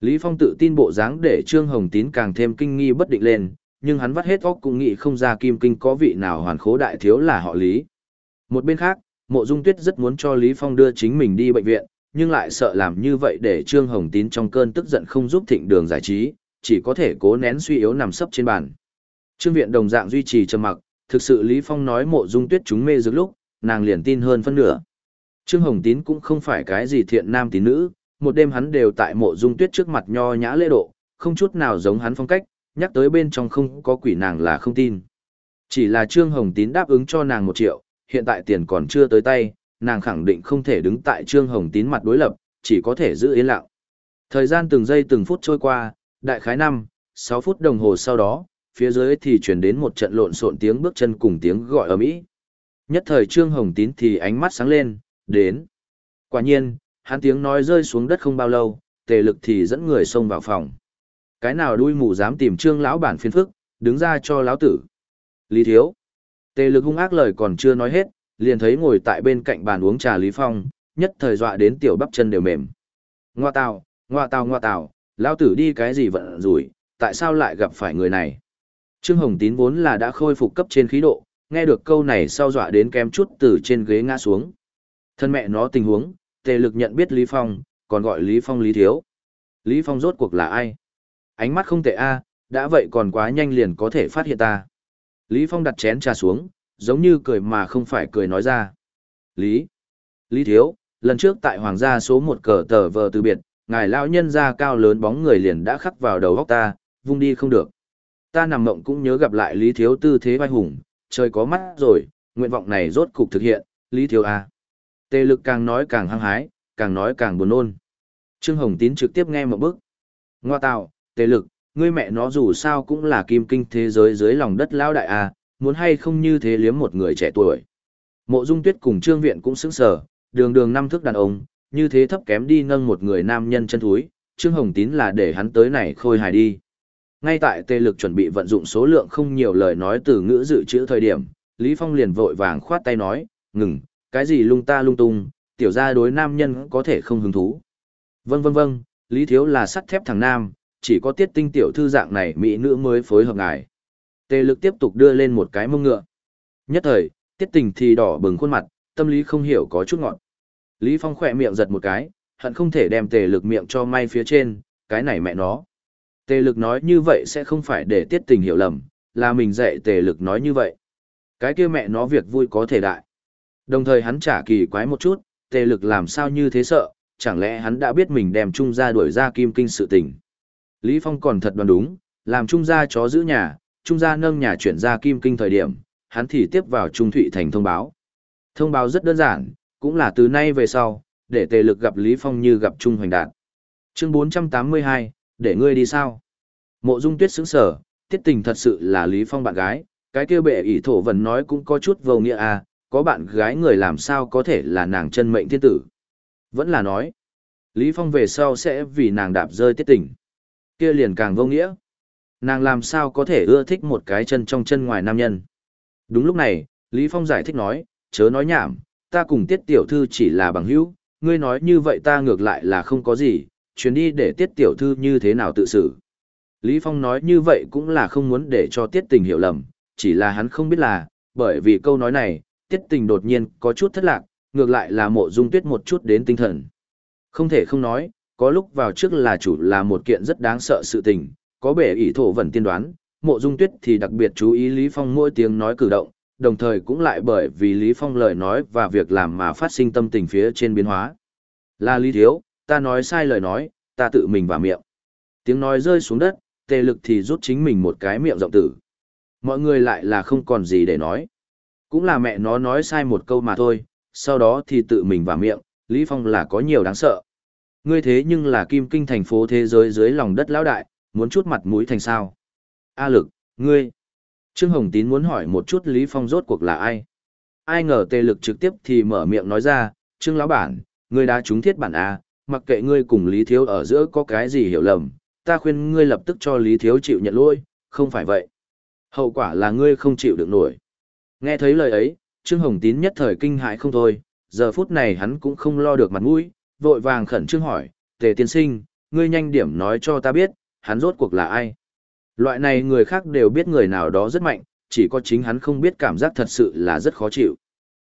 Lý Phong tự tin bộ dáng để Trương Hồng Tín càng thêm kinh nghi bất định lên, nhưng hắn vắt hết óc cũng nghĩ không ra kim kinh có vị nào hoàn khố đại thiếu là họ Lý. Một bên khác, Mộ Dung Tuyết rất muốn cho Lý Phong đưa chính mình đi bệnh viện, nhưng lại sợ làm như vậy để Trương Hồng Tín trong cơn tức giận không giúp thịnh đường giải trí, chỉ có thể cố nén suy yếu nằm sấp trên bàn. Trương viện đồng dạng duy trì trầm mặc, thực sự Lý Phong nói Mộ Dung Tuyết chúng mê dược lúc, nàng liền tin hơn phân nửa. Trương Hồng Tín cũng không phải cái gì thiện nam tín nữ, một đêm hắn đều tại Mộ Dung Tuyết trước mặt nho nhã lễ độ, không chút nào giống hắn phong cách, nhắc tới bên trong không có quỷ nàng là không tin. Chỉ là Trương Hồng Tín đáp ứng cho nàng một triệu, hiện tại tiền còn chưa tới tay, nàng khẳng định không thể đứng tại Trương Hồng Tín mặt đối lập, chỉ có thể giữ yên lặng. Thời gian từng giây từng phút trôi qua, đại khái 5, 6 phút đồng hồ sau đó, phía dưới thì chuyển đến một trận lộn xộn tiếng bước chân cùng tiếng gọi ở mỹ. Nhất thời Trương Hồng Tín thì ánh mắt sáng lên, đến. Quả nhiên, hắn tiếng nói rơi xuống đất không bao lâu, tề lực thì dẫn người xông vào phòng. Cái nào đuôi mù dám tìm Trương lão bản phiền phức, đứng ra cho lão tử. Lý Thiếu. Tề lực hung ác lời còn chưa nói hết, liền thấy ngồi tại bên cạnh bàn uống trà Lý Phong, nhất thời dọa đến tiểu bắp chân đều mềm. Ngoa tào, ngoa tào ngoa tào, lão tử đi cái gì vận rủi, tại sao lại gặp phải người này? Trương Hồng Tín vốn là đã khôi phục cấp trên khí độ, nghe được câu này sau dọa đến kém chút từ trên ghế ngã xuống. Thân mẹ nó tình huống, tề lực nhận biết Lý Phong, còn gọi Lý Phong Lý Thiếu. Lý Phong rốt cuộc là ai? Ánh mắt không tệ a, đã vậy còn quá nhanh liền có thể phát hiện ta. Lý Phong đặt chén trà xuống, giống như cười mà không phải cười nói ra. Lý. Lý Thiếu, lần trước tại Hoàng gia số một cờ tờ vờ từ biệt, ngài lão nhân gia cao lớn bóng người liền đã khắc vào đầu góc ta, vung đi không được. Ta nằm mộng cũng nhớ gặp lại Lý Thiếu tư thế vai hùng, trời có mắt rồi, nguyện vọng này rốt cục thực hiện, Lý Thiếu A. Tề lực càng nói càng hăng hái, càng nói càng buồn nôn. Trương Hồng Tín trực tiếp nghe một bức. Ngoa tạo, tề lực, ngươi mẹ nó dù sao cũng là kim kinh thế giới dưới lòng đất lao đại à, muốn hay không như thế liếm một người trẻ tuổi. Mộ Dung Tuyết cùng Trương Viện cũng sững sờ, đường đường năm thước đàn ông, như thế thấp kém đi nâng một người nam nhân chân thúi, Trương Hồng Tín là để hắn tới này khôi hài đi. Ngay tại Tề lực chuẩn bị vận dụng số lượng không nhiều lời nói từ ngữ dự trữ thời điểm, Lý Phong liền vội vàng khoát tay nói, ngừng, cái gì lung ta lung tung, tiểu gia đối nam nhân có thể không hứng thú. Vâng vâng vâng, Lý Thiếu là sắt thép thằng nam, chỉ có tiết tinh tiểu thư dạng này mỹ nữ mới phối hợp ngài. tề lực tiếp tục đưa lên một cái mông ngựa. Nhất thời, tiết tình thì đỏ bừng khuôn mặt, tâm lý không hiểu có chút ngọn. Lý Phong khỏe miệng giật một cái, hận không thể đem tề lực miệng cho may phía trên, cái này mẹ nó. Tề lực nói như vậy sẽ không phải để tiết tình hiểu lầm, là mình dạy tề lực nói như vậy. Cái kia mẹ nó việc vui có thể đại. Đồng thời hắn trả kỳ quái một chút, tề lực làm sao như thế sợ, chẳng lẽ hắn đã biết mình đem trung gia đuổi ra kim kinh sự tình. Lý Phong còn thật đoán đúng, làm trung gia chó giữ nhà, trung gia nâng nhà chuyển ra kim kinh thời điểm, hắn thì tiếp vào trung thụy thành thông báo. Thông báo rất đơn giản, cũng là từ nay về sau, để tề lực gặp Lý Phong như gặp Trung Hoành Đạt. Chương 482, để ngươi đi sao? Mộ Dung Tuyết sững sờ, tiết tình thật sự là Lý Phong bạn gái, cái kia bệ ỷ thổ vần nói cũng có chút vô nghĩa à, có bạn gái người làm sao có thể là nàng chân mệnh thiên tử. Vẫn là nói, Lý Phong về sau sẽ vì nàng đạp rơi tiết tình. Kia liền càng vô nghĩa. Nàng làm sao có thể ưa thích một cái chân trong chân ngoài nam nhân. Đúng lúc này, Lý Phong giải thích nói, chớ nói nhảm, ta cùng tiết tiểu thư chỉ là bằng hữu, ngươi nói như vậy ta ngược lại là không có gì, chuyến đi để tiết tiểu thư như thế nào tự xử. Lý Phong nói như vậy cũng là không muốn để cho tiết tình hiểu lầm, chỉ là hắn không biết là, bởi vì câu nói này, tiết tình đột nhiên có chút thất lạc, ngược lại là mộ dung tuyết một chút đến tinh thần. Không thể không nói, có lúc vào trước là chủ là một kiện rất đáng sợ sự tình, có bể ỷ thổ vẩn tiên đoán, mộ dung tuyết thì đặc biệt chú ý Lý Phong mỗi tiếng nói cử động, đồng thời cũng lại bởi vì Lý Phong lời nói và việc làm mà phát sinh tâm tình phía trên biến hóa. Là Lý Thiếu, ta nói sai lời nói, ta tự mình vào miệng. Tiếng nói rơi xuống đất, tề lực thì rút chính mình một cái miệng rộng tử. Mọi người lại là không còn gì để nói. Cũng là mẹ nó nói sai một câu mà thôi, sau đó thì tự mình vào miệng, Lý Phong là có nhiều đáng sợ. Ngươi thế nhưng là kim kinh thành phố thế giới dưới lòng đất lão đại, muốn chút mặt mũi thành sao. A lực, ngươi. Trương Hồng Tín muốn hỏi một chút Lý Phong rốt cuộc là ai. Ai ngờ tề lực trực tiếp thì mở miệng nói ra, Trương lão bản, ngươi đã trúng thiết bản A, mặc kệ ngươi cùng Lý Thiếu ở giữa có cái gì hiểu lầm, ta khuyên ngươi lập tức cho Lý Thiếu chịu nhận lỗi, không phải vậy. Hậu quả là ngươi không chịu được nổi. Nghe thấy lời ấy, Trương Hồng Tín nhất thời kinh hãi không thôi, giờ phút này hắn cũng không lo được mặt mũi, vội vàng khẩn trương hỏi, tề tiên sinh, ngươi nhanh điểm nói cho ta biết, hắn rốt cuộc là ai. Loại này người khác đều biết người nào đó rất mạnh, chỉ có chính hắn không biết cảm giác thật sự là rất khó chịu.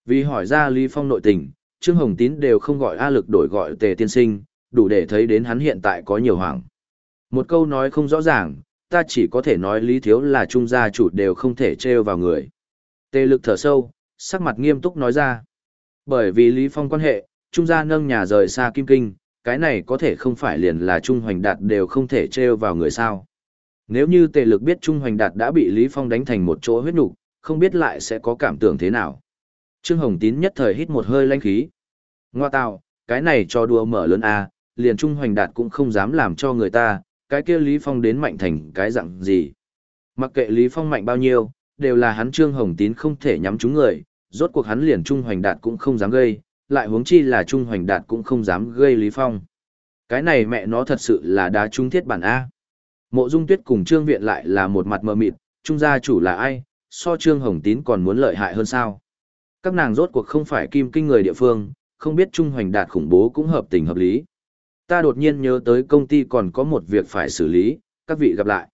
Vì hỏi ra Lý Phong nội tình, Trương Hồng Tín đều không gọi A lực đổi gọi tề tiên sinh, đủ để thấy đến hắn hiện tại có nhiều hoảng. Một câu nói không rõ ràng, ta chỉ có thể nói Lý Thiếu là trung gia chủ đều không thể trêu vào người. Tề lực thở sâu, sắc mặt nghiêm túc nói ra. Bởi vì Lý Phong quan hệ, trung gia nâng nhà rời xa Kim Kinh, cái này có thể không phải liền là Trung Hoành Đạt đều không thể trêu vào người sao. Nếu như tề lực biết Trung Hoành Đạt đã bị Lý Phong đánh thành một chỗ huyết nục, không biết lại sẽ có cảm tưởng thế nào. Trương Hồng Tín nhất thời hít một hơi lanh khí. Ngoa tạo, cái này cho đùa mở lớn a, liền Trung Hoành Đạt cũng không dám làm cho người ta, cái kia Lý Phong đến mạnh thành cái dạng gì. Mặc kệ Lý Phong mạnh bao nhiêu, đều là hắn Trương Hồng Tín không thể nhắm trúng người, rốt cuộc hắn liền Trung Hoành Đạt cũng không dám gây, lại huống chi là Trung Hoành Đạt cũng không dám gây Lý Phong. Cái này mẹ nó thật sự là đá trung thiết bản A. Mộ Dung Tuyết cùng Trương Viện lại là một mặt mờ mịt, Trung gia chủ là ai, so Trương Hồng Tín còn muốn lợi hại hơn sao. Các nàng rốt cuộc không phải kim kinh người địa phương, không biết Trung Hoành Đạt khủng bố cũng hợp tình hợp lý. Ta đột nhiên nhớ tới công ty còn có một việc phải xử lý, các vị gặp lại.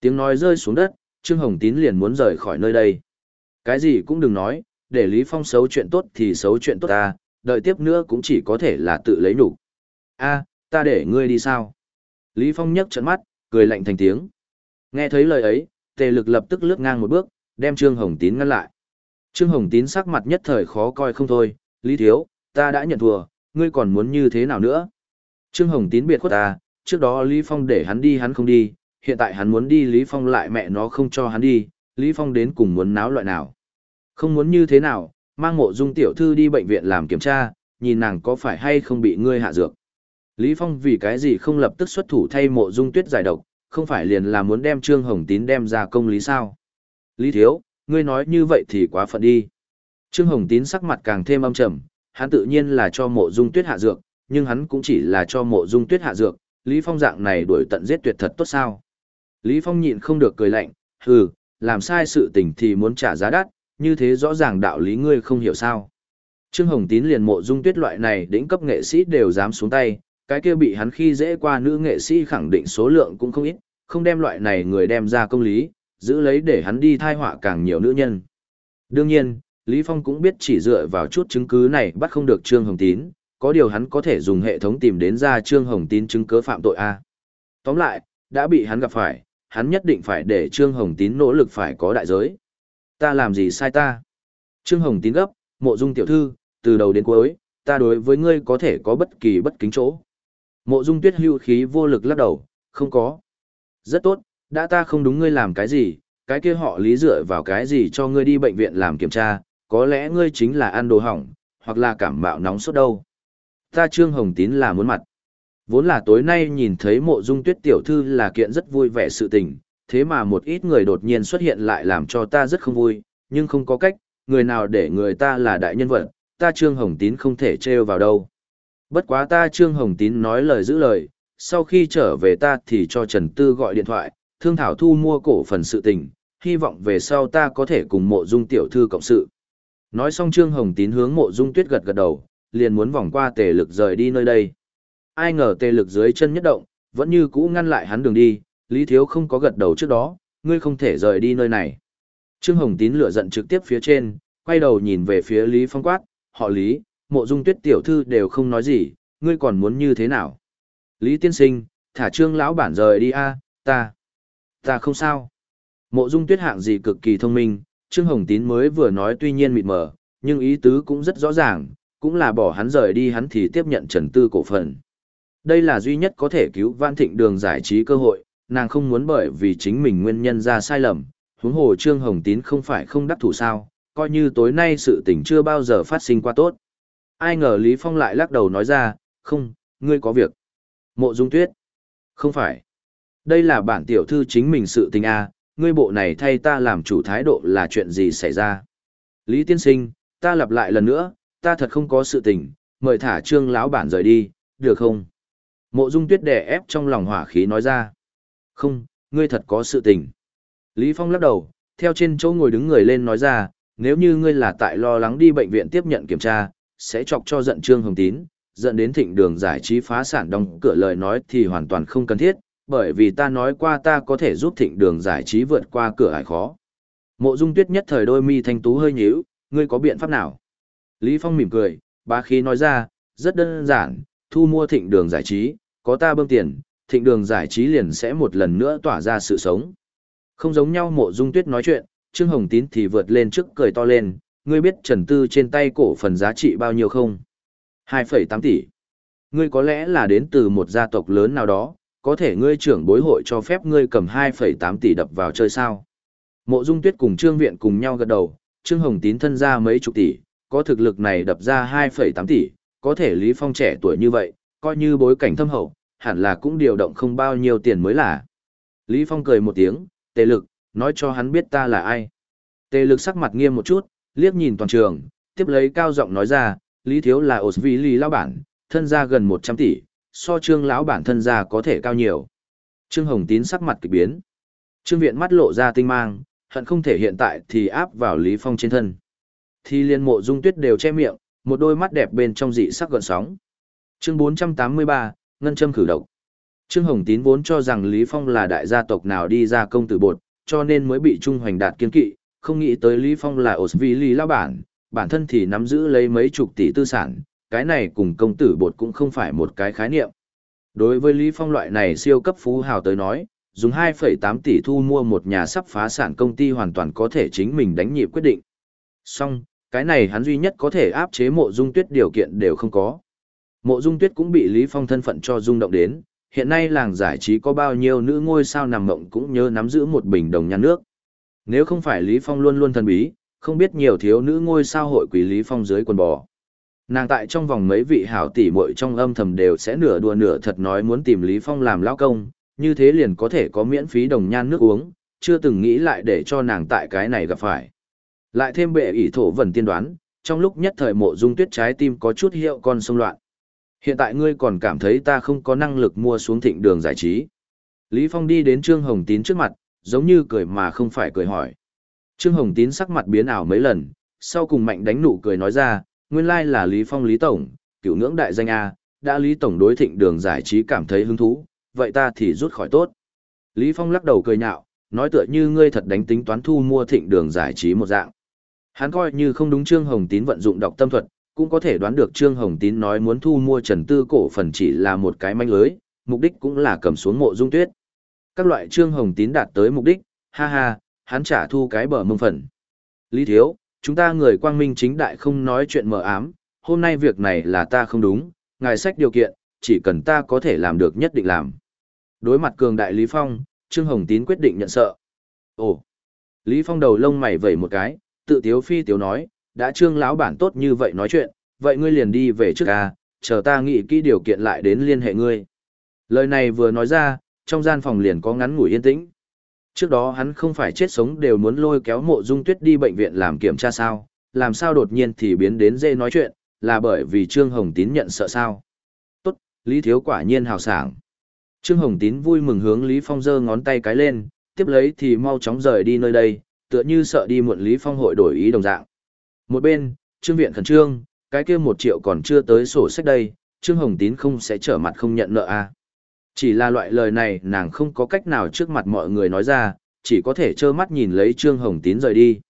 Tiếng nói rơi xuống đất, Trương Hồng Tín liền muốn rời khỏi nơi đây. Cái gì cũng đừng nói, để Lý Phong xấu chuyện tốt thì xấu chuyện tốt ta, đợi tiếp nữa cũng chỉ có thể là tự lấy nhục. A, ta để ngươi đi sao? Lý Phong nhấc trận mắt, cười lạnh thành tiếng. Nghe thấy lời ấy, tề lực lập tức lướt ngang một bước, đem Trương Hồng Tín ngăn lại. Trương Hồng Tín sắc mặt nhất thời khó coi không thôi, Lý Thiếu, ta đã nhận thua, ngươi còn muốn như thế nào nữa? Trương Hồng Tín biệt khuất ta, trước đó Lý Phong để hắn đi hắn không đi, hiện tại hắn muốn đi Lý Phong lại mẹ nó không cho hắn đi, Lý Phong đến cùng muốn náo loại nào. Không muốn như thế nào, mang mộ dung tiểu thư đi bệnh viện làm kiểm tra, nhìn nàng có phải hay không bị ngươi hạ dược. Lý Phong vì cái gì không lập tức xuất thủ thay mộ dung tuyết giải độc, không phải liền là muốn đem Trương Hồng Tín đem ra công lý sao. Lý Thiếu, ngươi nói như vậy thì quá phận đi. Trương Hồng Tín sắc mặt càng thêm âm trầm, hắn tự nhiên là cho mộ dung tuyết hạ dược, nhưng hắn cũng chỉ là cho mộ dung tuyết hạ dược, Lý Phong dạng này đuổi tận giết tuyệt thật tốt sao. Lý Phong nhịn không được cười lạnh, hừ, làm sai sự tình thì muốn trả giá đắt, như thế rõ ràng đạo lý ngươi không hiểu sao. Trương Hồng Tín liền mộ dung tuyết loại này đỉnh cấp nghệ sĩ đều dám xuống tay, cái kia bị hắn khi dễ qua nữ nghệ sĩ khẳng định số lượng cũng không ít, không đem loại này người đem ra công lý, giữ lấy để hắn đi thai họa càng nhiều nữ nhân. Đương nhiên, Lý Phong cũng biết chỉ dựa vào chút chứng cứ này bắt không được Trương Hồng Tín, có điều hắn có thể dùng hệ thống tìm đến ra Trương Hồng Tín chứng cứ phạm tội A. Tóm lại, đã bị hắn gặp phải, hắn nhất định phải để Trương Hồng Tín nỗ lực phải có đại giới. Ta làm gì sai ta? Trương Hồng Tín gấp, mộ dung tiểu thư, từ đầu đến cuối, ta đối với ngươi có thể có bất kỳ bất kính chỗ. Mộ dung tuyết hưu khí vô lực lắc đầu, không có. Rất tốt, đã ta không đúng ngươi làm cái gì, cái kia họ lý dựa vào cái gì cho ngươi đi bệnh viện làm kiểm tra, có lẽ ngươi chính là ăn đồ hỏng, hoặc là cảm mạo nóng sốt đâu. Ta Trương Hồng Tín là muốn mặt. Vốn là tối nay nhìn thấy mộ dung tuyết tiểu thư là kiện rất vui vẻ sự tình, thế mà một ít người đột nhiên xuất hiện lại làm cho ta rất không vui, nhưng không có cách, người nào để người ta là đại nhân vật, ta Trương Hồng Tín không thể trêu vào đâu. Bất quá ta Trương Hồng Tín nói lời giữ lời, sau khi trở về ta thì cho Trần Tư gọi điện thoại, thương thảo thu mua cổ phần sự tình, hy vọng về sau ta có thể cùng mộ dung tiểu thư cộng sự. Nói xong Trương Hồng Tín hướng mộ dung tuyết gật gật đầu, liền muốn vòng qua tề lực rời đi nơi đây. Ai ngờ tê lực dưới chân nhất động, vẫn như cũ ngăn lại hắn đường đi, Lý Thiếu không có gật đầu trước đó, ngươi không thể rời đi nơi này. Trương Hồng Tín lửa giận trực tiếp phía trên, quay đầu nhìn về phía Lý Phong quát, họ Lý, mộ dung tuyết tiểu thư đều không nói gì, ngươi còn muốn như thế nào? Lý tiên sinh, thả trương lão bản rời đi a, ta, ta không sao. Mộ dung tuyết hạng gì cực kỳ thông minh, Trương Hồng Tín mới vừa nói tuy nhiên mịt mờ, nhưng ý tứ cũng rất rõ ràng, cũng là bỏ hắn rời đi hắn thì tiếp nhận trần tư cổ phần. Đây là duy nhất có thể cứu Văn Thịnh Đường giải trí cơ hội, nàng không muốn bởi vì chính mình nguyên nhân ra sai lầm, huống hồ Trương Hồng Tín không phải không đắc thủ sao, coi như tối nay sự tình chưa bao giờ phát sinh qua tốt. Ai ngờ Lý Phong lại lắc đầu nói ra, không, ngươi có việc. Mộ Dung Tuyết. Không phải. Đây là bản tiểu thư chính mình sự tình à, ngươi bộ này thay ta làm chủ thái độ là chuyện gì xảy ra. Lý Tiên Sinh, ta lặp lại lần nữa, ta thật không có sự tình, mời thả trương lão bản rời đi, được không? Mộ Dung Tuyết đè ép trong lòng hỏa khí nói ra. Không, ngươi thật có sự tình. Lý Phong lắc đầu, theo trên chỗ ngồi đứng người lên nói ra, nếu như ngươi là tại lo lắng đi bệnh viện tiếp nhận kiểm tra, sẽ chọc cho giận Trương Hồng Tín, dẫn đến thịnh đường giải trí phá sản đóng cửa lời nói thì hoàn toàn không cần thiết, bởi vì ta nói qua ta có thể giúp thịnh đường giải trí vượt qua cửa ải khó. Mộ Dung Tuyết nhất thời đôi mi thanh tú hơi nhíu, ngươi có biện pháp nào? Lý Phong mỉm cười, bá khí nói ra, rất đơn giản, thu mua thịnh đường giải trí, có ta bơm tiền, thịnh đường giải trí liền sẽ một lần nữa tỏa ra sự sống. Không giống nhau mộ dung tuyết nói chuyện, Trương Hồng Tín thì vượt lên trước cười to lên, ngươi biết Trần Tư trên tay cổ phần giá trị bao nhiêu không? 2,8 tỷ. Ngươi có lẽ là đến từ một gia tộc lớn nào đó, có thể ngươi trưởng bối hội cho phép ngươi cầm 2,8 tỷ đập vào chơi sao? Mộ Dung Tuyết cùng Trương Viện cùng nhau gật đầu, Trương Hồng Tín thân ra mấy chục tỷ, có thực lực này đập ra 2,8 tỷ, có thể Lý Phong trẻ tuổi như vậy, coi như bối cảnh thâm hậu, hẳn là cũng điều động không bao nhiêu tiền mới là. Lý Phong cười một tiếng, tề lực, nói cho hắn biết ta là ai. Tề lực sắc mặt nghiêm một chút, liếc nhìn toàn trường, tiếp lấy cao giọng nói ra, Lý Thiếu là ổ vì Lý lão bản, thân gia gần 100 tỷ, so trương lão bản thân gia có thể cao nhiều. Trương Hồng Tín sắc mặt kỳ biến. Trương Viện mắt lộ ra tinh mang, hận không thể hiện tại thì áp vào Lý Phong trên thân. Thì liên mộ dung tuyết đều che miệng, một đôi mắt đẹp bên trong dị sắc gợn sóng. Chương 483, Ngân châm khử độc. Trương Hồng Tín vốn cho rằng Lý Phong là đại gia tộc nào đi ra công tử bột, cho nên mới bị Trung Hoành Đạt kiên kỵ, không nghĩ tới Lý Phong là ổ vì Lý lao bản, bản thân thì nắm giữ lấy mấy chục tỷ tư sản, cái này cùng công tử bột cũng không phải một cái khái niệm. Đối với Lý Phong loại này siêu cấp phú hào tới nói, dùng 2,8 tỷ thu mua một nhà sắp phá sản công ty hoàn toàn có thể chính mình đánh nhịp quyết định. Song, cái này hắn duy nhất có thể áp chế mộ dung tuyết điều kiện đều không có. Mộ dung tuyết cũng bị Lý Phong thân phận cho rung động đến, hiện nay làng giải trí có bao nhiêu nữ ngôi sao nằm mộng cũng nhớ nắm giữ một bình đồng nhan nước. Nếu không phải Lý Phong luôn luôn thần bí, không biết nhiều thiếu nữ ngôi sao hội quỷ Lý Phong dưới quần bò. Nàng tại trong vòng mấy vị hảo tỷ muội trong âm thầm đều sẽ nửa đùa nửa thật nói muốn tìm Lý Phong làm lão công, như thế liền có thể có miễn phí đồng nhan nước uống, chưa từng nghĩ lại để cho nàng tại cái này gặp phải. Lại thêm bệ ỷ thổ vần tiên đoán, trong lúc nhất thời mộ dung tuyết trái tim có chút hiệu con sông loạn. Hiện tại ngươi còn cảm thấy ta không có năng lực mua xuống thịnh đường giải trí. Lý Phong đi đến Trương Hồng Tín trước mặt, giống như cười mà không phải cười hỏi. Trương Hồng Tín sắc mặt biến ảo mấy lần, sau cùng mạnh đánh nụ cười nói ra, nguyên lai là Lý Phong Lý Tổng, cựu ngưỡng đại danh A, đã Lý Tổng đối thịnh đường giải trí cảm thấy hứng thú, vậy ta thì rút khỏi tốt. Lý Phong lắc đầu cười nhạo, nói tựa như ngươi thật đánh tính toán thu mua thịnh đường giải trí một dạng. Hắn coi như không đúng Trương Hồng Tín vận dụng đọc tâm thuật, cũng có thể đoán được Trương Hồng Tín nói muốn thu mua Trần Tư cổ phần chỉ là một cái manh lưới, mục đích cũng là cầm xuống mộ dung tuyết. Các loại Trương Hồng Tín đạt tới mục đích, ha ha, hắn trả thu cái bờ mông phần. Lý Thiếu, chúng ta người quang minh chính đại không nói chuyện mờ ám, hôm nay việc này là ta không đúng, ngài sách điều kiện, chỉ cần ta có thể làm được nhất định làm. Đối mặt cường đại Lý Phong, Trương Hồng Tín quyết định nhận sợ. Ồ! Lý Phong đầu lông mày vẩy một cái, tự tiếu phi tiếu nói, đã Trương lão bản tốt như vậy nói chuyện, vậy ngươi liền đi về trước ca, chờ ta nghĩ kỹ điều kiện lại đến liên hệ ngươi. Lời này vừa nói ra, trong gian phòng liền có ngắn ngủi yên tĩnh. Trước đó hắn không phải chết sống đều muốn lôi kéo mộ dung tuyết đi bệnh viện làm kiểm tra sao, làm sao đột nhiên thì biến đến dê nói chuyện, là bởi vì Trương Hồng Tín nhận sợ sao. Tốt, Lý Thiếu quả nhiên hào sảng. Trương Hồng Tín vui mừng hướng Lý Phong giơ ngón tay cái lên, tiếp lấy thì mau chóng rời đi nơi đây, tựa như sợ đi muộn Lý Phong hội đổi ý đồng dạng. Một bên, Trương Viện khẩn trương, cái kia một triệu còn chưa tới sổ sách đây, Trương Hồng Tín không sẽ trở mặt không nhận nợ à. Chỉ là loại lời này nàng không có cách nào trước mặt mọi người nói ra, chỉ có thể trơ mắt nhìn lấy Trương Hồng Tín rời đi.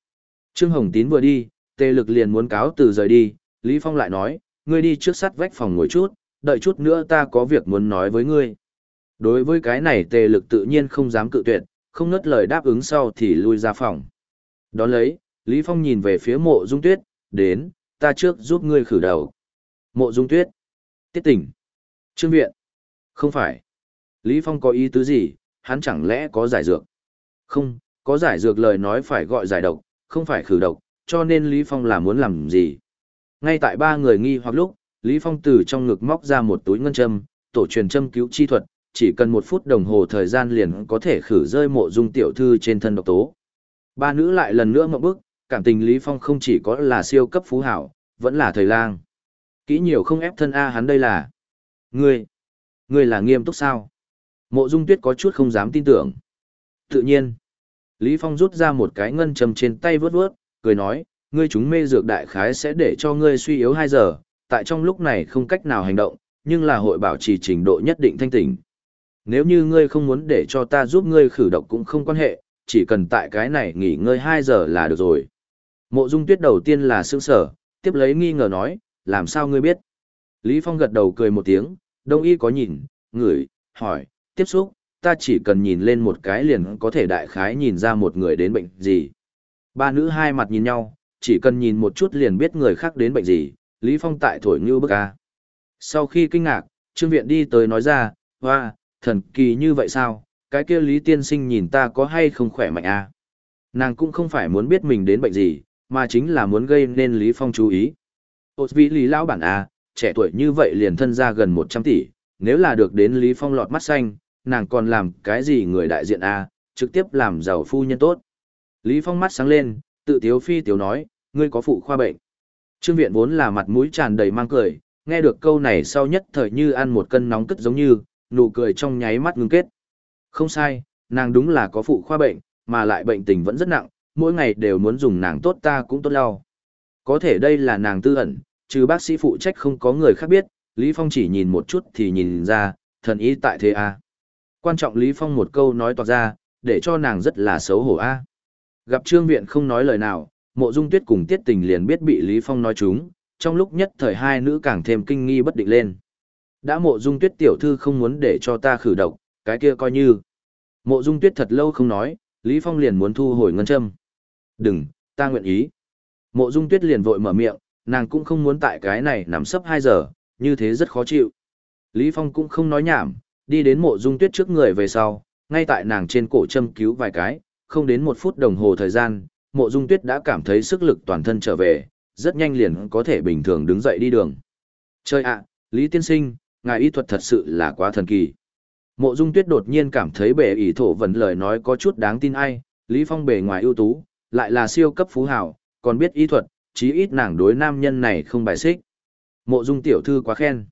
Trương Hồng Tín vừa đi, tề lực liền muốn cáo từ rời đi, Lý Phong lại nói, ngươi đi trước sắt vách phòng ngồi chút, đợi chút nữa ta có việc muốn nói với ngươi. Đối với cái này tề lực tự nhiên không dám cự tuyệt, không ngất lời đáp ứng sau thì lui ra phòng. Đón lấy, Lý Phong nhìn về phía mộ dung tuyết, đến, ta trước giúp ngươi khử đầu. Mộ dung tuyết. Tiết tỉnh. Trương viện. Không phải. Lý Phong có ý tứ gì, hắn chẳng lẽ có giải dược? Không, có giải dược lời nói phải gọi giải độc, không phải khử độc, cho nên Lý Phong là muốn làm gì? Ngay tại ba người nghi hoặc lúc, Lý Phong từ trong ngực móc ra một túi ngân châm, tổ truyền châm cứu chi thuật, chỉ cần một phút đồng hồ thời gian liền có thể khử rơi mộ dung tiểu thư trên thân độc tố. Ba nữ lại lần nữa ngậm bức, cảm tình Lý Phong không chỉ có là siêu cấp phú hảo, vẫn là thầy lang. Kỹ nhiều không ép thân A hắn đây là. Ngươi, ngươi là nghiêm túc sao? Mộ dung tuyết có chút không dám tin tưởng. Tự nhiên, Lý Phong rút ra một cái ngân châm trên tay vớt vớt, cười nói, ngươi chúng mê dược đại khái sẽ để cho ngươi suy yếu 2 giờ, tại trong lúc này không cách nào hành động, nhưng là hội bảo trì trình độ nhất định thanh tỉnh. Nếu như ngươi không muốn để cho ta giúp ngươi khử độc cũng không quan hệ, chỉ cần tại cái này nghỉ ngơi 2 giờ là được rồi. Mộ Dung Tuyết đầu tiên là sững sở, tiếp lấy nghi ngờ nói, làm sao ngươi biết? Lý Phong gật đầu cười một tiếng, đông y có nhìn, ngửi, hỏi, tiếp xúc, ta chỉ cần nhìn lên một cái liền có thể đại khái nhìn ra một người đến bệnh gì. Ba nữ hai mặt nhìn nhau, chỉ cần nhìn một chút liền biết người khác đến bệnh gì, Lý Phong tại thổi như bức ca. Sau khi kinh ngạc, Trương Viện đi tới nói ra, hoa, thần kỳ như vậy sao, cái kia Lý Tiên Sinh nhìn ta có hay không khỏe mạnh à? Nàng cũng không phải muốn biết mình đến bệnh gì, mà chính là muốn gây nên Lý Phong chú ý. Ôt vị Lý Lão Bản à, trẻ tuổi như vậy liền thân ra gần 100 tỷ, nếu là được đến Lý Phong lọt mắt xanh, nàng còn làm cái gì người đại diện à, trực tiếp làm giàu phu nhân tốt. Lý Phong mắt sáng lên, tự tiếu phi tiếu nói, ngươi có phụ khoa bệnh. Trương Viện vốn là mặt mũi tràn đầy mang cười, nghe được câu này sau nhất thời như ăn một cân nóng cất giống như, nụ cười trong nháy mắt ngưng kết. Không sai, nàng đúng là có phụ khoa bệnh, mà lại bệnh tình vẫn rất nặng, mỗi ngày đều muốn dùng nàng tốt ta cũng tốt lao. Có thể đây là nàng tư ẩn, trừ bác sĩ phụ trách không có người khác biết, Lý Phong chỉ nhìn một chút thì nhìn ra, thần ý tại thế a. Quan trọng Lý Phong một câu nói toạc ra, để cho nàng rất là xấu hổ a. Gặp Trương Viện không nói lời nào, mộ dung tuyết cùng tiết tình liền biết bị Lý Phong nói chúng, trong lúc nhất thời hai nữ càng thêm kinh nghi bất định lên. Đã mộ dung tuyết tiểu thư không muốn để cho ta khử độc, cái kia coi như. Mộ dung tuyết thật lâu không nói, Lý Phong liền muốn thu hồi ngân châm. Đừng, ta nguyện ý. Mộ dung tuyết liền vội mở miệng, nàng cũng không muốn tại cái này nằm sấp 2 giờ, như thế rất khó chịu. Lý Phong cũng không nói nhảm, đi đến mộ dung tuyết trước người về sau, ngay tại nàng trên cổ châm cứu vài cái, không đến một phút đồng hồ thời gian, mộ dung tuyết đã cảm thấy sức lực toàn thân trở về, rất nhanh liền có thể bình thường đứng dậy đi đường. Chơi ạ, Lý Tiên Sinh, ngài y thuật thật sự là quá thần kỳ. Mộ dung tuyết đột nhiên cảm thấy bể ỷ thổ vần lời nói có chút đáng tin ai, Lý Phong bề ngoài ưu tú, lại là siêu cấp phú hào, còn biết y thuật, chí ít nàng đối nam nhân này không bài xích. Mộ dung tiểu thư quá khen.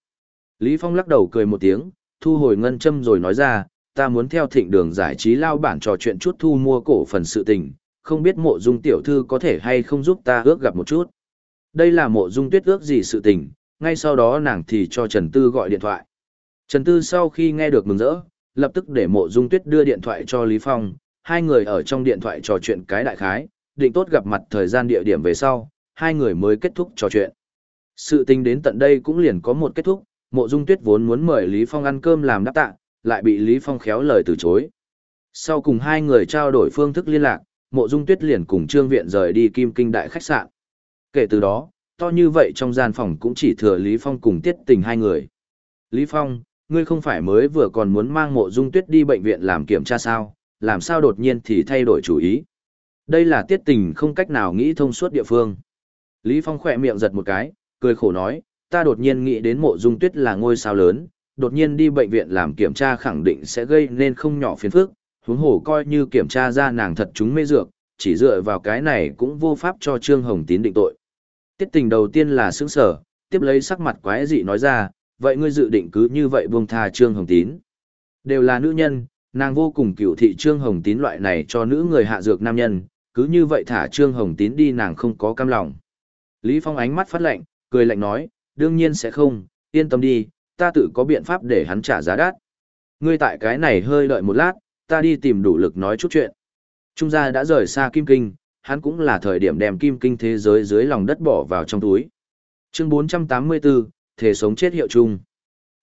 Lý Phong lắc đầu cười một tiếng, thu hồi ngân châm rồi nói ra, ta muốn theo thịnh đường giải trí lao bản trò chuyện chút thu mua cổ phần sự tình, không biết mộ dung tiểu thư có thể hay không giúp ta ước gặp một chút. Đây là mộ dung tuyết ước gì sự tình, ngay sau đó nàng thì cho Trần Tư gọi điện thoại. Trần Tư sau khi nghe được mừng rỡ, lập tức để mộ dung tuyết đưa điện thoại cho Lý Phong, hai người ở trong điện thoại trò chuyện cái đại khái, định tốt gặp mặt thời gian địa điểm về sau, hai người mới kết thúc trò chuyện. Sự tình đến tận đây cũng liền có một kết thúc, mộ dung tuyết vốn muốn mời Lý Phong ăn cơm làm đáp tạ, lại bị Lý Phong khéo lời từ chối. Sau cùng hai người trao đổi phương thức liên lạc, mộ dung tuyết liền cùng trương viện rời đi kim kinh đại khách sạn. Kể từ đó, to như vậy trong gian phòng cũng chỉ thừa Lý Phong cùng tiết tình hai người. Lý Phong, ngươi không phải mới vừa còn muốn mang mộ dung tuyết đi bệnh viện làm kiểm tra sao, làm sao đột nhiên thì thay đổi chủ ý. Đây là tiết tình không cách nào nghĩ thông suốt địa phương. Lý Phong khỏe miệng giật một cái, cười khổ nói, ta đột nhiên nghĩ đến mộ dung tuyết là ngôi sao lớn, đột nhiên đi bệnh viện làm kiểm tra khẳng định sẽ gây nên không nhỏ phiền phức, huống hồ coi như kiểm tra ra nàng thật chúng mê dược, chỉ dựa vào cái này cũng vô pháp cho Trương Hồng Tín định tội. Tiết tình đầu tiên là sững sở, tiếp lấy sắc mặt quái dị nói ra, vậy ngươi dự định cứ như vậy buông tha Trương Hồng Tín. Đều là nữ nhân, nàng vô cùng cựu thị Trương Hồng Tín loại này cho nữ người hạ dược nam nhân, cứ như vậy thả Trương Hồng Tín đi nàng không có cam lòng. Lý Phong ánh mắt phát lạnh, cười lạnh nói, đương nhiên sẽ không, yên tâm đi, ta tự có biện pháp để hắn trả giá đắt. Ngươi tại cái này hơi đợi một lát, ta đi tìm đủ lực nói chút chuyện. Trung gia đã rời xa Kim Kinh, hắn cũng là thời điểm đem Kim Kinh thế giới dưới lòng đất bỏ vào trong túi. Chương 484, thể sống chết hiệu chung.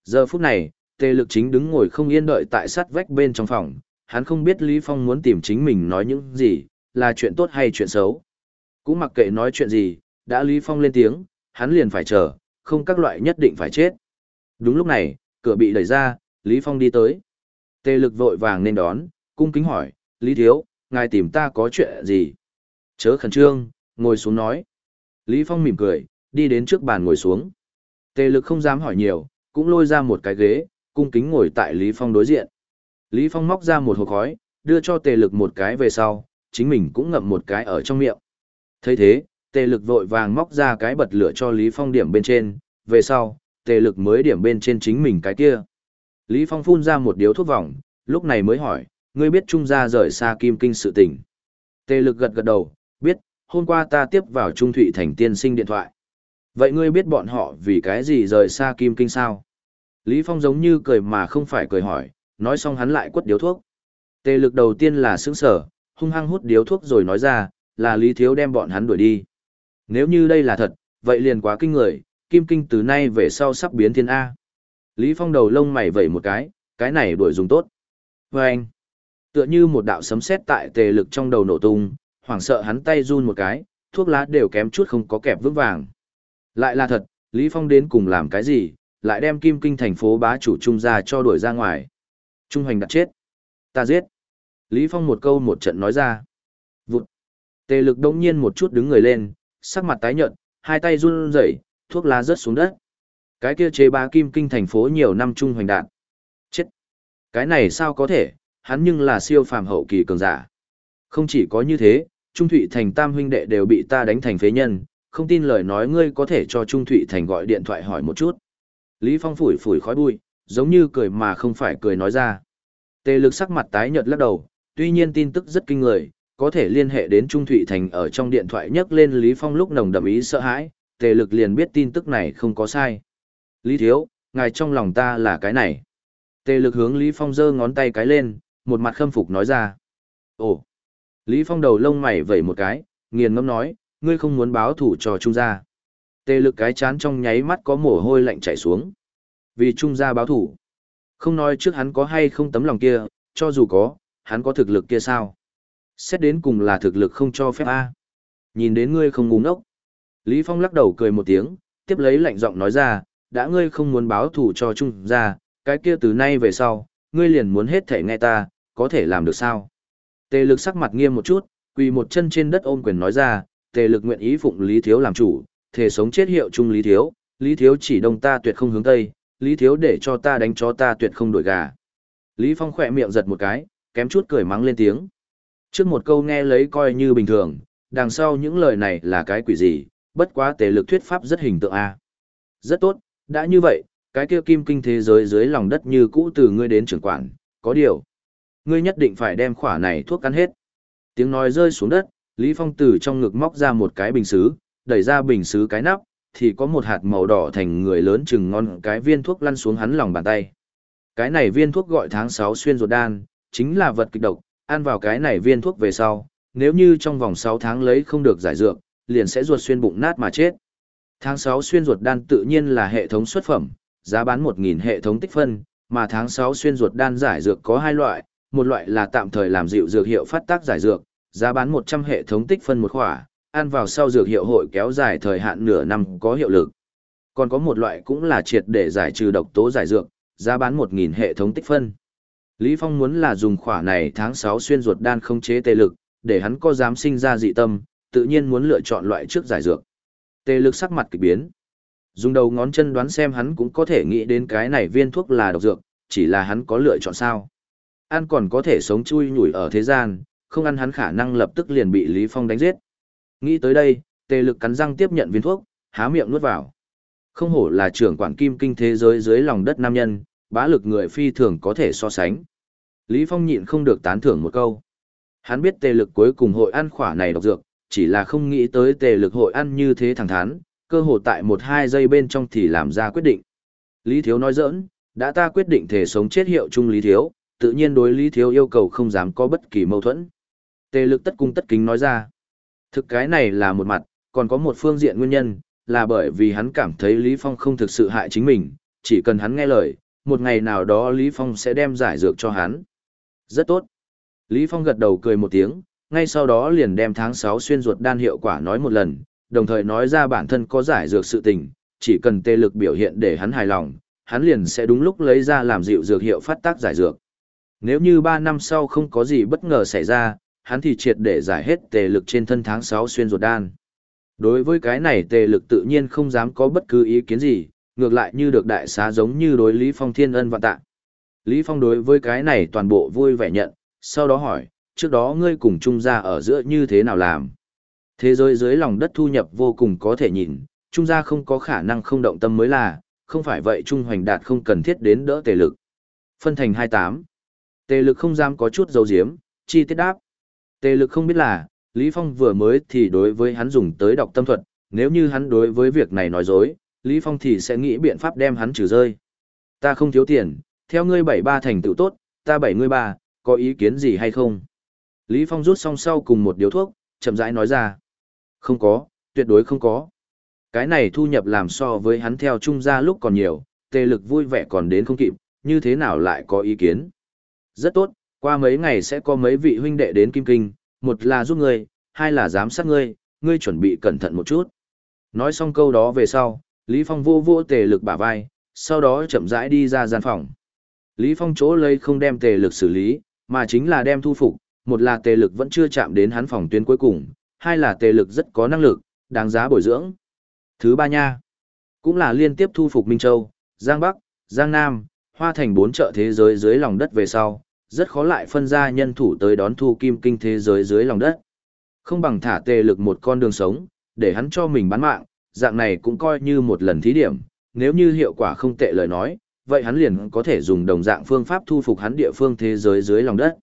Giờ phút này, tề lực chính đứng ngồi không yên đợi tại sát vách bên trong phòng, hắn không biết Lý Phong muốn tìm chính mình nói những gì, là chuyện tốt hay chuyện xấu. Cũng mặc kệ nói chuyện gì, đã Lý Phong lên tiếng, hắn liền phải chờ, không các loại nhất định phải chết. Đúng lúc này, cửa bị đẩy ra, Lý Phong đi tới. Tề lực vội vàng nên đón, cung kính hỏi, Lý Thiếu, ngài tìm ta có chuyện gì? Chớ khẩn trương, ngồi xuống nói. Lý Phong mỉm cười, đi đến trước bàn ngồi xuống. Tề lực không dám hỏi nhiều, cũng lôi ra một cái ghế, cung kính ngồi tại Lý Phong đối diện. Lý Phong móc ra một hộp khói, đưa cho tề lực một cái về sau, chính mình cũng ngậm một cái ở trong miệng. thấy thế, tề lực vội vàng móc ra cái bật lửa cho Lý Phong điểm bên trên, về sau, tề lực mới điểm bên trên chính mình cái kia. Lý Phong phun ra một điếu thuốc vòng, lúc này mới hỏi, ngươi biết Trung gia rời xa Kim Kinh sự tình. Tề lực gật gật đầu, biết, hôm qua ta tiếp vào Trung Thụy Thành tiên sinh điện thoại. Vậy ngươi biết bọn họ vì cái gì rời xa Kim Kinh sao? Lý Phong giống như cười mà không phải cười hỏi, nói xong hắn lại quất điếu thuốc. Tề lực đầu tiên là sững sở, hung hăng hút điếu thuốc rồi nói ra, là Lý Thiếu đem bọn hắn đuổi đi. Nếu như đây là thật, vậy liền quá kinh người, Kim Kinh từ nay về sau sắp biến thiên A. Lý Phong đầu lông mày vẩy một cái, cái này đuổi dùng tốt. Và anh, tựa như một đạo sấm sét tại tề lực trong đầu nổ tung, hoảng sợ hắn tay run một cái, thuốc lá đều kém chút không có kẹp vững vàng. Lại là thật, Lý Phong đến cùng làm cái gì, lại đem Kim Kinh thành phố bá chủ trung ra cho đuổi ra ngoài. Trung Hoành đặt chết. Ta giết. Lý Phong một câu một trận nói ra. Vụt. Tề lực đông nhiên một chút đứng người lên, sắc mặt tái nhợt, hai tay run rẩy, thuốc lá rớt xuống đất. Cái kia chế bá kim kinh thành phố nhiều năm trung hoành đạn. Chết! Cái này sao có thể, hắn nhưng là siêu phàm hậu kỳ cường giả. Không chỉ có như thế, Trung Thụy Thành tam huynh đệ đều bị ta đánh thành phế nhân, không tin lời nói ngươi có thể cho Trung Thụy Thành gọi điện thoại hỏi một chút. Lý Phong phủi phủi khói bụi, giống như cười mà không phải cười nói ra. Tề lực sắc mặt tái nhợt lắc đầu, tuy nhiên tin tức rất kinh người, có thể liên hệ đến Trung Thụy Thành ở trong điện thoại nhắc lên Lý Phong lúc nồng đậm ý sợ hãi, tề lực liền biết tin tức này không có sai. Lý Thiếu, ngài trong lòng ta là cái này. Tề lực hướng Lý Phong giơ ngón tay cái lên, một mặt khâm phục nói ra. Ồ! Lý Phong đầu lông mày vẩy một cái, nghiền ngâm nói, ngươi không muốn báo thủ cho Trung gia. Tề lực cái chán trong nháy mắt có mồ hôi lạnh chảy xuống. Vì Trung gia báo thủ. Không nói trước hắn có hay không tấm lòng kia, cho dù có, hắn có thực lực kia sao? Xét đến cùng là thực lực không cho phép A. Nhìn đến ngươi không ngu ngốc. Lý Phong lắc đầu cười một tiếng, tiếp lấy lạnh giọng nói ra, đã ngươi không muốn báo thủ cho Trung gia, cái kia từ nay về sau, ngươi liền muốn hết thể nghe ta, có thể làm được sao? Tề lực sắc mặt nghiêm một chút, quỳ một chân trên đất ôm quyền nói ra, tề lực nguyện ý phụng Lý Thiếu làm chủ, thể sống chết hiệu chung Lý Thiếu, Lý Thiếu chỉ đông ta tuyệt không hướng Tây, Lý Thiếu để cho ta đánh chó ta tuyệt không đổi gà. Lý Phong khỏe miệng giật một cái, kém chút cười mắng lên tiếng. Trước một câu nghe lấy coi như bình thường, đằng sau những lời này là cái quỷ gì, bất quá tề lực thuyết pháp rất hình tượng a. Rất tốt, đã như vậy, cái kia kim kinh thế giới dưới lòng đất như cũ từ ngươi đến trưởng quản, có điều. Ngươi nhất định phải đem khỏa này thuốc cắn hết. Tiếng nói rơi xuống đất, Lý Phong từ trong ngực móc ra một cái bình xứ, đẩy ra bình xứ cái nắp, thì có một hạt màu đỏ thành người lớn chừng ngon cái viên thuốc lăn xuống hắn lòng bàn tay. Cái này viên thuốc gọi tháng 6 xuyên ruột đan, chính là vật kịch độc, ăn vào cái này viên thuốc về sau, nếu như trong vòng 6 tháng lấy không được giải dược, liền sẽ ruột xuyên bụng nát mà chết. Tháng 6 xuyên ruột đan tự nhiên là hệ thống xuất phẩm, giá bán 1.000 hệ thống tích phân, mà tháng 6 xuyên ruột đan giải dược có hai loại, một loại là tạm thời làm dịu dược hiệu phát tác giải dược, giá bán 100 hệ thống tích phân một khỏa, ăn vào sau dược hiệu hội kéo dài thời hạn nửa năm có hiệu lực. Còn có một loại cũng là triệt để giải trừ độc tố giải dược, giá bán 1.000 hệ thống tích phân. Lý Phong muốn là dùng khỏa này tháng 6 xuyên ruột đan không chế tê lực, để hắn có dám sinh ra dị tâm, tự nhiên muốn lựa chọn loại trước giải dược. Tê lực sắc mặt kỳ biến. Dùng đầu ngón chân đoán xem hắn cũng có thể nghĩ đến cái này viên thuốc là độc dược, chỉ là hắn có lựa chọn sao. Ăn còn có thể sống chui nhủi ở thế gian, không ăn hắn khả năng lập tức liền bị Lý Phong đánh giết. Nghĩ tới đây, Tề lực cắn răng tiếp nhận viên thuốc, há miệng nuốt vào. Không hổ là trưởng quản kim kinh thế giới dưới lòng đất nam nhân, bá lực người phi thường có thể so sánh. Lý Phong nhịn không được tán thưởng một câu. Hắn biết tề lực cuối cùng hội ăn khỏa này độc dược, chỉ là không nghĩ tới tề lực hội ăn như thế thẳng thắn, cơ hồ tại một hai giây bên trong thì làm ra quyết định. Lý Thiếu nói giỡn, đã ta quyết định thể sống chết hiệu chung Lý Thiếu, tự nhiên đối Lý Thiếu yêu cầu không dám có bất kỳ mâu thuẫn. Tề lực tất cung tất kính nói ra. Thực cái này là một mặt, còn có một phương diện nguyên nhân, là bởi vì hắn cảm thấy Lý Phong không thực sự hại chính mình, chỉ cần hắn nghe lời, một ngày nào đó Lý Phong sẽ đem giải dược cho hắn. Rất tốt. Lý Phong gật đầu cười một tiếng, ngay sau đó liền đem tháng 6 xuyên ruột đan hiệu quả nói một lần, đồng thời nói ra bản thân có giải dược sự tình, chỉ cần tê lực biểu hiện để hắn hài lòng, hắn liền sẽ đúng lúc lấy ra làm dịu dược hiệu phát tác giải dược. Nếu như 3 năm sau không có gì bất ngờ xảy ra, hắn thì triệt để giải hết tề lực trên thân tháng 6 xuyên ruột đan. Đối với cái này tề lực tự nhiên không dám có bất cứ ý kiến gì, ngược lại như được đại xá giống như đối Lý Phong thiên ân vạn tạ. Lý Phong đối với cái này toàn bộ vui vẻ nhận, sau đó hỏi, trước đó ngươi cùng trung gia ở giữa như thế nào làm? Thế giới dưới lòng đất thu nhập vô cùng có thể nhìn, trung gia không có khả năng không động tâm mới là, không phải vậy trung hoành đạt không cần thiết đến đỡ tề lực. Phân thành 28. Tề lực không dám có chút dấu diếm, chi tiết đáp. Tề lực không biết là, Lý Phong vừa mới thì đối với hắn dùng tới đọc tâm thuật, nếu như hắn đối với việc này nói dối, Lý Phong thì sẽ nghĩ biện pháp đem hắn trừ rơi. Ta không thiếu tiền, theo ngươi bảy ba thành tựu tốt, ta bảy ngươi ba, có ý kiến gì hay không? Lý Phong rút xong sau cùng một điếu thuốc, chậm rãi nói ra. Không có, tuyệt đối không có. Cái này thu nhập làm so với hắn theo trung gia lúc còn nhiều, tề lực vui vẻ còn đến không kịp, như thế nào lại có ý kiến. Rất tốt, qua mấy ngày sẽ có mấy vị huynh đệ đến Kim Kinh, một là giúp ngươi, hai là giám sát ngươi, ngươi chuẩn bị cẩn thận một chút. Nói xong câu đó về sau, Lý Phong vô vô tề lực bả vai, sau đó chậm rãi đi ra gian phòng. Lý Phong chỗ lấy không đem tề lực xử lý, mà chính là đem thu phục, một là tề lực vẫn chưa chạm đến hắn phòng tuyến cuối cùng, hai là tề lực rất có năng lực, đáng giá bồi dưỡng. Thứ ba nha, cũng là liên tiếp thu phục Minh Châu, Giang Bắc, Giang Nam, hoa thành bốn chợ thế giới dưới lòng đất về sau, rất khó lại phân ra nhân thủ tới đón thu kim kinh thế giới dưới lòng đất. Không bằng thả tề lực một con đường sống, để hắn cho mình bán mạng, dạng này cũng coi như một lần thí điểm, nếu như hiệu quả không tệ lời nói, vậy hắn liền có thể dùng đồng dạng phương pháp thu phục hắn địa phương thế giới dưới lòng đất.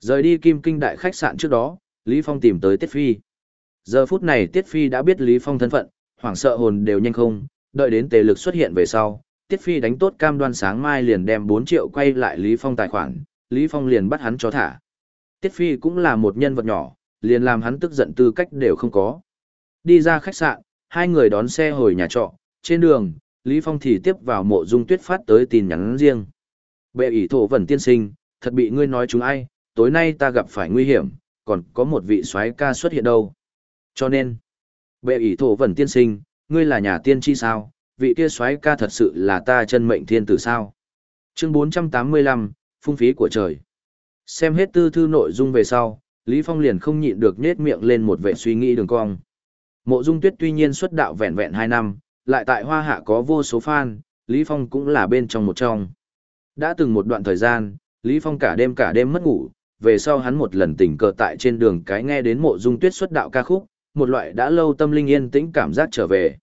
Rời đi kim kinh đại khách sạn trước đó, Lý Phong tìm tới Tiết Phi. Giờ phút này Tiết Phi đã biết Lý Phong thân phận, hoảng sợ hồn đều nhanh không, đợi đến tề lực xuất hiện về sau, Tiết Phi đánh tốt cam đoan sáng mai liền đem 4 triệu quay lại Lý Phong tài khoản, Lý Phong liền bắt hắn cho thả. Tiết Phi cũng là một nhân vật nhỏ, liền làm hắn tức giận tư cách đều không có. Đi ra khách sạn, hai người đón xe hồi nhà trọ, trên đường, Lý Phong thì tiếp vào mộ dung tuyết phát tới tin nhắn riêng. Bệ ỷ thổ vẩn tiên sinh, thật bị ngươi nói chúng ai, tối nay ta gặp phải nguy hiểm, còn có một vị soái ca xuất hiện đâu. Cho nên, bệ ỷ thổ vẩn tiên sinh, ngươi là nhà tiên tri sao, vị kia soái ca thật sự là ta chân mệnh thiên tử sao. Chương 485, phung phí của trời. Xem hết tư thư nội dung về sau, Lý Phong liền không nhịn được nhếch miệng lên một vẻ suy nghĩ đường cong. Mộ Dung Tuyết tuy nhiên xuất đạo vẹn vẹn 2 năm, lại tại Hoa Hạ có vô số fan, Lý Phong cũng là bên trong một trong. Đã từng một đoạn thời gian, Lý Phong cả đêm cả đêm mất ngủ, về sau hắn một lần tình cờ tại trên đường cái nghe đến Mộ Dung Tuyết xuất đạo ca khúc, một loại đã lâu tâm linh yên tĩnh cảm giác trở về.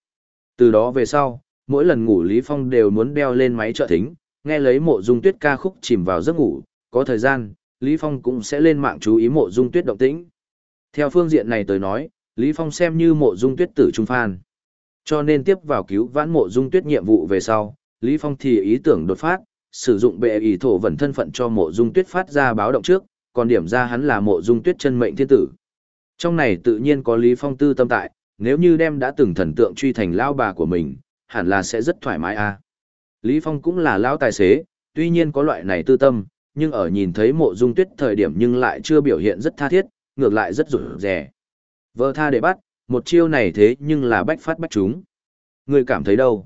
Từ đó về sau, mỗi lần ngủ Lý Phong đều muốn đeo lên máy trợ thính, nghe lấy Mộ Dung Tuyết ca khúc chìm vào giấc ngủ, có thời gian, Lý Phong cũng sẽ lên mạng chú ý Mộ Dung Tuyết động tĩnh. Theo phương diện này tới nói, Lý Phong xem như Mộ Dung Tuyết tử trung phan. Cho nên tiếp vào cứu vãn mộ dung tuyết nhiệm vụ về sau, Lý Phong thì ý tưởng đột phát, sử dụng bệ ý thổ vẩn thân phận cho mộ dung tuyết phát ra báo động trước, còn điểm ra hắn là mộ dung tuyết chân mệnh thiên tử. Trong này tự nhiên có Lý Phong tư tâm tại, nếu như đem đã từng thần tượng truy thành lao bà của mình, hẳn là sẽ rất thoải mái a. À. Lý Phong cũng là lão tài xế, tuy nhiên có loại này tư tâm, nhưng ở nhìn thấy mộ dung tuyết thời điểm nhưng lại chưa biểu hiện rất tha thiết, ngược lại rất rủi rẻ. Vợ tha để bắt, một chiêu này thế nhưng là bách phát bách chúng. Người cảm thấy đâu?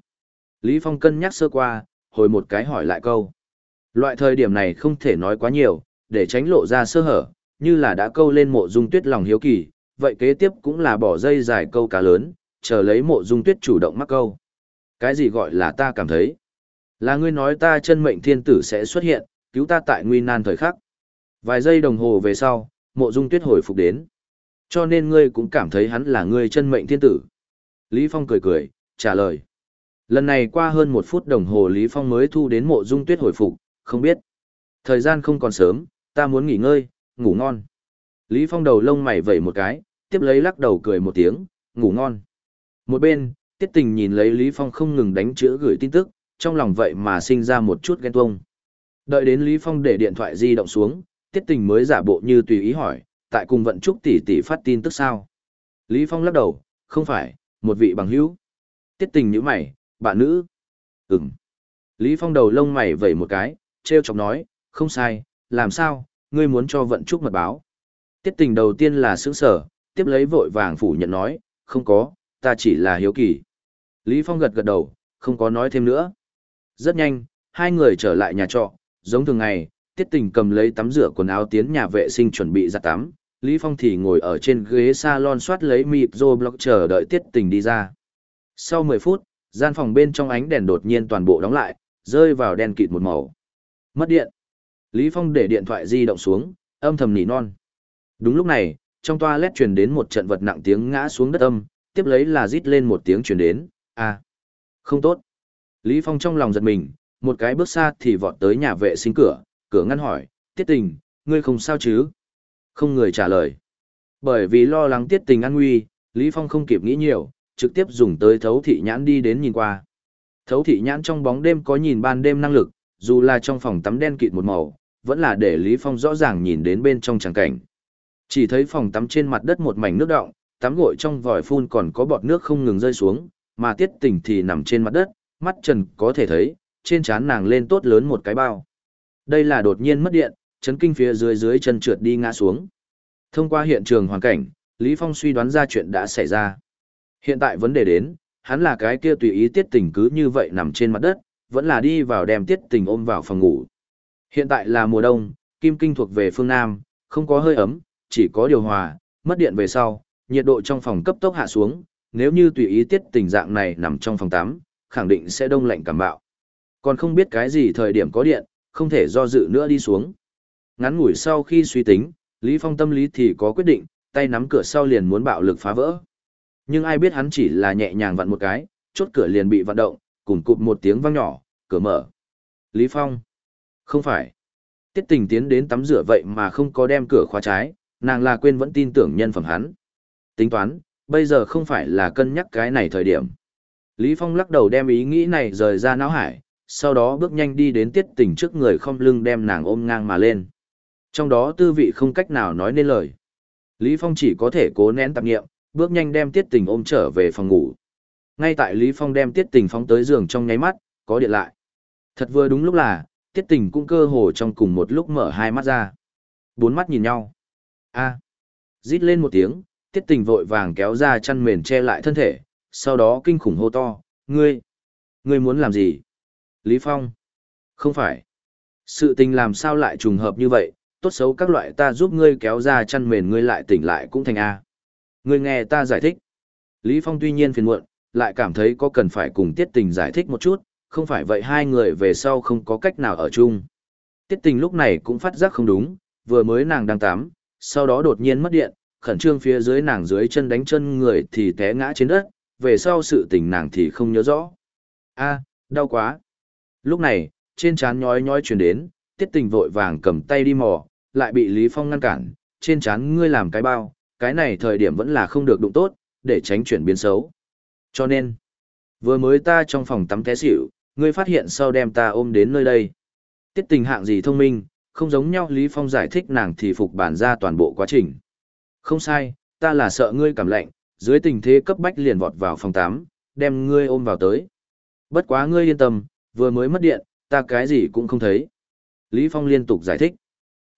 Lý Phong cân nhắc sơ qua, hồi một cái hỏi lại câu. Loại thời điểm này không thể nói quá nhiều, để tránh lộ ra sơ hở, như là đã câu lên mộ dung tuyết lòng hiếu kỳ, vậy kế tiếp cũng là bỏ dây dài câu cá lớn, chờ lấy mộ dung tuyết chủ động mắc câu. Cái gì gọi là ta cảm thấy? Là ngươi nói ta chân mệnh thiên tử sẽ xuất hiện, cứu ta tại nguy nan thời khắc. Vài giây đồng hồ về sau, mộ dung tuyết hồi phục đến. Cho nên ngươi cũng cảm thấy hắn là ngươi chân mệnh thiên tử. Lý Phong cười cười, trả lời. Lần này qua hơn một phút đồng hồ Lý Phong mới thu đến mộ dung tuyết hồi phục, không biết. Thời gian không còn sớm, ta muốn nghỉ ngơi, ngủ ngon. Lý Phong đầu lông mày vẩy một cái, tiếp lấy lắc đầu cười một tiếng, ngủ ngon. Một bên, tiết tình nhìn lấy Lý Phong không ngừng đánh chữ gửi tin tức, trong lòng vậy mà sinh ra một chút ghen tuông. Đợi đến Lý Phong để điện thoại di động xuống, tiết tình mới giả bộ như tùy ý hỏi, tại cùng vận trúc tỷ tỷ phát tin tức sao? Lý Phong lắc đầu, không phải, một vị bằng hữu. Tiết tình như mày, bạn nữ. Ừm. Lý Phong đầu lông mày vẩy một cái, treo chọc nói, không sai, làm sao, ngươi muốn cho vận trúc mật báo. Tiết tình đầu tiên là sướng sở, tiếp lấy vội vàng phủ nhận nói, không có, ta chỉ là hiếu kỳ. Lý Phong gật gật đầu, không có nói thêm nữa. Rất nhanh, hai người trở lại nhà trọ, giống thường ngày, Tiết tình cầm lấy tắm rửa quần áo tiến nhà vệ sinh chuẩn bị ra tắm, Lý Phong thì ngồi ở trên ghế salon soát lấy mịp rô block chờ đợi tiết tình đi ra. Sau 10 phút, gian phòng bên trong ánh đèn đột nhiên toàn bộ đóng lại, rơi vào đen kịt một màu. Mất điện. Lý Phong để điện thoại di động xuống, âm thầm nỉ non. Đúng lúc này, trong toilet truyền đến một trận vật nặng tiếng ngã xuống đất âm, tiếp lấy là rít lên một tiếng truyền đến, à, không tốt. Lý Phong trong lòng giật mình, một cái bước xa thì vọt tới nhà vệ sinh cửa, cửa ngăn hỏi, tiết tình, ngươi không sao chứ? Không người trả lời. Bởi vì lo lắng tiết tình an nguy, Lý Phong không kịp nghĩ nhiều, trực tiếp dùng tới thấu thị nhãn đi đến nhìn qua. Thấu thị nhãn trong bóng đêm có nhìn ban đêm năng lực, dù là trong phòng tắm đen kịt một màu, vẫn là để Lý Phong rõ ràng nhìn đến bên trong tràng cảnh. Chỉ thấy phòng tắm trên mặt đất một mảnh nước động, tắm gội trong vòi phun còn có bọt nước không ngừng rơi xuống, mà tiết tình thì nằm trên mặt đất, mắt trần có thể thấy, trên trán nàng lên tốt lớn một cái bao. Đây là đột nhiên mất điện, chấn kinh phía dưới dưới chân trượt đi ngã xuống. Thông qua hiện trường hoàn cảnh, Lý Phong suy đoán ra chuyện đã xảy ra. Hiện tại vấn đề đến, hắn là cái kia tùy ý tiết tình cứ như vậy nằm trên mặt đất, vẫn là đi vào đem tiết tình ôm vào phòng ngủ. Hiện tại là mùa đông, kim kinh thuộc về phương Nam, không có hơi ấm, chỉ có điều hòa, mất điện về sau, nhiệt độ trong phòng cấp tốc hạ xuống, nếu như tùy ý tiết tình dạng này nằm trong phòng tắm, khẳng định sẽ đông lạnh cảm bạo. Còn không biết cái gì thời điểm có điện, không thể do dự nữa đi xuống. Ngắn ngủi sau khi suy tính, Lý Phong tâm lý thì có quyết định, tay nắm cửa sau liền muốn bạo lực phá vỡ. Nhưng ai biết hắn chỉ là nhẹ nhàng vặn một cái, chốt cửa liền bị vận động, cùng cụp một tiếng vang nhỏ, cửa mở. Lý Phong. Không phải. Tiết tình tiến đến tắm rửa vậy mà không có đem cửa khóa trái, nàng là quên vẫn tin tưởng nhân phẩm hắn. Tính toán, bây giờ không phải là cân nhắc cái này thời điểm. Lý Phong lắc đầu đem ý nghĩ này rời ra não hải, sau đó bước nhanh đi đến tiết tình trước người không lưng đem nàng ôm ngang mà lên. Trong đó tư vị không cách nào nói nên lời. Lý Phong chỉ có thể cố nén tạp nghiệm, bước nhanh đem tiết tình ôm trở về phòng ngủ. Ngay tại Lý Phong đem tiết tình phóng tới giường trong nháy mắt, có điện lại. Thật vừa đúng lúc là, tiết tình cũng cơ hồ trong cùng một lúc mở hai mắt ra. Bốn mắt nhìn nhau. a Rít lên một tiếng, tiết tình vội vàng kéo ra chăn mền che lại thân thể, sau đó kinh khủng hô to, ngươi, ngươi muốn làm gì? Lý Phong, không phải. Sự tình làm sao lại trùng hợp như vậy, tốt xấu các loại ta giúp ngươi kéo ra chăn mền ngươi lại tỉnh lại cũng thành A. Ngươi nghe ta giải thích. Lý Phong tuy nhiên phiền muộn, lại cảm thấy có cần phải cùng tiết tình giải thích một chút, không phải vậy hai người về sau không có cách nào ở chung. Tiết tình lúc này cũng phát giác không đúng, vừa mới nàng đang tắm, sau đó đột nhiên mất điện, khẩn trương phía dưới nàng dưới chân đánh chân người thì té ngã trên đất, về sau sự tình nàng thì không nhớ rõ. a đau quá. Lúc này, trên trán nhói nhói chuyển đến, tiết tình vội vàng cầm tay đi mò, lại bị Lý Phong ngăn cản, trên trán ngươi làm cái bao, cái này thời điểm vẫn là không được đụng tốt, để tránh chuyển biến xấu. Cho nên, vừa mới ta trong phòng tắm té xỉu, ngươi phát hiện sau đem ta ôm đến nơi đây. Tiết tình hạng gì thông minh, không giống nhau Lý Phong giải thích nàng thì phục bản ra toàn bộ quá trình. Không sai, ta là sợ ngươi cảm lạnh, dưới tình thế cấp bách liền vọt vào phòng 8, đem ngươi ôm vào tới. Bất quá ngươi yên tâm, vừa mới mất điện, ta cái gì cũng không thấy. Lý Phong liên tục giải thích.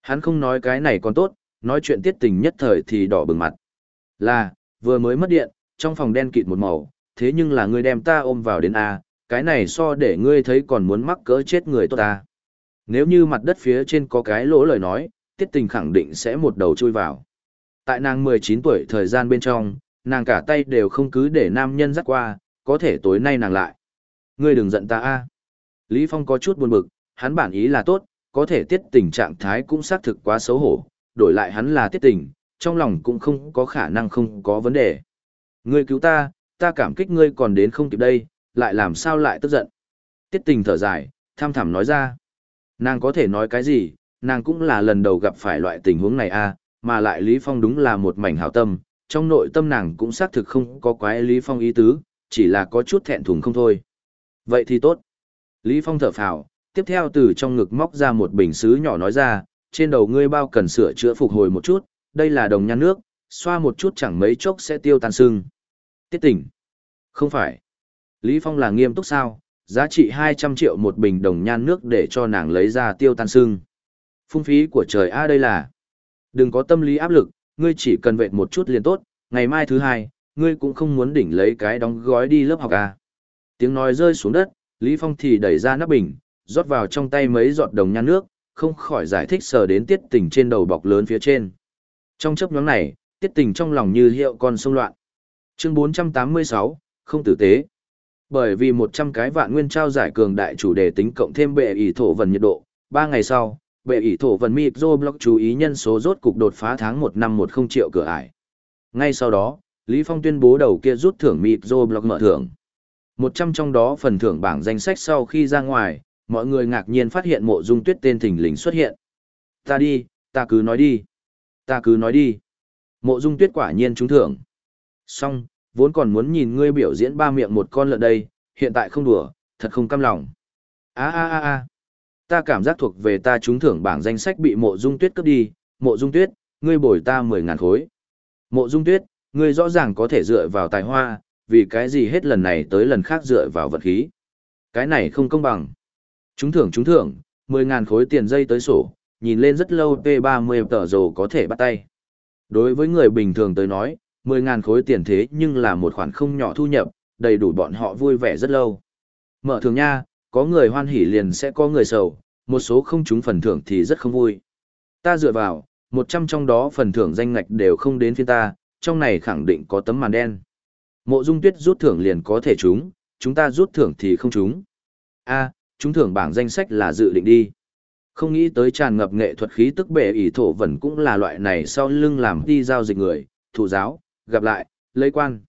Hắn không nói cái này còn tốt, nói chuyện tiết tình nhất thời thì đỏ bừng mặt. Là, vừa mới mất điện, trong phòng đen kịt một màu, thế nhưng là ngươi đem ta ôm vào đến A, cái này so để ngươi thấy còn muốn mắc cỡ chết người tốt ta. Nếu như mặt đất phía trên có cái lỗ lời nói, tiết tình khẳng định sẽ một đầu chui vào. Tại nàng 19 tuổi thời gian bên trong, nàng cả tay đều không cứ để nam nhân dắt qua, có thể tối nay nàng lại. Ngươi đừng giận ta a. Lý Phong có chút buồn bực, hắn bản ý là tốt, có thể tiết tình trạng thái cũng xác thực quá xấu hổ, đổi lại hắn là tiết tình, trong lòng cũng không có khả năng không có vấn đề. Ngươi cứu ta, ta cảm kích ngươi còn đến không kịp đây, lại làm sao lại tức giận. Tiết tình thở dài, tham thẳm nói ra. Nàng có thể nói cái gì, nàng cũng là lần đầu gặp phải loại tình huống này a, mà lại Lý Phong đúng là một mảnh hảo tâm, trong nội tâm nàng cũng xác thực không có quái Lý Phong ý tứ, chỉ là có chút thẹn thùng không thôi. Vậy thì tốt. Lý Phong thở phào, tiếp theo từ trong ngực móc ra một bình sứ nhỏ nói ra, trên đầu ngươi bao cần sửa chữa phục hồi một chút, đây là đồng nhan nước, xoa một chút chẳng mấy chốc sẽ tiêu tan sưng. Tiết tỉnh. Không phải. Lý Phong là nghiêm túc sao, giá trị 200 triệu một bình đồng nhan nước để cho nàng lấy ra tiêu tan sưng. Phung phí của trời A đây là. Đừng có tâm lý áp lực, ngươi chỉ cần vệt một chút liền tốt, ngày mai thứ hai, ngươi cũng không muốn đỉnh lấy cái đóng gói đi lớp học à. Tiếng nói rơi xuống đất, Lý Phong thì đẩy ra nắp bình, rót vào trong tay mấy giọt đồng nhan nước, không khỏi giải thích sờ đến tiết tình trên đầu bọc lớn phía trên. Trong chấp nhóm này, tiết tình trong lòng như hiệu con sông loạn. Chương 486, không tử tế. Bởi vì 100 cái vạn nguyên trao giải cường đại chủ đề tính cộng thêm bệ ỷ thổ vần nhiệt độ, 3 ngày sau, bệ ỷ thổ vần block chú ý nhân số rốt cục đột phá tháng 1 năm 10 triệu cửa ải. Ngay sau đó, Lý Phong tuyên bố đầu kia rút thưởng Microblog mở thưởng. 100 trong đó phần thưởng bảng danh sách sau khi ra ngoài, mọi người ngạc nhiên phát hiện mộ dung tuyết tên thình lình xuất hiện. Ta đi, ta cứ nói đi. Ta cứ nói đi. Mộ dung tuyết quả nhiên trúng thưởng. Xong, vốn còn muốn nhìn ngươi biểu diễn ba miệng một con lợn đây, hiện tại không đùa, thật không cam lòng. a a a a ta cảm giác thuộc về ta trúng thưởng bảng danh sách bị mộ dung tuyết cướp đi, mộ dung tuyết, ngươi bồi ta mười ngàn khối. Mộ dung tuyết, ngươi rõ ràng có thể dựa vào tài hoa, vì cái gì hết lần này tới lần khác dựa vào vật khí. Cái này không công bằng. Trúng thưởng trúng thưởng, mười ngàn khối tiền dây tới sổ, nhìn lên rất lâu P30 tờ rồ có thể bắt tay. Đối với người bình thường tới nói, mười ngàn khối tiền thế nhưng là một khoản không nhỏ thu nhập, đầy đủ bọn họ vui vẻ rất lâu. Mở thường nha, có người hoan hỉ liền sẽ có người sầu, một số không trúng phần thưởng thì rất không vui. Ta dựa vào, một trăm trong đó phần thưởng danh ngạch đều không đến phiên ta, trong này khẳng định có tấm màn đen. Mộ dung tuyết rút thưởng liền có thể trúng, chúng ta rút thưởng thì không trúng. a trúng thưởng bảng danh sách là dự định đi. Không nghĩ tới tràn ngập nghệ thuật khí tức bệ ỷ thổ vẫn cũng là loại này sau lưng làm đi giao dịch người, thủ giáo, gặp lại, lấy quan.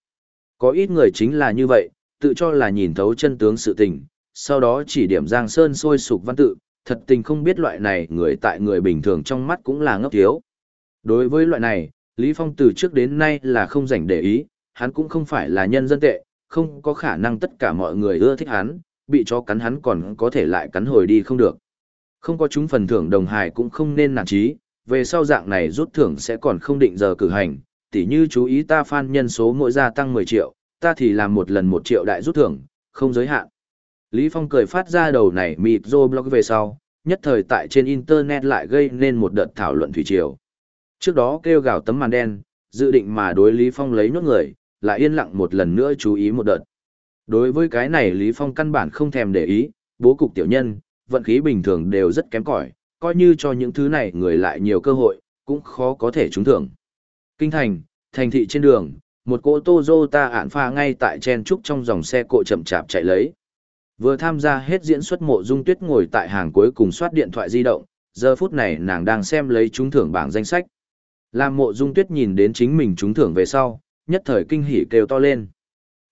Có ít người chính là như vậy, tự cho là nhìn thấu chân tướng sự tình, sau đó chỉ điểm Giang Sơn sôi sục văn tự, thật tình không biết loại này người tại người bình thường trong mắt cũng là ngốc thiếu. Đối với loại này, Lý Phong từ trước đến nay là không dành để ý, hắn cũng không phải là nhân dân tệ, không có khả năng tất cả mọi người ưa thích hắn, bị chó cắn hắn còn có thể lại cắn hồi đi không được. Không có chúng phần thưởng đồng hài cũng không nên nản trí, về sau dạng này rút thưởng sẽ còn không định giờ cử hành, tỉ như chú ý ta fan nhân số mỗi gia tăng 10 triệu, ta thì làm một lần 1 triệu đại rút thưởng, không giới hạn. Lý Phong cười phát ra đầu này mịt rô blog về sau, nhất thời tại trên internet lại gây nên một đợt thảo luận thủy triều. Trước đó kêu gào tấm màn đen, dự định mà đối Lý Phong lấy nhốt người, lại yên lặng một lần nữa chú ý một đợt. Đối với cái này Lý Phong căn bản không thèm để ý, bố cục tiểu nhân, vận khí bình thường đều rất kém cỏi, coi như cho những thứ này người lại nhiều cơ hội, cũng khó có thể trúng thưởng. Kinh thành, thành thị trên đường, một cỗ Toyota ản pha ngay tại chen trúc trong dòng xe cộ chậm chạp chạy lấy. Vừa tham gia hết diễn xuất mộ dung tuyết ngồi tại hàng cuối cùng soát điện thoại di động, giờ phút này nàng đang xem lấy trúng thưởng bảng danh sách. Làm mộ dung tuyết nhìn đến chính mình trúng thưởng về sau, nhất thời kinh hỉ kêu to lên.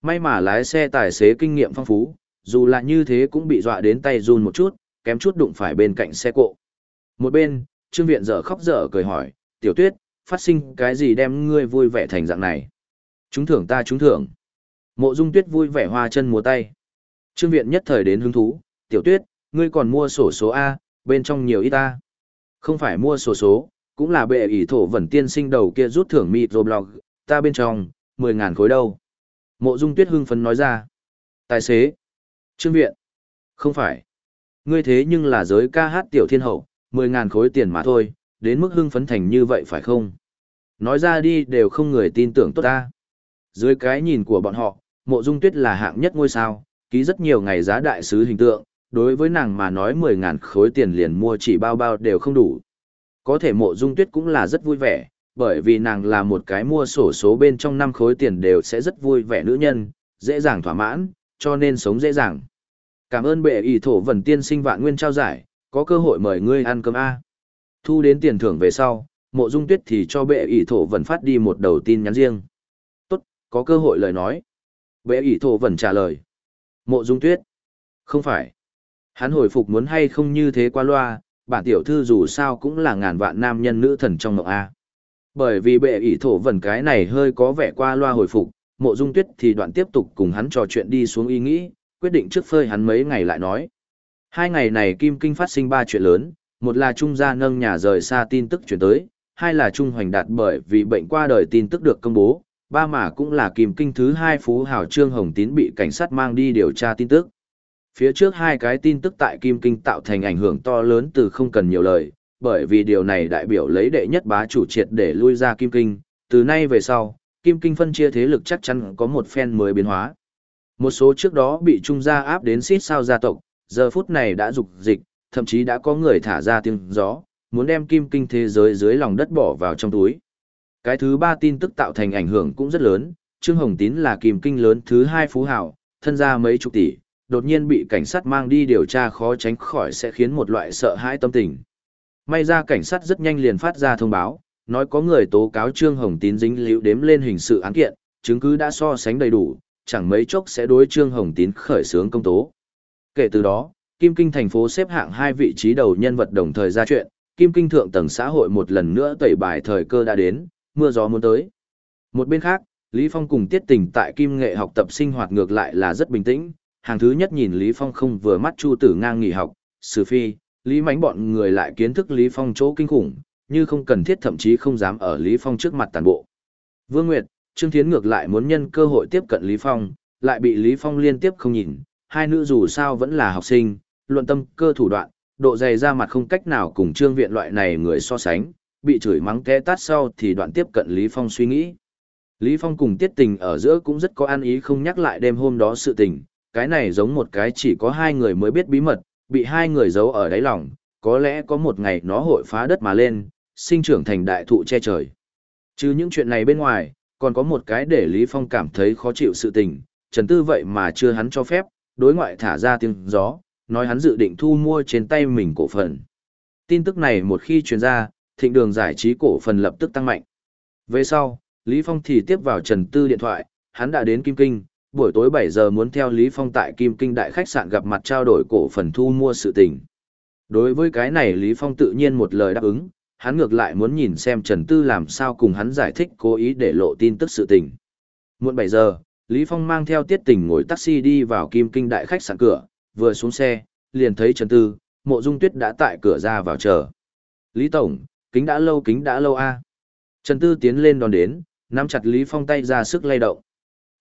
May mà lái xe tài xế kinh nghiệm phong phú, dù là như thế cũng bị dọa đến tay run một chút, kém chút đụng phải bên cạnh xe cộ. Một bên, Trương Viện dở khóc dở cười hỏi, tiểu tuyết, phát sinh cái gì đem ngươi vui vẻ thành dạng này? Chúng thưởng ta chúng thưởng. Mộ dung tuyết vui vẻ hoa chân múa tay. Trương Viện nhất thời đến hứng thú, tiểu tuyết, ngươi còn mua sổ số A, bên trong nhiều ít ta. Không phải mua sổ số, cũng là bệ ỷ thổ vẩn tiên sinh đầu kia rút thưởng mịt rồi blog, ta bên trong, 10.000 khối đâu. Mộ dung tuyết hưng phấn nói ra. Tài xế. Trương Viện. Không phải. Ngươi thế nhưng là giới ca hát tiểu thiên hậu, 10.000 khối tiền mà thôi, đến mức hưng phấn thành như vậy phải không? Nói ra đi đều không người tin tưởng tốt ta. Dưới cái nhìn của bọn họ, mộ dung tuyết là hạng nhất ngôi sao, ký rất nhiều ngày giá đại sứ hình tượng, đối với nàng mà nói 10.000 khối tiền liền mua chỉ bao bao đều không đủ. Có thể mộ dung tuyết cũng là rất vui vẻ, bởi vì nàng là một cái mua sổ số bên trong năm khối tiền đều sẽ rất vui vẻ nữ nhân, dễ dàng thỏa mãn, cho nên sống dễ dàng. Cảm ơn bệ ý thổ vần tiên sinh vạn nguyên trao giải, có cơ hội mời ngươi ăn cơm A. Thu đến tiền thưởng về sau, mộ dung tuyết thì cho bệ ý thổ vần phát đi một đầu tin nhắn riêng. Tốt, có cơ hội lời nói. Bệ ý thổ vần trả lời. Mộ dung tuyết. Không phải. Hắn hồi phục muốn hay không như thế qua loa, bản tiểu thư dù sao cũng là ngàn vạn nam nhân nữ thần trong mộng A. Bởi vì bệ ỷ thổ vần cái này hơi có vẻ qua loa hồi phục, mộ dung tuyết thì đoạn tiếp tục cùng hắn trò chuyện đi xuống ý nghĩ, quyết định trước phơi hắn mấy ngày lại nói. Hai ngày này Kim Kinh phát sinh ba chuyện lớn, một là Trung gia nâng nhà rời xa tin tức chuyển tới, hai là Trung hoành đạt bởi vì bệnh qua đời tin tức được công bố, ba mà cũng là Kim Kinh thứ hai Phú Hảo Trương Hồng Tín bị cảnh sát mang đi điều tra tin tức. Phía trước hai cái tin tức tại Kim Kinh tạo thành ảnh hưởng to lớn từ không cần nhiều lời, bởi vì điều này đại biểu lấy đệ nhất bá chủ triệt để lui ra Kim Kinh, từ nay về sau, Kim Kinh phân chia thế lực chắc chắn có một phen mới biến hóa. Một số trước đó bị trung gia áp đến xít sao gia tộc, giờ phút này đã dục dịch, thậm chí đã có người thả ra tiếng gió, muốn đem kim kinh thế giới dưới lòng đất bỏ vào trong túi. Cái thứ ba tin tức tạo thành ảnh hưởng cũng rất lớn, Trương Hồng Tín là kim kinh lớn thứ hai phú hảo, thân gia mấy chục tỷ, đột nhiên bị cảnh sát mang đi điều tra khó tránh khỏi sẽ khiến một loại sợ hãi tâm tình. May ra cảnh sát rất nhanh liền phát ra thông báo, nói có người tố cáo Trương Hồng Tín dính liễu đếm lên hình sự án kiện, chứng cứ đã so sánh đầy đủ, chẳng mấy chốc sẽ đối Trương Hồng Tín khởi xướng công tố. Kể từ đó, Kim Kinh thành phố xếp hạng hai vị trí đầu nhân vật đồng thời ra chuyện, Kim Kinh thượng tầng xã hội một lần nữa tẩy bài thời cơ đã đến, mưa gió muốn tới. Một bên khác, Lý Phong cùng Tiết Tình tại Kim Nghệ học tập sinh hoạt ngược lại là rất bình tĩnh, hàng thứ nhất nhìn Lý Phong không vừa mắt Chu Tử ngang nghỉ học, Sử Phi, Lý Mánh bọn người lại kiến thức Lý Phong chỗ kinh khủng, như không cần thiết thậm chí không dám ở Lý Phong trước mặt tàn bộ. Vương Nguyệt, Trương Thiến ngược lại muốn nhân cơ hội tiếp cận Lý Phong, lại bị Lý Phong liên tiếp không nhìn, hai nữ dù sao vẫn là học sinh, luận tâm cơ thủ đoạn, độ dày ra mặt không cách nào cùng Trương Viện loại này người so sánh, bị chửi mắng té tát sau thì đoạn tiếp cận Lý Phong suy nghĩ. Lý Phong cùng Tiết Tình ở giữa cũng rất có an ý không nhắc lại đêm hôm đó sự tình, cái này giống một cái chỉ có hai người mới biết bí mật, bị hai người giấu ở đáy lòng, có lẽ có một ngày nó hội phá đất mà lên, sinh trưởng thành đại thụ che trời. Chứ những chuyện này bên ngoài, còn có một cái để Lý Phong cảm thấy khó chịu sự tình, Trần Tư vậy mà chưa hắn cho phép, đối ngoại thả ra tiếng gió, nói hắn dự định thu mua trên tay mình cổ phần. Tin tức này một khi truyền ra, thịnh đường giải trí cổ phần lập tức tăng mạnh. Về sau, Lý Phong thì tiếp vào Trần Tư điện thoại, hắn đã đến Kim Kinh, buổi tối 7 giờ muốn theo Lý Phong tại Kim Kinh đại khách sạn gặp mặt trao đổi cổ phần thu mua sự tình. Đối với cái này Lý Phong tự nhiên một lời đáp ứng, hắn ngược lại muốn nhìn xem Trần Tư làm sao cùng hắn giải thích cố ý để lộ tin tức sự tình. Muộn 7 giờ, Lý Phong mang theo tiết tình ngồi taxi đi vào Kim Kinh đại khách sạn cửa, vừa xuống xe, liền thấy Trần Tư, mộ dung tuyết đã tại cửa ra vào chờ. Lý Tổng, kính đã lâu kính đã lâu a. Trần Tư tiến lên đón đến, nắm chặt Lý Phong tay ra sức lay động.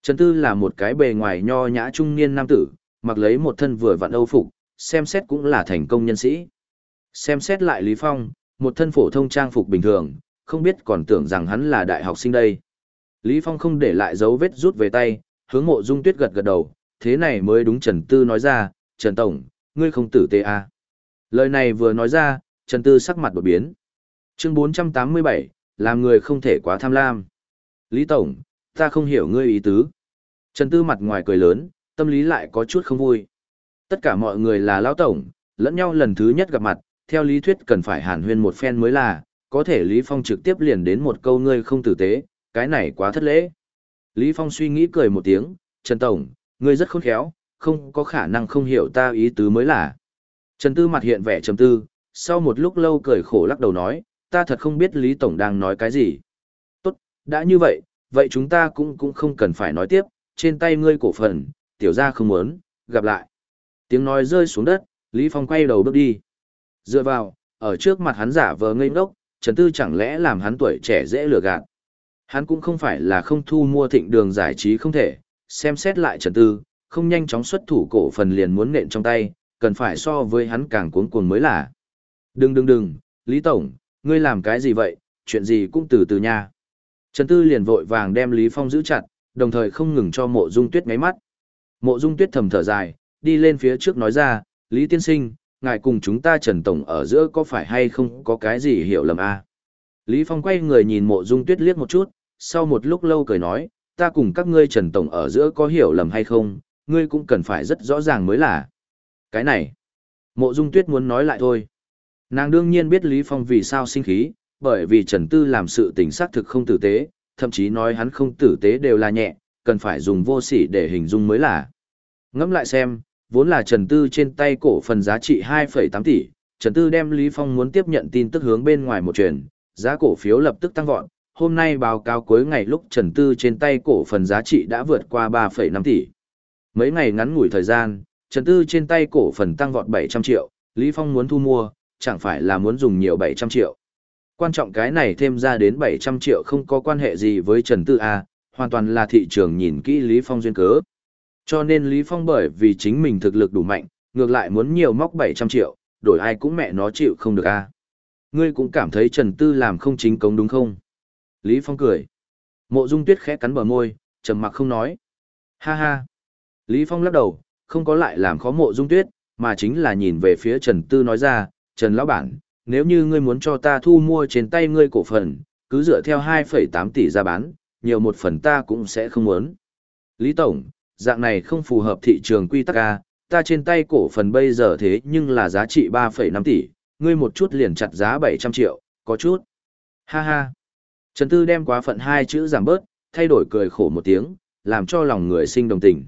Trần Tư là một cái bề ngoài nho nhã trung niên nam tử, mặc lấy một thân vừa vặn âu phục, xem xét cũng là thành công nhân sĩ. Xem xét lại Lý Phong, một thân phổ thông trang phục bình thường, không biết còn tưởng rằng hắn là đại học sinh đây. Lý Phong không để lại dấu vết rút về tay, hướng mộ dung tuyết gật gật đầu, thế này mới đúng Trần Tư nói ra, Trần Tổng, ngươi không tử tê à. Lời này vừa nói ra, Trần Tư sắc mặt đột biến. Chương 487, làm người không thể quá tham lam. Lý Tổng, ta không hiểu ngươi ý tứ. Trần Tư mặt ngoài cười lớn, tâm lý lại có chút không vui. Tất cả mọi người là lão tổng, lẫn nhau lần thứ nhất gặp mặt, theo lý thuyết cần phải hàn huyên một phen mới là, có thể Lý Phong trực tiếp liền đến một câu ngươi không tử tế, cái này quá thất lễ. Lý Phong suy nghĩ cười một tiếng, Trần Tổng, ngươi rất khôn khéo, không có khả năng không hiểu ta ý tứ mới là. Trần Tư mặt hiện vẻ trầm tư, sau một lúc lâu cười khổ lắc đầu nói, ta thật không biết Lý Tổng đang nói cái gì. Tốt, đã như vậy, vậy chúng ta cũng cũng không cần phải nói tiếp, trên tay ngươi cổ phần, tiểu gia không muốn, gặp lại. Tiếng nói rơi xuống đất, Lý Phong quay đầu bước đi. Dựa vào, ở trước mặt hắn giả vờ ngây ngốc, Trần Tư chẳng lẽ làm hắn tuổi trẻ dễ lừa gạt. Hắn cũng không phải là không thu mua thịnh đường giải trí không thể, xem xét lại Trần Tư, không nhanh chóng xuất thủ cổ phần liền muốn nện trong tay, cần phải so với hắn càng cuốn cuồng mới là. Đừng đừng đừng, Lý Tổng, ngươi làm cái gì vậy, chuyện gì cũng từ từ nha. Trần Tư liền vội vàng đem Lý Phong giữ chặt, đồng thời không ngừng cho mộ dung tuyết ngáy mắt. Mộ dung tuyết thầm thở dài, đi lên phía trước nói ra, Lý Tiên Sinh, ngài cùng chúng ta Trần Tổng ở giữa có phải hay không có cái gì hiểu lầm à? Lý Phong quay người nhìn mộ dung tuyết liếc một chút, sau một lúc lâu cười nói, ta cùng các ngươi Trần Tổng ở giữa có hiểu lầm hay không, ngươi cũng cần phải rất rõ ràng mới là. Cái này, mộ dung tuyết muốn nói lại thôi. Nàng đương nhiên biết Lý Phong vì sao sinh khí, bởi vì Trần Tư làm sự tình xác thực không tử tế, thậm chí nói hắn không tử tế đều là nhẹ, cần phải dùng vô sỉ để hình dung mới là. Ngẫm lại xem, vốn là Trần Tư trên tay cổ phần giá trị 2,8 tỷ, Trần Tư đem Lý Phong muốn tiếp nhận tin tức hướng bên ngoài một truyền, giá cổ phiếu lập tức tăng vọt. Hôm nay báo cáo cuối ngày lúc Trần Tư trên tay cổ phần giá trị đã vượt qua 3,5 tỷ. Mấy ngày ngắn ngủi thời gian, Trần Tư trên tay cổ phần tăng vọt 700 triệu, Lý Phong muốn thu mua, chẳng phải là muốn dùng nhiều 700 triệu. Quan trọng cái này thêm ra đến 700 triệu không có quan hệ gì với Trần Tư A, hoàn toàn là thị trường nhìn kỹ Lý Phong duyên cớ. Cho nên Lý Phong bởi vì chính mình thực lực đủ mạnh, ngược lại muốn nhiều móc 700 triệu, đổi ai cũng mẹ nó chịu không được A. Ngươi cũng cảm thấy Trần Tư làm không chính cống đúng không? Lý Phong cười. Mộ Dung Tuyết khẽ cắn bờ môi, trầm mặc không nói. Ha ha. Lý Phong lắc đầu, không có lại làm khó Mộ Dung Tuyết, mà chính là nhìn về phía Trần Tư nói ra, Trần Lão Bản, nếu như ngươi muốn cho ta thu mua trên tay ngươi cổ phần, cứ dựa theo 2,8 tỷ ra bán, nhiều một phần ta cũng sẽ không muốn. Lý Tổng, dạng này không phù hợp thị trường quy tắc A, ta trên tay cổ phần bây giờ thế nhưng là giá trị 3,5 tỷ, ngươi một chút liền chặt giá 700 triệu, có chút. Ha ha. Trần Tư đem quá phận hai chữ giảm bớt, thay đổi cười khổ một tiếng, làm cho lòng người sinh đồng tình.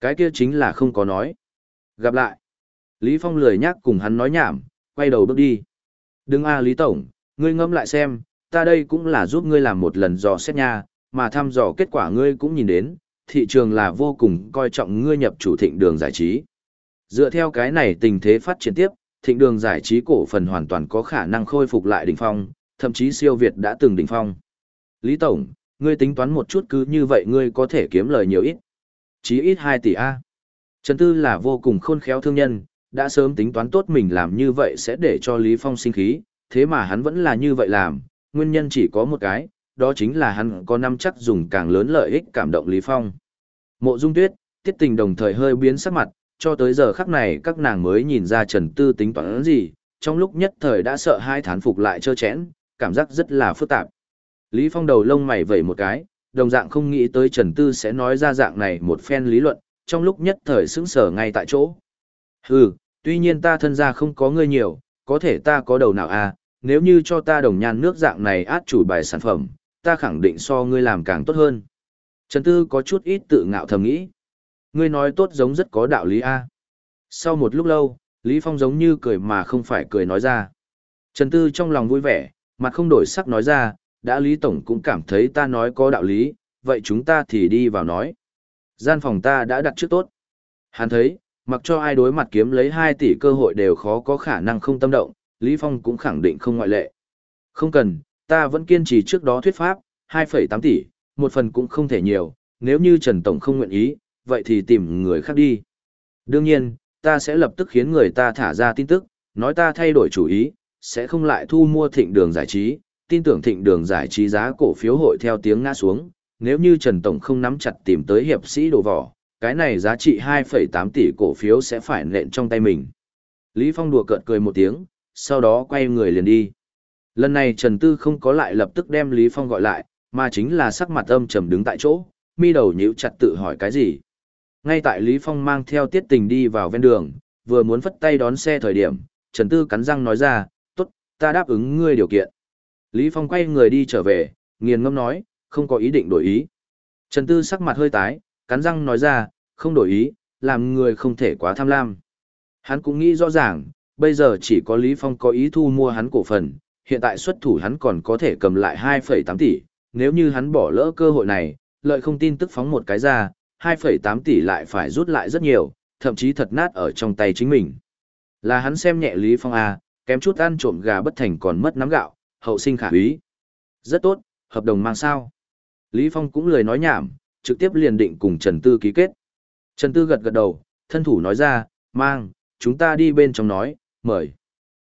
Cái kia chính là không có nói. Gặp lại. Lý Phong lười nhắc cùng hắn nói nhảm, quay đầu bước đi. Đừng a Lý Tổng, ngươi ngâm lại xem, ta đây cũng là giúp ngươi làm một lần dò xét nha, mà thăm dò kết quả ngươi cũng nhìn đến, thị trường là vô cùng coi trọng ngươi nhập chủ thịnh đường giải trí. Dựa theo cái này tình thế phát triển tiếp, thịnh đường giải trí cổ phần hoàn toàn có khả năng khôi phục lại đỉnh phong, thậm chí siêu việt đã từng đỉnh phong. Lý Tổng, ngươi tính toán một chút cứ như vậy ngươi có thể kiếm lời nhiều ít. Chí ít 2 tỷ A. Trần Tư là vô cùng khôn khéo thương nhân, đã sớm tính toán tốt mình làm như vậy sẽ để cho Lý Phong sinh khí, thế mà hắn vẫn là như vậy làm, nguyên nhân chỉ có một cái, đó chính là hắn có năm chắc dùng càng lớn lợi ích cảm động Lý Phong. Mộ Dung Tuyết, Tiết Tình đồng thời hơi biến sắc mặt, cho tới giờ khắc này các nàng mới nhìn ra Trần Tư tính toán gì, trong lúc nhất thời đã sợ hai thán phục lại trơ chẽn, cảm giác rất là phức tạp. Lý Phong đầu lông mày vẩy một cái, đồng dạng không nghĩ tới Trần Tư sẽ nói ra dạng này một phen lý luận, trong lúc nhất thời sững sờ ngay tại chỗ. Hừ, tuy nhiên ta thân gia không có ngươi nhiều, có thể ta có đầu nào à, nếu như cho ta đồng nhan nước dạng này át chủ bài sản phẩm, ta khẳng định so ngươi làm càng tốt hơn. Trần Tư có chút ít tự ngạo thầm nghĩ. Ngươi nói tốt giống rất có đạo lý a. Sau một lúc lâu, Lý Phong giống như cười mà không phải cười nói ra. Trần Tư trong lòng vui vẻ, mặt không đổi sắc nói ra, đã Lý Tổng cũng cảm thấy ta nói có đạo lý, vậy chúng ta thì đi vào nói. Gian phòng ta đã đặt trước tốt. Hắn thấy, mặc cho ai đối mặt kiếm lấy 2 tỷ cơ hội đều khó có khả năng không tâm động, Lý Phong cũng khẳng định không ngoại lệ. Không cần, ta vẫn kiên trì trước đó thuyết pháp, 2,8 tỷ, một phần cũng không thể nhiều, nếu như Trần Tổng không nguyện ý, vậy thì tìm người khác đi. Đương nhiên, ta sẽ lập tức khiến người ta thả ra tin tức, nói ta thay đổi chủ ý, sẽ không lại thu mua thịnh đường giải trí, tin tưởng thịnh đường giải trí giá cổ phiếu hội theo tiếng ngã xuống, nếu như Trần Tổng không nắm chặt tìm tới hiệp sĩ đồ vỏ, cái này giá trị 2,8 tỷ cổ phiếu sẽ phải nện trong tay mình. Lý Phong đùa cợt cười một tiếng, sau đó quay người liền đi. Lần này Trần Tư không có lại lập tức đem Lý Phong gọi lại, mà chính là sắc mặt âm trầm đứng tại chỗ, mi đầu nhíu chặt tự hỏi cái gì. Ngay tại Lý Phong mang theo tiết tình đi vào ven đường, vừa muốn phất tay đón xe thời điểm, Trần Tư cắn răng nói ra, tốt, ta đáp ứng ngươi điều kiện. Lý Phong quay người đi trở về, nghiền ngâm nói, không có ý định đổi ý. Trần Tư sắc mặt hơi tái, cắn răng nói ra, không đổi ý, làm người không thể quá tham lam. Hắn cũng nghĩ rõ ràng, bây giờ chỉ có Lý Phong có ý thu mua hắn cổ phần, hiện tại xuất thủ hắn còn có thể cầm lại 2,8 tỷ, nếu như hắn bỏ lỡ cơ hội này, lợi không tin tức phóng một cái ra, 2,8 tỷ lại phải rút lại rất nhiều, thậm chí thật nát ở trong tay chính mình. Là hắn xem nhẹ Lý Phong A, kém chút ăn trộm gà bất thành còn mất nắm gạo, hậu sinh khả úy. Rất tốt, hợp đồng mang sao. Lý Phong cũng lời nói nhảm, trực tiếp liền định cùng Trần Tư ký kết. Trần Tư gật gật đầu, thân thủ nói ra, mang, chúng ta đi bên trong nói, mời.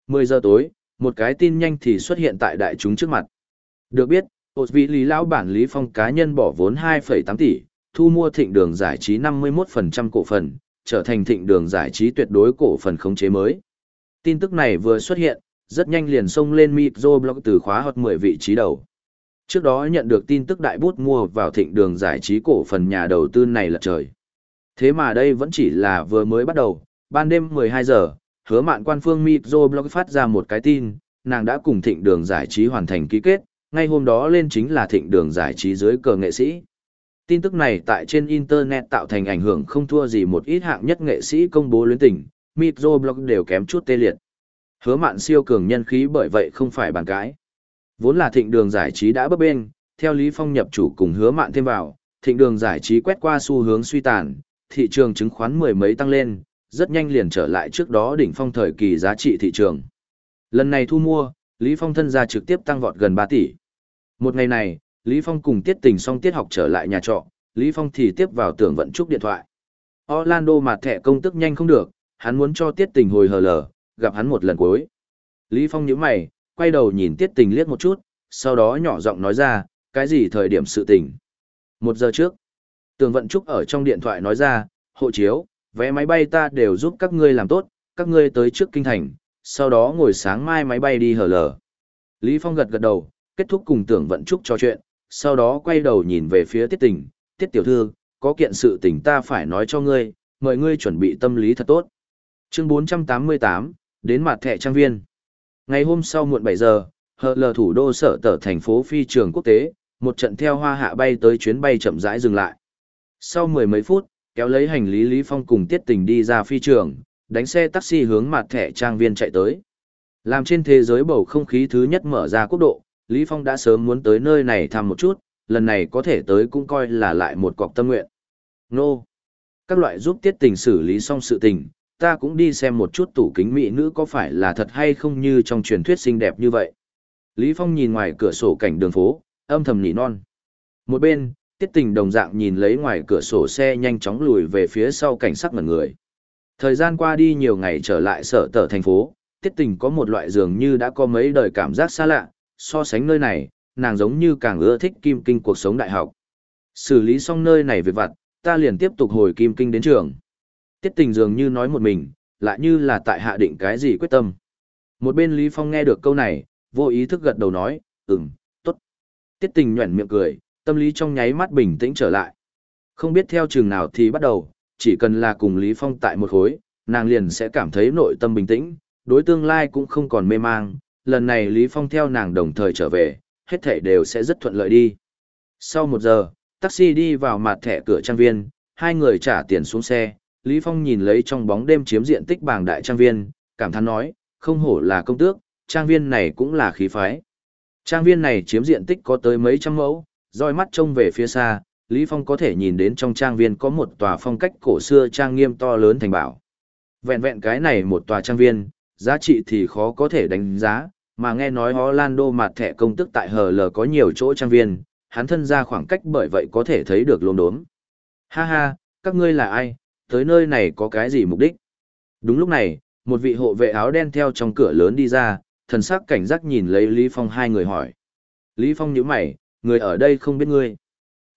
10 giờ tối, một cái tin nhanh thì xuất hiện tại đại chúng trước mặt. Được biết, ột vị lý lão bản Lý Phong cá nhân bỏ vốn 2,8 tỷ, thu mua thịnh đường giải trí 51% cổ phần, trở thành thịnh đường giải trí tuyệt đối cổ phần khống chế mới. Tin tức này vừa xuất hiện, rất nhanh liền xông lên microblog từ khóa hot 10 vị trí đầu. Trước đó nhận được tin tức đại bút mua vào thịnh đường giải trí cổ phần nhà đầu tư này là trời. Thế mà đây vẫn chỉ là vừa mới bắt đầu, ban đêm 12 giờ, hứa mạn quan phương microblog phát ra một cái tin, nàng đã cùng thịnh đường giải trí hoàn thành ký kết, ngay hôm đó lên chính là thịnh đường giải trí dưới cờ nghệ sĩ. Tin tức này tại trên Internet tạo thành ảnh hưởng không thua gì một ít hạng nhất nghệ sĩ công bố luyến tình, microblog đều kém chút tê liệt. Hứa mạn siêu cường nhân khí bởi vậy không phải bàn cãi. Vốn là thịnh đường giải trí đã bấp bên, theo Lý Phong nhập chủ cùng hứa mạn thêm vào, thịnh đường giải trí quét qua xu hướng suy tàn, thị trường chứng khoán mười mấy tăng lên, rất nhanh liền trở lại trước đó đỉnh phong thời kỳ giá trị thị trường. Lần này thu mua, Lý Phong thân gia trực tiếp tăng vọt gần 3 tỷ. Một ngày này, Lý Phong cùng tiết tình xong tiết học trở lại nhà trọ, Lý Phong thì tiếp vào tưởng vận trúc điện thoại. Orlando mặt thẻ công tức nhanh không được, hắn muốn cho tiết tình hồi hờ lờ, gặp hắn một lần cuối. Lý Phong nhíu mày, quay đầu nhìn tiết tình liếc một chút, sau đó nhỏ giọng nói ra, cái gì thời điểm sự tình. Một giờ trước, tường vận trúc ở trong điện thoại nói ra, hộ chiếu, Vé máy bay ta đều giúp các ngươi làm tốt, các ngươi tới trước kinh thành, sau đó ngồi sáng mai máy bay đi hở lờ. Lý Phong gật gật đầu, kết thúc cùng tưởng vận trúc trò chuyện, sau đó quay đầu nhìn về phía tiết tình, tiết tiểu thư, có kiện sự tình ta phải nói cho ngươi, mời ngươi chuẩn bị tâm lý thật tốt. Chương 488, đến mặt thẻ trang viên. Ngày hôm sau muộn 7 giờ, hờ lờ thủ đô sở tở thành phố phi trường quốc tế, một trận theo hoa hạ bay tới chuyến bay chậm rãi dừng lại. Sau mười mấy phút, kéo lấy hành lý Lý Phong cùng Tiết Tình đi ra phi trường, đánh xe taxi hướng mặt thẻ trang viên chạy tới. Làm trên thế giới bầu không khí thứ nhất mở ra quốc độ, Lý Phong đã sớm muốn tới nơi này thăm một chút, lần này có thể tới cũng coi là lại một cọc tâm nguyện. Nô! Các loại giúp Tiết Tình xử lý xong sự tình, ta cũng đi xem một chút tủ kính mỹ nữ có phải là thật hay không như trong truyền thuyết xinh đẹp như vậy. Lý Phong nhìn ngoài cửa sổ cảnh đường phố, âm thầm nỉ non. Một bên, tiết tình đồng dạng nhìn lấy ngoài cửa sổ xe nhanh chóng lùi về phía sau cảnh sắc ngần người. Thời gian qua đi nhiều ngày trở lại sở tở thành phố, tiết tình có một loại dường như đã có mấy đời cảm giác xa lạ, so sánh nơi này, nàng giống như càng ưa thích kim kinh cuộc sống đại học. Xử lý xong nơi này về vặt, ta liền tiếp tục hồi kim kinh đến trường. Tiết tình dường như nói một mình, lại như là tại hạ định cái gì quyết tâm. Một bên Lý Phong nghe được câu này, vô ý thức gật đầu nói, ừm, tốt. Tiết tình nhuẩn miệng cười, tâm lý trong nháy mắt bình tĩnh trở lại. Không biết theo trường nào thì bắt đầu, chỉ cần là cùng Lý Phong tại một khối, nàng liền sẽ cảm thấy nội tâm bình tĩnh, đối tương lai cũng không còn mê mang, lần này Lý Phong theo nàng đồng thời trở về, hết thảy đều sẽ rất thuận lợi đi. Sau một giờ, taxi đi vào mặt thẻ cửa trang viên, hai người trả tiền xuống xe, Lý Phong nhìn lấy trong bóng đêm chiếm diện tích bảng đại trang viên, cảm thán nói, không hổ là công tước, trang viên này cũng là khí phái. Trang viên này chiếm diện tích có tới mấy trăm mẫu, roi mắt trông về phía xa, Lý Phong có thể nhìn đến trong trang viên có một tòa phong cách cổ xưa trang nghiêm to lớn thành bảo. Vẹn vẹn cái này một tòa trang viên, giá trị thì khó có thể đánh giá, mà nghe nói Orlando mặt thẻ công tức tại HL có nhiều chỗ trang viên, hắn thân ra khoảng cách bởi vậy có thể thấy được lốm đốm. Ha ha, các ngươi là ai, tới nơi này có cái gì mục đích? Đúng lúc này, một vị hộ vệ áo đen theo trong cửa lớn đi ra, thần sắc cảnh giác nhìn lấy Lý Phong hai người hỏi. Lý Phong nhíu mày, người ở đây không biết ngươi.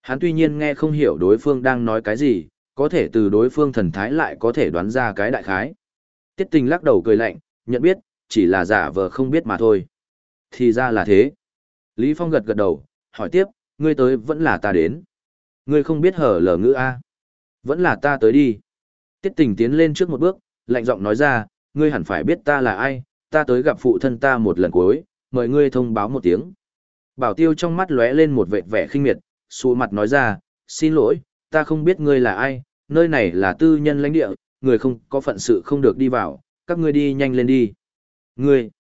Hắn tuy nhiên nghe không hiểu đối phương đang nói cái gì, có thể từ đối phương thần thái lại có thể đoán ra cái đại khái. Tiết tình lắc đầu cười lạnh, nhận biết, chỉ là giả vờ không biết mà thôi. Thì ra là thế. Lý Phong gật gật đầu, hỏi tiếp, ngươi tới vẫn là ta đến. Ngươi không biết hở lờ ngữ A. Vẫn là ta tới đi. Tiết tình tiến lên trước một bước, lạnh giọng nói ra, ngươi hẳn phải biết ta là ai, ta tới gặp phụ thân ta một lần cuối, mời ngươi thông báo một tiếng. Bảo tiêu trong mắt lóe lên một vệt vẻ khinh miệt, xù mặt nói ra, xin lỗi, ta không biết ngươi là ai, nơi này là tư nhân lãnh địa, người không có phận sự không được đi vào, các ngươi đi nhanh lên đi. Ngươi,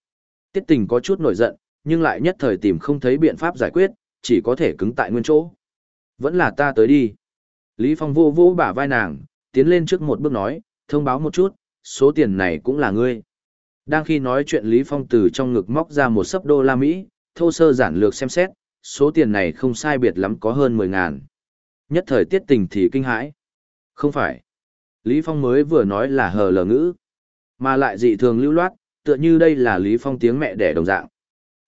tiết tình có chút nổi giận, nhưng lại nhất thời tìm không thấy biện pháp giải quyết, chỉ có thể cứng tại nguyên chỗ. Vẫn là ta tới đi. Lý Phong vô vô bả vai nàng, tiến lên trước một bước nói, thông báo một chút, số tiền này cũng là ngươi. Đang khi nói chuyện Lý Phong từ trong ngực móc ra một sấp đô la Mỹ, thô sơ giản lược xem xét, số tiền này không sai biệt lắm có hơn 10 ngàn. Nhất thời tiết tình thì kinh hãi. Không phải. Lý Phong mới vừa nói là hờ lờ ngữ, mà lại dị thường lưu loát, tựa như đây là Lý Phong tiếng mẹ đẻ đồng dạng.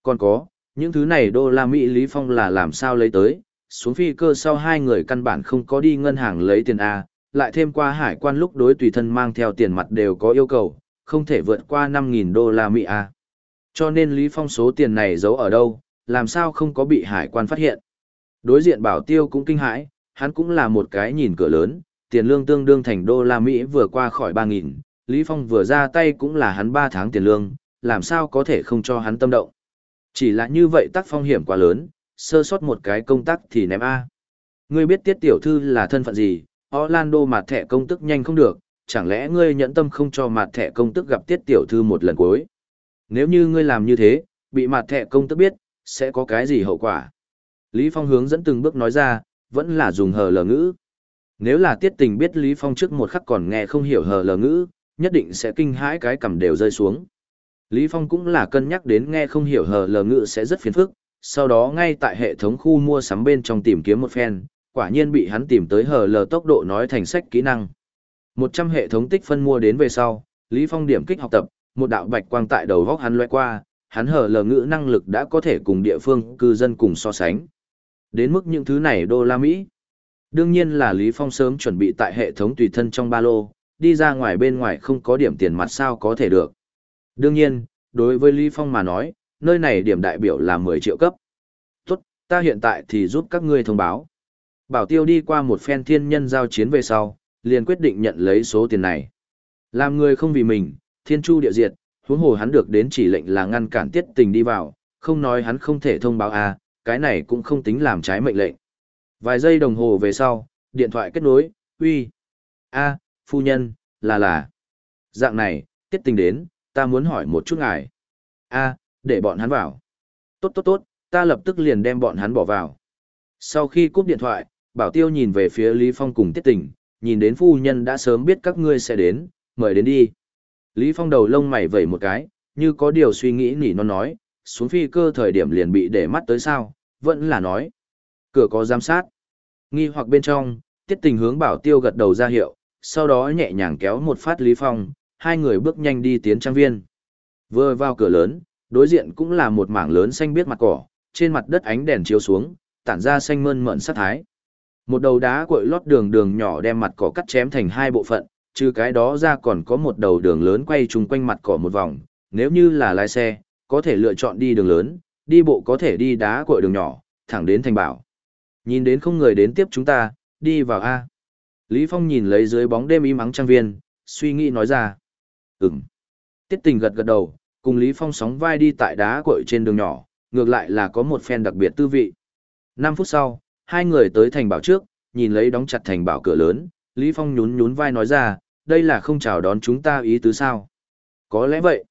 Còn có, những thứ này đô la Mỹ Lý Phong là làm sao lấy tới, xuống phi cơ sau hai người căn bản không có đi ngân hàng lấy tiền A, lại thêm qua hải quan lúc đối tùy thân mang theo tiền mặt đều có yêu cầu, không thể vượt qua 5.000 đô la Mỹ A. Cho nên Lý Phong số tiền này giấu ở đâu, làm sao không có bị hải quan phát hiện. Đối diện bảo tiêu cũng kinh hãi, hắn cũng là một cái nhìn cửa lớn, tiền lương tương đương thành đô la Mỹ vừa qua khỏi 3.000, Lý Phong vừa ra tay cũng là hắn 3 tháng tiền lương, làm sao có thể không cho hắn tâm động. Chỉ là như vậy tác phong hiểm quá lớn, sơ sót một cái công tác thì ném A. Ngươi biết tiết tiểu thư là thân phận gì, Orlando mặt thẻ công tức nhanh không được, chẳng lẽ ngươi nhẫn tâm không cho mặt thẻ công tức gặp tiết tiểu thư một lần cuối. Nếu như ngươi làm như thế, bị mặt thẻ công tức biết, sẽ có cái gì hậu quả. Lý Phong hướng dẫn từng bước nói ra, vẫn là dùng hờ lờ ngữ. Nếu là tiết tình biết Lý Phong trước một khắc còn nghe không hiểu hờ lờ ngữ, nhất định sẽ kinh hãi cái cầm đều rơi xuống. Lý Phong cũng là cân nhắc đến nghe không hiểu hờ lờ ngữ sẽ rất phiền phức, sau đó ngay tại hệ thống khu mua sắm bên trong tìm kiếm một phen, quả nhiên bị hắn tìm tới hờ lờ tốc độ nói thành sách kỹ năng. 100 hệ thống tích phân mua đến về sau, Lý Phong điểm kích học tập, một đạo bạch quang tại đầu góc hắn lóe qua, hắn hờ lờ ngữ năng lực đã có thể cùng địa phương cư dân cùng so sánh. Đến mức những thứ này đô la Mỹ. Đương nhiên là Lý Phong sớm chuẩn bị tại hệ thống tùy thân trong ba lô, đi ra ngoài bên ngoài không có điểm tiền mặt sao có thể được. Đương nhiên, đối với Lý Phong mà nói, nơi này điểm đại biểu là 10 triệu cấp. Tốt, ta hiện tại thì giúp các ngươi thông báo. Bảo tiêu đi qua một phen thiên nhân giao chiến về sau, liền quyết định nhận lấy số tiền này. Làm người không vì mình, thiên chu địa diệt, huống hồ hắn được đến chỉ lệnh là ngăn cản tiết tình đi vào, không nói hắn không thể thông báo à, cái này cũng không tính làm trái mệnh lệnh. Vài giây đồng hồ về sau, điện thoại kết nối, uy. a phu nhân, là là. Dạng này, tiết tình đến, ta muốn hỏi một chút ngài. a để bọn hắn vào. Tốt tốt tốt, ta lập tức liền đem bọn hắn bỏ vào. Sau khi cúp điện thoại, Bảo Tiêu nhìn về phía Lý Phong cùng Tiết Tình, nhìn đến phu nhân đã sớm biết các ngươi sẽ đến, mời đến đi. Lý Phong đầu lông mày vẩy một cái, như có điều suy nghĩ nỉ non nói, xuống phi cơ thời điểm liền bị để mắt tới sao, vẫn là nói. Cửa có giám sát. Nghi hoặc bên trong, Tiết Tình hướng Bảo Tiêu gật đầu ra hiệu, sau đó nhẹ nhàng kéo một phát Lý Phong, hai người bước nhanh đi tiến trang viên. Vừa vào cửa lớn, đối diện cũng là một mảng lớn xanh biếc mặt cỏ, trên mặt đất ánh đèn chiếu xuống, tản ra xanh mơn mởn sát thái. Một đầu đá cuội lót đường đường nhỏ đem mặt cỏ cắt chém thành hai bộ phận, trừ cái đó ra còn có một đầu đường lớn quay chung quanh mặt cỏ một vòng, nếu như là lái xe, có thể lựa chọn đi đường lớn, đi bộ có thể đi đá cuội đường nhỏ, thẳng đến thành bảo. Nhìn đến không người đến tiếp chúng ta, đi vào A. Lý Phong nhìn lấy dưới bóng đêm im ắng trang viên, suy nghĩ nói ra. Ừm. Tiết tình gật gật đầu, cùng Lý Phong sóng vai đi tại đá cội trên đường nhỏ, ngược lại là có một phen đặc biệt tư vị. 5 phút sau, hai người tới thành bảo trước, nhìn lấy đóng chặt thành bảo cửa lớn, Lý Phong nhún nhún vai nói ra, đây là không chào đón chúng ta ý tứ sao. Có lẽ vậy.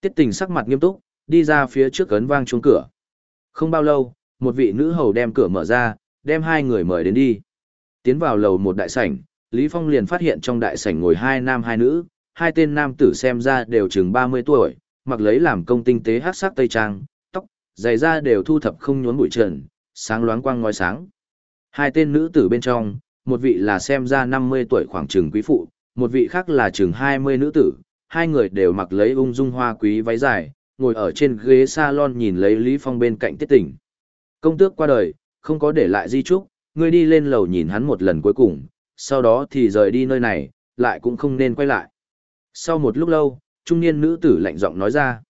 Tiết tình sắc mặt nghiêm túc, đi ra phía trước ấn vang chuông cửa. Không bao lâu, một vị nữ hầu đem cửa mở ra, đem hai người mời đến đi. Tiến vào lầu một đại sảnh, Lý Phong liền phát hiện trong đại sảnh ngồi hai nam hai nữ, hai tên nam tử xem ra đều chừng 30 tuổi, mặc lấy làm công tinh tế hát sắc tây trang, tóc, giày da đều thu thập không nhốn bụi trần, sáng loáng quang ngói sáng. Hai tên nữ tử bên trong, một vị là xem ra 50 tuổi khoảng chừng quý phụ, một vị khác là chừng 20 nữ tử, hai người đều mặc lấy ung dung hoa quý váy dài, ngồi ở trên ghế salon nhìn lấy Lý Phong bên cạnh tiết tỉnh. Công tước qua đời, không có để lại di trúc, ngươi đi lên lầu nhìn hắn một lần cuối cùng, sau đó thì rời đi nơi này, lại cũng không nên quay lại. Sau một lúc lâu, trung niên nữ tử lạnh giọng nói ra.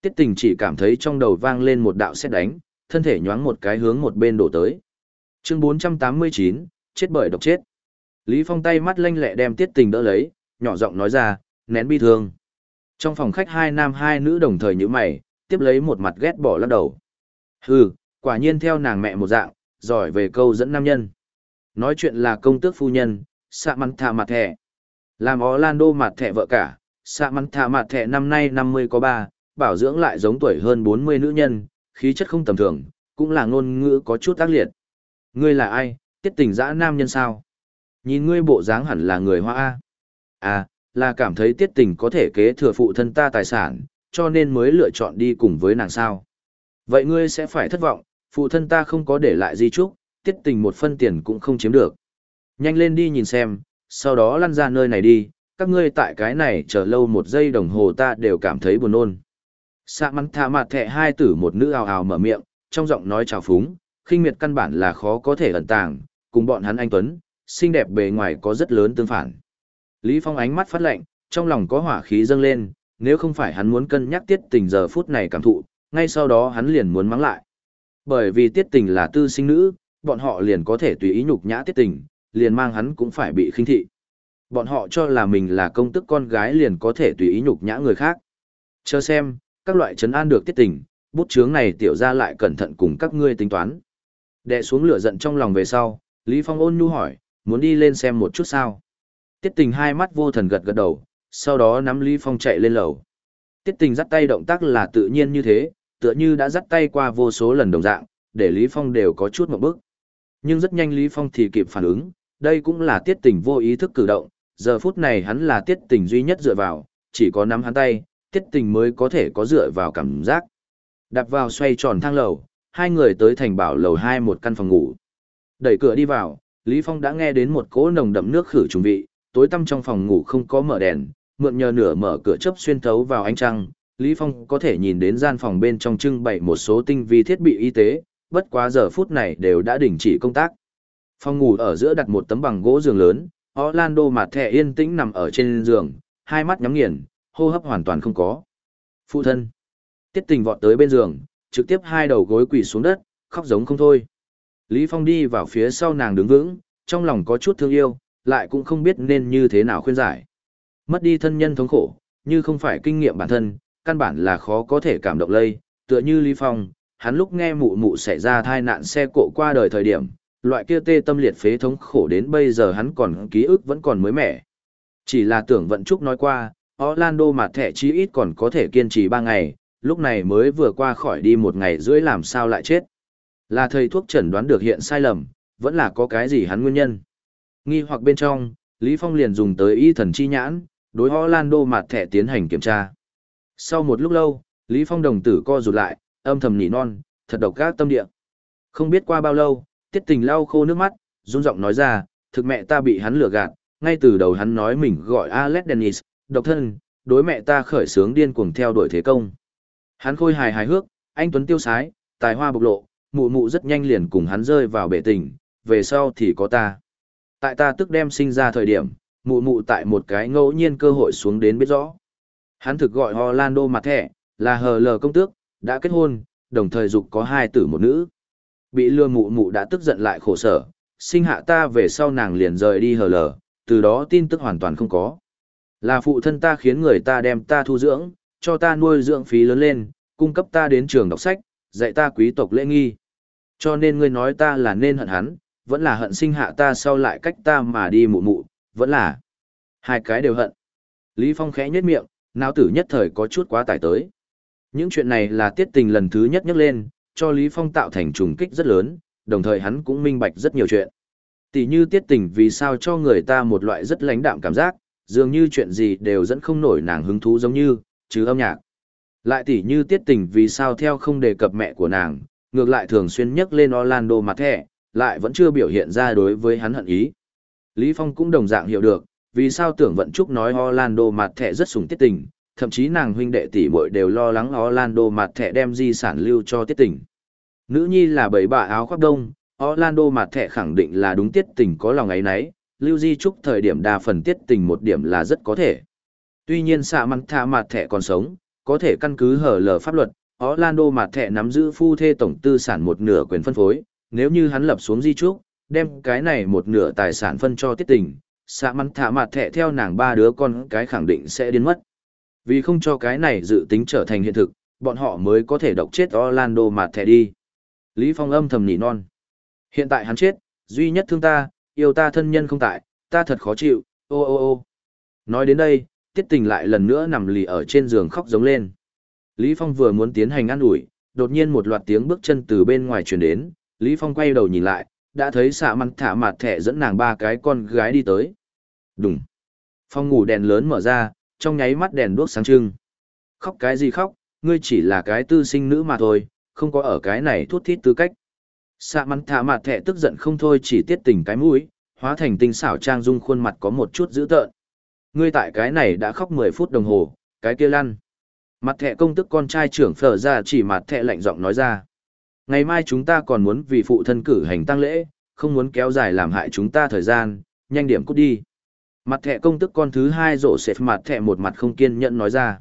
Tiết tình chỉ cảm thấy trong đầu vang lên một đạo xét đánh, thân thể nhoáng một cái hướng một bên đổ tới. Chương 489, chết bởi độc chết. Lý Phong tay mắt lanh lẹ đem tiết tình đỡ lấy, nhỏ giọng nói ra, nén bi thương. Trong phòng khách hai nam hai nữ đồng thời như mày, tiếp lấy một mặt ghét bỏ lắc đầu. Hừ, quả nhiên theo nàng mẹ một dạng, giỏi về câu dẫn nam nhân. Nói chuyện là công tước phu nhân, xạ mắn thà mặt thẻ. Làm Orlando mặt thẻ vợ cả, xạ mắn thạ mặt thẻ năm nay 50 có ba, bảo dưỡng lại giống tuổi hơn 40 nữ nhân, khí chất không tầm thường, cũng là ngôn ngữ có chút tác liệt. Ngươi là ai, tiết tình dã nam nhân sao? Nhìn ngươi bộ dáng hẳn là người Hoa A. À, là cảm thấy tiết tình có thể kế thừa phụ thân ta tài sản, cho nên mới lựa chọn đi cùng với nàng sao. Vậy ngươi sẽ phải thất vọng, phụ thân ta không có để lại di trúc, tiết tình một phân tiền cũng không chiếm được. Nhanh lên đi nhìn xem, sau đó lăn ra nơi này đi, các ngươi tại cái này chờ lâu một giây đồng hồ ta đều cảm thấy buồn nôn. Sạ mắn thả mặt thẹ hai tử một nữ ào ào mở miệng, trong giọng nói trào phúng, khinh miệt căn bản là khó có thể ẩn tàng, cùng bọn hắn anh Tuấn, xinh đẹp bề ngoài có rất lớn tương phản. Lý Phong ánh mắt phát lạnh, trong lòng có hỏa khí dâng lên, nếu không phải hắn muốn cân nhắc tiết tình giờ phút này cảm thụ, ngay sau đó hắn liền muốn mắng lại. Bởi vì tiết tình là tư sinh nữ, bọn họ liền có thể tùy ý nhục nhã tiết tình, liền mang hắn cũng phải bị khinh thị. Bọn họ cho là mình là công tức con gái liền có thể tùy ý nhục nhã người khác. Chờ xem, các loại trấn an được tiết tình, bút chướng này tiểu ra lại cẩn thận cùng các ngươi tính toán. Đệ xuống lửa giận trong lòng về sau, Lý Phong ôn nhu hỏi, muốn đi lên xem một chút sao. Tiết tình hai mắt vô thần gật gật đầu, sau đó nắm Lý Phong chạy lên lầu. Tiết tình dắt tay động tác là tự nhiên như thế, tựa như đã dắt tay qua vô số lần đồng dạng, để Lý Phong đều có chút một bước. Nhưng rất nhanh Lý Phong thì kịp phản ứng, đây cũng là tiết tình vô ý thức cử động, giờ phút này hắn là tiết tình duy nhất dựa vào, chỉ có nắm hắn tay, tiết tình mới có thể có dựa vào cảm giác. Đạp vào xoay tròn thang lầu, hai người tới thành bảo lầu hai một căn phòng ngủ. Đẩy cửa đi vào, Lý Phong đã nghe đến một cỗ nồng đậm nước khử trùng vị, tối tăm trong phòng ngủ không có mở đèn, mượn nhờ nửa mở cửa chớp xuyên thấu vào ánh trăng, Lý Phong có thể nhìn đến gian phòng bên trong trưng bày một số tinh vi thiết bị y tế, bất quá giờ phút này đều đã đình chỉ công tác. Phòng ngủ ở giữa đặt một tấm bằng gỗ giường lớn, Orlando mặt thẻ yên tĩnh nằm ở trên giường, hai mắt nhắm nghiền, hô hấp hoàn toàn không có. Phụ thân. Tiết tình vọt tới bên giường, trực tiếp hai đầu gối quỳ xuống đất, khóc giống không thôi. Lý Phong đi vào phía sau nàng đứng vững, trong lòng có chút thương yêu, lại cũng không biết nên như thế nào khuyên giải. Mất đi thân nhân thống khổ, như không phải kinh nghiệm bản thân, căn bản là khó có thể cảm động lây, tựa như Lý Phong, hắn lúc nghe mụ mụ xảy ra thai nạn xe cộ qua đời thời điểm, loại kia tê tâm liệt phế thống khổ đến bây giờ hắn còn ký ức vẫn còn mới mẻ. Chỉ là tưởng vận trúc nói qua, Orlando mà thẻ chí ít còn có thể kiên trì 3 ngày, lúc này mới vừa qua khỏi đi một ngày rưỡi làm sao lại chết. Là thầy thuốc chẩn đoán được hiện sai lầm, vẫn là có cái gì hắn nguyên nhân. Nghi hoặc bên trong, Lý Phong liền dùng tới y thần chi nhãn, đối Orlando mặt thẻ tiến hành kiểm tra. Sau một lúc lâu, Lý Phong đồng tử co rụt lại, âm thầm nỉ non, thật độc các tâm địa. Không biết qua bao lâu, tiết tình lau khô nước mắt, run giọng nói ra, thực mẹ ta bị hắn lừa gạt, ngay từ đầu hắn nói mình gọi Alex Dennis, độc thân, đối mẹ ta khởi sướng điên cuồng theo đuổi thế công. Hắn khôi hài hài hước, anh Tuấn tiêu sái, tài hoa bộc lộ, mụ mụ rất nhanh liền cùng hắn rơi vào bể tình, về sau thì có ta. Tại ta tức đem sinh ra thời điểm, mụ mụ tại một cái ngẫu nhiên cơ hội xuống đến biết rõ. Hắn thực gọi Orlando mặt thẻ, là hờ lờ công tước, đã kết hôn, đồng thời dục có hai tử một nữ. Bị lừa mụ mụ đã tức giận lại khổ sở, sinh hạ ta về sau nàng liền rời đi hờ lờ, từ đó tin tức hoàn toàn không có. Là phụ thân ta khiến người ta đem ta thu dưỡng, cho ta nuôi dưỡng phí lớn lên, cung cấp ta đến trường đọc sách, dạy ta quý tộc lễ nghi. Cho nên ngươi nói ta là nên hận hắn, vẫn là hận sinh hạ ta sau lại cách ta mà đi mụ mụ, vẫn là hai cái đều hận. Lý Phong khẽ nhếch miệng, não tử nhất thời có chút quá tải tới. Những chuyện này là tiết tình lần thứ nhất nhắc lên, cho Lý Phong tạo thành trùng kích rất lớn, đồng thời hắn cũng minh bạch rất nhiều chuyện. Tỷ như tiết tình vì sao cho người ta một loại rất lãnh đạm cảm giác, dường như chuyện gì đều dẫn không nổi nàng hứng thú giống như, chứ âm nhạc. Lại tỷ như tiết tình vì sao theo không đề cập mẹ của nàng, ngược lại thường xuyên nhắc lên Orlando mặt thẻ, lại vẫn chưa biểu hiện ra đối với hắn hận ý. Lý Phong cũng đồng dạng hiểu được, vì sao tưởng vận trúc nói Orlando mặt thẻ rất sủng tiết tình, thậm chí nàng huynh đệ tỷ muội đều lo lắng Orlando mặt thẻ đem di sản lưu cho tiết tình. Nữ nhi là bảy bà áo khoác đông, Orlando mặt thẻ khẳng định là đúng tiết tình có lòng ấy nấy, lưu di trúc thời điểm đa phần tiết tình một điểm là rất có thể. Tuy nhiên xạ măng thả mặt thẻ còn sống, có thể căn cứ hở lờ pháp luật, Orlando mặt thẻ nắm giữ phu thê tổng tư sản một nửa quyền phân phối, nếu như hắn lập xuống di trúc, đem cái này một nửa tài sản phân cho tiết tình, xạ mắn thả mặt thẻ theo nàng ba đứa con cái khẳng định sẽ điên mất. Vì không cho cái này dự tính trở thành hiện thực, bọn họ mới có thể độc chết Orlando mà thẻ đi. Lý Phong âm thầm nỉ non. Hiện tại hắn chết, duy nhất thương ta, yêu ta thân nhân không tại, ta thật khó chịu, ô ô ô. Nói đến đây, tiết tình lại lần nữa nằm lì ở trên giường khóc giống lên. Lý Phong vừa muốn tiến hành ăn ủi, đột nhiên một loạt tiếng bước chân từ bên ngoài truyền đến, Lý Phong quay đầu nhìn lại, đã thấy xạ măn thả mặt thẻ dẫn nàng ba cái con gái đi tới. Đúng. Phong ngủ đèn lớn mở ra, trong nháy mắt đèn đuốc sáng trưng. Khóc cái gì khóc, ngươi chỉ là cái tư sinh nữ mà thôi, không có ở cái này thút thít tư cách. Sạ mắn thả mặt thẻ tức giận không thôi chỉ tiết tình cái mũi, hóa thành tinh xảo trang dung khuôn mặt có một chút dữ tợn. Ngươi tại cái này đã khóc 10 phút đồng hồ, cái kia lăn. Mặt thẻ công tức con trai trưởng phở ra chỉ mặt thẻ lạnh giọng nói ra. Ngày mai chúng ta còn muốn vì phụ thân cử hành tăng lễ, không muốn kéo dài làm hại chúng ta thời gian, nhanh điểm cút đi. Mặt thẻ công tức con thứ hai rộ xẹp mặt thẻ một mặt không kiên nhẫn nói ra.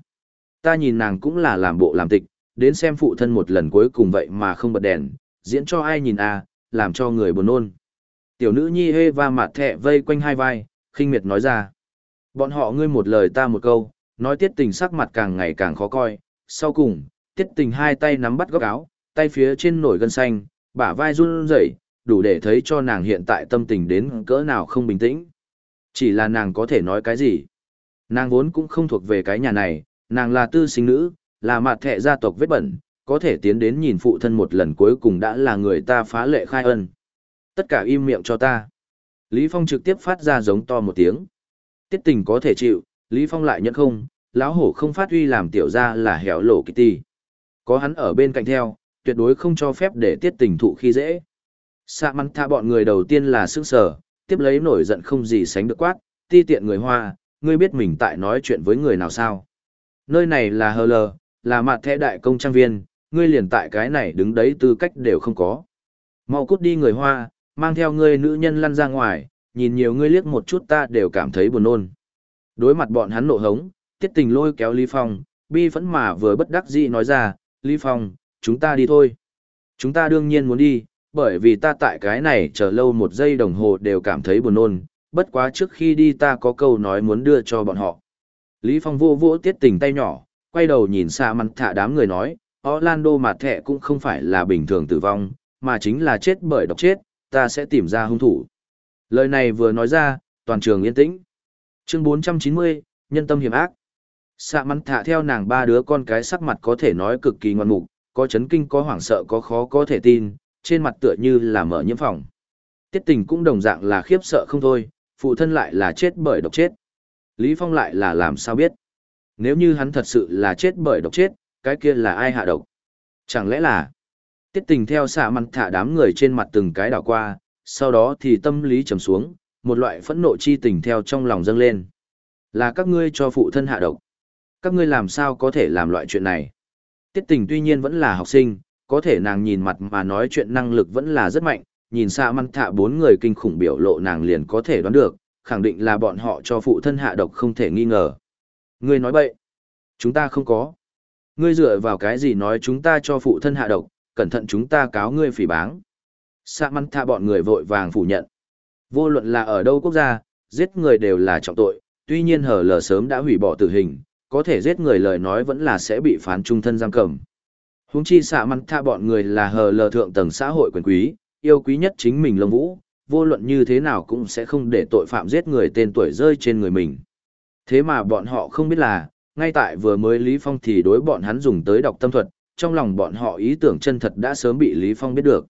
Ta nhìn nàng cũng là làm bộ làm tịch, đến xem phụ thân một lần cuối cùng vậy mà không bật đèn, diễn cho ai nhìn à, làm cho người buồn nôn. Tiểu nữ nhi hê và mặt thẻ vây quanh hai vai, khinh miệt nói ra. Bọn họ ngươi một lời ta một câu, nói tiết tình sắc mặt càng ngày càng khó coi, sau cùng, tiết tình hai tay nắm bắt góc áo, tay phía trên nổi gân xanh, bả vai run rẩy, đủ để thấy cho nàng hiện tại tâm tình đến cỡ nào không bình tĩnh. Chỉ là nàng có thể nói cái gì? Nàng vốn cũng không thuộc về cái nhà này, nàng là tư sinh nữ, là mặt thẻ gia tộc vết bẩn, có thể tiến đến nhìn phụ thân một lần cuối cùng đã là người ta phá lệ khai ân. Tất cả im miệng cho ta. Lý Phong trực tiếp phát ra giống to một tiếng. Tiết tình có thể chịu, Lý Phong lại nhận không, lão hổ không phát uy làm tiểu ra là hẻo lộ Kitty. Có hắn ở bên cạnh theo, tuyệt đối không cho phép để tiết tình thụ khi dễ. Sạ mắn tha bọn người đầu tiên là sức sở, tiếp lấy nổi giận không gì sánh được quát, ti tiện người hoa, ngươi biết mình tại nói chuyện với người nào sao. Nơi này là hờ lờ, là mặt thẻ đại công trang viên, ngươi liền tại cái này đứng đấy tư cách đều không có. Mau cút đi người hoa, mang theo ngươi nữ nhân lăn ra ngoài, nhìn nhiều ngươi liếc một chút ta đều cảm thấy buồn nôn. Đối mặt bọn hắn nộ hống, tiết tình lôi kéo Lý Phong, bi phẫn mà vừa bất đắc dĩ nói ra, Lý Phong, chúng ta đi thôi. Chúng ta đương nhiên muốn đi, bởi vì ta tại cái này chờ lâu một giây đồng hồ đều cảm thấy buồn nôn, bất quá trước khi đi ta có câu nói muốn đưa cho bọn họ. Lý Phong vô vỗ tiết tình tay nhỏ, quay đầu nhìn xa mặt thả đám người nói, Orlando mặt thẻ cũng không phải là bình thường tử vong, mà chính là chết bởi độc chết, ta sẽ tìm ra hung thủ. Lời này vừa nói ra, toàn trường yên tĩnh. Chương 490, nhân tâm hiểm ác. Xạ mắn thả theo nàng ba đứa con cái sắc mặt có thể nói cực kỳ ngoan mục, có chấn kinh có hoảng sợ có khó có thể tin, trên mặt tựa như là mở nhiễm phòng. Tiết tình cũng đồng dạng là khiếp sợ không thôi, phụ thân lại là chết bởi độc chết. Lý Phong lại là làm sao biết? Nếu như hắn thật sự là chết bởi độc chết, cái kia là ai hạ độc? Chẳng lẽ là... Tiết tình theo xạ mặt thả đám người trên mặt từng cái đảo qua, sau đó thì tâm lý trầm xuống, một loại phẫn nộ chi tình theo trong lòng dâng lên. Là các ngươi cho phụ thân hạ độc. Các ngươi làm sao có thể làm loại chuyện này? Tiết tình tuy nhiên vẫn là học sinh, có thể nàng nhìn mặt mà nói chuyện năng lực vẫn là rất mạnh, nhìn xa măng thạ bốn người kinh khủng biểu lộ nàng liền có thể đoán được, khẳng định là bọn họ cho phụ thân hạ độc không thể nghi ngờ. Ngươi nói bậy. Chúng ta không có. Ngươi dựa vào cái gì nói chúng ta cho phụ thân hạ độc, cẩn thận chúng ta cáo ngươi phỉ báng. xa măng thạ bọn người vội vàng phủ nhận. Vô luận là ở đâu quốc gia, giết người đều là trọng tội, tuy nhiên hở lờ sớm đã hủy bỏ tử hình, có thể giết người lời nói vẫn là sẽ bị phán trung thân giam cầm. Huống chi xạ mặn tha bọn người là hờ lờ thượng tầng xã hội quyền quý, yêu quý nhất chính mình lông vũ, vô luận như thế nào cũng sẽ không để tội phạm giết người tên tuổi rơi trên người mình. Thế mà bọn họ không biết là, ngay tại vừa mới Lý Phong thì đối bọn hắn dùng tới đọc tâm thuật, trong lòng bọn họ ý tưởng chân thật đã sớm bị Lý Phong biết được.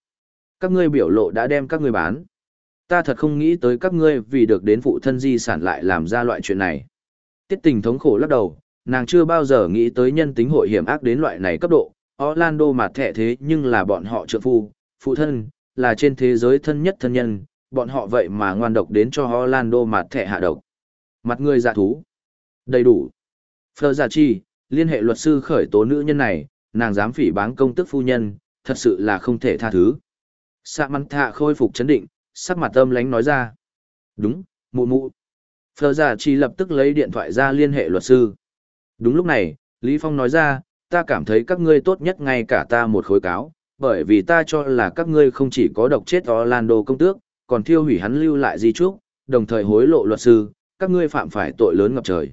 Các ngươi biểu lộ đã đem các ngươi bán. Ta thật không nghĩ tới các ngươi vì được đến phụ thân di sản lại làm ra loại chuyện này. Tiết tình thống khổ lắc đầu, nàng chưa bao giờ nghĩ tới nhân tính hội hiểm ác đến loại này cấp độ, Orlando mà thẻ thế nhưng là bọn họ trợ phu, phụ thân, là trên thế giới thân nhất thân nhân, bọn họ vậy mà ngoan độc đến cho Orlando mà thẻ hạ độc. Mặt người dạ thú. Đầy đủ. Phơ giả chi, liên hệ luật sư khởi tố nữ nhân này, nàng dám phỉ báng công tức phu nhân, thật sự là không thể tha thứ. Sạ mắn thạ khôi phục chấn định, sắc mặt âm lánh nói ra. Đúng, mụ mụ. Phờ giả chi lập tức lấy điện thoại ra liên hệ luật sư. Đúng lúc này, Lý Phong nói ra, ta cảm thấy các ngươi tốt nhất ngay cả ta một khối cáo, bởi vì ta cho là các ngươi không chỉ có độc chết Orlando công tước, còn thiêu hủy hắn lưu lại di trúc, đồng thời hối lộ luật sư, các ngươi phạm phải tội lớn ngập trời.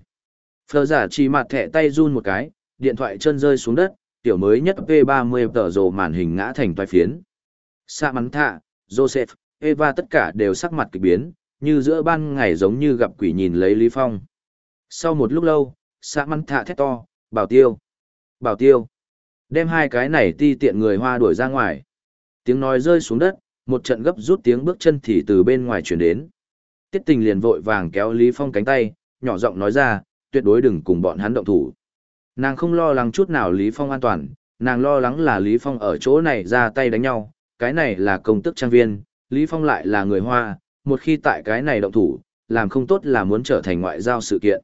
Phờ giả chỉ mặt thẻ tay run một cái, điện thoại chân rơi xuống đất, tiểu mới nhất P30 tờ rồ màn hình ngã thành toái phiến. Sa mắn thạ, Joseph, Eva tất cả đều sắc mặt kỳ biến, như giữa ban ngày giống như gặp quỷ nhìn lấy Lý Phong. Sau một lúc lâu, Sa mắn thạ thét to, bảo tiêu. Bảo tiêu. Đem hai cái này ti tiện người hoa đuổi ra ngoài. Tiếng nói rơi xuống đất, một trận gấp rút tiếng bước chân thì từ bên ngoài chuyển đến. Tiết tình liền vội vàng kéo Lý Phong cánh tay, nhỏ giọng nói ra, tuyệt đối đừng cùng bọn hắn động thủ. Nàng không lo lắng chút nào Lý Phong an toàn, nàng lo lắng là Lý Phong ở chỗ này ra tay đánh nhau, cái này là công tức trang viên, Lý Phong lại là người Hoa, một khi tại cái này động thủ, làm không tốt là muốn trở thành ngoại giao sự kiện.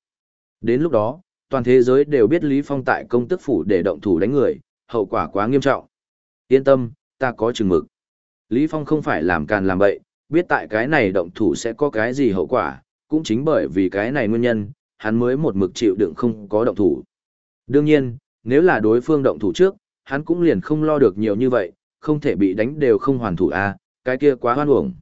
Đến lúc đó, toàn thế giới đều biết Lý Phong tại công tức phủ để động thủ đánh người, hậu quả quá nghiêm trọng. Yên tâm, ta có chừng mực. Lý Phong không phải làm càn làm bậy, biết tại cái này động thủ sẽ có cái gì hậu quả, cũng chính bởi vì cái này nguyên nhân, hắn mới một mực chịu đựng không có động thủ. Đương nhiên, nếu là đối phương động thủ trước, hắn cũng liền không lo được nhiều như vậy, không thể bị đánh đều không hoàn thủ a, à, cái kia quá hoan uổng.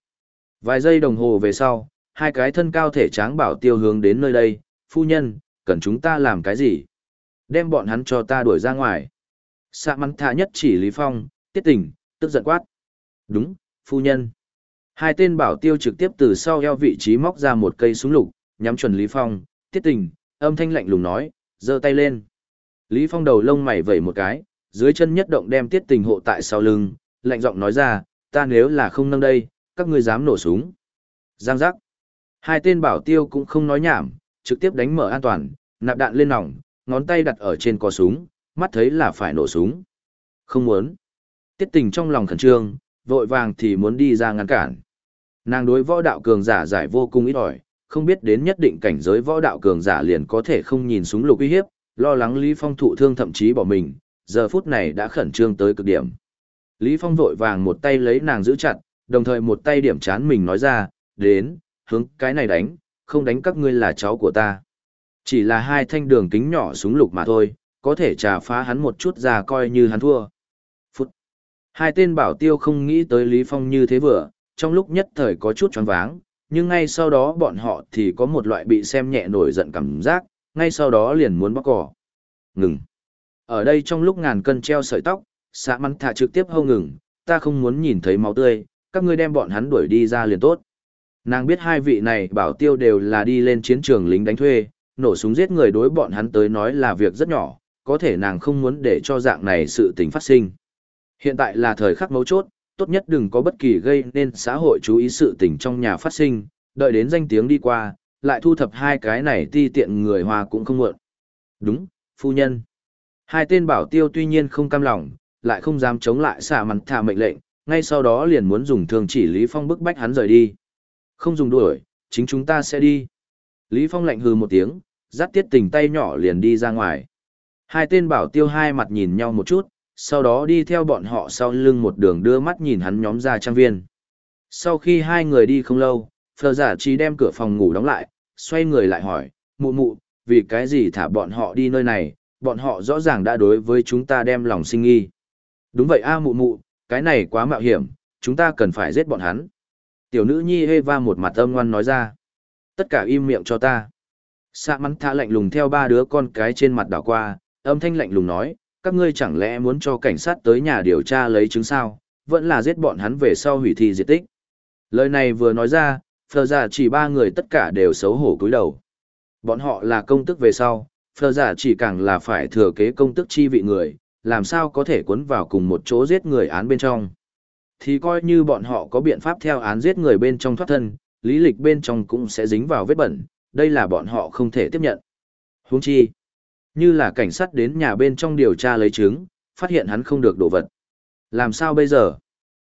Vài giây đồng hồ về sau, hai cái thân cao thể tráng bảo tiêu hướng đến nơi đây, phu nhân, cần chúng ta làm cái gì? Đem bọn hắn cho ta đuổi ra ngoài. Sạ mắn thả nhất chỉ Lý Phong, tiết tình, tức giận quát. Đúng, phu nhân. Hai tên bảo tiêu trực tiếp từ sau eo vị trí móc ra một cây súng lục, nhắm chuẩn Lý Phong, tiết tình, âm thanh lạnh lùng nói, giơ tay lên. Lý Phong đầu lông mày vẩy một cái, dưới chân nhất động đem tiết tình hộ tại sau lưng, lạnh giọng nói ra, ta nếu là không nâng đây, các ngươi dám nổ súng. Giang giác. Hai tên bảo tiêu cũng không nói nhảm, trực tiếp đánh mở an toàn, nạp đạn lên nòng, ngón tay đặt ở trên cò súng, mắt thấy là phải nổ súng. Không muốn. Tiết tình trong lòng khẩn trương, vội vàng thì muốn đi ra ngăn cản. Nàng đối võ đạo cường giả giải vô cùng ít ỏi, không biết đến nhất định cảnh giới võ đạo cường giả liền có thể không nhìn súng lục uy hiếp, lo lắng Lý Phong thụ thương thậm chí bỏ mình, giờ phút này đã khẩn trương tới cực điểm. Lý Phong vội vàng một tay lấy nàng giữ chặt, đồng thời một tay điểm chán mình nói ra, đến, hướng cái này đánh, không đánh các ngươi là cháu của ta. Chỉ là hai thanh đường kính nhỏ súng lục mà thôi, có thể trả phá hắn một chút ra coi như hắn thua. Phút. Hai tên bảo tiêu không nghĩ tới Lý Phong như thế vừa, trong lúc nhất thời có chút choáng váng, nhưng ngay sau đó bọn họ thì có một loại bị xem nhẹ nổi giận cảm giác, ngay sau đó liền muốn bóc cỏ. Ngừng. Ở đây trong lúc ngàn cân treo sợi tóc, xã mắn thả trực tiếp hâu ngừng, ta không muốn nhìn thấy máu tươi, các ngươi đem bọn hắn đuổi đi ra liền tốt. Nàng biết hai vị này bảo tiêu đều là đi lên chiến trường lính đánh thuê, nổ súng giết người đối bọn hắn tới nói là việc rất nhỏ, có thể nàng không muốn để cho dạng này sự tình phát sinh. Hiện tại là thời khắc mấu chốt, tốt nhất đừng có bất kỳ gây nên xã hội chú ý sự tình trong nhà phát sinh, đợi đến danh tiếng đi qua, lại thu thập hai cái này ti tiện người hòa cũng không muộn. Đúng, phu nhân. Hai tên bảo tiêu tuy nhiên không cam lòng, lại không dám chống lại xả mặt thả mệnh lệnh, ngay sau đó liền muốn dùng thương chỉ Lý Phong bức bách hắn rời đi. Không dùng đuổi, chính chúng ta sẽ đi. Lý Phong lạnh hừ một tiếng, dắt tiết tình tay nhỏ liền đi ra ngoài. Hai tên bảo tiêu hai mặt nhìn nhau một chút, sau đó đi theo bọn họ sau lưng một đường đưa mắt nhìn hắn nhóm ra trang viên. Sau khi hai người đi không lâu, Phờ giả chỉ đem cửa phòng ngủ đóng lại, xoay người lại hỏi, mụ mụ, vì cái gì thả bọn họ đi nơi này, bọn họ rõ ràng đã đối với chúng ta đem lòng sinh nghi. Đúng vậy a mụ mụ, cái này quá mạo hiểm, chúng ta cần phải giết bọn hắn. Tiểu nữ nhi Eva một mặt âm ngoan nói ra. Tất cả im miệng cho ta. Sạ mắn thả lạnh lùng theo ba đứa con cái trên mặt đảo qua, âm thanh lạnh lùng nói, các ngươi chẳng lẽ muốn cho cảnh sát tới nhà điều tra lấy chứng sao, vẫn là giết bọn hắn về sau hủy thi diệt tích. Lời này vừa nói ra, phờ giả chỉ ba người tất cả đều xấu hổ cúi đầu. Bọn họ là công tức về sau, phờ giả chỉ càng là phải thừa kế công tức chi vị người, làm sao có thể cuốn vào cùng một chỗ giết người án bên trong. Thì coi như bọn họ có biện pháp theo án giết người bên trong thoát thân, lý lịch bên trong cũng sẽ dính vào vết bẩn, đây là bọn họ không thể tiếp nhận. Huống chi, như là cảnh sát đến nhà bên trong điều tra lấy chứng, phát hiện hắn không được đổ vật. Làm sao bây giờ?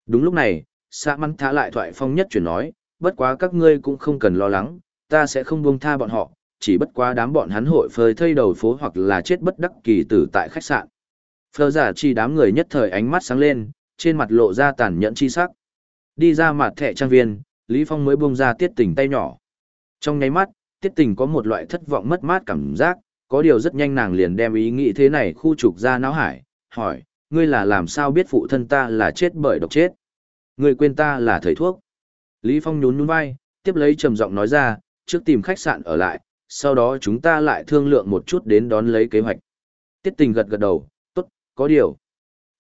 Đúng lúc này, xã mắn thả lại thoại phong nhất chuyển nói, bất quá các ngươi cũng không cần lo lắng, ta sẽ không buông tha bọn họ, chỉ bất quá đám bọn hắn hội phơi thây đầu phố hoặc là chết bất đắc kỳ tử tại khách sạn. Phờ giả chỉ đám người nhất thời ánh mắt sáng lên, trên mặt lộ ra tàn nhẫn chi sắc. Đi ra mặt thẻ trang viên, Lý Phong mới buông ra tiết tình tay nhỏ. Trong nháy mắt, tiết tình có một loại thất vọng mất mát cảm giác, có điều rất nhanh nàng liền đem ý nghĩ thế này khu trục ra não hải, hỏi, ngươi là làm sao biết phụ thân ta là chết bởi độc chết? Ngươi quên ta là thầy thuốc. Lý Phong nhún nhún vai, tiếp lấy trầm giọng nói ra, trước tìm khách sạn ở lại, sau đó chúng ta lại thương lượng một chút đến đón lấy kế hoạch. Tiết tình gật gật đầu, tốt, có điều.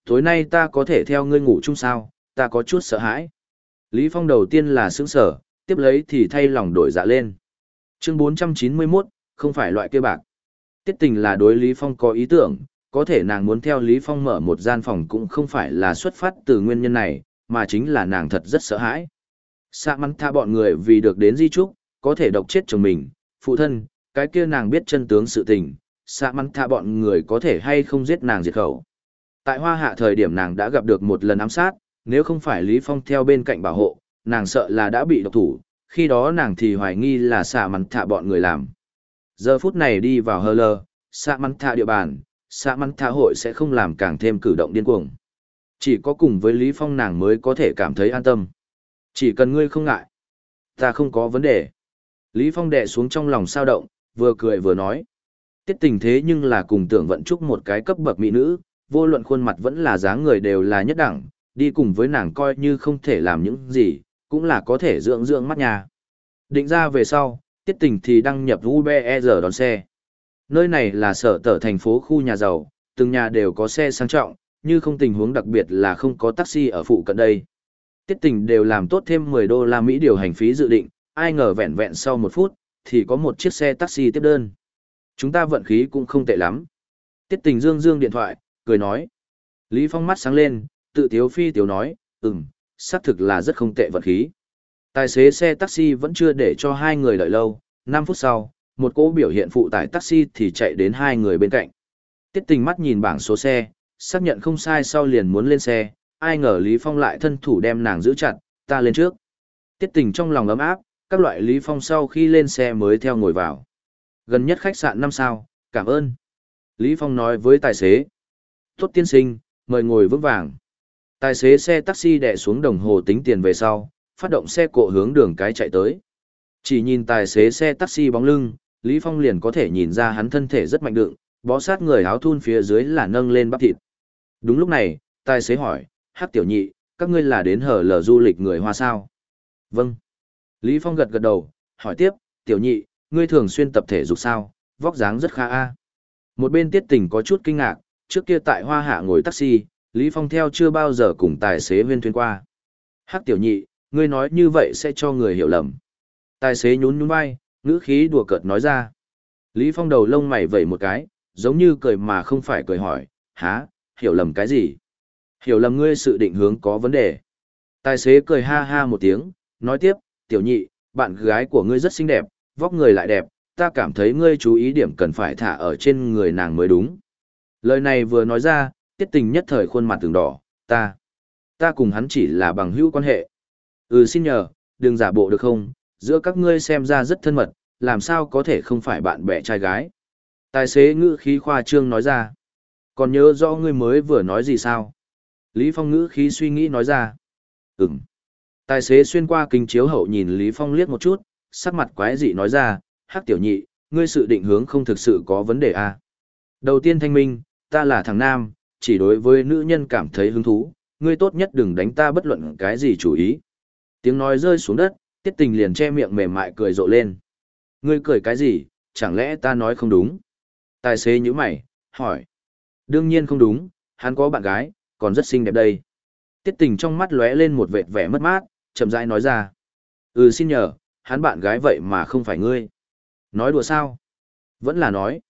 Tối nay ta có thể theo ngươi ngủ chung sao, ta có chút sợ hãi. Lý Phong đầu tiên là sững sở, tiếp lấy thì thay lòng đổi dạ lên. Chương 491, không phải loại kia bạc. Tiết tình là đối Lý Phong có ý tưởng, có thể nàng muốn theo Lý Phong mở một gian phòng cũng không phải là xuất phát từ nguyên nhân này, mà chính là nàng thật rất sợ hãi. Sạ mắn tha bọn người vì được đến di trúc, có thể độc chết chồng mình, phụ thân, cái kia nàng biết chân tướng sự tình, Sạ mắn tha bọn người có thể hay không giết nàng diệt khẩu. Tại hoa hạ thời điểm nàng đã gặp được một lần ám sát, nếu không phải Lý Phong theo bên cạnh bảo hộ, nàng sợ là đã bị độc thủ, khi đó nàng thì hoài nghi là xạ mắn thạ bọn người làm. Giờ phút này đi vào hơ lơ, xạ mắn thạ địa bàn, xạ mắn thạ hội sẽ không làm càng thêm cử động điên cuồng. Chỉ có cùng với Lý Phong nàng mới có thể cảm thấy an tâm. Chỉ cần ngươi không ngại. Ta không có vấn đề. Lý Phong đè xuống trong lòng sao động, vừa cười vừa nói. Tiết tình thế nhưng là cùng tưởng vận trúc một cái cấp bậc mỹ nữ, vô luận khuôn mặt vẫn là dáng người đều là nhất đẳng, đi cùng với nàng coi như không thể làm những gì, cũng là có thể dưỡng dưỡng mắt nhà. Định ra về sau, tiết tình thì đăng nhập UBER đón xe. Nơi này là sở tở thành phố khu nhà giàu, từng nhà đều có xe sang trọng, như không tình huống đặc biệt là không có taxi ở phụ cận đây. Tiết tình đều làm tốt thêm 10 đô la Mỹ điều hành phí dự định, ai ngờ vẹn vẹn sau một phút, thì có một chiếc xe taxi tiếp đơn. Chúng ta vận khí cũng không tệ lắm. Tiết tình dương dương điện thoại, cười nói. Lý Phong mắt sáng lên, tự tiếu phi tiếu nói, ừm, xác thực là rất không tệ vận khí. Tài xế xe taxi vẫn chưa để cho hai người đợi lâu, 5 phút sau, một cỗ biểu hiện phụ tải taxi thì chạy đến hai người bên cạnh. Tiết tình mắt nhìn bảng số xe, xác nhận không sai sau liền muốn lên xe, ai ngờ Lý Phong lại thân thủ đem nàng giữ chặt, ta lên trước. Tiết tình trong lòng ấm áp, các loại Lý Phong sau khi lên xe mới theo ngồi vào. Gần nhất khách sạn 5 sao, cảm ơn. Lý Phong nói với tài xế. Tốt tiên sinh, mời ngồi vững vàng. Tài xế xe taxi đè xuống đồng hồ tính tiền về sau, phát động xe cộ hướng đường cái chạy tới. Chỉ nhìn tài xế xe taxi bóng lưng, Lý Phong liền có thể nhìn ra hắn thân thể rất mạnh đựng, bó sát người áo thun phía dưới là nâng lên bắp thịt. Đúng lúc này, tài xế hỏi, hát tiểu nhị, các ngươi là đến hở lở du lịch người Hoa sao? Vâng. Lý Phong gật gật đầu, hỏi tiếp, tiểu nhị, ngươi thường xuyên tập thể dục sao, vóc dáng rất khá a. Một bên tiết tình có chút kinh ngạc, trước kia tại Hoa Hạ ngồi taxi, Lý Phong theo chưa bao giờ cùng tài xế huyên thuyên qua. Hắc tiểu nhị, ngươi nói như vậy sẽ cho người hiểu lầm. Tài xế nhún nhún vai, ngữ khí đùa cợt nói ra. Lý Phong đầu lông mày vẩy một cái, giống như cười mà không phải cười hỏi, há, hiểu lầm cái gì? Hiểu lầm ngươi sự định hướng có vấn đề. Tài xế cười ha ha một tiếng, nói tiếp, tiểu nhị, bạn gái của ngươi rất xinh đẹp, vóc người lại đẹp, ta cảm thấy ngươi chú ý điểm cần phải thả ở trên người nàng mới đúng. Lời này vừa nói ra, tiết tình nhất thời khuôn mặt từng đỏ, ta, ta cùng hắn chỉ là bằng hữu quan hệ. Ừ xin nhờ, đừng giả bộ được không, giữa các ngươi xem ra rất thân mật, làm sao có thể không phải bạn bè trai gái. Tài xế ngữ khí khoa trương nói ra. Còn nhớ rõ ngươi mới vừa nói gì sao? Lý Phong ngữ khí suy nghĩ nói ra. Ừm. Tài xế xuyên qua kính chiếu hậu nhìn Lý Phong liếc một chút, sắc mặt quái dị nói ra, hắc tiểu nhị, ngươi sự định hướng không thực sự có vấn đề à. Đầu tiên thanh minh, ta là thằng nam, chỉ đối với nữ nhân cảm thấy hứng thú, ngươi tốt nhất đừng đánh ta bất luận cái gì chủ ý. Tiếng nói rơi xuống đất, tiết tình liền che miệng mềm mại cười rộ lên. Ngươi cười cái gì, chẳng lẽ ta nói không đúng? Tài xế như mày, hỏi. Đương nhiên không đúng, hắn có bạn gái, còn rất xinh đẹp đây. Tiết tình trong mắt lóe lên một vệt vẻ mất mát, chậm rãi nói ra. Ừ xin nhờ, hắn bạn gái vậy mà không phải ngươi. Nói đùa sao? Vẫn là nói.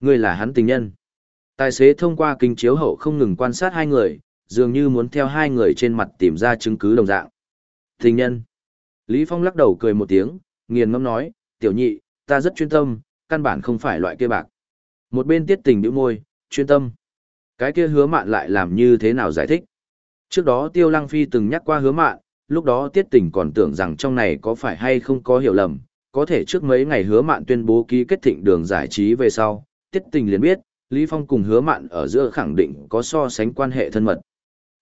Ngươi là hắn tình nhân. Tài xế thông qua kính chiếu hậu không ngừng quan sát hai người, dường như muốn theo hai người trên mặt tìm ra chứng cứ đồng dạng. Tình nhân. Lý Phong lắc đầu cười một tiếng, nghiền ngẫm nói, tiểu nhị, ta rất chuyên tâm, căn bản không phải loại kia bạc. Một bên tiết tình bĩu môi, chuyên tâm. Cái kia hứa mạn lại làm như thế nào giải thích? Trước đó Tiêu Lăng Phi từng nhắc qua hứa mạn, lúc đó tiết tình còn tưởng rằng trong này có phải hay không có hiểu lầm, có thể trước mấy ngày hứa mạn tuyên bố ký kết thịnh đường giải trí về sau, tiết tình liền biết, Lý Phong cùng hứa mạn ở giữa khẳng định có so sánh quan hệ thân mật.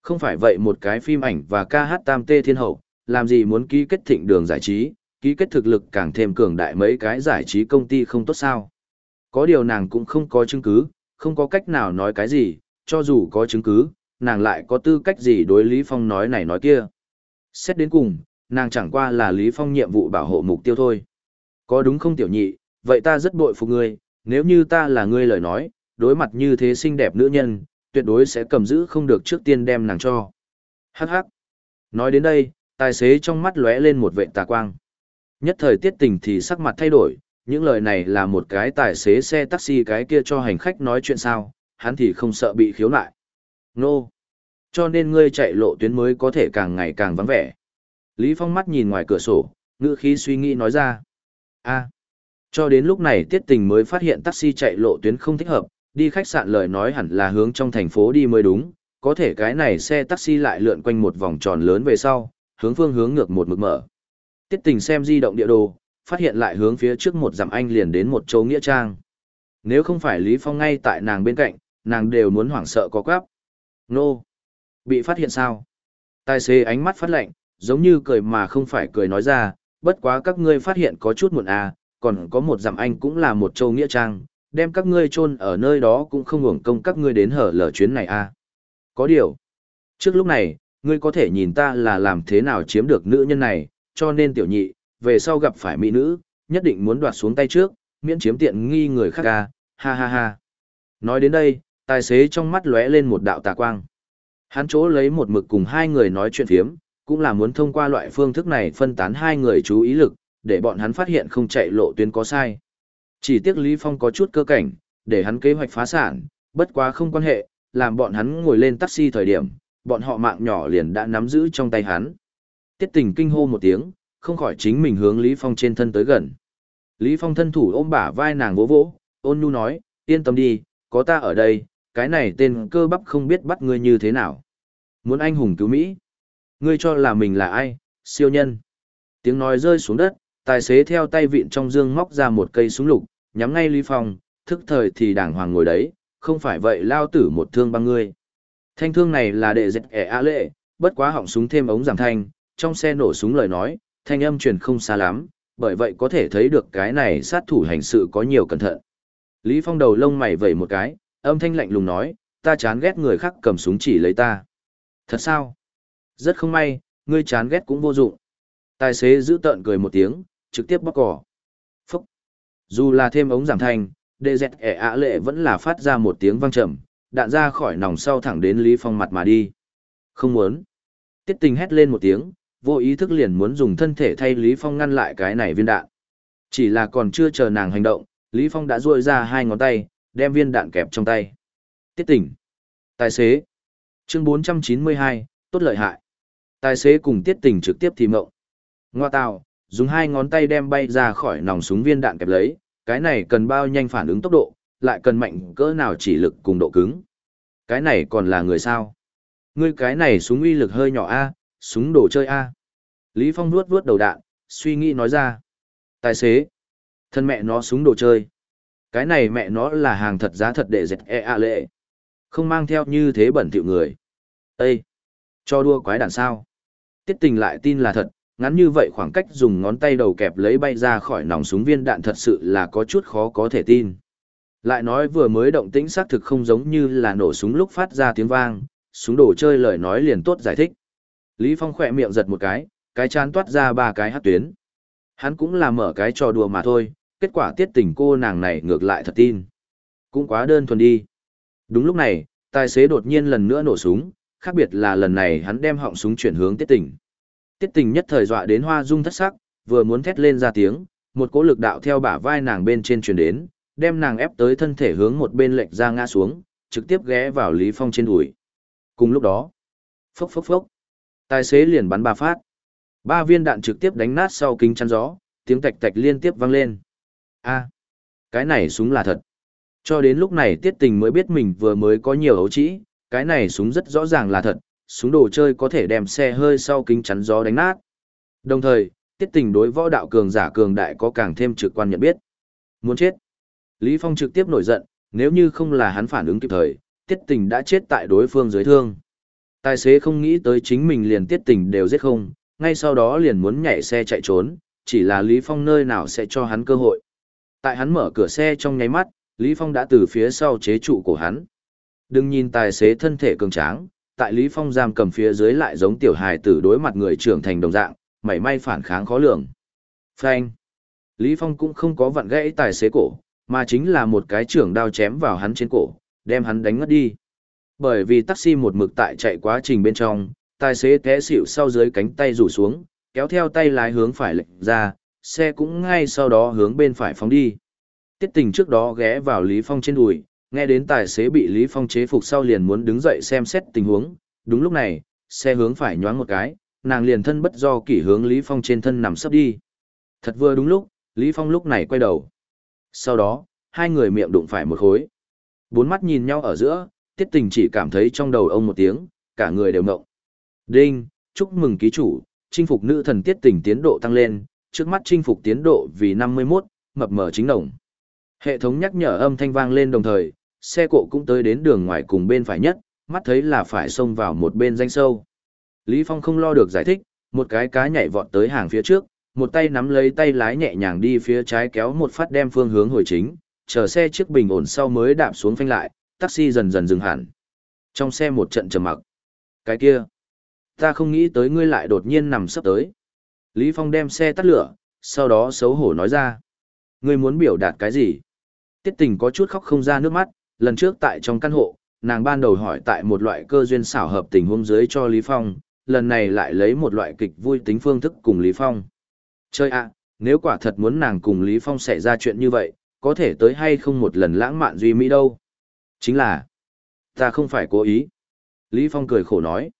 Không phải vậy một cái phim ảnh và ca hát tam tê thiên hậu, làm gì muốn ký kết thịnh đường giải trí, ký kết thực lực càng thêm cường đại mấy cái giải trí công ty không tốt sao. Có điều nàng cũng không có chứng cứ, không có cách nào nói cái gì, cho dù có chứng cứ, nàng lại có tư cách gì đối Lý Phong nói này nói kia. Xét đến cùng, nàng chẳng qua là Lý Phong nhiệm vụ bảo hộ mục tiêu thôi. Có đúng không tiểu nhị, vậy ta rất bội phục ngươi, nếu như ta là ngươi lời nói, đối mặt như thế xinh đẹp nữ nhân, tuyệt đối sẽ cầm giữ không được trước tiên đem nàng cho. Hắc hắc. Nói đến đây, tài xế trong mắt lóe lên một vệ tà quang. Nhất thời tiết tình thì sắc mặt thay đổi, những lời này là một cái tài xế xe taxi cái kia cho hành khách nói chuyện sao, hắn thì không sợ bị khiếu nại. Nô! Cho nên ngươi chạy lộ tuyến mới có thể càng ngày càng vắng vẻ. Lý Phong mắt nhìn ngoài cửa sổ, ngữ khí suy nghĩ nói ra. a cho đến lúc này tiết tình mới phát hiện taxi chạy lộ tuyến không thích hợp, đi khách sạn lời nói hẳn là hướng trong thành phố đi mới đúng, có thể cái này xe taxi lại lượn quanh một vòng tròn lớn về sau, hướng phương hướng ngược một mực mở. Tiết tình xem di động địa đồ, phát hiện lại hướng phía trước một dặm anh liền đến một châu nghĩa trang. Nếu không phải Lý Phong ngay tại nàng bên cạnh, nàng đều muốn hoảng sợ có quáp. Nô! Bị phát hiện sao? Tài xế ánh mắt phát lạnh, giống như cười mà không phải cười nói ra, bất quá các ngươi phát hiện có chút muộn à, còn có một dặm anh cũng là một châu nghĩa trang, đem các ngươi chôn ở nơi đó cũng không hưởng công các ngươi đến hở lở chuyến này à. Có điều, trước lúc này, ngươi có thể nhìn ta là làm thế nào chiếm được nữ nhân này, cho nên tiểu nhị, về sau gặp phải mỹ nữ, nhất định muốn đoạt xuống tay trước, miễn chiếm tiện nghi người khác à, ha ha ha. Nói đến đây, tài xế trong mắt lóe lên một đạo tà quang. Hắn chỗ lấy một mực cùng hai người nói chuyện phiếm, cũng là muốn thông qua loại phương thức này phân tán hai người chú ý lực, để bọn hắn phát hiện không chạy lộ tuyến có sai. Chỉ tiếc Lý Phong có chút cơ cảnh, để hắn kế hoạch phá sản, bất quá không quan hệ, làm bọn hắn ngồi lên taxi thời điểm, bọn họ mạng nhỏ liền đã nắm giữ trong tay hắn. Tiết tình kinh hô một tiếng, không khỏi chính mình hướng Lý Phong trên thân tới gần. Lý Phong thân thủ ôm bả vai nàng vỗ vỗ, ôn nhu nói, yên tâm đi, có ta ở đây, cái này tên cơ bắp không biết bắt ngươi như thế nào. Muốn anh hùng cứu Mỹ. Ngươi cho là mình là ai, siêu nhân. Tiếng nói rơi xuống đất, tài xế theo tay vịn trong dương móc ra một cây súng lục, nhắm ngay Lý Phong, thức thời thì đàng hoàng ngồi đấy, không phải vậy lao tử một thương băng ngươi. Thanh thương này là đệ dệt ẻ a lệ, bất quá họng súng thêm ống giảm thanh, trong xe nổ súng lời nói, thanh âm truyền không xa lắm, bởi vậy có thể thấy được cái này sát thủ hành sự có nhiều cẩn thận. Lý Phong đầu lông mày vẩy một cái, âm thanh lạnh lùng nói, ta chán ghét người khác cầm súng chỉ lấy ta. Thật sao? Rất không may, ngươi chán ghét cũng vô dụng. Tài xế giữ tợn cười một tiếng, trực tiếp bóc cỏ. Dù là thêm ống giảm thanh, đệ dẹt ẻ ạ lệ vẫn là phát ra một tiếng vang trầm, đạn ra khỏi nòng sau thẳng đến Lý Phong mặt mà đi. Không muốn. Tiết tình hét lên một tiếng, vô ý thức liền muốn dùng thân thể thay Lý Phong ngăn lại cái này viên đạn. Chỉ là còn chưa chờ nàng hành động, Lý Phong đã duỗi ra hai ngón tay, đem viên đạn kẹp trong tay. Tiết tỉnh. Tài xế. Chương 492, tốt lợi hại. Tài xế cùng tiết tỉnh trực tiếp thì mộng. Ngoa tào, dùng hai ngón tay đem bay ra khỏi nòng súng viên đạn kẹp lấy, cái này cần bao nhanh phản ứng tốc độ, lại cần mạnh cỡ nào chỉ lực cùng độ cứng. Cái này còn là người sao? Ngươi cái này súng uy lực hơi nhỏ a, súng đồ chơi a. Lý Phong nuốt vuốt đầu đạn, suy nghĩ nói ra. Tài xế, thân mẹ nó súng đồ chơi. Cái này mẹ nó là hàng thật giá thật để dẹt e a lệ. Không mang theo như thế bẩn thỉu người. Ê! Cho đua quái đàn sao? Tiết tình lại tin là thật, ngắn như vậy khoảng cách dùng ngón tay đầu kẹp lấy bay ra khỏi nòng súng viên đạn thật sự là có chút khó có thể tin. Lại nói vừa mới động tĩnh xác thực không giống như là nổ súng lúc phát ra tiếng vang, súng đồ chơi lời nói liền tốt giải thích. Lý Phong khỏe miệng giật một cái, cái chán toát ra ba cái hát tuyến. Hắn cũng là mở cái trò đùa mà thôi, kết quả tiết tình cô nàng này ngược lại thật tin. Cũng quá đơn thuần đi. Đúng lúc này, tài xế đột nhiên lần nữa nổ súng, khác biệt là lần này hắn đem họng súng chuyển hướng tiết tình. Tiết tình nhất thời dọa đến hoa dung thất sắc, vừa muốn thét lên ra tiếng, một cỗ lực đạo theo bả vai nàng bên trên truyền đến, đem nàng ép tới thân thể hướng một bên lệch ra ngã xuống, trực tiếp ghé vào Lý Phong trên đùi. Cùng lúc đó, phốc phốc phốc, tài xế liền bắn ba phát. Ba viên đạn trực tiếp đánh nát sau kính chắn gió, tiếng tạch tạch liên tiếp vang lên. A, cái này súng là thật. Cho đến lúc này Tiết Tình mới biết mình vừa mới có nhiều ấu trĩ, cái này súng rất rõ ràng là thật, súng đồ chơi có thể đem xe hơi sau kính chắn gió đánh nát. Đồng thời, Tiết Tình đối võ đạo cường giả cường đại có càng thêm trực quan nhận biết. Muốn chết. Lý Phong trực tiếp nổi giận, nếu như không là hắn phản ứng kịp thời, Tiết Tình đã chết tại đối phương dưới thương. Tài xế không nghĩ tới chính mình liền Tiết Tình đều giết không, ngay sau đó liền muốn nhảy xe chạy trốn, chỉ là Lý Phong nơi nào sẽ cho hắn cơ hội. Tại hắn mở cửa xe trong nháy mắt, Lý Phong đã từ phía sau chế trụ của hắn. Đừng nhìn tài xế thân thể cường tráng, tại Lý Phong giam cầm phía dưới lại giống tiểu hài tử đối mặt người trưởng thành đồng dạng, mảy may phản kháng khó lường. Phanh. Lý Phong cũng không có vặn gãy tài xế cổ, mà chính là một cái trưởng đao chém vào hắn trên cổ, đem hắn đánh ngất đi. Bởi vì taxi một mực tại chạy quá trình bên trong, tài xế té xỉu sau dưới cánh tay rủ xuống, kéo theo tay lái hướng phải lệch ra, xe cũng ngay sau đó hướng bên phải phóng đi. Tiết tình trước đó ghé vào Lý Phong trên đùi, nghe đến tài xế bị Lý Phong chế phục sau liền muốn đứng dậy xem xét tình huống, đúng lúc này, xe hướng phải nhoáng một cái, nàng liền thân bất do kỷ hướng Lý Phong trên thân nằm sấp đi. Thật vừa đúng lúc, Lý Phong lúc này quay đầu. Sau đó, hai người miệng đụng phải một khối. Bốn mắt nhìn nhau ở giữa, tiết tình chỉ cảm thấy trong đầu ông một tiếng, cả người đều ngộng. Đinh, chúc mừng ký chủ, chinh phục nữ thần tiết tình tiến độ tăng lên, trước mắt chinh phục tiến độ vì 51, mập mờ chính đồng. Hệ thống nhắc nhở âm thanh vang lên đồng thời, xe cộ cũng tới đến đường ngoài cùng bên phải nhất, mắt thấy là phải xông vào một bên danh sâu. Lý Phong không lo được giải thích, một cái cá nhảy vọt tới hàng phía trước, một tay nắm lấy tay lái nhẹ nhàng đi phía trái kéo một phát đem phương hướng hồi chính, chờ xe trước bình ổn sau mới đạp xuống phanh lại, taxi dần dần dừng hẳn. Trong xe một trận trầm mặc. Cái kia, ta không nghĩ tới ngươi lại đột nhiên nằm sấp tới. Lý Phong đem xe tắt lửa, sau đó xấu hổ nói ra. Ngươi muốn biểu đạt cái gì? Tiết tình có chút khóc không ra nước mắt, lần trước tại trong căn hộ, nàng ban đầu hỏi tại một loại cơ duyên xảo hợp tình huống dưới cho Lý Phong, lần này lại lấy một loại kịch vui tính phương thức cùng Lý Phong. Chơi ạ, nếu quả thật muốn nàng cùng Lý Phong xảy ra chuyện như vậy, có thể tới hay không một lần lãng mạn duy mỹ đâu. Chính là, ta không phải cố ý. Lý Phong cười khổ nói.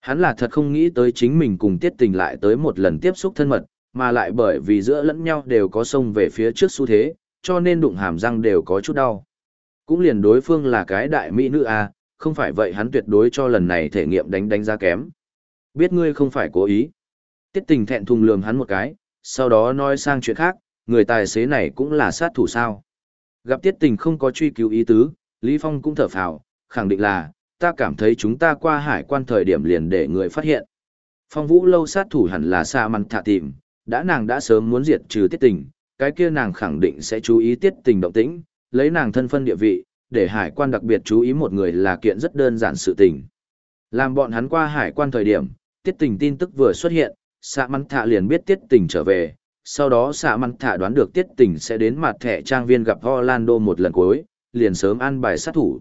Hắn là thật không nghĩ tới chính mình cùng tiết tình lại tới một lần tiếp xúc thân mật, mà lại bởi vì giữa lẫn nhau đều có sông về phía trước xu thế, cho nên đụng hàm răng đều có chút đau. Cũng liền đối phương là cái đại mỹ nữ à, không phải vậy hắn tuyệt đối cho lần này thể nghiệm đánh đánh giá kém. Biết ngươi không phải cố ý. Tiết tình thẹn thùng lườm hắn một cái, sau đó nói sang chuyện khác, người tài xế này cũng là sát thủ sao. Gặp tiết tình không có truy cứu ý tứ, Lý Phong cũng thở phào, khẳng định là, ta cảm thấy chúng ta qua hải quan thời điểm liền để người phát hiện. Phong vũ lâu sát thủ hẳn là xa mặn thả tìm, đã nàng đã sớm muốn diệt trừ tiết tình, cái kia nàng khẳng định sẽ chú ý tiết tình động tĩnh, lấy nàng thân phân địa vị, để hải quan đặc biệt chú ý một người là kiện rất đơn giản sự tình. Làm bọn hắn qua hải quan thời điểm, tiết tình tin tức vừa xuất hiện, xạ mắn thạ liền biết tiết tình trở về, sau đó xạ mắn thạ đoán được tiết tình sẽ đến mặt thẻ trang viên gặp Orlando một lần cuối, liền sớm ăn bài sát thủ.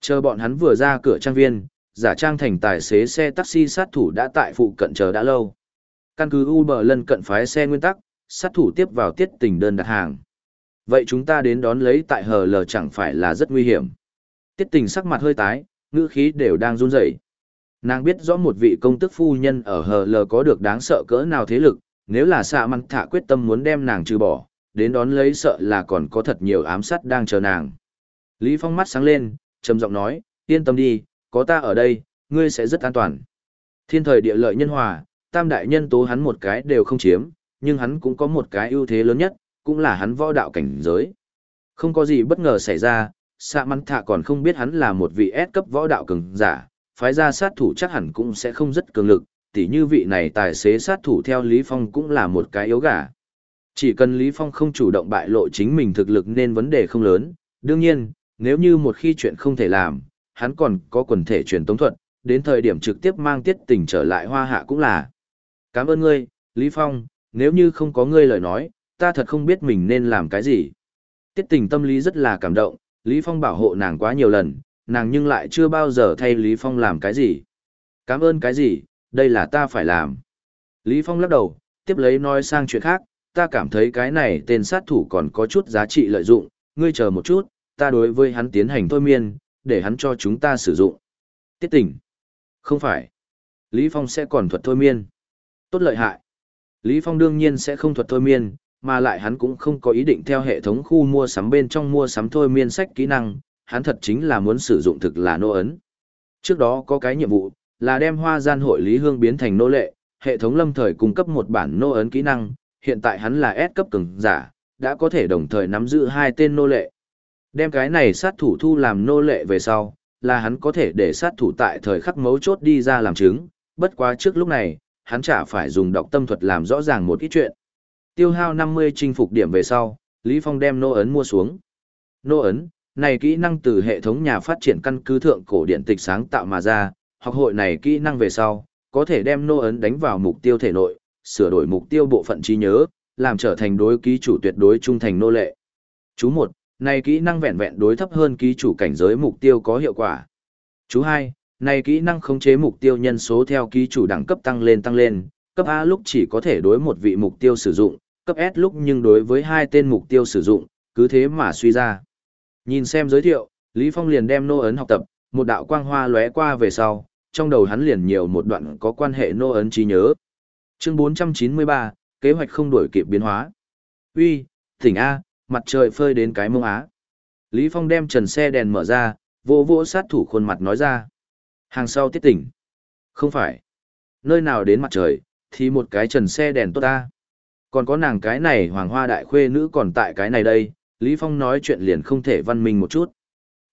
Chờ bọn hắn vừa ra cửa trang viên, giả trang thành tài xế xe taxi sát thủ đã tại phụ cận chờ đã lâu. Căn cứ Uber lân cận phái xe nguyên tắc, sát thủ tiếp vào tiết tình đơn đặt hàng. Vậy chúng ta đến đón lấy tại hờ lờ chẳng phải là rất nguy hiểm. Tiết tình sắc mặt hơi tái, ngữ khí đều đang run rẩy. Nàng biết rõ một vị công tức phu nhân ở hờ lờ có được đáng sợ cỡ nào thế lực, nếu là xạ măng thả quyết tâm muốn đem nàng trừ bỏ, đến đón lấy sợ là còn có thật nhiều ám sát đang chờ nàng. Lý Phong mắt sáng lên, trầm giọng nói, yên tâm đi, có ta ở đây, ngươi sẽ rất an toàn. Thiên thời địa lợi nhân hòa, tam đại nhân tố hắn một cái đều không chiếm, nhưng hắn cũng có một cái ưu thế lớn nhất, cũng là hắn võ đạo cảnh giới. Không có gì bất ngờ xảy ra, Sạ Mắn Thạ còn không biết hắn là một vị S cấp võ đạo cường giả, phái ra sát thủ chắc hẳn cũng sẽ không rất cường lực, tỉ như vị này tài xế sát thủ theo Lý Phong cũng là một cái yếu gà. Chỉ cần Lý Phong không chủ động bại lộ chính mình thực lực nên vấn đề không lớn, đương nhiên, nếu như một khi chuyện không thể làm, hắn còn có quần thể truyền tống thuật, đến thời điểm trực tiếp mang tiết tình trở lại hoa hạ cũng là. Cảm ơn ngươi, Lý Phong, nếu như không có ngươi lời nói, ta thật không biết mình nên làm cái gì. Tiết tình tâm lý rất là cảm động, Lý Phong bảo hộ nàng quá nhiều lần, nàng nhưng lại chưa bao giờ thay Lý Phong làm cái gì. Cảm ơn cái gì, đây là ta phải làm. Lý Phong lắc đầu, tiếp lấy nói sang chuyện khác, ta cảm thấy cái này tên sát thủ còn có chút giá trị lợi dụng, ngươi chờ một chút, ta đối với hắn tiến hành thôi miên, để hắn cho chúng ta sử dụng. Tiết tỉnh. Không phải. Lý Phong sẽ còn thuật thôi miên. Tốt lợi hại. Lý Phong đương nhiên sẽ không thuật thôi miên, mà lại hắn cũng không có ý định theo hệ thống khu mua sắm bên trong mua sắm thôi miên sách kỹ năng, hắn thật chính là muốn sử dụng thực là nô ấn. Trước đó có cái nhiệm vụ, là đem hoa gian hội Lý Hương biến thành nô lệ, hệ thống lâm thời cung cấp một bản nô ấn kỹ năng, hiện tại hắn là S cấp cường giả, đã có thể đồng thời nắm giữ hai tên nô lệ. Đem cái này sát thủ thu làm nô lệ về sau, là hắn có thể để sát thủ tại thời khắc mấu chốt đi ra làm chứng, bất quá trước lúc này, hắn chả phải dùng đọc tâm thuật làm rõ ràng một ít chuyện. Tiêu hao 50 chinh phục điểm về sau, Lý Phong đem nô ấn mua xuống. Nô ấn, này kỹ năng từ hệ thống nhà phát triển căn cứ thượng cổ điện tịch sáng tạo mà ra, học hội này kỹ năng về sau, có thể đem nô ấn đánh vào mục tiêu thể nội, sửa đổi mục tiêu bộ phận trí nhớ, làm trở thành đối ký chủ tuyệt đối trung thành nô lệ. Chú 1, này kỹ năng vẹn vẹn đối thấp hơn ký chủ cảnh giới mục tiêu có hiệu quả. Chú 2, này kỹ năng khống chế mục tiêu nhân số theo ký chủ đẳng cấp tăng lên tăng lên, cấp A lúc chỉ có thể đối một vị mục tiêu sử dụng, cấp S lúc nhưng đối với hai tên mục tiêu sử dụng, cứ thế mà suy ra. Nhìn xem giới thiệu, Lý Phong liền đem nô ấn học tập, một đạo quang hoa lóe qua về sau, trong đầu hắn liền nhiều một đoạn có quan hệ nô ấn trí nhớ. Chương 493, kế hoạch không đổi kịp biến hóa. Uy, tỉnh A, mặt trời phơi đến cái mông á. Lý Phong đem trần xe đèn mở ra, vỗ vỗ sát thủ khuôn mặt nói ra. Hàng sau tiết tỉnh. Không phải. Nơi nào đến mặt trời, thì một cái trần xe đèn tốt ta. Còn có nàng cái này hoàng hoa đại khuê nữ còn tại cái này đây, Lý Phong nói chuyện liền không thể văn minh một chút.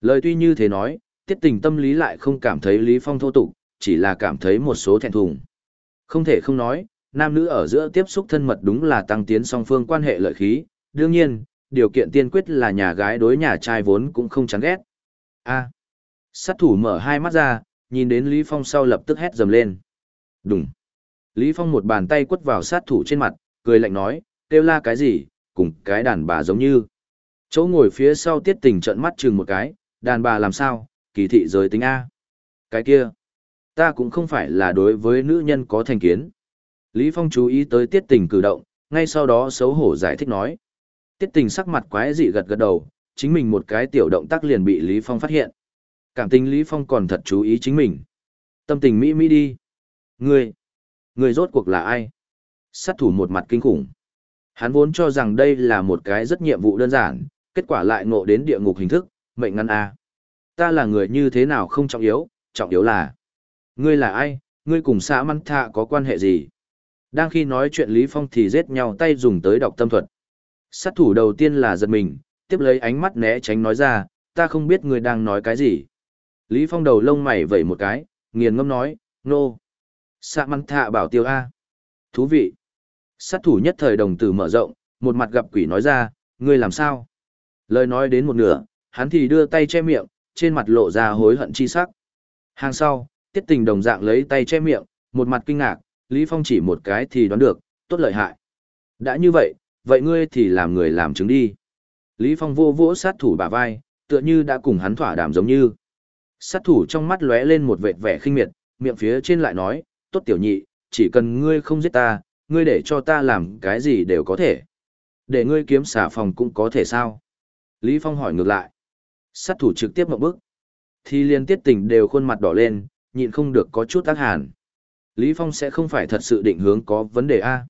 Lời tuy như thế nói, tiết tình tâm lý lại không cảm thấy Lý Phong thô tục, chỉ là cảm thấy một số thẹn thùng. Không thể không nói, nam nữ ở giữa tiếp xúc thân mật đúng là tăng tiến song phương quan hệ lợi khí, đương nhiên, điều kiện tiên quyết là nhà gái đối nhà trai vốn cũng không chán ghét. A. Sát thủ mở hai mắt ra, nhìn đến Lý Phong sau lập tức hét dầm lên. Đùng. Lý Phong một bàn tay quất vào sát thủ trên mặt, cười lạnh nói, kêu la cái gì, cùng cái đàn bà giống như. Chỗ ngồi phía sau tiết tình trận mắt chừng một cái, đàn bà làm sao, kỳ thị giới tính A. Cái kia, ta cũng không phải là đối với nữ nhân có thành kiến. Lý Phong chú ý tới tiết tình cử động, ngay sau đó xấu hổ giải thích nói. Tiết tình sắc mặt quái dị gật gật đầu, chính mình một cái tiểu động tác liền bị Lý Phong phát hiện. Cảm tình Lý Phong còn thật chú ý chính mình. Tâm tình mỹ mỹ đi. Ngươi, ngươi rốt cuộc là ai? Sát thủ một mặt kinh khủng. Hắn vốn cho rằng đây là một cái rất nhiệm vụ đơn giản, kết quả lại ngộ đến địa ngục hình thức, mệnh ngăn A. Ta là người như thế nào không trọng yếu, trọng yếu là. Ngươi là ai, ngươi cùng xã măn thạ có quan hệ gì? Đang khi nói chuyện Lý Phong thì giết nhau tay dùng tới đọc tâm thuật. Sát thủ đầu tiên là giật mình, tiếp lấy ánh mắt né tránh nói ra, ta không biết ngươi đang nói cái gì. Lý Phong đầu lông mày vẩy một cái, nghiền ngâm nói, nô. No. Sạ măn thạ bảo tiêu A. Thú vị. Sát thủ nhất thời đồng tử mở rộng, một mặt gặp quỷ nói ra, ngươi làm sao? Lời nói đến một nửa, hắn thì đưa tay che miệng, trên mặt lộ ra hối hận chi sắc. Hàng sau, tiết tình đồng dạng lấy tay che miệng, một mặt kinh ngạc, Lý Phong chỉ một cái thì đoán được, tốt lợi hại. Đã như vậy, vậy ngươi thì làm người làm chứng đi. Lý Phong vô vỗ sát thủ bả vai, tựa như đã cùng hắn thỏa đàm giống như. Sát thủ trong mắt lóe lên một vệt vẻ khinh miệt, miệng phía trên lại nói, tốt tiểu nhị, chỉ cần ngươi không giết ta, ngươi để cho ta làm cái gì đều có thể. Để ngươi kiếm xả phòng cũng có thể sao? Lý Phong hỏi ngược lại. Sát thủ trực tiếp một bước. Thì liên tiết tình đều khuôn mặt đỏ lên, nhịn không được có chút tác hàn. Lý Phong sẽ không phải thật sự định hướng có vấn đề A.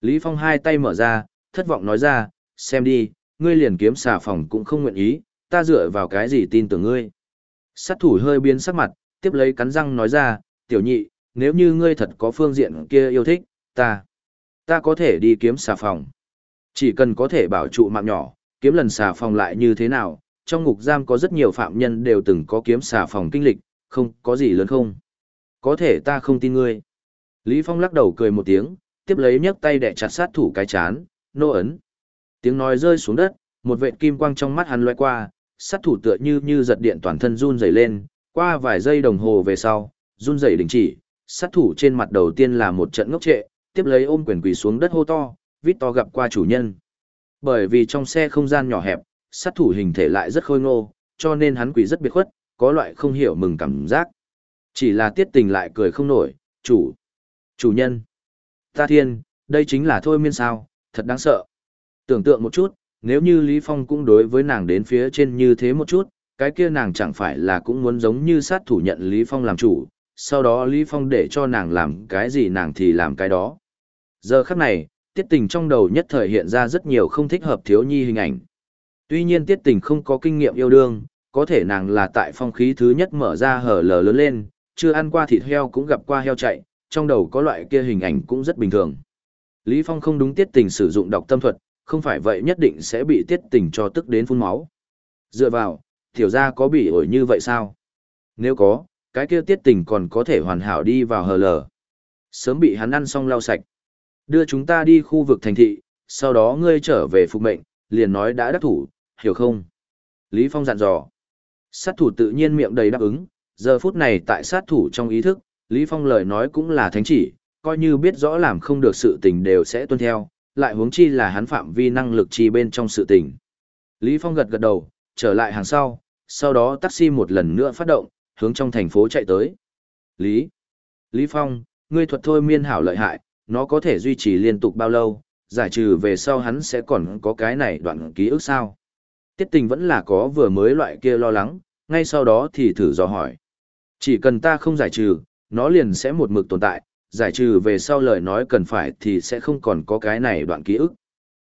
Lý Phong hai tay mở ra, thất vọng nói ra, xem đi, ngươi liền kiếm xà phòng cũng không nguyện ý, ta dựa vào cái gì tin tưởng ngươi. Sát thủ hơi biến sắc mặt, tiếp lấy cắn răng nói ra, tiểu nhị, nếu như ngươi thật có phương diện kia yêu thích, ta, ta có thể đi kiếm xà phòng. Chỉ cần có thể bảo trụ mạng nhỏ, kiếm lần xà phòng lại như thế nào, trong ngục giam có rất nhiều phạm nhân đều từng có kiếm xà phòng kinh lịch, không có gì lớn không. Có thể ta không tin ngươi. Lý Phong lắc đầu cười một tiếng, tiếp lấy nhấc tay đẻ chặt sát thủ cái chán, nô ấn. Tiếng nói rơi xuống đất, một vệt kim quang trong mắt hắn lóe qua, sát thủ tựa như như giật điện toàn thân run rẩy lên, qua vài giây đồng hồ về sau, run rẩy đình chỉ, sát thủ trên mặt đầu tiên là một trận ngốc trệ, tiếp lấy ôm quyền quỳ xuống đất hô to, vít to gặp qua chủ nhân. Bởi vì trong xe không gian nhỏ hẹp, sát thủ hình thể lại rất khôi ngô, cho nên hắn quỳ rất biệt khuất, có loại không hiểu mừng cảm giác. Chỉ là tiết tình lại cười không nổi, chủ, chủ nhân. Ta thiên, đây chính là thôi miên sao, thật đáng sợ. Tưởng tượng một chút, nếu như Lý Phong cũng đối với nàng đến phía trên như thế một chút, cái kia nàng chẳng phải là cũng muốn giống như sát thủ nhận Lý Phong làm chủ, sau đó Lý Phong để cho nàng làm cái gì nàng thì làm cái đó. Giờ khắc này, tiết tình trong đầu nhất thời hiện ra rất nhiều không thích hợp thiếu nhi hình ảnh. Tuy nhiên tiết tình không có kinh nghiệm yêu đương, có thể nàng là tại phong khí thứ nhất mở ra hở lờ lớn lên, chưa ăn qua thịt heo cũng gặp qua heo chạy, trong đầu có loại kia hình ảnh cũng rất bình thường. Lý Phong không đúng tiết tình sử dụng độc tâm thuật, không phải vậy nhất định sẽ bị tiết tình cho tức đến phun máu. Dựa vào, tiểu gia có bị ổi như vậy sao? Nếu có, cái kia tiết tình còn có thể hoàn hảo đi vào hờ lờ. Sớm bị hắn ăn xong lau sạch. Đưa chúng ta đi khu vực thành thị, sau đó ngươi trở về phục mệnh, liền nói đã đắc thủ, hiểu không? Lý Phong dặn dò. Sát thủ tự nhiên miệng đầy đáp ứng, giờ phút này tại sát thủ trong ý thức, Lý Phong lời nói cũng là thánh chỉ, coi như biết rõ làm không được sự tình đều sẽ tuân theo, lại huống chi là hắn phạm vi năng lực chi bên trong sự tình. Lý Phong gật gật đầu, trở lại hàng sau, sau đó taxi một lần nữa phát động, hướng trong thành phố chạy tới. Lý. Lý Phong, ngươi thuật thôi miên hảo lợi hại, nó có thể duy trì liên tục bao lâu, giải trừ về sau hắn sẽ còn có cái này đoạn ký ức sao. Tiết tình vẫn là có vừa mới loại kia lo lắng, ngay sau đó thì thử dò hỏi. Chỉ cần ta không giải trừ, nó liền sẽ một mực tồn tại, giải trừ về sau lời nói cần phải thì sẽ không còn có cái này đoạn ký ức.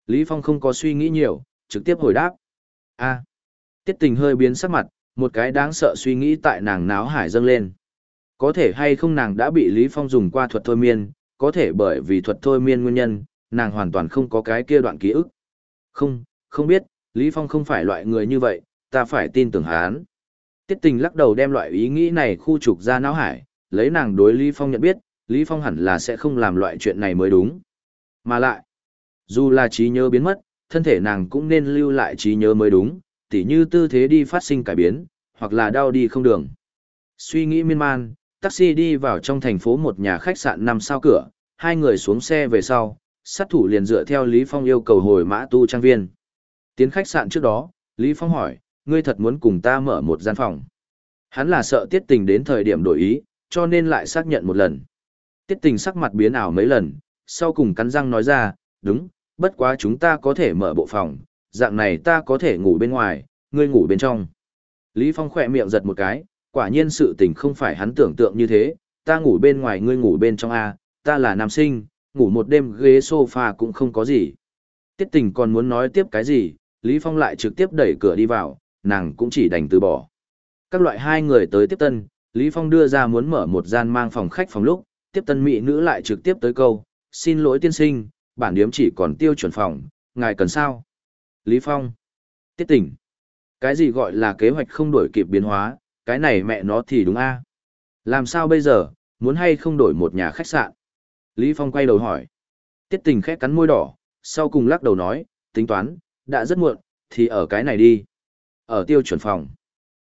Lý Phong không có suy nghĩ nhiều, trực tiếp hồi đáp. a tiết tình hơi biến sắc mặt, một cái đáng sợ suy nghĩ tại nàng náo hải dâng lên. Có thể hay không nàng đã bị Lý Phong dùng qua thuật thôi miên, có thể bởi vì thuật thôi miên nguyên nhân, nàng hoàn toàn không có cái kia đoạn ký ức. Không, không biết, Lý Phong không phải loại người như vậy, ta phải tin tưởng hắn. Tiết tình lắc đầu đem loại ý nghĩ này khu trục ra não hải, lấy nàng đối Lý Phong nhận biết, Lý Phong hẳn là sẽ không làm loại chuyện này mới đúng. Mà lại, dù là trí nhớ biến mất, thân thể nàng cũng nên lưu lại trí nhớ mới đúng, tỉ như tư thế đi phát sinh cải biến, hoặc là đau đi không đường. Suy nghĩ miên man, taxi đi vào trong thành phố một nhà khách sạn nằm sao cửa, hai người xuống xe về sau, sát thủ liền dựa theo Lý Phong yêu cầu hồi mã tu trang viên. Tiến khách sạn trước đó, Lý Phong hỏi, ngươi thật muốn cùng ta mở một gian phòng. Hắn là sợ tiết tình đến thời điểm đổi ý, cho nên lại xác nhận một lần. Tiết tình sắc mặt biến ảo mấy lần, sau cùng cắn răng nói ra, đúng, bất quá chúng ta có thể mở bộ phòng, dạng này ta có thể ngủ bên ngoài, ngươi ngủ bên trong. Lý Phong khỏe miệng giật một cái, quả nhiên sự tình không phải hắn tưởng tượng như thế, ta ngủ bên ngoài ngươi ngủ bên trong A, ta là nam sinh, ngủ một đêm ghế sofa cũng không có gì. Tiết tình còn muốn nói tiếp cái gì, Lý Phong lại trực tiếp đẩy cửa đi vào, nàng cũng chỉ đành từ bỏ. Các loại hai người tới tiếp tân, Lý Phong đưa ra muốn mở một gian mang phòng khách phòng lúc, tiếp tân mỹ nữ lại trực tiếp tới câu, xin lỗi tiên sinh, bản điếm chỉ còn tiêu chuẩn phòng, ngài cần sao? Lý Phong. Tiết tỉnh. Cái gì gọi là kế hoạch không đổi kịp biến hóa, cái này mẹ nó thì đúng a Làm sao bây giờ, muốn hay không đổi một nhà khách sạn? Lý Phong quay đầu hỏi. Tiết tình khẽ cắn môi đỏ, sau cùng lắc đầu nói, tính toán, đã rất muộn, thì ở cái này đi. Ở tiêu chuẩn phòng.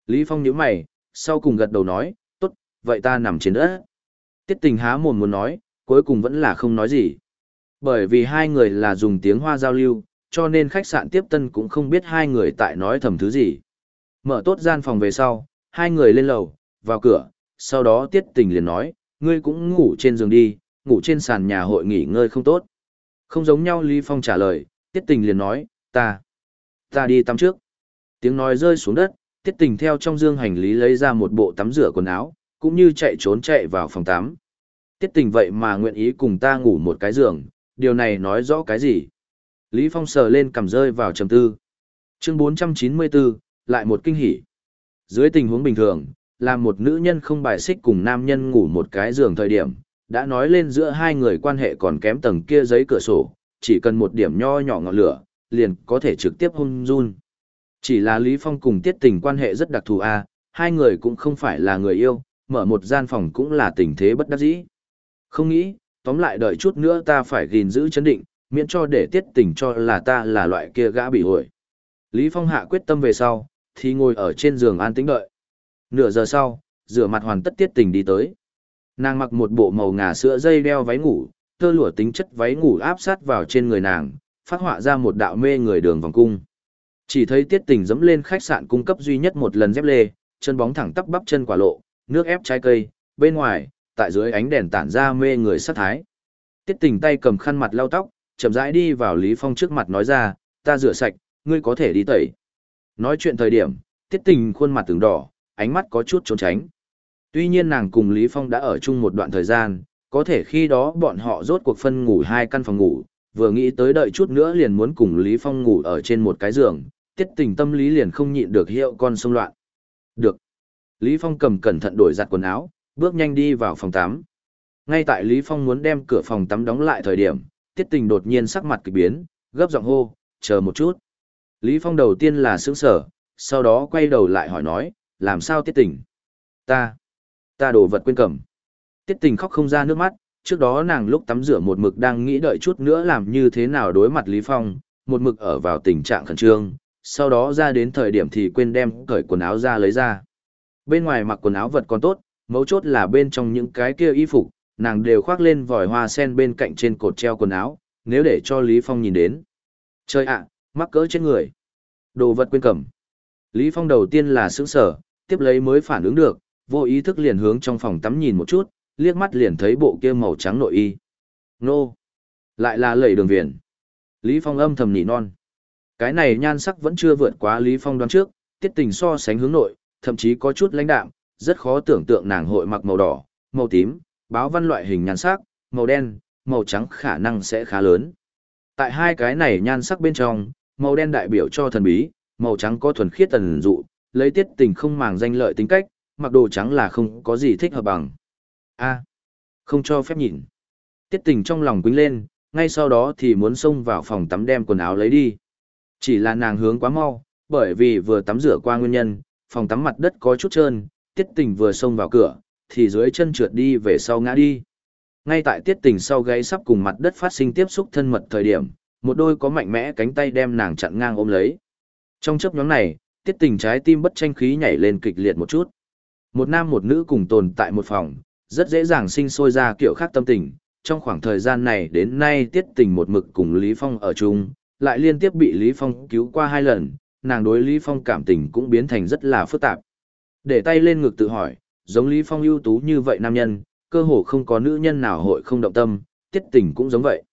Lý Phong nhíu mày, sau cùng gật đầu nói, tốt, vậy ta nằm trên đất. Tiết tình há mồm muốn nói, cuối cùng vẫn là không nói gì. Bởi vì hai người là dùng tiếng hoa giao lưu, cho nên khách sạn tiếp tân cũng không biết hai người tại nói thầm thứ gì. Mở tốt gian phòng về sau, hai người lên lầu, vào cửa, sau đó tiết tình liền nói, ngươi cũng ngủ trên giường đi, ngủ trên sàn nhà hội nghỉ ngơi không tốt. Không giống nhau Lý Phong trả lời, tiết tình liền nói, ta, ta đi tắm trước. Tiếng nói rơi xuống đất, tiết tình theo trong dương hành lý lấy ra một bộ tắm rửa quần áo, cũng như chạy trốn chạy vào phòng tắm. Tiết tình vậy mà nguyện ý cùng ta ngủ một cái giường, điều này nói rõ cái gì? Lý Phong sờ lên cầm rơi vào trầm tư. Chương 494, lại một kinh hỉ. Dưới tình huống bình thường, là một nữ nhân không bài xích cùng nam nhân ngủ một cái giường thời điểm, đã nói lên giữa hai người quan hệ còn kém tầng kia giấy cửa sổ, chỉ cần một điểm nho nhỏ ngọn lửa, liền có thể trực tiếp hôn run. Chỉ là Lý Phong cùng tiết tình quan hệ rất đặc thù a, hai người cũng không phải là người yêu, mở một gian phòng cũng là tình thế bất đắc dĩ. Không nghĩ, tóm lại đợi chút nữa ta phải gìn giữ chấn định, miễn cho để tiết tình cho là ta là loại kia gã bị hội. Lý Phong hạ quyết tâm về sau, thì ngồi ở trên giường an tĩnh đợi. Nửa giờ sau, rửa mặt hoàn tất tiết tình đi tới. Nàng mặc một bộ màu ngà sữa dây đeo váy ngủ, tơ lụa tính chất váy ngủ áp sát vào trên người nàng, phát họa ra một đạo mê người đường vòng cung. Chỉ thấy tiết tình dẫm lên khách sạn cung cấp duy nhất một lần dép lê, chân bóng thẳng tắp bắp chân quả lộ, nước ép trái cây, bên ngoài, tại dưới ánh đèn tản ra mê người sát thái. Tiết tình tay cầm khăn mặt lau tóc, chậm rãi đi vào Lý Phong trước mặt nói ra, ta rửa sạch, ngươi có thể đi tẩy. Nói chuyện thời điểm, tiết tình khuôn mặt từng đỏ, ánh mắt có chút trốn tránh. Tuy nhiên nàng cùng Lý Phong đã ở chung một đoạn thời gian, có thể khi đó bọn họ rốt cuộc phân ngủ hai căn phòng ngủ, vừa nghĩ tới đợi chút nữa liền muốn cùng Lý Phong ngủ ở trên một cái giường, tiết tình tâm lý liền không nhịn được hiệu con sông loạn. Được. Lý Phong cầm cẩn thận đổi giặt quần áo, bước nhanh đi vào phòng tắm. Ngay tại Lý Phong muốn đem cửa phòng tắm đóng lại thời điểm, tiết tình đột nhiên sắc mặt kỳ biến, gấp giọng hô, chờ một chút. Lý Phong đầu tiên là sững sở, sau đó quay đầu lại hỏi nói, làm sao tiết tình? Ta, ta đổ vật quên cầm. Tiết tình khóc không ra nước mắt, trước đó nàng lúc tắm rửa một mực đang nghĩ đợi chút nữa làm như thế nào đối mặt Lý Phong, một mực ở vào tình trạng khẩn trương, sau đó ra đến thời điểm thì quên đem cởi quần áo ra lấy ra. Bên ngoài mặc quần áo vật còn tốt, mấu chốt là bên trong những cái kia y phục, nàng đều khoác lên vòi hoa sen bên cạnh trên cột treo quần áo, nếu để cho Lý Phong nhìn đến. trời ạ, mắc cỡ chết người. Đồ vật quên cầm. Lý Phong đầu tiên là sững sở, tiếp lấy mới phản ứng được, vô ý thức liền hướng trong phòng tắm nhìn một chút, liếc mắt liền thấy bộ kia màu trắng nội y. Nô! Lại là lầy đường viền. Lý Phong âm thầm nỉ non. Cái này nhan sắc vẫn chưa vượt quá Lý Phong đoán trước, tiết tình so sánh hướng nội, thậm chí có chút lãnh đạm, rất khó tưởng tượng nàng hội mặc màu đỏ, màu tím, báo văn loại hình nhan sắc, màu đen, màu trắng khả năng sẽ khá lớn. Tại hai cái này nhan sắc bên trong, màu đen đại biểu cho thần bí, màu trắng có thuần khiết tần dụ, lấy tiết tình không màng danh lợi tính cách, mặc đồ trắng là không có gì thích hợp bằng. A, không cho phép nhìn. Tiết tình trong lòng quýnh lên, ngay sau đó thì muốn xông vào phòng tắm đem quần áo lấy đi. Chỉ là nàng hướng quá mau, bởi vì vừa tắm rửa qua nguyên nhân, phòng tắm mặt đất có chút trơn, tiết tình vừa xông vào cửa, thì dưới chân trượt đi về sau ngã đi. Ngay tại tiết tình sau gáy sắp cùng mặt đất phát sinh tiếp xúc thân mật thời điểm, một đôi có mạnh mẽ cánh tay đem nàng chặn ngang ôm lấy. Trong chấp nhóm này, tiết tình trái tim bất tranh khí nhảy lên kịch liệt một chút. Một nam một nữ cùng tồn tại một phòng, rất dễ dàng sinh sôi ra kiểu khác tâm tình. Trong khoảng thời gian này đến nay tiết tình một mực cùng Lý Phong ở chung, lại liên tiếp bị Lý Phong cứu qua hai lần, nàng đối Lý Phong cảm tình cũng biến thành rất là phức tạp. Để tay lên ngực tự hỏi, giống Lý Phong ưu tú như vậy nam nhân, cơ hồ không có nữ nhân nào hội không động tâm, tiết tình cũng giống vậy.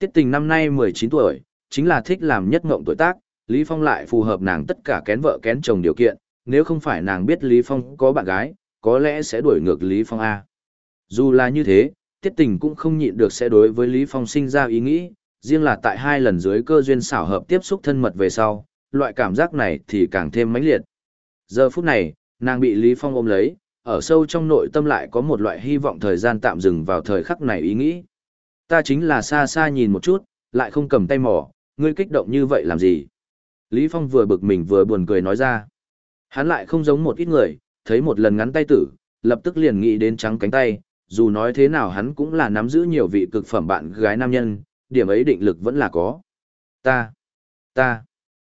Tiết tình năm nay 19 tuổi, chính là thích làm nhất ngộng tuổi tác, Lý Phong lại phù hợp nàng tất cả kén vợ kén chồng điều kiện, nếu không phải nàng biết Lý Phong có bạn gái, có lẽ sẽ đuổi ngược Lý Phong A. Dù là như thế, tiết tình cũng không nhịn được sẽ đối với Lý Phong sinh ra ý nghĩ, riêng là tại hai lần dưới cơ duyên xảo hợp tiếp xúc thân mật về sau, loại cảm giác này thì càng thêm mãnh liệt. Giờ phút này, nàng bị Lý Phong ôm lấy, ở sâu trong nội tâm lại có một loại hy vọng thời gian tạm dừng vào thời khắc này ý nghĩ. Ta chính là xa xa nhìn một chút, lại không cầm tay mỏ, ngươi kích động như vậy làm gì? Lý Phong vừa bực mình vừa buồn cười nói ra. Hắn lại không giống một ít người, thấy một lần ngắn tay tử, lập tức liền nghĩ đến trắng cánh tay, dù nói thế nào hắn cũng là nắm giữ nhiều vị cực phẩm bạn gái nam nhân, điểm ấy định lực vẫn là có. Ta, ta,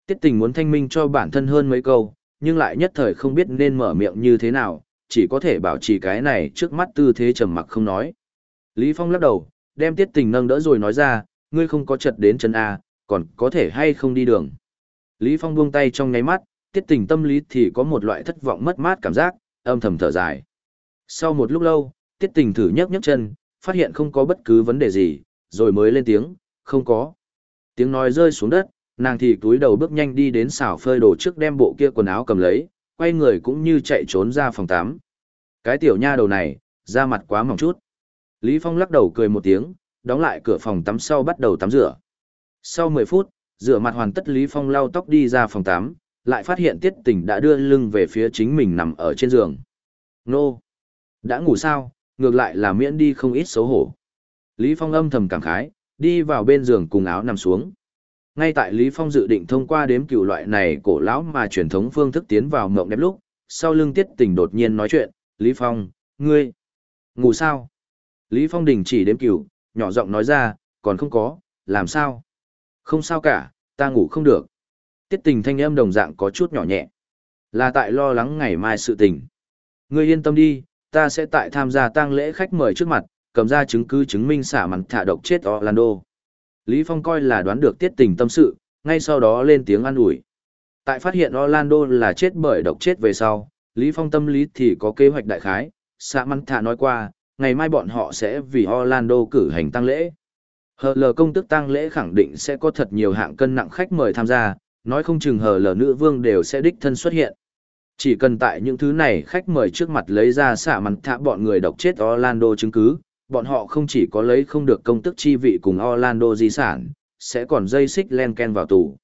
tiết tình muốn thanh minh cho bản thân hơn mấy câu, nhưng lại nhất thời không biết nên mở miệng như thế nào, chỉ có thể bảo trì cái này trước mắt tư thế trầm mặc không nói. Lý Phong lắc đầu, đem tiết tình nâng đỡ rồi nói ra, ngươi không có chật đến chân A, còn có thể hay không đi đường. Lý Phong buông tay trong nháy mắt, tiết tình tâm lý thì có một loại thất vọng mất mát cảm giác, âm thầm thở dài. Sau một lúc lâu, tiết tình thử nhấc nhấc chân, phát hiện không có bất cứ vấn đề gì, rồi mới lên tiếng, không có. Tiếng nói rơi xuống đất, nàng thì túi đầu bước nhanh đi đến xào phơi đồ trước đem bộ kia quần áo cầm lấy, quay người cũng như chạy trốn ra phòng tắm. Cái tiểu nha đầu này, da mặt quá mỏng chút. Lý Phong lắc đầu cười một tiếng, đóng lại cửa phòng tắm sau bắt đầu tắm rửa. Sau 10 phút, rửa mặt hoàn tất Lý Phong lau tóc đi ra phòng tắm, lại phát hiện Tiết Tình đã đưa lưng về phía chính mình nằm ở trên giường. Nô! Đã ngủ sao, ngược lại là miễn đi không ít xấu hổ. Lý Phong âm thầm cảm khái, đi vào bên giường cùng áo nằm xuống. Ngay tại Lý Phong dự định thông qua đếm cửu loại này cổ lão mà truyền thống phương thức tiến vào mộng đẹp lúc, sau lưng Tiết Tình đột nhiên nói chuyện, Lý Phong, ngươi, ngủ sao? Lý Phong đình chỉ đếm cửu, nhỏ giọng nói ra, còn không có, làm sao? Không sao cả, ta ngủ không được. Tiết tình thanh âm đồng dạng có chút nhỏ nhẹ. Là tại lo lắng ngày mai sự tình. Ngươi yên tâm đi, ta sẽ tại tham gia tang lễ khách mời trước mặt, cầm ra chứng cứ chứng minh xả mặn thả độc chết Orlando. Lý Phong coi là đoán được tiết tình tâm sự, ngay sau đó lên tiếng an ủi. Tại phát hiện Orlando là chết bởi độc chết về sau, Lý Phong tâm lý thì có kế hoạch đại khái, xả mặn thả nói qua, ngày mai bọn họ sẽ vì Orlando cử hành tang lễ. Hờ lờ công tức tang lễ khẳng định sẽ có thật nhiều hạng cân nặng khách mời tham gia, nói không chừng hờ lờ nữ vương đều sẽ đích thân xuất hiện. Chỉ cần tại những thứ này khách mời trước mặt lấy ra xả mặt thả bọn người độc chết Orlando chứng cứ, bọn họ không chỉ có lấy không được công tức chi vị cùng Orlando di sản, sẽ còn dây xích len ken vào tù.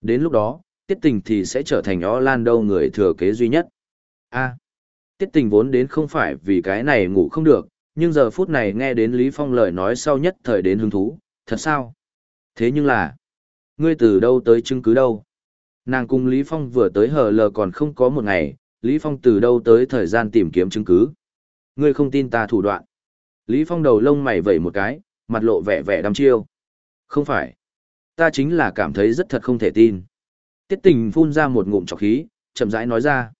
Đến lúc đó, tiết tình thì sẽ trở thành Orlando người thừa kế duy nhất. a tiết tình vốn đến không phải vì cái này ngủ không được, nhưng giờ phút này nghe đến Lý Phong lời nói sau nhất thời đến hứng thú, thật sao? Thế nhưng là, ngươi từ đâu tới chứng cứ đâu? Nàng cùng Lý Phong vừa tới hờ lờ còn không có một ngày, Lý Phong từ đâu tới thời gian tìm kiếm chứng cứ? Ngươi không tin ta thủ đoạn. Lý Phong đầu lông mày vẩy một cái, mặt lộ vẻ vẻ đăm chiêu. Không phải. Ta chính là cảm thấy rất thật không thể tin. Tiết tình phun ra một ngụm trọc khí, chậm rãi nói ra.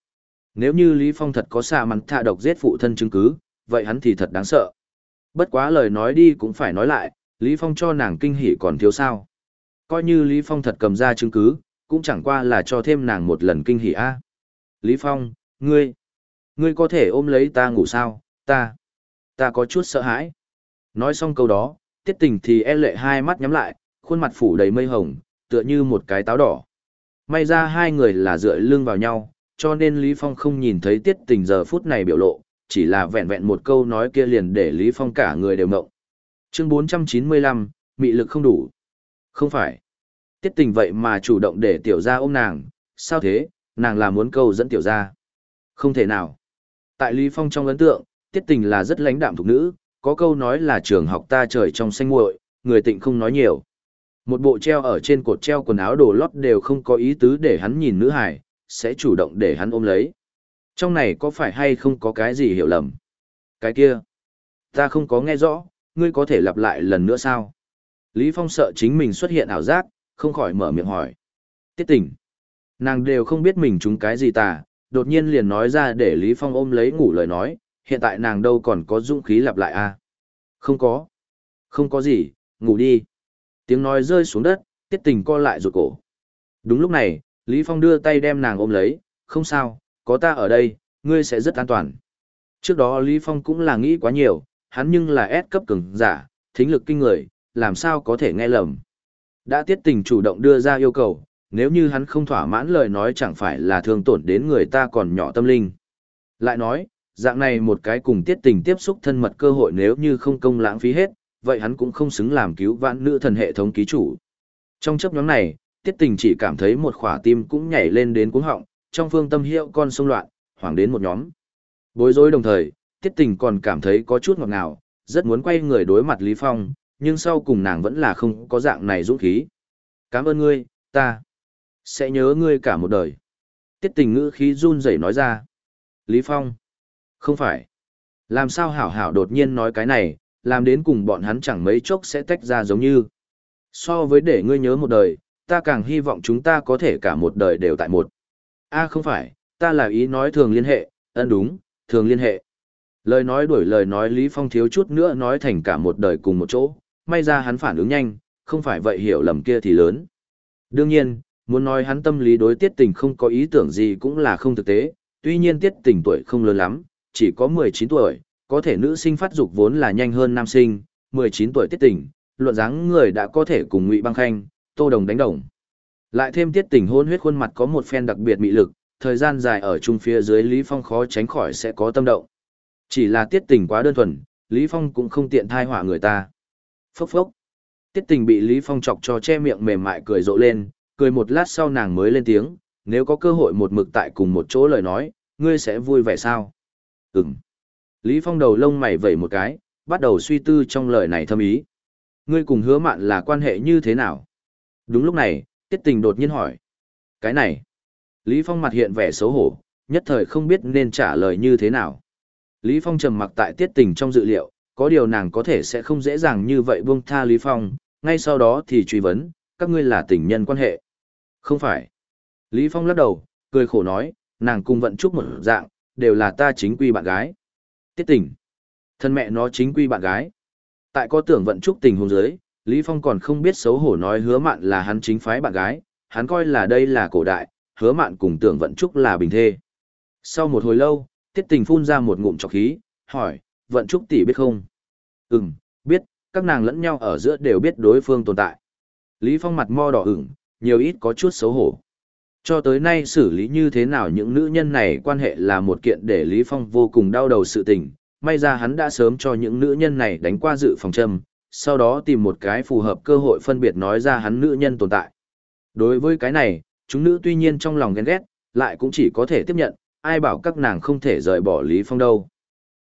Nếu như Lý Phong thật có xà mắn thạ độc giết phụ thân chứng cứ, vậy hắn thì thật đáng sợ. Bất quá lời nói đi cũng phải nói lại, Lý Phong cho nàng kinh hỉ còn thiếu sao. Coi như Lý Phong thật cầm ra chứng cứ, cũng chẳng qua là cho thêm nàng một lần kinh hỉ a. Lý Phong, ngươi, ngươi có thể ôm lấy ta ngủ sao, ta, ta có chút sợ hãi. Nói xong câu đó, tiết tình thì e lệ hai mắt nhắm lại, khuôn mặt phủ đầy mây hồng, tựa như một cái táo đỏ. May ra hai người là dựa lưng vào nhau, cho nên Lý Phong không nhìn thấy tiết tình giờ phút này biểu lộ, chỉ là vẹn vẹn một câu nói kia liền để Lý Phong cả người đều mộng. Chương 495, mị lực không đủ. Không phải. Tiết tình vậy mà chủ động để tiểu gia ôm nàng, sao thế, nàng là muốn câu dẫn tiểu gia. Không thể nào. Tại Lý Phong trong ấn tượng, tiết tình là rất lãnh đạm thục nữ, có câu nói là trường học ta trời trong xanh muội, người tịnh không nói nhiều. Một bộ treo ở trên cột treo quần áo đồ lót đều không có ý tứ để hắn nhìn nữ hải, sẽ chủ động để hắn ôm lấy. Trong này có phải hay không có cái gì hiểu lầm? Cái kia, ta không có nghe rõ, ngươi có thể lặp lại lần nữa sao? Lý Phong sợ chính mình xuất hiện ảo giác, không khỏi mở miệng hỏi. Tiết tỉnh. Nàng đều không biết mình trúng cái gì tà, đột nhiên liền nói ra để Lý Phong ôm lấy ngủ lời nói, hiện tại nàng đâu còn có dũng khí lặp lại à? Không có. Không có gì, ngủ đi. Tiếng nói rơi xuống đất, tiết tình co lại rụt cổ. Đúng lúc này, Lý Phong đưa tay đem nàng ôm lấy, không sao, có ta ở đây, ngươi sẽ rất an toàn. Trước đó Lý Phong cũng là nghĩ quá nhiều, hắn nhưng là S cấp cường giả, thính lực kinh người, làm sao có thể nghe lầm. Đã tiết tình chủ động đưa ra yêu cầu, nếu như hắn không thỏa mãn lời nói chẳng phải là thương tổn đến người ta còn nhỏ tâm linh. Lại nói, dạng này một cái cùng tiết tình tiếp xúc thân mật cơ hội nếu như không công lãng phí hết, vậy hắn cũng không xứng làm cứu vãn nữ thần hệ thống ký chủ. Trong chấp nhóm này, tiết tình chỉ cảm thấy một khỏa tim cũng nhảy lên đến cuống họng, trong phương tâm hiệu con sông loạn, hoảng đến một nhóm. Bối rối đồng thời, tiết tình còn cảm thấy có chút ngọt ngào, rất muốn quay người đối mặt Lý Phong, nhưng sau cùng nàng vẫn là không có dạng này dũng khí. Cảm ơn ngươi, ta sẽ nhớ ngươi cả một đời. Tiết tình ngữ khí run rẩy nói ra. Lý Phong. Không phải. Làm sao hảo hảo đột nhiên nói cái này, làm đến cùng bọn hắn chẳng mấy chốc sẽ tách ra giống như, So với để ngươi nhớ một đời, ta càng hy vọng chúng ta có thể cả một đời đều tại một. A không phải, ta là ý nói thường liên hệ, ân đúng, thường liên hệ. Lời nói đuổi lời nói Lý Phong thiếu chút nữa nói thành cả một đời cùng một chỗ, may ra hắn phản ứng nhanh, không phải vậy hiểu lầm kia thì lớn. Đương nhiên, muốn nói hắn tâm lý đối tiết tình không có ý tưởng gì cũng là không thực tế, tuy nhiên tiết tình tuổi không lớn lắm, chỉ có 19 tuổi, có thể nữ sinh phát dục vốn là nhanh hơn nam sinh, 19 tuổi tiết tình, luận dáng người đã có thể cùng Ngụy Băng Khanh, Tô Đồng đánh đồng. Lại thêm tiết tình hôn huyết khuôn mặt có một phen đặc biệt mị lực, thời gian dài ở chung phía dưới Lý Phong khó tránh khỏi sẽ có tâm động. Chỉ là tiết tình quá đơn thuần, Lý Phong cũng không tiện thai họa người ta. Phốc phốc. Tiết tình bị Lý Phong chọc cho che miệng mềm mại cười rộ lên, cười một lát sau nàng mới lên tiếng, nếu có cơ hội một mực tại cùng một chỗ lời nói, ngươi sẽ vui vẻ sao? Ừm. Lý Phong đầu lông mày vẩy một cái, bắt đầu suy tư trong lời này thâm ý. Ngươi cùng hứa mạn là quan hệ như thế nào? Đúng lúc này, tiết tình đột nhiên hỏi. Cái này. Lý Phong mặt hiện vẻ xấu hổ, nhất thời không biết nên trả lời như thế nào. Lý Phong trầm mặc tại tiết tình trong dự liệu, có điều nàng có thể sẽ không dễ dàng như vậy buông tha Lý Phong, ngay sau đó thì truy vấn, các ngươi là tình nhân quan hệ. Không phải. Lý Phong lắc đầu, cười khổ nói, nàng cùng vận chúc một dạng, đều là ta chính quy bạn gái. Tiết tình. Thân mẹ nó chính quy bạn gái. Tại có tưởng vận chúc tình hôn giới, Lý Phong còn không biết xấu hổ nói hứa mạn là hắn chính phái bạn gái, hắn coi là đây là cổ đại, hứa mạn cùng tưởng vận chúc là bình thê. Sau một hồi lâu, tiết tình phun ra một ngụm trọc khí, hỏi, vận trúc tỷ biết không? Ừm, biết, các nàng lẫn nhau ở giữa đều biết đối phương tồn tại. Lý Phong mặt mo đỏ ửng, nhiều ít có chút xấu hổ. Cho tới nay xử lý như thế nào những nữ nhân này quan hệ là một kiện để Lý Phong vô cùng đau đầu sự tình, may ra hắn đã sớm cho những nữ nhân này đánh qua dự phòng châm, sau đó tìm một cái phù hợp cơ hội phân biệt nói ra hắn nữ nhân tồn tại. Đối với cái này, chúng nữ tuy nhiên trong lòng ghen ghét, lại cũng chỉ có thể tiếp nhận, ai bảo các nàng không thể rời bỏ Lý Phong đâu.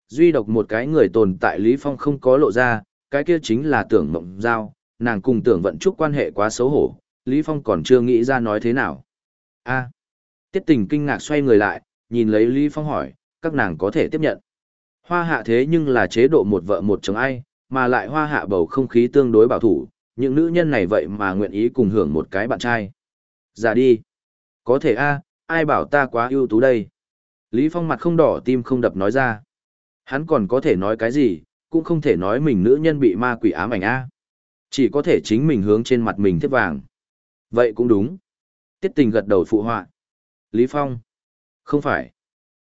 Duy độc một cái người tồn tại Lý Phong không có lộ ra, cái kia chính là tưởng mộng giao, nàng cùng tưởng vận chúc quan hệ quá xấu hổ, Lý Phong còn chưa nghĩ ra nói thế nào. a tiết tình kinh ngạc xoay người lại, nhìn lấy Lý Phong hỏi, các nàng có thể tiếp nhận. Hoa hạ thế nhưng là chế độ một vợ một chồng ai, mà lại hoa hạ bầu không khí tương đối bảo thủ, những nữ nhân này vậy mà nguyện ý cùng hưởng một cái bạn trai. Giả đi. Có thể a ai bảo ta quá ưu tú đây. Lý Phong mặt không đỏ tim không đập nói ra. Hắn còn có thể nói cái gì, cũng không thể nói mình nữ nhân bị ma quỷ ám ảnh a. Chỉ có thể chính mình hướng trên mặt mình thiết vàng. Vậy cũng đúng. Tiết tình gật đầu phụ họa. Lý Phong. Không phải.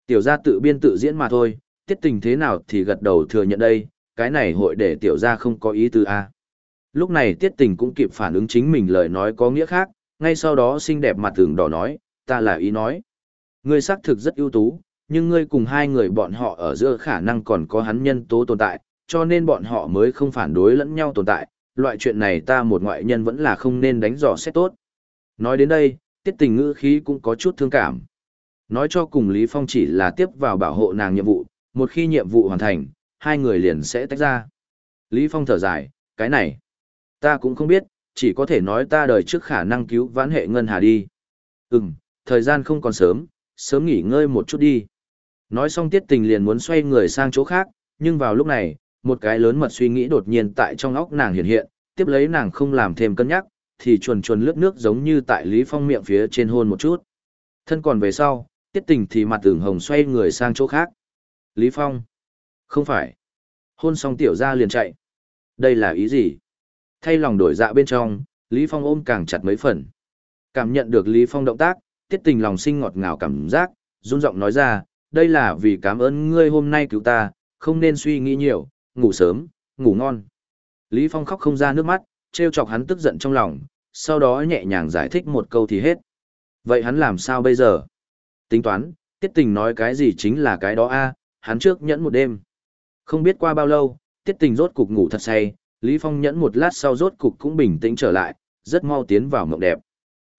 Tiểu gia tự biên tự diễn mà thôi, tiết tình thế nào thì gật đầu thừa nhận đây, cái này hội để tiểu gia không có ý tư a. Lúc này tiết tình cũng kịp phản ứng chính mình lời nói có nghĩa khác, ngay sau đó xinh đẹp mặt tường đỏ nói, ta là ý nói. Ngươi xác thực rất ưu tú, nhưng ngươi cùng hai người bọn họ ở giữa khả năng còn có hắn nhân tố tồn tại, cho nên bọn họ mới không phản đối lẫn nhau tồn tại, loại chuyện này ta một ngoại nhân vẫn là không nên đánh dò xét tốt. Nói đến đây, tiết tình ngữ khí cũng có chút thương cảm. Nói cho cùng Lý Phong chỉ là tiếp vào bảo hộ nàng nhiệm vụ, một khi nhiệm vụ hoàn thành, hai người liền sẽ tách ra. Lý Phong thở dài, cái này, ta cũng không biết, chỉ có thể nói ta đời trước khả năng cứu vãn hệ ngân hà đi. Ừm, thời gian không còn sớm, sớm nghỉ ngơi một chút đi. Nói xong tiết tình liền muốn xoay người sang chỗ khác, nhưng vào lúc này, một cái lớn mật suy nghĩ đột nhiên tại trong óc nàng hiện hiện, tiếp lấy nàng không làm thêm cân nhắc, thì chuồn chuồn lướt nước giống như tại Lý Phong miệng phía trên hôn một chút. Thân còn về sau, tiết tình thì mặt tưởng hồng xoay người sang chỗ khác. Lý Phong. Không phải. Hôn xong tiểu ra liền chạy. Đây là ý gì? Thay lòng đổi dạ bên trong, Lý Phong ôm càng chặt mấy phần. Cảm nhận được Lý Phong động tác, tiết tình lòng sinh ngọt ngào cảm giác, run giọng nói ra, đây là vì cảm ơn ngươi hôm nay cứu ta, không nên suy nghĩ nhiều, ngủ sớm, ngủ ngon. Lý Phong khóc không ra nước mắt, trêu chọc hắn tức giận trong lòng, sau đó nhẹ nhàng giải thích một câu thì hết. Vậy hắn làm sao bây giờ? Tính toán, tiết tình nói cái gì chính là cái đó a, hắn trước nhẫn một đêm. Không biết qua bao lâu, tiết tình rốt cục ngủ thật say, Lý Phong nhẫn một lát sau rốt cục cũng bình tĩnh trở lại, rất mau tiến vào mộng đẹp.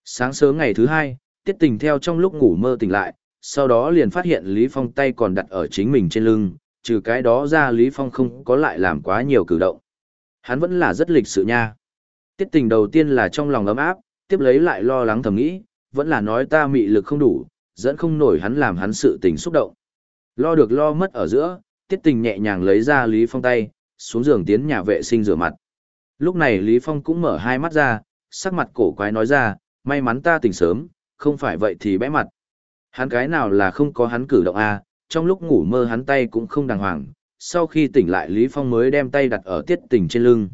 Sáng sớm ngày thứ hai, tiết tình theo trong lúc ngủ mơ tỉnh lại, sau đó liền phát hiện Lý Phong tay còn đặt ở chính mình trên lưng, trừ cái đó ra Lý Phong không có lại làm quá nhiều cử động. Hắn vẫn là rất lịch sự nha. Tiết tình đầu tiên là trong lòng ấm áp, tiếp lấy lại lo lắng thầm nghĩ, vẫn là nói ta mị lực không đủ, dẫn không nổi hắn làm hắn sự tình xúc động. Lo được lo mất ở giữa, tiết tình nhẹ nhàng lấy ra Lý Phong tay, xuống giường tiến nhà vệ sinh rửa mặt. Lúc này Lý Phong cũng mở hai mắt ra, sắc mặt cổ quái nói ra, may mắn ta tỉnh sớm, không phải vậy thì bẽ mặt. Hắn cái nào là không có hắn cử động a, à, trong lúc ngủ mơ hắn tay cũng không đàng hoàng, sau khi tỉnh lại Lý Phong mới đem tay đặt ở tiết tình trên lưng.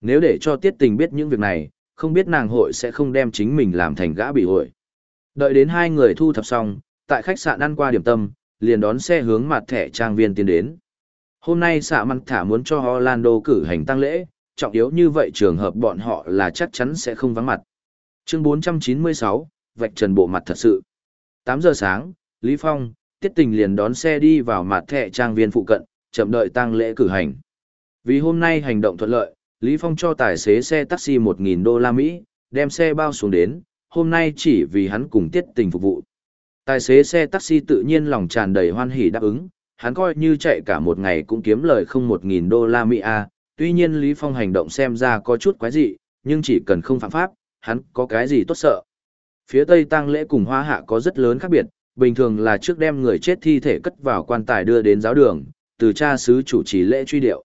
Nếu để cho tiết tình biết những việc này, không biết nàng hội sẽ không đem chính mình làm thành gã bị hội. Đợi đến hai người thu thập xong, tại khách sạn ăn qua điểm tâm, liền đón xe hướng mặt thẻ trang viên tiến đến. Hôm nay xạ măng thả muốn cho Orlando cử hành tăng lễ, trọng yếu như vậy trường hợp bọn họ là chắc chắn sẽ không vắng mặt. Chương 496, vạch trần bộ mặt thật sự. 8 giờ sáng, Lý Phong, Tiết Tình liền đón xe đi vào mặt thẻ trang viên phụ cận, chậm đợi tăng lễ cử hành. Vì hôm nay hành động thuận lợi, Lý Phong cho tài xế xe taxi 1.000 đô la Mỹ, đem xe bao xuống đến, hôm nay chỉ vì hắn cùng Tiết Tình phục vụ. Tài xế xe taxi tự nhiên lòng tràn đầy hoan hỉ đáp ứng, hắn coi như chạy cả một ngày cũng kiếm lời không 1.000 đô la Mỹ à, tuy nhiên Lý Phong hành động xem ra có chút quái dị, nhưng chỉ cần không phạm pháp, hắn có cái gì tốt sợ. Phía Tây tang lễ cùng hoa hạ có rất lớn khác biệt, bình thường là trước đem người chết thi thể cất vào quan tài đưa đến giáo đường, từ cha xứ chủ trì lễ truy điệu.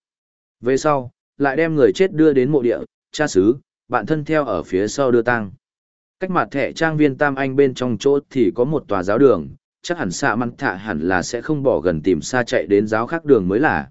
Về sau, lại đem người chết đưa đến mộ địa, cha xứ, bạn thân theo ở phía sau đưa tang. Cách mặt thẻ trang viên Tam Anh bên trong chỗ thì có một tòa giáo đường, chắc hẳn xạ măng thạ hẳn là sẽ không bỏ gần tìm xa chạy đến giáo khác đường mới là.